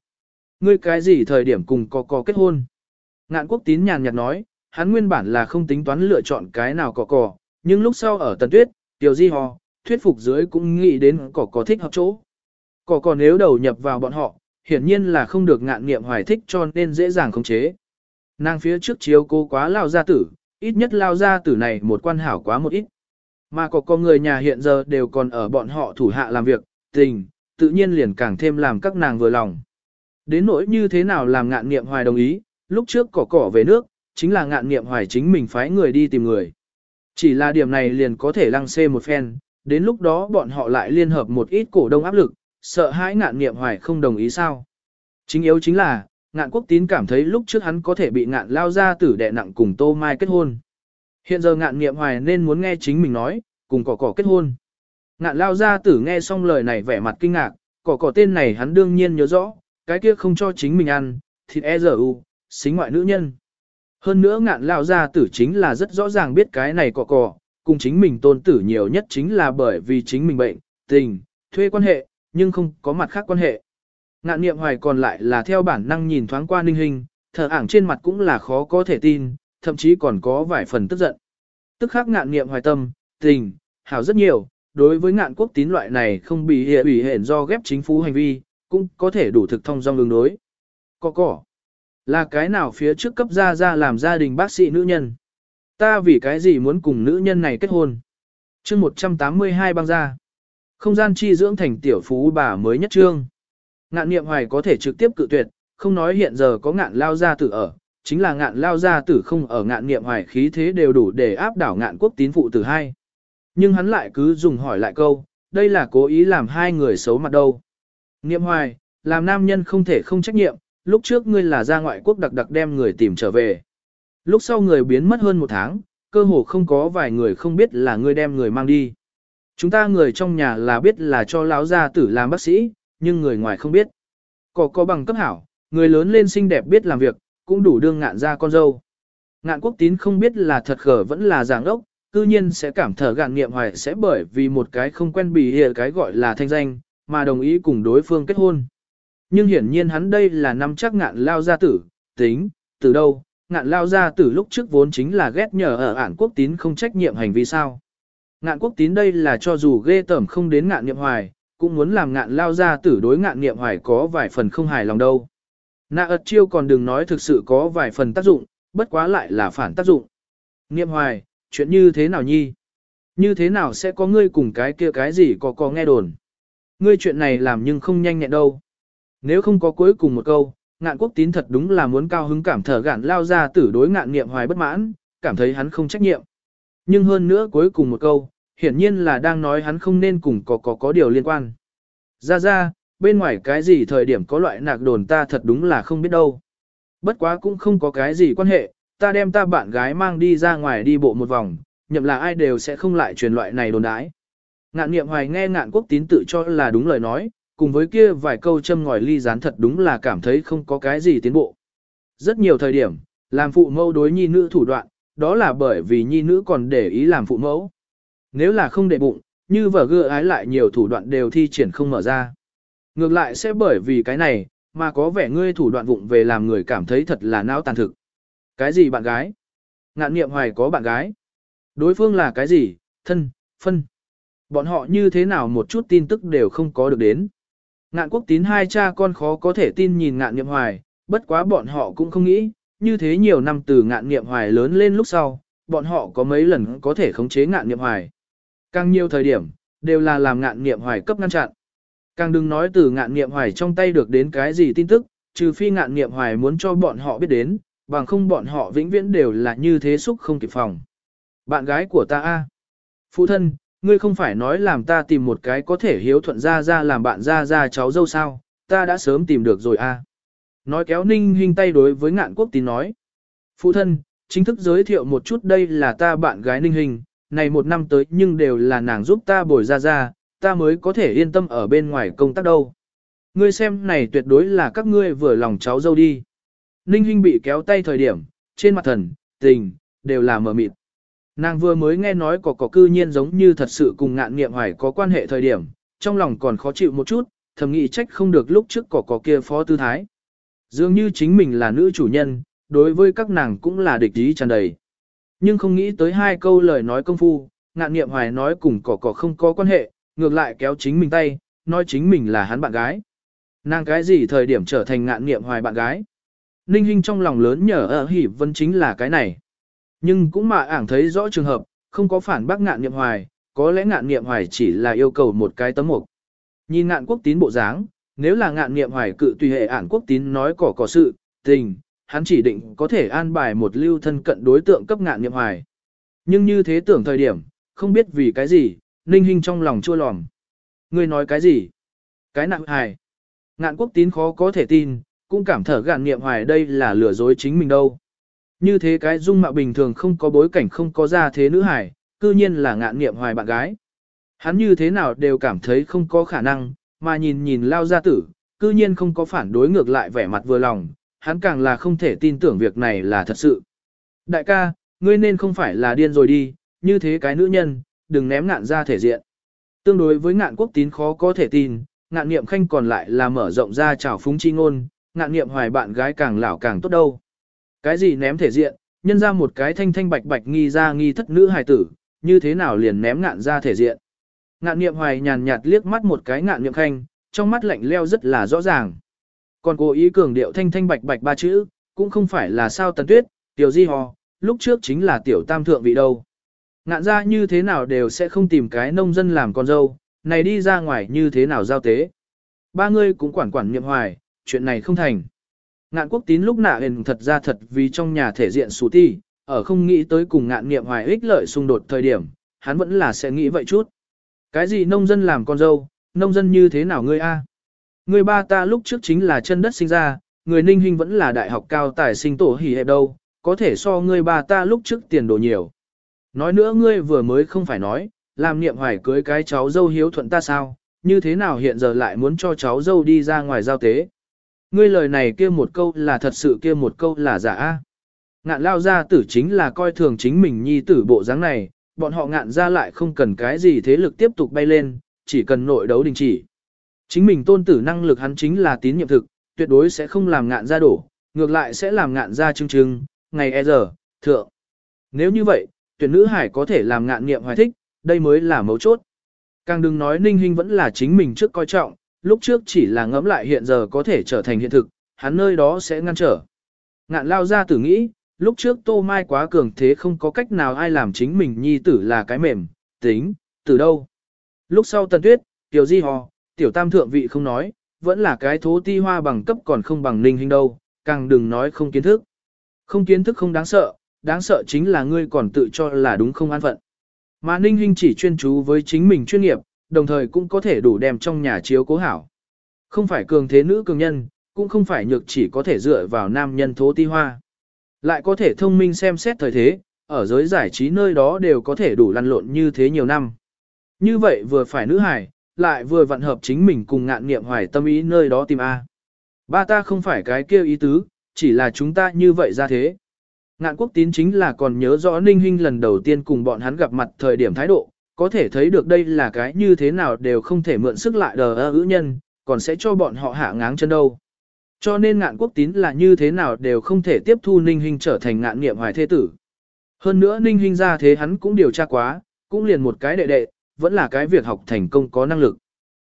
Ngươi cái gì thời điểm cùng có có kết hôn? Ngạn quốc tín nhàn nhạt nói, hắn nguyên bản là không tính toán lựa chọn cái nào có Cỏ, nhưng lúc sau ở tần tuyết, tiểu di hò, thuyết phục dưới cũng nghĩ đến có có thích hợp chỗ. Cỏ cỏ nếu đầu nhập vào bọn họ, hiển nhiên là không được ngạn nghiệm hoài thích cho nên dễ dàng khống chế. Nàng phía trước chiếu cố quá lao gia tử, ít nhất lao gia tử này một quan hảo quá một ít. Mà có con người nhà hiện giờ đều còn ở bọn họ thủ hạ làm việc, tình, tự nhiên liền càng thêm làm các nàng vừa lòng. Đến nỗi như thế nào làm ngạn nghiệm hoài đồng ý, lúc trước cỏ cỏ về nước, chính là ngạn nghiệm hoài chính mình phái người đi tìm người. Chỉ là điểm này liền có thể lăng xê một phen, đến lúc đó bọn họ lại liên hợp một ít cổ đông áp lực, sợ hãi ngạn nghiệm hoài không đồng ý sao. Chính yếu chính là, ngạn quốc tín cảm thấy lúc trước hắn có thể bị ngạn lao ra tử đệ nặng cùng tô mai kết hôn. Hiện giờ ngạn nghiệm hoài nên muốn nghe chính mình nói, cùng cỏ cỏ kết hôn. Ngạn lao ra tử nghe xong lời này vẻ mặt kinh ngạc, cỏ cỏ tên này hắn đương nhiên nhớ rõ, cái kia không cho chính mình ăn, thịt e giờ u, xính ngoại nữ nhân. Hơn nữa ngạn lao ra tử chính là rất rõ ràng biết cái này cỏ cỏ, cùng chính mình tôn tử nhiều nhất chính là bởi vì chính mình bệnh, tình, thuê quan hệ, nhưng không có mặt khác quan hệ. Ngạn niệm hoài còn lại là theo bản năng nhìn thoáng qua ninh hình, thở ảng trên mặt cũng là khó có thể tin, thậm chí còn có vài phần tức giận. Tức khắc ngạn niệm hoài tâm, tình, hảo rất nhiều, đối với ngạn quốc tín loại này không bị hệ ủy hển do ghép chính phủ hành vi, cũng có thể đủ thực thông dong đường đối. Có cỏ. Là cái nào phía trước cấp ra ra làm gia đình bác sĩ nữ nhân. Ta vì cái gì muốn cùng nữ nhân này kết hôn. chương 182 băng ra. Không gian chi dưỡng thành tiểu phú bà mới nhất trương. Ngạn niệm hoài có thể trực tiếp cự tuyệt, không nói hiện giờ có ngạn lao gia tử ở, chính là ngạn lao gia tử không ở ngạn niệm hoài khí thế đều đủ để áp đảo ngạn quốc tín phụ tử hai. Nhưng hắn lại cứ dùng hỏi lại câu, đây là cố ý làm hai người xấu mặt đâu. Niệm hoài, làm nam nhân không thể không trách nhiệm, lúc trước ngươi là ra ngoại quốc đặc đặc đem người tìm trở về. Lúc sau người biến mất hơn một tháng, cơ hồ không có vài người không biết là ngươi đem người mang đi. Chúng ta người trong nhà là biết là cho lão gia tử làm bác sĩ, nhưng người ngoài không biết. Có có bằng cấp hảo, người lớn lên xinh đẹp biết làm việc, cũng đủ đương ngạn ra con dâu. Ngạn quốc tín không biết là thật khở vẫn là giảng ốc, cư nhiên sẽ cảm thở gạn nghiệm hoài sẽ bởi vì một cái không quen bì hiểu cái gọi là thanh danh, mà đồng ý cùng đối phương kết hôn. Nhưng hiển nhiên hắn đây là năm chắc ngạn lao gia tử, tính, từ đâu, ngạn lao gia tử lúc trước vốn chính là ghét nhờ ở ản quốc tín không trách nhiệm hành vi sao. Ngạn quốc tín đây là cho dù ghê tởm không đến ngạn nghiệm hoài, cũng muốn làm ngạn lao ra tử đối ngạn nghiệm hoài có vài phần không hài lòng đâu. Nạ ật chiêu còn đừng nói thực sự có vài phần tác dụng, bất quá lại là phản tác dụng. Nghiệm hoài, chuyện như thế nào nhi? Như thế nào sẽ có ngươi cùng cái kia cái gì có có nghe đồn? Ngươi chuyện này làm nhưng không nhanh nhẹn đâu. Nếu không có cuối cùng một câu, ngạn quốc tín thật đúng là muốn cao hứng cảm thở gạn lao ra tử đối ngạn nghiệm hoài bất mãn, cảm thấy hắn không trách nhiệm. Nhưng hơn nữa cuối cùng một câu, hiển nhiên là đang nói hắn không nên cùng có có có điều liên quan. Ra ra, bên ngoài cái gì thời điểm có loại nạc đồn ta thật đúng là không biết đâu. Bất quá cũng không có cái gì quan hệ, ta đem ta bạn gái mang đi ra ngoài đi bộ một vòng, nhậm là ai đều sẽ không lại truyền loại này đồn đãi. Ngạn niệm hoài nghe ngạn quốc tín tự cho là đúng lời nói, cùng với kia vài câu châm ngòi ly gián thật đúng là cảm thấy không có cái gì tiến bộ. Rất nhiều thời điểm, làm phụ mẫu đối nhi nữ thủ đoạn, đó là bởi vì nhi nữ còn để ý làm phụ mẫu. Nếu là không để bụng, như vợ gựa ái lại nhiều thủ đoạn đều thi triển không mở ra. Ngược lại sẽ bởi vì cái này, mà có vẻ ngươi thủ đoạn vụng về làm người cảm thấy thật là não tàn thực. Cái gì bạn gái? Ngạn niệm hoài có bạn gái. Đối phương là cái gì? Thân, phân. Bọn họ như thế nào một chút tin tức đều không có được đến. Ngạn quốc tín hai cha con khó có thể tin nhìn ngạn niệm hoài, bất quá bọn họ cũng không nghĩ, như thế nhiều năm từ ngạn niệm hoài lớn lên lúc sau, bọn họ có mấy lần có thể khống chế ngạn niệm hoài. Càng nhiều thời điểm, đều là làm ngạn niệm hoài cấp ngăn chặn. Càng đừng nói từ ngạn niệm hoài trong tay được đến cái gì tin tức, trừ phi ngạn niệm hoài muốn cho bọn họ biết đến, bằng không bọn họ vĩnh viễn đều là như thế xúc không kịp phòng. Bạn gái của ta a, Phụ thân, ngươi không phải nói làm ta tìm một cái có thể hiếu thuận ra ra làm bạn ra ra cháu dâu sao, ta đã sớm tìm được rồi a. Nói kéo ninh hình tay đối với ngạn quốc tín nói. Phụ thân, chính thức giới thiệu một chút đây là ta bạn gái ninh hình, này một năm tới nhưng đều là nàng giúp ta bồi ra ra, ta mới có thể yên tâm ở bên ngoài công tác đâu. Ngươi xem này tuyệt đối là các ngươi vừa lòng cháu dâu đi. Ninh Hinh bị kéo tay thời điểm, trên mặt thần, tình, đều là mờ mịt. Nàng vừa mới nghe nói có có cư nhiên giống như thật sự cùng ngạn nghiệm hoài có quan hệ thời điểm, trong lòng còn khó chịu một chút, thầm nghĩ trách không được lúc trước có có kia phó tư thái. Dường như chính mình là nữ chủ nhân, đối với các nàng cũng là địch ý tràn đầy. Nhưng không nghĩ tới hai câu lời nói công phu, ngạn nghiệm hoài nói cùng cỏ cỏ không có quan hệ, ngược lại kéo chính mình tay, nói chính mình là hắn bạn gái. Nàng cái gì thời điểm trở thành ngạn nghiệm hoài bạn gái. Ninh Hinh trong lòng lớn nhờ ở hỉ vân chính là cái này. Nhưng cũng mà ảng thấy rõ trường hợp, không có phản bác ngạn nghiệm hoài, có lẽ ngạn nghiệm hoài chỉ là yêu cầu một cái tấm mục. Nhìn ngạn quốc tín bộ dáng, nếu là ngạn nghiệm hoài cự tùy hệ ản quốc tín nói cỏ cỏ sự, tình, hắn chỉ định có thể an bài một lưu thân cận đối tượng cấp ngạn nghiệm hoài. Nhưng như thế tưởng thời điểm, không biết vì cái gì, ninh hình trong lòng chua lòm. Ngươi nói cái gì? Cái nặng hài. Ngạn quốc tín khó có thể tin, cũng cảm thở gạn nghiệm hoài đây là lừa dối chính mình đâu. Như thế cái dung mạo bình thường không có bối cảnh không có ra thế nữ hải, cư nhiên là ngạn nghiệm hoài bạn gái. Hắn như thế nào đều cảm thấy không có khả năng, mà nhìn nhìn lao gia tử, cư nhiên không có phản đối ngược lại vẻ mặt vừa lòng, hắn càng là không thể tin tưởng việc này là thật sự. Đại ca, ngươi nên không phải là điên rồi đi, như thế cái nữ nhân, đừng ném ngạn ra thể diện. Tương đối với ngạn quốc tín khó có thể tin, ngạn niệm khanh còn lại là mở rộng ra trào phúng chi ngôn, ngạn niệm hoài bạn gái càng lão càng tốt đâu. Cái gì ném thể diện, nhân ra một cái thanh thanh bạch bạch nghi ra nghi thất nữ hài tử, như thế nào liền ném ngạn ra thể diện. Ngạn niệm hoài nhàn nhạt liếc mắt một cái ngạn niệm khanh, trong mắt lạnh leo rất là rõ ràng. Còn cố ý cường điệu thanh thanh bạch bạch ba chữ, cũng không phải là sao tần tuyết, tiểu di hò, lúc trước chính là tiểu tam thượng vị đâu. Ngạn ra như thế nào đều sẽ không tìm cái nông dân làm con dâu, này đi ra ngoài như thế nào giao tế. Ba người cũng quản quản niệm hoài, chuyện này không thành. Ngạn quốc tín lúc nạ hình thật ra thật vì trong nhà thể diện sủ ti, ở không nghĩ tới cùng ngạn niệm hoài ích lợi xung đột thời điểm, hắn vẫn là sẽ nghĩ vậy chút. Cái gì nông dân làm con dâu, nông dân như thế nào ngươi a? Người ba ta lúc trước chính là chân đất sinh ra, người ninh hình vẫn là đại học cao tài sinh tổ hỉ hẹp đâu, có thể so ngươi ba ta lúc trước tiền đồ nhiều. Nói nữa ngươi vừa mới không phải nói, làm niệm hoài cưới cái cháu dâu hiếu thuận ta sao, như thế nào hiện giờ lại muốn cho cháu dâu đi ra ngoài giao tế. Ngươi lời này kia một câu là thật sự kia một câu là giả. Ngạn lao ra tử chính là coi thường chính mình nhi tử bộ dáng này, bọn họ ngạn ra lại không cần cái gì thế lực tiếp tục bay lên, chỉ cần nội đấu đình chỉ. Chính mình tôn tử năng lực hắn chính là tín nhiệm thực, tuyệt đối sẽ không làm ngạn ra đổ, ngược lại sẽ làm ngạn ra chưng chưng, ngày e giờ, thượng. Nếu như vậy, tuyển nữ hải có thể làm ngạn nghiệm hoài thích, đây mới là mấu chốt. Càng đừng nói ninh hình vẫn là chính mình trước coi trọng, lúc trước chỉ là ngẫm lại hiện giờ có thể trở thành hiện thực, hắn nơi đó sẽ ngăn trở. Ngạn lao ra tử nghĩ, lúc trước tô mai quá cường thế không có cách nào ai làm chính mình nhi tử là cái mềm, tính, từ đâu. Lúc sau tần tuyết, tiểu di hò, tiểu tam thượng vị không nói, vẫn là cái thố ti hoa bằng cấp còn không bằng ninh hình đâu, càng đừng nói không kiến thức. Không kiến thức không đáng sợ, đáng sợ chính là ngươi còn tự cho là đúng không an phận. Mà ninh hình chỉ chuyên chú với chính mình chuyên nghiệp, đồng thời cũng có thể đủ đem trong nhà chiếu cố hảo. Không phải cường thế nữ cường nhân, cũng không phải nhược chỉ có thể dựa vào nam nhân thố ti hoa. Lại có thể thông minh xem xét thời thế, ở giới giải trí nơi đó đều có thể đủ lăn lộn như thế nhiều năm. Như vậy vừa phải nữ hải, lại vừa vận hợp chính mình cùng ngạn nghiệm hoài tâm ý nơi đó tìm A. Ba ta không phải cái kia ý tứ, chỉ là chúng ta như vậy ra thế. Ngạn quốc tín chính là còn nhớ rõ Ninh Hinh lần đầu tiên cùng bọn hắn gặp mặt thời điểm thái độ, có thể thấy được đây là cái như thế nào đều không thể mượn sức lại đờ ơ ữ nhân, còn sẽ cho bọn họ hạ ngáng chân đâu. Cho nên ngạn quốc tín là như thế nào đều không thể tiếp thu Ninh Hinh trở thành ngạn nghiệm hoài thế tử. Hơn nữa Ninh Hinh ra thế hắn cũng điều tra quá, cũng liền một cái đệ đệ, vẫn là cái việc học thành công có năng lực.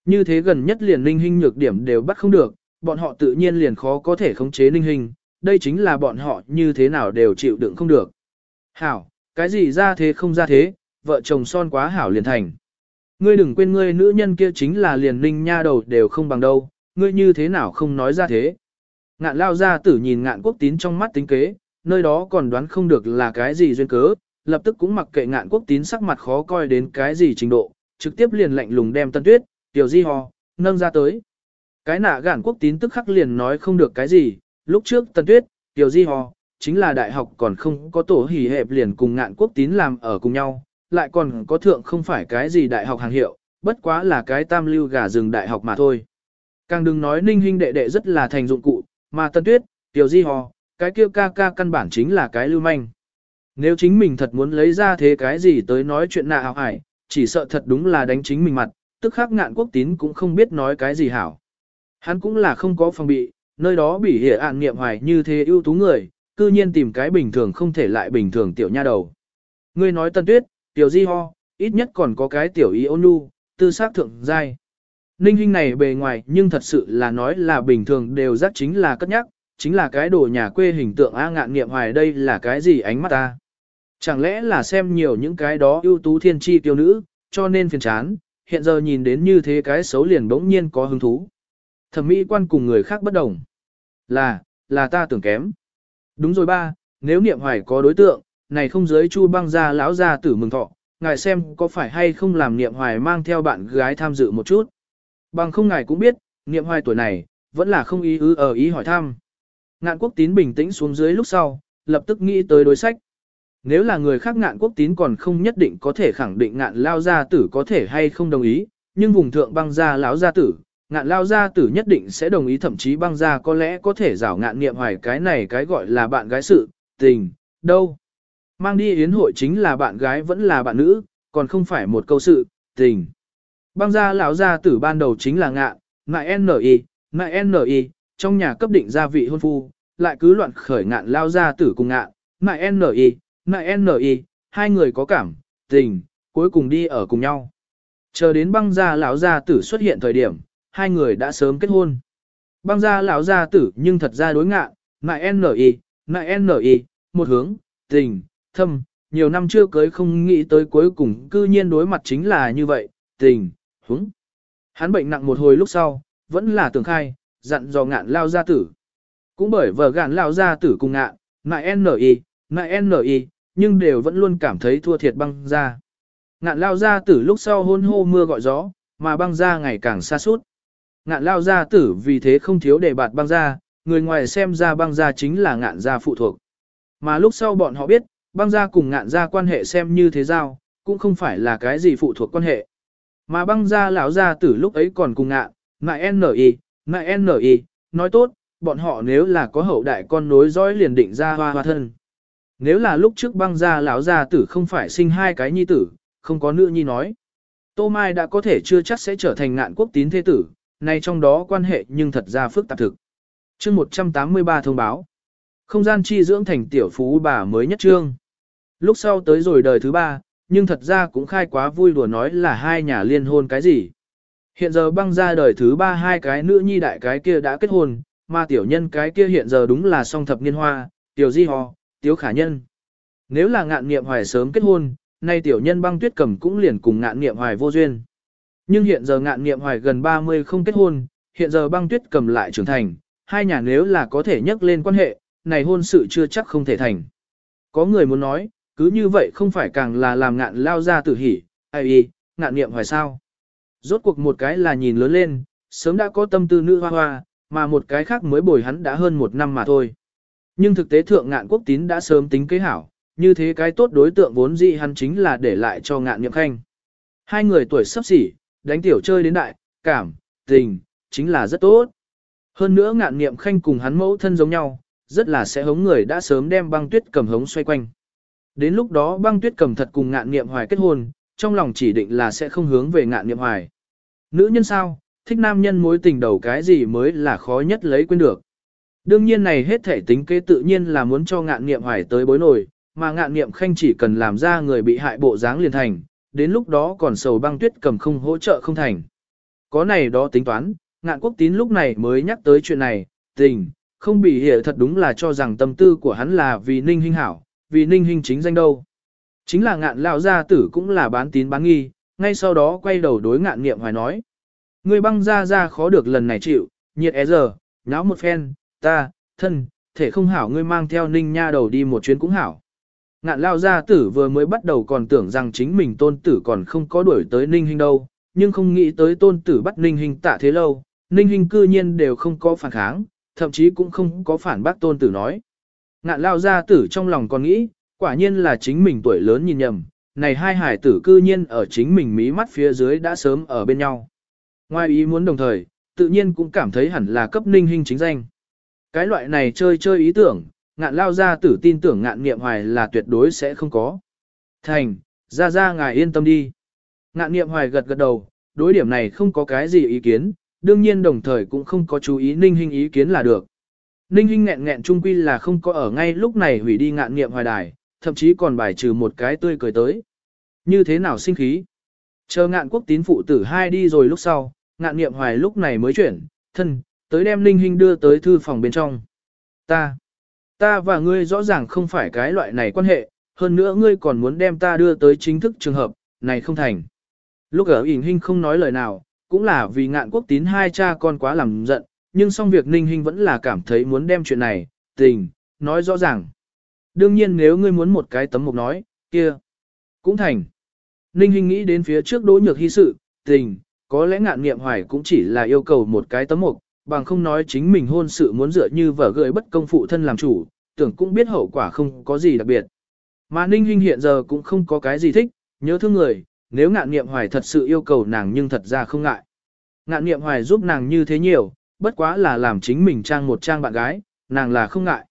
Như thế gần nhất liền linh hình nhược điểm đều bắt không được, bọn họ tự nhiên liền khó có thể khống chế linh hình đây chính là bọn họ như thế nào đều chịu đựng không được. Hảo, cái gì ra thế không ra thế, vợ chồng son quá hảo liền thành. Ngươi đừng quên ngươi nữ nhân kia chính là liền linh nha đầu đều không bằng đâu, ngươi như thế nào không nói ra thế. Ngạn lao ra tử nhìn ngạn quốc tín trong mắt tính kế, nơi đó còn đoán không được là cái gì duyên cớ, lập tức cũng mặc kệ ngạn quốc tín sắc mặt khó coi đến cái gì trình độ, trực tiếp liền lạnh lùng đem tân tuyết, tiểu di ho, nâng ra tới. Cái nạ gạn quốc tín tức khắc liền nói không được cái gì, lúc trước tân tuyết, tiểu di ho, chính là đại học còn không có tổ hỉ hẹp liền cùng ngạn quốc tín làm ở cùng nhau, lại còn có thượng không phải cái gì đại học hàng hiệu, bất quá là cái tam lưu gà rừng đại học mà thôi. Càng đừng nói ninh huynh đệ đệ rất là thành dụng cụ, mà tân tuyết, tiểu di ho, Cái kia ca ca căn bản chính là cái lưu manh. Nếu chính mình thật muốn lấy ra thế cái gì tới nói chuyện nạ hảo hải, chỉ sợ thật đúng là đánh chính mình mặt, tức khắc ngạn quốc tín cũng không biết nói cái gì hảo. Hắn cũng là không có phòng bị, nơi đó bị hệ ạn nghiệm hoài như thế ưu tú người, cư nhiên tìm cái bình thường không thể lại bình thường tiểu nha đầu. Ngươi nói tân tuyết, tiểu di ho, ít nhất còn có cái tiểu y ôn nhu, tư xác thượng giai. Ninh huynh này bề ngoài nhưng thật sự là nói là bình thường đều rất chính là cất nhắc, chính là cái đồ nhà quê hình tượng A ngạn nghiệm hoài đây là cái gì ánh mắt ta. Chẳng lẽ là xem nhiều những cái đó ưu tú thiên tri tiêu nữ, cho nên phiền chán, hiện giờ nhìn đến như thế cái xấu liền bỗng nhiên có hứng thú. Thẩm mỹ quan cùng người khác bất đồng. Là, là ta tưởng kém. Đúng rồi ba, nếu niệm hoài có đối tượng, này không giới chu băng ra lão ra tử mừng thọ, ngài xem có phải hay không làm niệm hoài mang theo bạn gái tham dự một chút. Bằng không ngài cũng biết, niệm hoài tuổi này, vẫn là không ý ư ở ý hỏi thăm. Ngạn quốc tín bình tĩnh xuống dưới lúc sau, lập tức nghĩ tới đối sách. Nếu là người khác ngạn quốc tín còn không nhất định có thể khẳng định ngạn lao gia tử có thể hay không đồng ý, nhưng vùng thượng băng gia lão gia tử, ngạn lao gia tử nhất định sẽ đồng ý thậm chí băng gia có lẽ có thể rảo ngạn nghiệm hoài cái này cái gọi là bạn gái sự, tình, đâu. Mang đi yến hội chính là bạn gái vẫn là bạn nữ, còn không phải một câu sự, tình. Băng gia lão gia tử ban đầu chính là ngạn, ngại N.I., ngại N.I., trong nhà cấp định gia vị hôn phu, lại cứ loạn khởi ngạn lao gia tử cùng ngạn, mại N.I., mại N.I., hai người có cảm, tình, cuối cùng đi ở cùng nhau. Chờ đến băng gia lão gia tử xuất hiện thời điểm, hai người đã sớm kết hôn. Băng gia lão gia tử nhưng thật ra đối ngạn, mại N.I., mại N.I., một hướng, tình, thâm, nhiều năm chưa cưới không nghĩ tới cuối cùng cư nhiên đối mặt chính là như vậy, tình, hướng Hắn bệnh nặng một hồi lúc sau, vẫn là tưởng khai, dặn dò ngạn lao gia tử. Cũng bởi vợ gạn lao gia tử cùng ngạn, ngại N.I., ngại N.I., nhưng đều vẫn luôn cảm thấy thua thiệt băng ra. Ngạn lao gia tử lúc sau hôn hô mưa gọi gió, mà băng ra ngày càng xa suốt. Ngạn lao gia tử vì thế không thiếu để bạt băng ra, người ngoài xem ra băng ra chính là ngạn gia phụ thuộc. Mà lúc sau bọn họ biết, băng gia cùng ngạn gia quan hệ xem như thế giao, cũng không phải là cái gì phụ thuộc quan hệ. Mà băng gia lão gia tử lúc ấy còn cùng ngạn, ngại N.I., ngại N.I., nói tốt, bọn họ nếu là có hậu đại con nối dõi liền định ra hoa hoa thân. Nếu là lúc trước băng gia lão gia tử không phải sinh hai cái nhi tử, không có nữ nhi nói. Tô Mai đã có thể chưa chắc sẽ trở thành ngạn quốc tín thế tử, nay trong đó quan hệ nhưng thật ra phức tạp thực. chương 183 thông báo. Không gian chi dưỡng thành tiểu phú bà mới nhất trương. Lúc sau tới rồi đời thứ ba, nhưng thật ra cũng khai quá vui đùa nói là hai nhà liên hôn cái gì. Hiện giờ băng ra đời thứ ba hai cái nữ nhi đại cái kia đã kết hôn, mà tiểu nhân cái kia hiện giờ đúng là song thập niên hoa, tiểu di ho, tiểu khả nhân. Nếu là ngạn nghiệm hoài sớm kết hôn, nay tiểu nhân băng tuyết cầm cũng liền cùng ngạn nghiệm hoài vô duyên. Nhưng hiện giờ ngạn nghiệm hoài gần 30 không kết hôn, hiện giờ băng tuyết cầm lại trưởng thành, hai nhà nếu là có thể nhắc lên quan hệ, này hôn sự chưa chắc không thể thành. Có người muốn nói, cứ như vậy không phải càng là làm ngạn lao ra tử hỉ, ai y, ngạn nghiệm hoài sao. Rốt cuộc một cái là nhìn lớn lên, sớm đã có tâm tư nữ hoa hoa, mà một cái khác mới bồi hắn đã hơn một năm mà thôi. Nhưng thực tế thượng ngạn quốc tín đã sớm tính kế hảo, như thế cái tốt đối tượng vốn dĩ hắn chính là để lại cho ngạn nghiệm khanh. Hai người tuổi sắp xỉ, đánh tiểu chơi đến đại, cảm, tình, chính là rất tốt. Hơn nữa ngạn nghiệm khanh cùng hắn mẫu thân giống nhau, rất là sẽ hống người đã sớm đem băng tuyết cầm hống xoay quanh. Đến lúc đó băng tuyết cầm thật cùng ngạn nghiệm hoài kết hôn, trong lòng chỉ định là sẽ không hướng về ngạn niệm hoài. Nữ nhân sao, thích nam nhân mối tình đầu cái gì mới là khó nhất lấy quên được. Đương nhiên này hết thể tính kế tự nhiên là muốn cho ngạn niệm hoài tới bối nổi, mà ngạn niệm khanh chỉ cần làm ra người bị hại bộ dáng liền thành, đến lúc đó còn sầu băng tuyết cầm không hỗ trợ không thành. Có này đó tính toán, ngạn quốc tín lúc này mới nhắc tới chuyện này, tình, không bị hiểu thật đúng là cho rằng tâm tư của hắn là vì ninh hinh hảo, vì ninh hinh chính danh đâu. Chính là ngạn lão gia tử cũng là bán tín bán nghi, ngay sau đó quay đầu đối ngạn nghiệm hoài nói. Người băng ra ra khó được lần này chịu, nhiệt é giờ, nháo một phen, ta, thân, thể không hảo ngươi mang theo ninh nha đầu đi một chuyến cũng hảo. Ngạn lao gia tử vừa mới bắt đầu còn tưởng rằng chính mình tôn tử còn không có đuổi tới ninh hình đâu, nhưng không nghĩ tới tôn tử bắt ninh hình tạ thế lâu, ninh hình cư nhiên đều không có phản kháng, thậm chí cũng không có phản bác tôn tử nói. Ngạn lao gia tử trong lòng còn nghĩ, quả nhiên là chính mình tuổi lớn nhìn nhầm, này hai hải tử cư nhiên ở chính mình mí mắt phía dưới đã sớm ở bên nhau. Ngoài ý muốn đồng thời, tự nhiên cũng cảm thấy hẳn là cấp ninh hình chính danh. Cái loại này chơi chơi ý tưởng, ngạn lao ra tử tin tưởng ngạn nghiệm hoài là tuyệt đối sẽ không có. Thành, ra ra ngài yên tâm đi. Ngạn nghiệm hoài gật gật đầu, đối điểm này không có cái gì ý kiến, đương nhiên đồng thời cũng không có chú ý ninh hình ý kiến là được. Ninh hình nghẹn nghẹn trung quy là không có ở ngay lúc này hủy đi ngạn nghiệm hoài đài, thậm chí còn bài trừ một cái tươi cười tới. Như thế nào sinh khí? Chờ ngạn quốc tín phụ tử hai đi rồi lúc sau, ngạn nghiệm hoài lúc này mới chuyển, thân, tới đem ninh hình đưa tới thư phòng bên trong. Ta, ta và ngươi rõ ràng không phải cái loại này quan hệ, hơn nữa ngươi còn muốn đem ta đưa tới chính thức trường hợp, này không thành. Lúc ở ỉn hình không nói lời nào, cũng là vì ngạn quốc tín hai cha con quá làm giận, nhưng song việc ninh hình vẫn là cảm thấy muốn đem chuyện này, tình, nói rõ ràng. Đương nhiên nếu ngươi muốn một cái tấm mục nói, kia, cũng thành. Ninh Hinh nghĩ đến phía trước đỗ nhược hy sự, tình, có lẽ ngạn nghiệm hoài cũng chỉ là yêu cầu một cái tấm mục, bằng không nói chính mình hôn sự muốn dựa như vở gợi bất công phụ thân làm chủ, tưởng cũng biết hậu quả không có gì đặc biệt. Mà Ninh Hinh hiện giờ cũng không có cái gì thích, nhớ thương người, nếu ngạn nghiệm hoài thật sự yêu cầu nàng nhưng thật ra không ngại. Ngạn nghiệm hoài giúp nàng như thế nhiều, bất quá là làm chính mình trang một trang bạn gái, nàng là không ngại.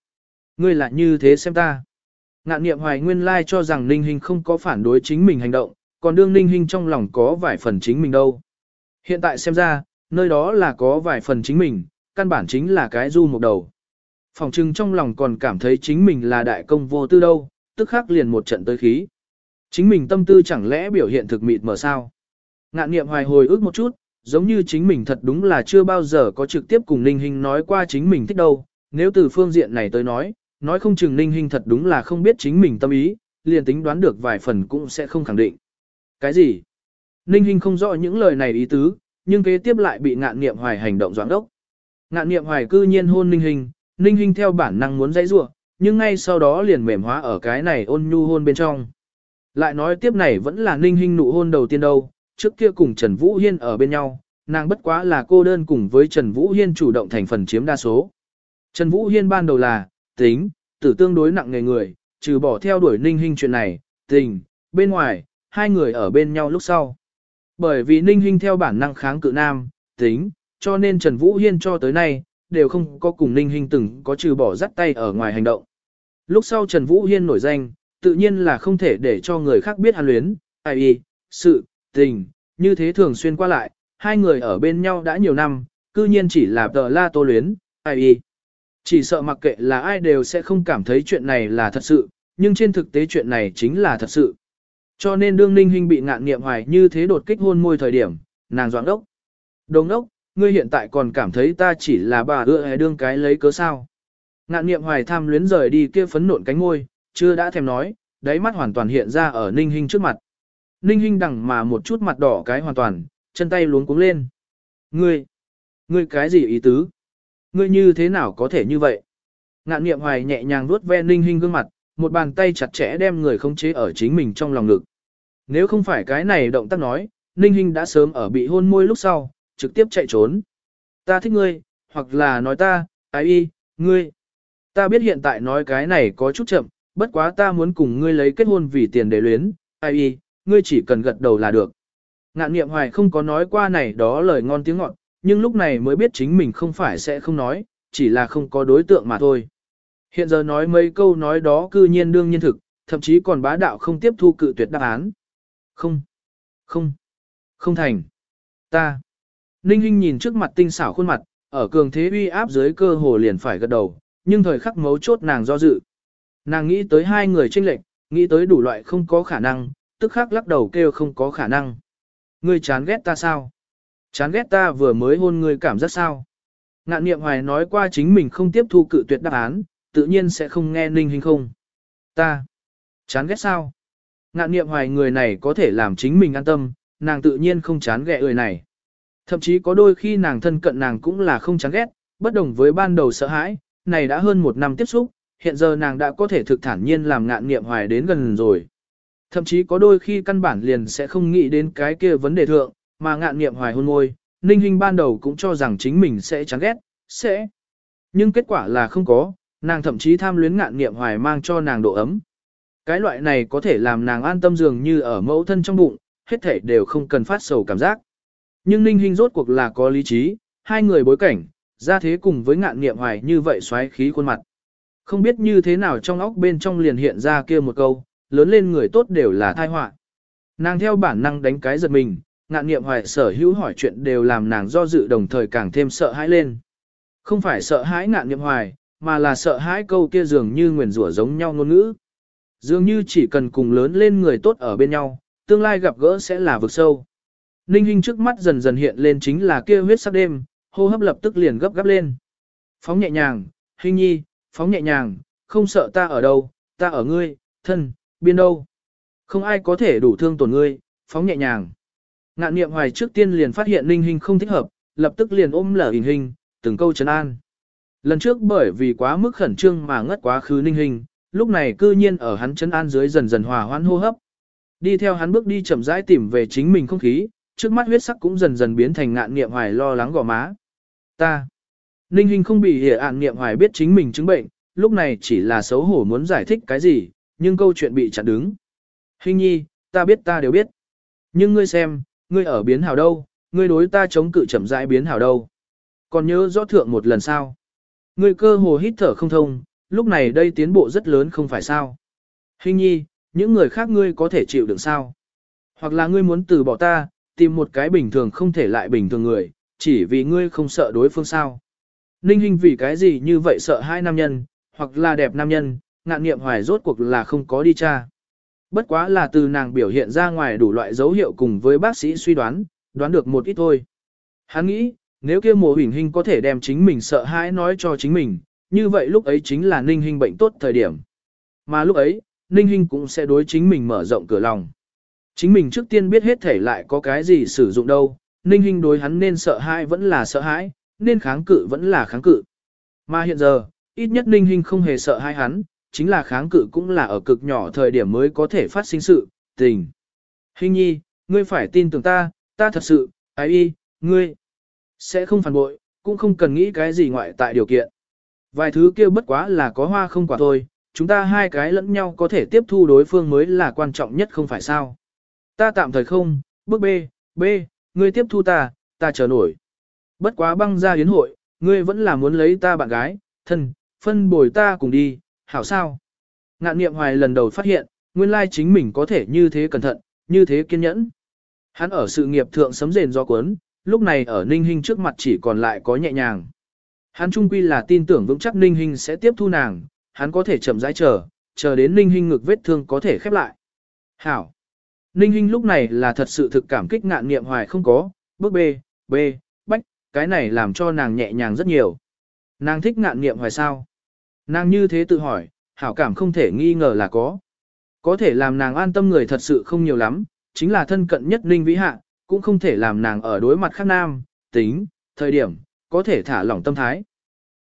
Ngươi lại như thế xem ta. Ngạn Niệm hoài nguyên lai cho rằng Ninh Hinh không có phản đối chính mình hành động, còn đương Ninh Hinh trong lòng có vài phần chính mình đâu. Hiện tại xem ra, nơi đó là có vài phần chính mình, căn bản chính là cái du một đầu. Phòng trưng trong lòng còn cảm thấy chính mình là đại công vô tư đâu, tức khắc liền một trận tới khí. Chính mình tâm tư chẳng lẽ biểu hiện thực mịt mờ sao? Ngạn niệm hoài hồi ức một chút, giống như chính mình thật đúng là chưa bao giờ có trực tiếp cùng Ninh Hinh nói qua chính mình thích đâu, nếu từ phương diện này tới nói, nói không chừng Ninh hình thật đúng là không biết chính mình tâm ý, liền tính đoán được vài phần cũng sẽ không khẳng định. Cái gì? Ninh hình không rõ những lời này ý tứ, nhưng kế tiếp lại bị ngạn niệm hoài hành động doãn đốc. Ngạn niệm hoài cư nhiên hôn Ninh hình Ninh hình theo bản năng muốn dãy rủa, nhưng ngay sau đó liền mềm hóa ở cái này ôn nhu hôn bên trong. Lại nói tiếp này vẫn là Ninh hình nụ hôn đầu tiên đâu, trước kia cùng Trần Vũ Hiên ở bên nhau, nàng bất quá là cô đơn cùng với Trần Vũ Hiên chủ động thành phần chiếm đa số. Trần Vũ Hiên ban đầu là, tính, tử tương đối nặng nghề người, trừ bỏ theo đuổi Ninh Hinh chuyện này, tình, bên ngoài, hai người ở bên nhau lúc sau. Bởi vì Ninh Hinh theo bản năng kháng cự nam, tính, cho nên Trần Vũ Hiên cho tới nay, đều không có cùng Ninh Hinh từng có trừ bỏ dắt tay ở ngoài hành động. Lúc sau Trần Vũ Hiên nổi danh, tự nhiên là không thể để cho người khác biết hàn luyến, ai y, sự, tình, như thế thường xuyên qua lại, hai người ở bên nhau đã nhiều năm, cư nhiên chỉ là tờ la tô luyến, ai y. Chỉ sợ mặc kệ là ai đều sẽ không cảm thấy chuyện này là thật sự, nhưng trên thực tế chuyện này chính là thật sự. Cho nên đương ninh hình bị ngạn nghiệm hoài như thế đột kích hôn môi thời điểm, nàng doãn đốc. Đồng đốc, ngươi hiện tại còn cảm thấy ta chỉ là bà ưa hề đương cái lấy cớ sao. Ngạn nghiệm hoài tham luyến rời đi kia phấn nộn cánh ngôi, chưa đã thèm nói, đáy mắt hoàn toàn hiện ra ở ninh hình trước mặt. Ninh hình đằng mà một chút mặt đỏ cái hoàn toàn, chân tay luống cuống lên. Ngươi, ngươi cái gì ý tứ? Ngươi như thế nào có thể như vậy? Ngạn Niệm hoài nhẹ nhàng vuốt ve ninh hình gương mặt, một bàn tay chặt chẽ đem người không chế ở chính mình trong lòng ngực. Nếu không phải cái này động tác nói, ninh hình đã sớm ở bị hôn môi lúc sau, trực tiếp chạy trốn. Ta thích ngươi, hoặc là nói ta, ái y, ngươi. Ta biết hiện tại nói cái này có chút chậm, bất quá ta muốn cùng ngươi lấy kết hôn vì tiền để luyến, ai y, ngươi chỉ cần gật đầu là được. Ngạn niệm hoài không có nói qua này đó lời ngon tiếng ngọt, nhưng lúc này mới biết chính mình không phải sẽ không nói, chỉ là không có đối tượng mà thôi. Hiện giờ nói mấy câu nói đó cư nhiên đương nhiên thực, thậm chí còn bá đạo không tiếp thu cự tuyệt đáp án. Không, không, không thành. Ta. Ninh Hinh nhìn trước mặt tinh xảo khuôn mặt, ở cường thế uy áp dưới cơ hồ liền phải gật đầu, nhưng thời khắc mấu chốt nàng do dự. Nàng nghĩ tới hai người tranh lệch, nghĩ tới đủ loại không có khả năng, tức khắc lắc đầu kêu không có khả năng. Ngươi chán ghét ta sao? Chán ghét ta vừa mới hôn ngươi cảm giác sao? Ngạn niệm hoài nói qua chính mình không tiếp thu cự tuyệt đáp án, tự nhiên sẽ không nghe ninh hình không. Ta. Chán ghét sao? Ngạn niệm hoài người này có thể làm chính mình an tâm, nàng tự nhiên không chán ghét người này. Thậm chí có đôi khi nàng thân cận nàng cũng là không chán ghét, bất đồng với ban đầu sợ hãi, này đã hơn một năm tiếp xúc, hiện giờ nàng đã có thể thực thản nhiên làm ngạn Niệm hoài đến gần rồi. Thậm chí có đôi khi căn bản liền sẽ không nghĩ đến cái kia vấn đề thượng, mà ngạn nghiệm hoài hôn môi, ninh hình ban đầu cũng cho rằng chính mình sẽ chán ghét, sẽ. Nhưng kết quả là không có, nàng thậm chí tham luyến ngạn nghiệm hoài mang cho nàng độ ấm. Cái loại này có thể làm nàng an tâm dường như ở mẫu thân trong bụng, hết thể đều không cần phát sầu cảm giác. Nhưng ninh hình rốt cuộc là có lý trí, hai người bối cảnh, ra thế cùng với ngạn nghiệm hoài như vậy xoáy khí khuôn mặt. Không biết như thế nào trong óc bên trong liền hiện ra kia một câu, lớn lên người tốt đều là thai họa. Nàng theo bản năng đánh cái giật mình, ngạn nghiệm hoài sở hữu hỏi chuyện đều làm nàng do dự đồng thời càng thêm sợ hãi lên. Không phải sợ hãi ngạn nghiệm hoài, mà là sợ hãi câu kia dường như nguyền rủa giống nhau ngôn ngữ. Dường như chỉ cần cùng lớn lên người tốt ở bên nhau, tương lai gặp gỡ sẽ là vực sâu. Ninh Hinh trước mắt dần dần hiện lên chính là kia huyết sắc đêm, hô hấp lập tức liền gấp gáp lên. Phóng nhẹ nhàng, Hinh nhi, phóng nhẹ nhàng, không sợ ta ở đâu, ta ở ngươi, thân, biên đâu. Không ai có thể đủ thương tổn ngươi, phóng nhẹ nhàng. Ngạn niệm hoài trước tiên liền phát hiện Ninh Hinh không thích hợp, lập tức liền ôm lở hình hình, từng câu trấn an. Lần trước bởi vì quá mức khẩn trương mà ngất quá khứ Ninh Hinh, lúc này cư nhiên ở hắn trấn an dưới dần dần hòa hoãn hô hấp. Đi theo hắn bước đi chậm rãi tìm về chính mình không khí, trước mắt huyết sắc cũng dần dần biến thành ngạn niệm hoài lo lắng gò má. Ta. Ninh Hinh không bị hiểu ạn niệm hoài biết chính mình chứng bệnh, lúc này chỉ là xấu hổ muốn giải thích cái gì, nhưng câu chuyện bị chặn đứng. Hình nhi, ta biết ta đều biết. Nhưng ngươi xem, ngươi ở biến hào đâu, ngươi đối ta chống cự chậm rãi biến hào đâu. Còn nhớ rõ thượng một lần sao? Ngươi cơ hồ hít thở không thông, lúc này đây tiến bộ rất lớn không phải sao? Hình nhi, những người khác ngươi có thể chịu đựng sao? Hoặc là ngươi muốn từ bỏ ta, tìm một cái bình thường không thể lại bình thường người, chỉ vì ngươi không sợ đối phương sao? Ninh Hinh vì cái gì như vậy sợ hai nam nhân, hoặc là đẹp nam nhân, ngạn nghiệm hoài rốt cuộc là không có đi cha. Bất quá là từ nàng biểu hiện ra ngoài đủ loại dấu hiệu cùng với bác sĩ suy đoán, đoán được một ít thôi. Hắn nghĩ, nếu kia mồ hình hình có thể đem chính mình sợ hãi nói cho chính mình, như vậy lúc ấy chính là ninh hình bệnh tốt thời điểm. Mà lúc ấy, ninh hình cũng sẽ đối chính mình mở rộng cửa lòng. Chính mình trước tiên biết hết thể lại có cái gì sử dụng đâu, ninh hình đối hắn nên sợ hãi vẫn là sợ hãi, nên kháng cự vẫn là kháng cự. Mà hiện giờ, ít nhất ninh hình không hề sợ hãi hắn, chính là kháng cự cũng là ở cực nhỏ thời điểm mới có thể phát sinh sự, tình. Hình nhi, ngươi phải tin tưởng ta, ta thật sự, ái y, ngươi, sẽ không phản bội, cũng không cần nghĩ cái gì ngoại tại điều kiện. Vài thứ kia bất quá là có hoa không quả thôi, chúng ta hai cái lẫn nhau có thể tiếp thu đối phương mới là quan trọng nhất không phải sao. Ta tạm thời không, bước B, B, ngươi tiếp thu ta, ta chờ nổi. Bất quá băng ra yến hội, ngươi vẫn là muốn lấy ta bạn gái, thân, phân bồi ta cùng đi, hảo sao? Ngạn niệm hoài lần đầu phát hiện, nguyên lai chính mình có thể như thế cẩn thận, như thế kiên nhẫn. Hắn ở sự nghiệp thượng sấm rền do cuốn, lúc này ở Ninh Hinh trước mặt chỉ còn lại có nhẹ nhàng. Hắn trung quy là tin tưởng vững chắc Ninh Hinh sẽ tiếp thu nàng, hắn có thể chậm rãi chờ, chờ đến Ninh Hinh ngực vết thương có thể khép lại. Hảo. Ninh Hinh lúc này là thật sự thực cảm kích ngạn niệm hoài không có, bước B, B, bách, cái này làm cho nàng nhẹ nhàng rất nhiều. Nàng thích ngạn niệm hoài sao? Nàng như thế tự hỏi, hảo cảm không thể nghi ngờ là có. Có thể làm nàng an tâm người thật sự không nhiều lắm, chính là thân cận nhất Ninh Vĩ Hạ, cũng không thể làm nàng ở đối mặt khác nam, tính, thời điểm, có thể thả lỏng tâm thái.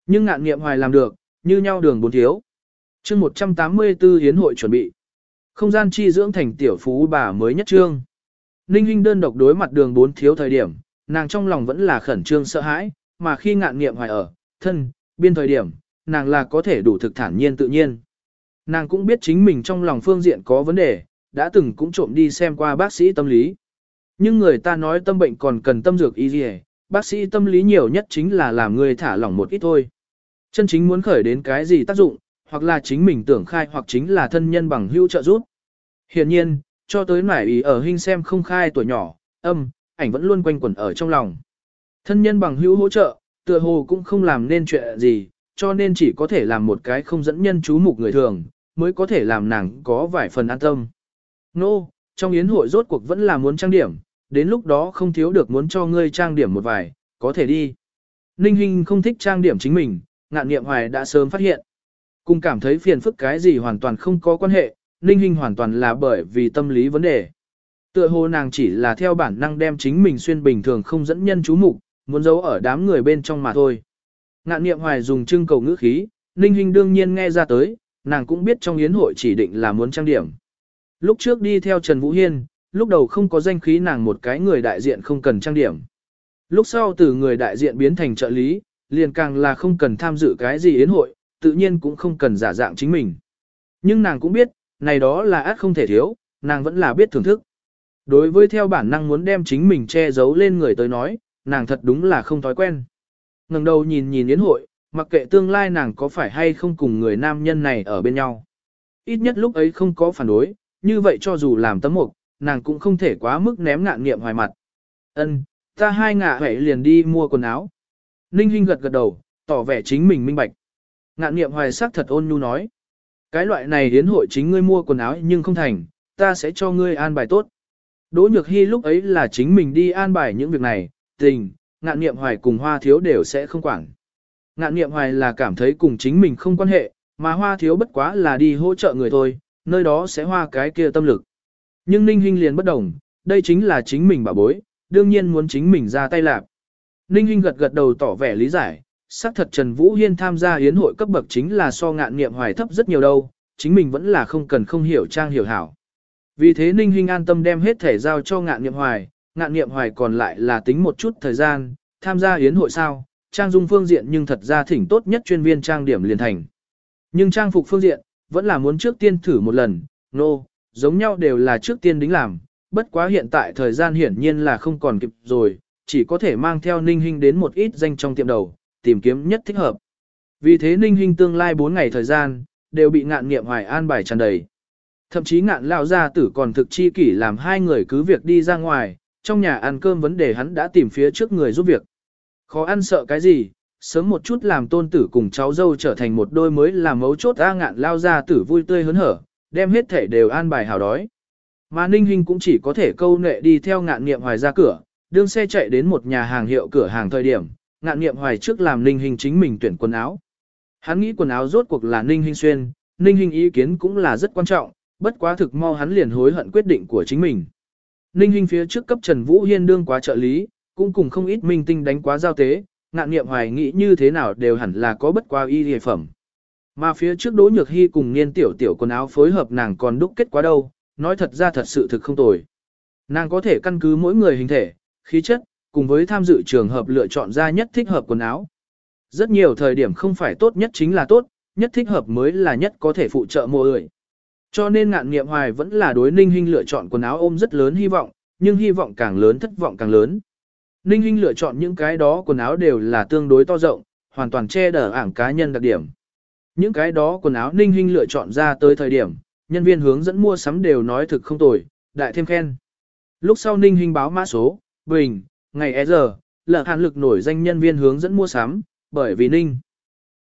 Nhưng ngạn nghiệm hoài làm được, như nhau đường bốn thiếu. chương 184 hiến hội chuẩn bị. Không gian chi dưỡng thành tiểu phú bà mới nhất trương. Ninh Hinh đơn độc đối mặt đường bốn thiếu thời điểm, nàng trong lòng vẫn là khẩn trương sợ hãi, mà khi ngạn nghiệm hoài ở, thân, biên thời điểm, nàng là có thể đủ thực thản nhiên tự nhiên. Nàng cũng biết chính mình trong lòng phương diện có vấn đề, đã từng cũng trộm đi xem qua bác sĩ tâm lý. Nhưng người ta nói tâm bệnh còn cần tâm dược y gì bác sĩ tâm lý nhiều nhất chính là làm người thả lỏng một ít thôi. Chân chính muốn khởi đến cái gì tác dụng, hoặc là chính mình tưởng khai hoặc chính là thân nhân bằng hữu trợ giúp. Hiện nhiên, cho tới nải ý ở hình xem không khai tuổi nhỏ, âm, ảnh vẫn luôn quanh quẩn ở trong lòng. Thân nhân bằng hữu hỗ trợ, tựa hồ cũng không làm nên chuyện gì, cho nên chỉ có thể làm một cái không dẫn nhân chú mục người thường, mới có thể làm nàng có vài phần an tâm. Nô, no, trong yến hội rốt cuộc vẫn là muốn trang điểm, đến lúc đó không thiếu được muốn cho ngươi trang điểm một vài, có thể đi. Ninh Hinh không thích trang điểm chính mình, ngạn nghiệm hoài đã sớm phát hiện. Cùng cảm thấy phiền phức cái gì hoàn toàn không có quan hệ, Ninh Hinh hoàn toàn là bởi vì tâm lý vấn đề. Tựa hồ nàng chỉ là theo bản năng đem chính mình xuyên bình thường không dẫn nhân chú mục, muốn giấu ở đám người bên trong mà thôi. Ngạn niệm hoài dùng trưng cầu ngữ khí, Ninh Hinh đương nhiên nghe ra tới, nàng cũng biết trong yến hội chỉ định là muốn trang điểm. Lúc trước đi theo Trần Vũ Hiên, lúc đầu không có danh khí nàng một cái người đại diện không cần trang điểm. Lúc sau từ người đại diện biến thành trợ lý, liền càng là không cần tham dự cái gì yến hội, tự nhiên cũng không cần giả dạng chính mình. Nhưng nàng cũng biết, này đó là át không thể thiếu, nàng vẫn là biết thưởng thức. Đối với theo bản năng muốn đem chính mình che giấu lên người tới nói, nàng thật đúng là không thói quen ngẩng đầu nhìn nhìn yến hội, mặc kệ tương lai nàng có phải hay không cùng người nam nhân này ở bên nhau. Ít nhất lúc ấy không có phản đối, như vậy cho dù làm tấm mục, nàng cũng không thể quá mức ném ngạn nghiệm hoài mặt. Ân, ta hai ngạ hãy liền đi mua quần áo. Ninh Hinh gật gật đầu, tỏ vẻ chính mình minh bạch. Ngạn nghiệm hoài sắc thật ôn nhu nói. Cái loại này đến hội chính ngươi mua quần áo nhưng không thành, ta sẽ cho ngươi an bài tốt. Đỗ Nhược Hy lúc ấy là chính mình đi an bài những việc này, tình, ngạn Niệm hoài cùng hoa thiếu đều sẽ không quản. Ngạn Niệm hoài là cảm thấy cùng chính mình không quan hệ, mà hoa thiếu bất quá là đi hỗ trợ người thôi, nơi đó sẽ hoa cái kia tâm lực. Nhưng Ninh Hinh liền bất đồng, đây chính là chính mình bảo bối, đương nhiên muốn chính mình ra tay làm. Ninh Hinh gật gật đầu tỏ vẻ lý giải, xác thật Trần Vũ Hiên tham gia yến hội cấp bậc chính là so ngạn Niệm hoài thấp rất nhiều đâu, chính mình vẫn là không cần không hiểu trang hiểu hảo. Vì thế Ninh Hinh an tâm đem hết thể giao cho ngạn Niệm hoài, ngạn nghiệm hoài còn lại là tính một chút thời gian, tham gia yến hội sao, trang dung phương diện nhưng thật ra thỉnh tốt nhất chuyên viên trang điểm liền thành. Nhưng trang phục phương diện, vẫn là muốn trước tiên thử một lần, nô, no, giống nhau đều là trước tiên đính làm, bất quá hiện tại thời gian hiển nhiên là không còn kịp rồi, chỉ có thể mang theo Ninh Hinh đến một ít danh trong tiệm đầu, tìm kiếm nhất thích hợp. Vì thế Ninh Hinh tương lai 4 ngày thời gian, đều bị ngạn nghiệm hoài an bài tràn đầy. Thậm chí ngạn lão gia tử còn thực chi kỷ làm hai người cứ việc đi ra ngoài, trong nhà ăn cơm vấn đề hắn đã tìm phía trước người giúp việc. Khó ăn sợ cái gì, sớm một chút làm tôn tử cùng cháu dâu trở thành một đôi mới làm mấu chốt A ngạn lao ra tử vui tươi hớn hở, đem hết thể đều an bài hào đói. Mà Ninh Hinh cũng chỉ có thể câu nệ đi theo ngạn nghiệm hoài ra cửa, đương xe chạy đến một nhà hàng hiệu cửa hàng thời điểm, ngạn nghiệm hoài trước làm Ninh Hinh chính mình tuyển quần áo. Hắn nghĩ quần áo rốt cuộc là Ninh Hinh xuyên, Ninh Hinh ý kiến cũng là rất quan trọng, bất quá thực mau hắn liền hối hận quyết định của chính mình. Ninh Hinh phía trước cấp Trần Vũ Hiên đương quá trợ lý, cũng cùng không ít minh tinh đánh quá giao tế, ngạn nghiệm hoài nghĩ như thế nào đều hẳn là có bất qua y hề phẩm. Mà phía trước Đỗ Nhược Hy cùng niên tiểu tiểu quần áo phối hợp nàng còn đúc kết quá đâu, nói thật ra thật sự thực không tồi. Nàng có thể căn cứ mỗi người hình thể, khí chất, cùng với tham dự trường hợp lựa chọn ra nhất thích hợp quần áo. Rất nhiều thời điểm không phải tốt nhất chính là tốt, nhất thích hợp mới là nhất có thể phụ trợ mùa ơi. Cho nên ngạn nghiệm hoài vẫn là đối ninh hình lựa chọn quần áo ôm rất lớn hy vọng, nhưng hy vọng càng lớn thất vọng càng lớn. Ninh Hinh lựa chọn những cái đó quần áo đều là tương đối to rộng, hoàn toàn che đở ảng cá nhân đặc điểm. Những cái đó quần áo ninh Hinh lựa chọn ra tới thời điểm, nhân viên hướng dẫn mua sắm đều nói thực không tồi, đại thêm khen. Lúc sau ninh Hinh báo mã số, bình, ngày e giờ, là hàn lực nổi danh nhân viên hướng dẫn mua sắm, bởi vì ninh.